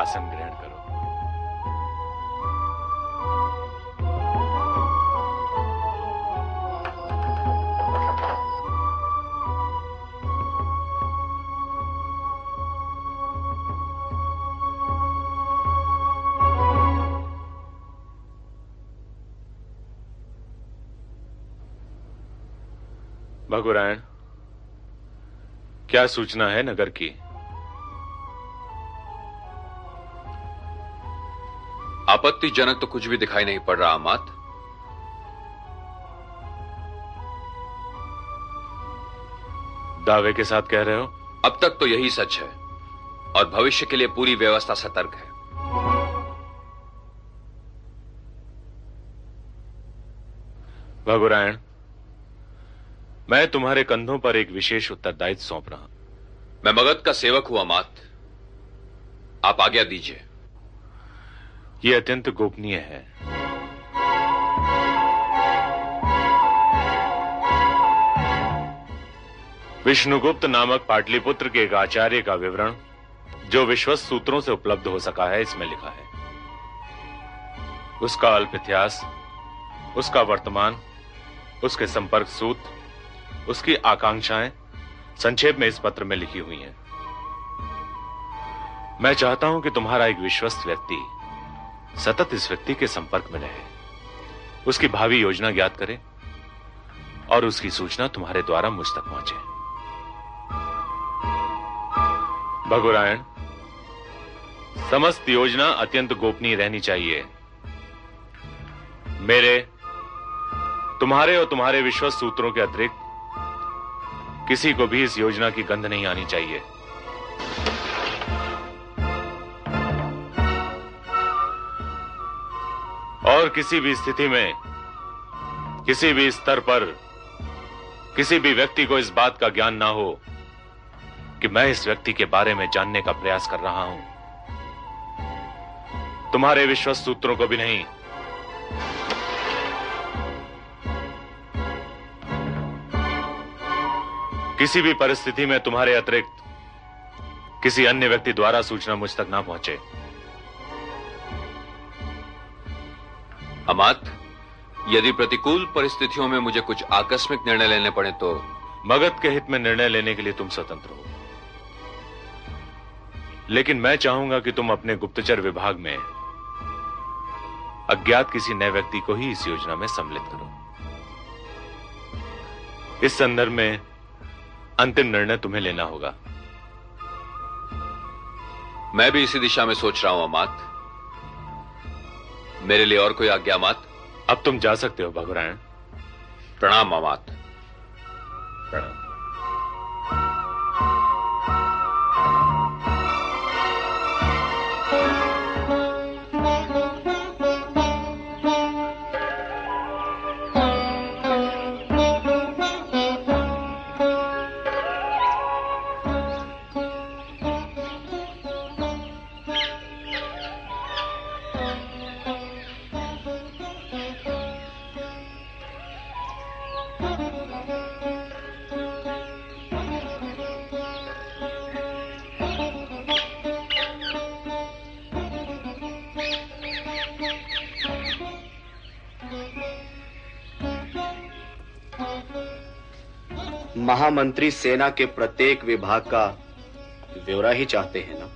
आसन ग्रहण करो। भगुरायण क्या सूचना है नगर की? आपत्तिजनक तो कुछ भी दिखाई नहीं पड़ रहा अमात। दावे के साथ कह रहे हो? अब तक तो यही सच है और भविष्य के लिए पूरी व्यवस्था सतर्क है। भगुरायण मैं तुम्हारे कंधों पर एक विशेष उत्तरदायित्व सौंप रहा मैं मगध का सेवक हुआ मात। आप आज्ञा दीजिए। यह अत्यंत गोपनीय है। विष्णुगुप्त नामक पाटलिपुत्र के एक आचार्य का विवरण, जो विश्वस्त सूत्रों से उपलब्ध हो सका है, इसमें लिखा है। उसका अल्प इतिहास, उसका वर्तमान, उसके संपर्क सूत्र उसकी आकांक्षाएँ संक्षेप में इस पत्र में लिखी हुई हैं। मैं चाहता हूँ कि तुम्हारा एक विश्वस्त व्यक्ति सतत इस व्यक्ति के संपर्क में रहे। उसकी भावी योजना ज्ञात करे और उसकी सूचना तुम्हारे द्वारा मुझ तक पहुँचे। भगुरायण, समस्त योजना अत्यंत गोपनीय रहनी चाहिए। मेरे, तुम्हारे और तुम्हारे विश्वस्त सूत्रों के अतिरिक्त किसी को भी इस योजना की गंध नहीं आनी चाहिए। और किसी भी स्थिति में, किसी भी स्तर पर, किसी भी व्यक्ति को इस बात का ज्ञान ना हो कि मैं इस व्यक्ति के बारे में जानने का प्रयास कर रहा हूँ। तुम्हारे विश्वस्त सूत्रों को भी नहीं। किसी भी परिस्थिति में तुम्हारे अतिरिक्त किसी अन्य व्यक्ति द्वारा सूचना मुझ तक ना पहुँचे। अमात, यदि प्रतिकूल परिस्थितियों में मुझे कुछ आकस्मिक निर्णय लेने पड़े तो मगध के हित में निर्णय लेने के लिए तुम स्वतंत्र हो। लेकिन मैं चाहूँगा कि तुम अपने गुप्तचर विभाग में अज्ञात किसी नए व्यक्ति को ही इस योजना में सम्मिलित करो। इस संदर्भ में अंतिम निर्णय तुम्हें लेना होगा। मैं भी इसी दिशा में सोच रहा हूँ अमात। मेरे लिए और कोई आज्ञा मात अब तुम जा सकते हो भगुरायण प्रणाम अमात। प्रणाम। महामंत्री सेना के प्रत्येक विभाग का ब्यौरा ही चाहते हैं ना?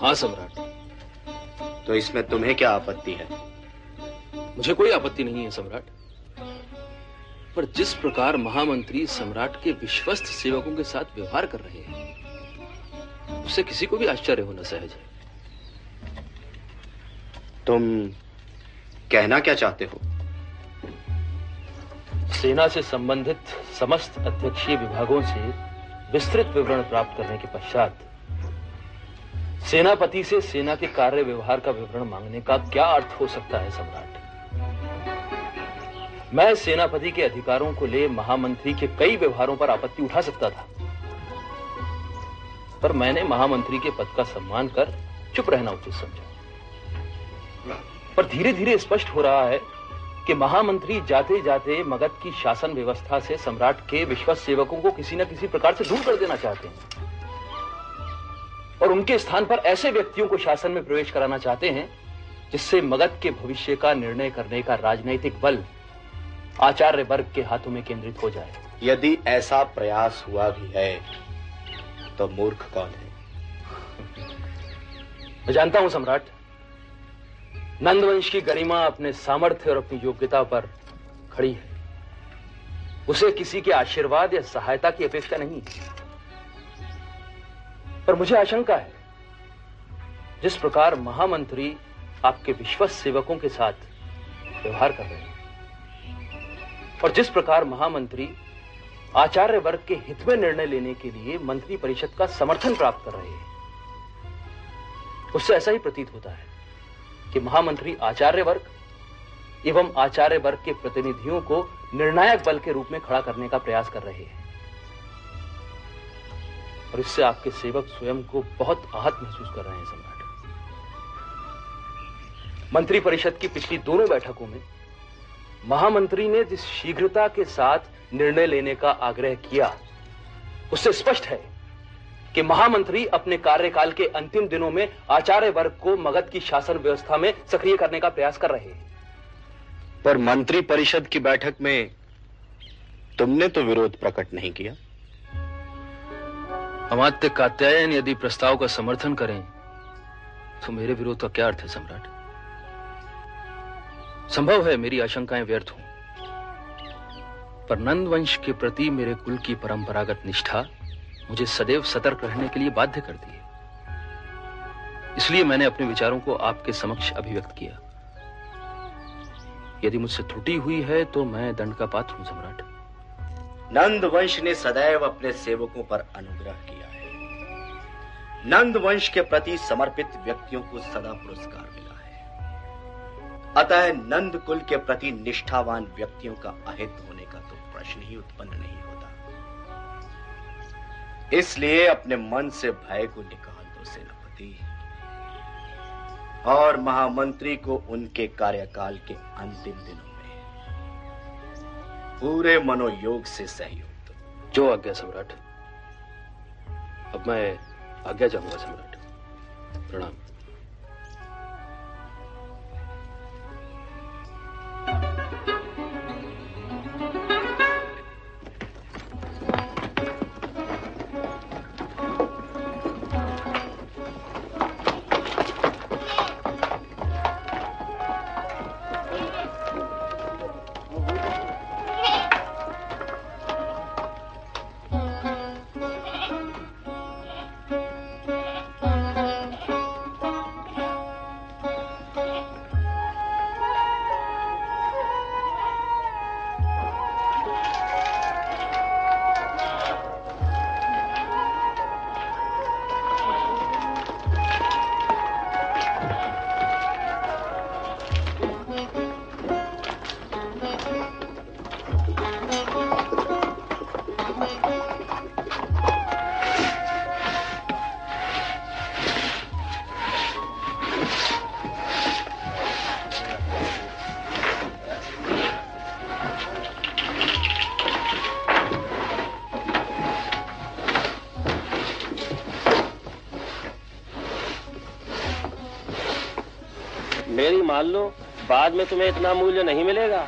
हाँ सम्राट। तो इसमें तुम्हें क्या आपत्ति है? मुझे कोई आपत्ति नहीं है सम्राट। पर जिस प्रकार महामंत्री सम्राट के विश्वस्त सेवकों के साथ व्यवहार कर रहे हैं उससे किसी को भी आश्चर्य होना सहज है। तुम कहना क्या चाहते हो? सेना से संबंधित समस्त अध्यक्षीय विभागों से विस्तृत विवरण प्राप्त करने के पश्चात सेनापति से सेना के कार्य व्यवहार का विवरण मांगने का क्या अर्थ हो सकता है सम्राट? मैं सेनापति के अधिकारों को ले महामंत्री के कई व्यवहारों पर आपत्ति उठा सकता था, पर मैंने महामंत्री के पद का सम्मान कर चुप रहना उचित समझा। पर धीरे धीरे स्पष्ट हो रहा है कि महामंत्री जाते जाते मगध की शासन व्यवस्था से सम्राट के विश्वास सेवकों को किसी न किसी प्रकार से दूर कर देना चाहते हैं। और उनके स्थान पर ऐसे व्यक्तियों को शासन में प्रवेश कराना चाहते हैं जिससे मगध के भविष्य का निर्णय करने का राजनीतिक बल आचार्य वर्ग के हाथों में केंद्रित हो जाए। यदि ऐसा प्रयास हुआ भी है तो मूर्ख कौन है? मैं जानता हूँ सम्राट नंदवंश की गरिमा अपने सामर्थ्य और अपनी योग्यता पर खड़ी है। उसे किसी के आशीर्वाद या सहायता की अपेक्षा नहीं। पर मुझे आशंका है, जिस प्रकार महामंत्री आपके विश्वस्त सेवकों के साथ व्यवहार कर रहे हैं, और जिस प्रकार महामंत्री आचार्य वर्ग के हित में निर्णय लेने के लिए मंत्री परिषद का समर्थन प्राप्त कर रहे हैं, उससे ऐसा ही प्रतीत होता है। कि महामंत्री आचार्य वर्ग एवं आचार्य वर्ग के प्रतिनिधियों को निर्णायक बल के रूप में खड़ा करने का प्रयास कर रहे हैं। और इससे आपके सेवक स्वयं को बहुत आहत महसूस कर रहे हैं सम्राट। मंत्री परिषद की पिछली दोनों बैठकों में महामंत्री ने जिस शीघ्रता के साथ निर्णय लेने का आग्रह किया, उससे स्पष्ट है कि महामंत्री अपने कार्यकाल के अंतिम दिनों में आचार्य वर्ग को मगध की शासन व्यवस्था में सक्रिय करने का प्रयास कर रहे हैं। पर मंत्री परिषद की बैठक में तुमने तो विरोध प्रकट नहीं किया। अमात्य कात्यायन यदि प्रस्ताव का समर्थन करें तो मेरे विरोध का क्या अर्थ है सम्राट? संभव है मेरी आशंकाएँ व्यर्थ हों पर नंद वंश के प्रति मेरे कुल की परंपरागत निष्ठा मुझे सदैव सतर्क रहने के लिए बाध्य करती है इसलिए मैंने अपने विचारों को आपके समक्ष अभिव्यक्त किया। यदि मुझसे त्रुटि हुई है तो मैं दंड का पात्र हूँ, सम्राट। नंद वंश ने सदैव अपने सेवकों पर अनुग्रह किया है। नंद वंश के प्रति समर्पित व्यक्तियों को सदा पुरस्कार मिला है। अतः नंद कुल के प्रति निष्ठावान व्यक्तियों का अहित होने का तो प्रश्न ही उत्पन्न नहीं इसलिए अपने मन से भय को निकाल दो सेनापति और महामंत्री को उनके कार्यकाल के अंतिम दिनों में पूरे मनोयोग से सहयोग दो। जो आज्ञा सम्राट। अब मैं आज्ञा जाऊँगा सम्राट। प्रणाम। बाद में तुम्हें इतना मूल्य नहीं मिलेगा।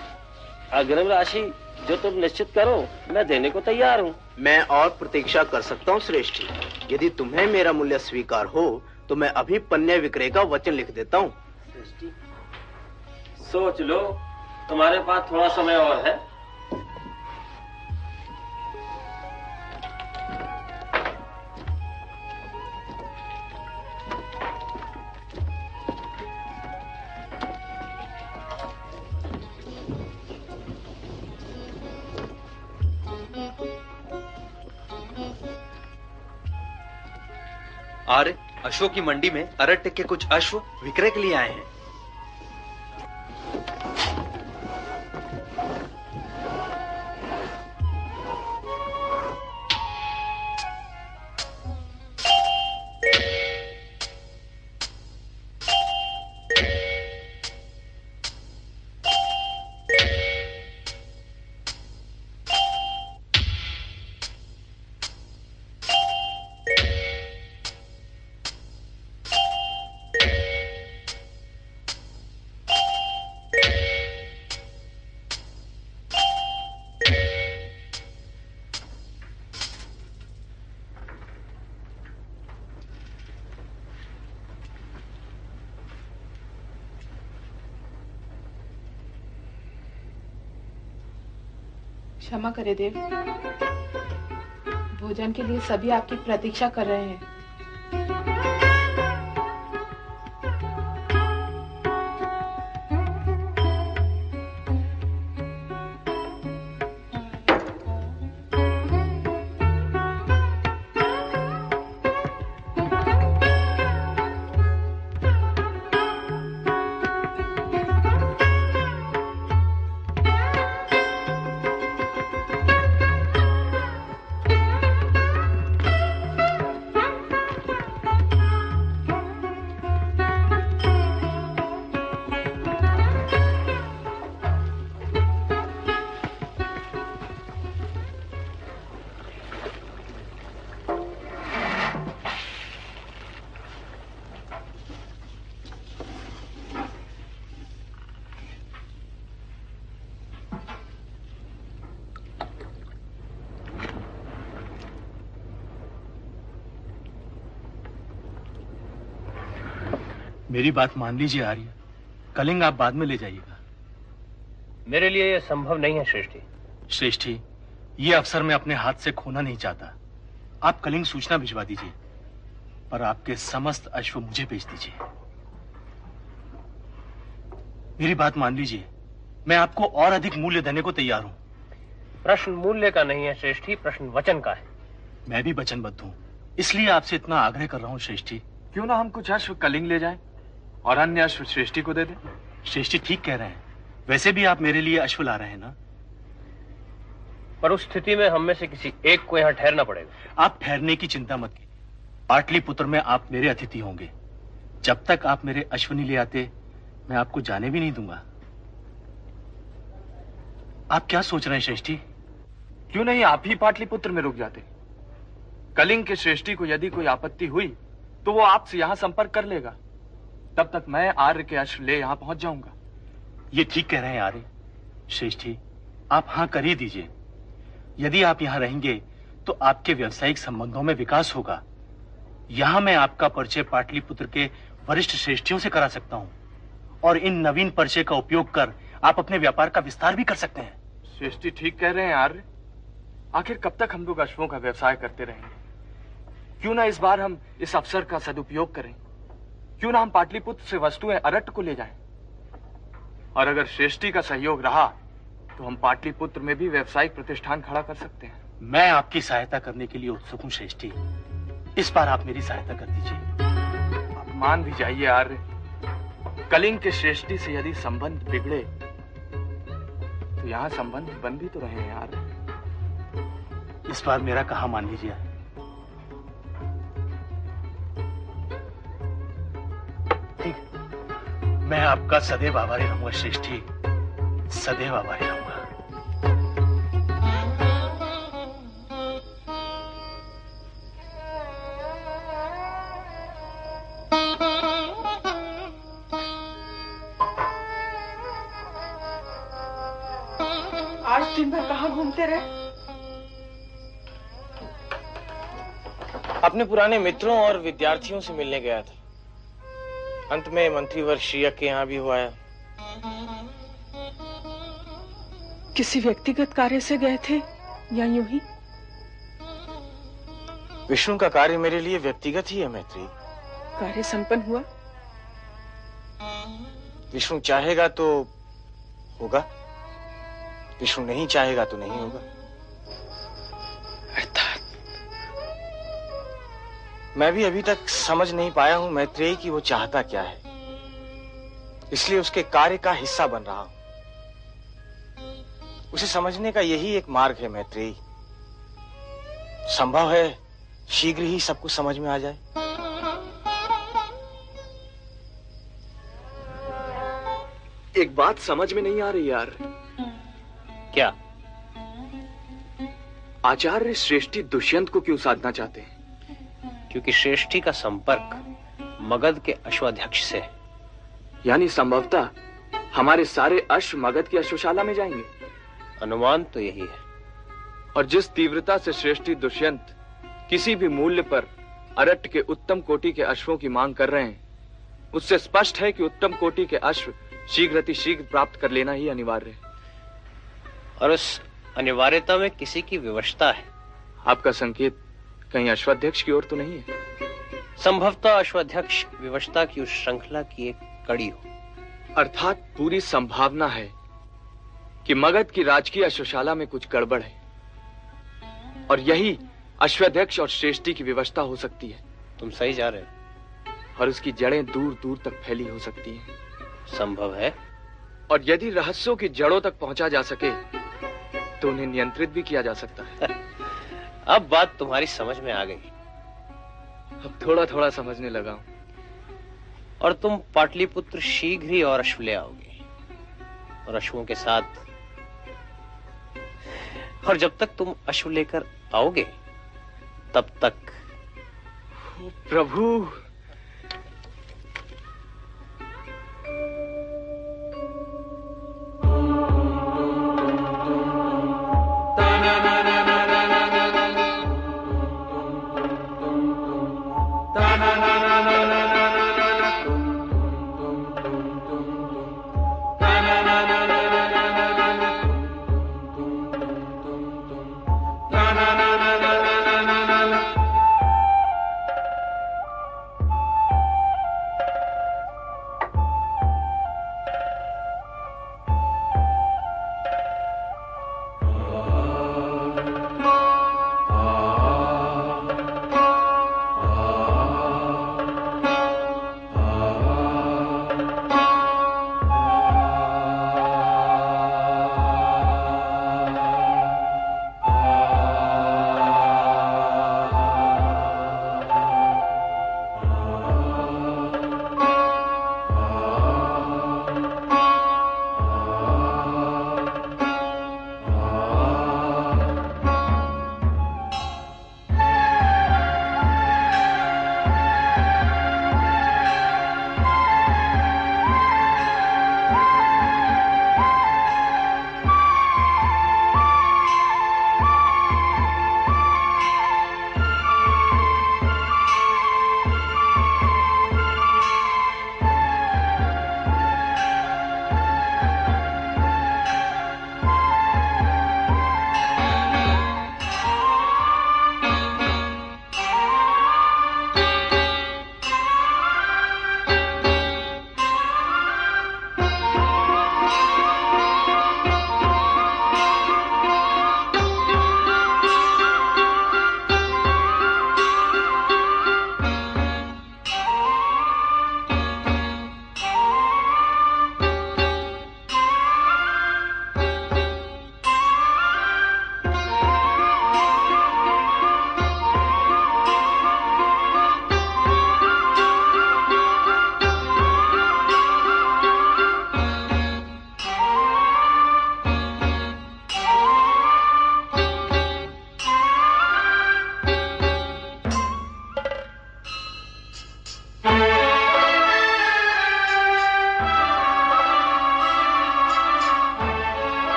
अग्रिम राशि जो तुम निश्चित करो मैं देने को तैयार हूँ। मैं और प्रतीक्षा कर सकता हूँ श्रेष्ठी। यदि तुम्हें मेरा मूल्य स्वीकार हो तो मैं अभी पन्ने विक्रय का वचन लिख देता हूँ। सोच लो तुम्हारे पास थोड़ा समय और है। अशोक की मंडी में अरट के कुछ अश्व विक्रय के लिए आए हैं। क्षमा करे देव। भोजन के लिए सभी आपकी प्रतीक्षा कर रहे हैं। मेरी बात मान लीजिए आर्य। कलिंग आप बाद में ले जाइएगा। मेरे लिए यह संभव नहीं है श्रेष्ठी। श्रेष्ठी ये अवसर मैं अपने हाथ से खोना नहीं चाहता। आप कलिंग सूचना भिजवा दीजिए पर आपके समस्त अश्व मुझे भेज दीजिए। मेरी बात मान लीजिए मैं आपको और अधिक मूल्य देने को तैयार हूँ। प्रश्न मूल्य का नहीं है श्रेष्ठी प्रश्न वचन का है। मैं भी वचनबद्ध हूँ इसलिए आपसे इतना आग्रह कर रहा हूँ श्रेष्ठी। क्यों ना हम कुछ अश्व कलिंग ले जाएँ? और अन्य अश्व श्रेष्ठी को दे दे। श्रेष्ठी ठीक कह रहे हैं। वैसे भी आप मेरे लिए अश्व ला रहे हैं ना? पर उस स्थिति में हम में से किसी एक को यहाँ ठहरना पड़ेगा। आप ठहरने की चिंता मत कीजिए। पाटलिपुत्र में आप मेरे अतिथि होंगे। जब तक आप मेरे अश्वनी ले आते मैं आपको जाने भी नहीं दूँगा। आप क्या सोच रहे हैं श्रेष्ठी क्यों नहीं आप ही पाटलिपुत्र में रुक जाते? कलिंग के श्रेष्ठी को यदि कोई आपत्ति हुई तो वो आपसे यहाँ संपर्क कर लेगा। तब तक मैं आर्य के अश्व ले यहाँ पहुँच जाऊँगा। ये ठीक कह रहे हैं आर्य। श्रेष्ठी, आप हाँ कर ही दीजिए। यदि आप यहाँ रहेंगे तो आपके व्यवसायिक संबंधों में विकास होगा। यहाँ मैं आपका परिचय पाटलिपुत्र के वरिष्ठ श्रेष्ठियों से करा सकता हूँ। और इन नवीन परिचय का उपयोग कर आप अपने व्यापार का विस्तार भी कर सकते हैं। श्रेष्ठी ठीक कह रहे हैं आर्य। आखिर कब तक हम लोग अश्वों का व्यवसाय करते रहेंगे? क्यों ना इस बार हम इस अवसर का सदुपयोग करें? क्यों ना हम पाटलिपुत्र से वस्तुएँ अरट को ले जाएँ? और अगर श्रेष्ठी का सहयोग रहा तो हम पाटलिपुत्र में भी व्यवसायिक प्रतिष्ठान खड़ा कर सकते हैं। मैं आपकी सहायता करने के लिए उत्सुक हूँ श्रेष्ठी। इस बार आप मेरी सहायता कर दीजिए। आप मान भी जाइए आर्य। कलिंग के श्रेष्ठी से यदि संबंध बिगड़े तो यहाँ संबंध बन भी तो रहे हैं यार इस बार मेरा कहा मान लीजिए। मैं आपका सदैव आभारी रहूँगा श्रेष्ठी। सदैव आभारी रहूँगा। आज दिन भर कहाँ घूमते रहे? अपने पुराने मित्रों और विद्यार्थियों से मिलने गया था। अंत में मंत्री श्रीयक के यहाँ भी हुआ है। किसी व्यक्तिगत कार्य से गए थे या यूँ ही? विष्णु का कार्य मेरे लिए व्यक्तिगत ही है मैत्री। कार्य संपन्न हुआ? विष्णु चाहेगा तो होगा। विष्णु नहीं चाहेगा तो नहीं होगा। मैं भी अभी तक समझ नहीं पाया हूँ मैत्रेयी कि वो चाहता क्या है। इसलिए उसके कार्य का हिस्सा बन रहा हूँ। उसे समझने का यही एक मार्ग है मैत्रेयी। संभव है शीघ्र ही सब कुछ समझ में आ जाए। एक बात समझ में नहीं आ रही यार। क्या? आचार्य श्रेष्ठी दुष्यंत को क्यों साधना चाहते हैं? क्योंकि श्रेष्ठी का संपर्क मगध के अश्वाध्यक्ष से है। यानी संभवतः हमारे सारे अश्व मगध की अश्वशाला में जाएँगे। अनुमान तो यही है। और जिस तीव्रता से श्रेष्ठी दुष्यंत किसी भी मूल्य पर अरट के उत्तम कोटि के अश्वों की मांग कर रहे हैं उससे स्पष्ट है कि उत्तम कोटि के अश्व शीघ्र शीघ्र प्राप्त कर लेना ही अनिवार्य है। और उस अनिवार्यता में किसी की विवशता है। आपका संकेत कहीं अश्वाध्यक्ष की ओर तो नहीं है? संभवतः अश्वाध्यक्ष विवशता की उस श्रृंखला की एक कड़ी हो। अर्थात पूरी संभावना है कि मगध की राजकीय अश्वशाला में कुछ गड़बड़ है और यही अश्वाध्यक्ष और श्रेष्ठी की व्यवस्था हो सकती है। तुम सही जा रहे हो। और उसकी जड़ें दूर दूर तक फैली हो सकती हैं। संभव है। और यदि रहस्यों की जड़ों तक पहुँचा जा सके तो उन्हें नियंत्रित भी किया जा सकता है। (laughs) अब बात तुम्हारी समझ में आ गई। अब थोड़ा थोड़ा समझने लगा हूँ। और तुम पाटलिपुत्र शीघ्र ही और अश्व ले आओगे। और अश्वों के साथ और जब तक तुम अश्व लेकर आओगे तब तक प्रभु!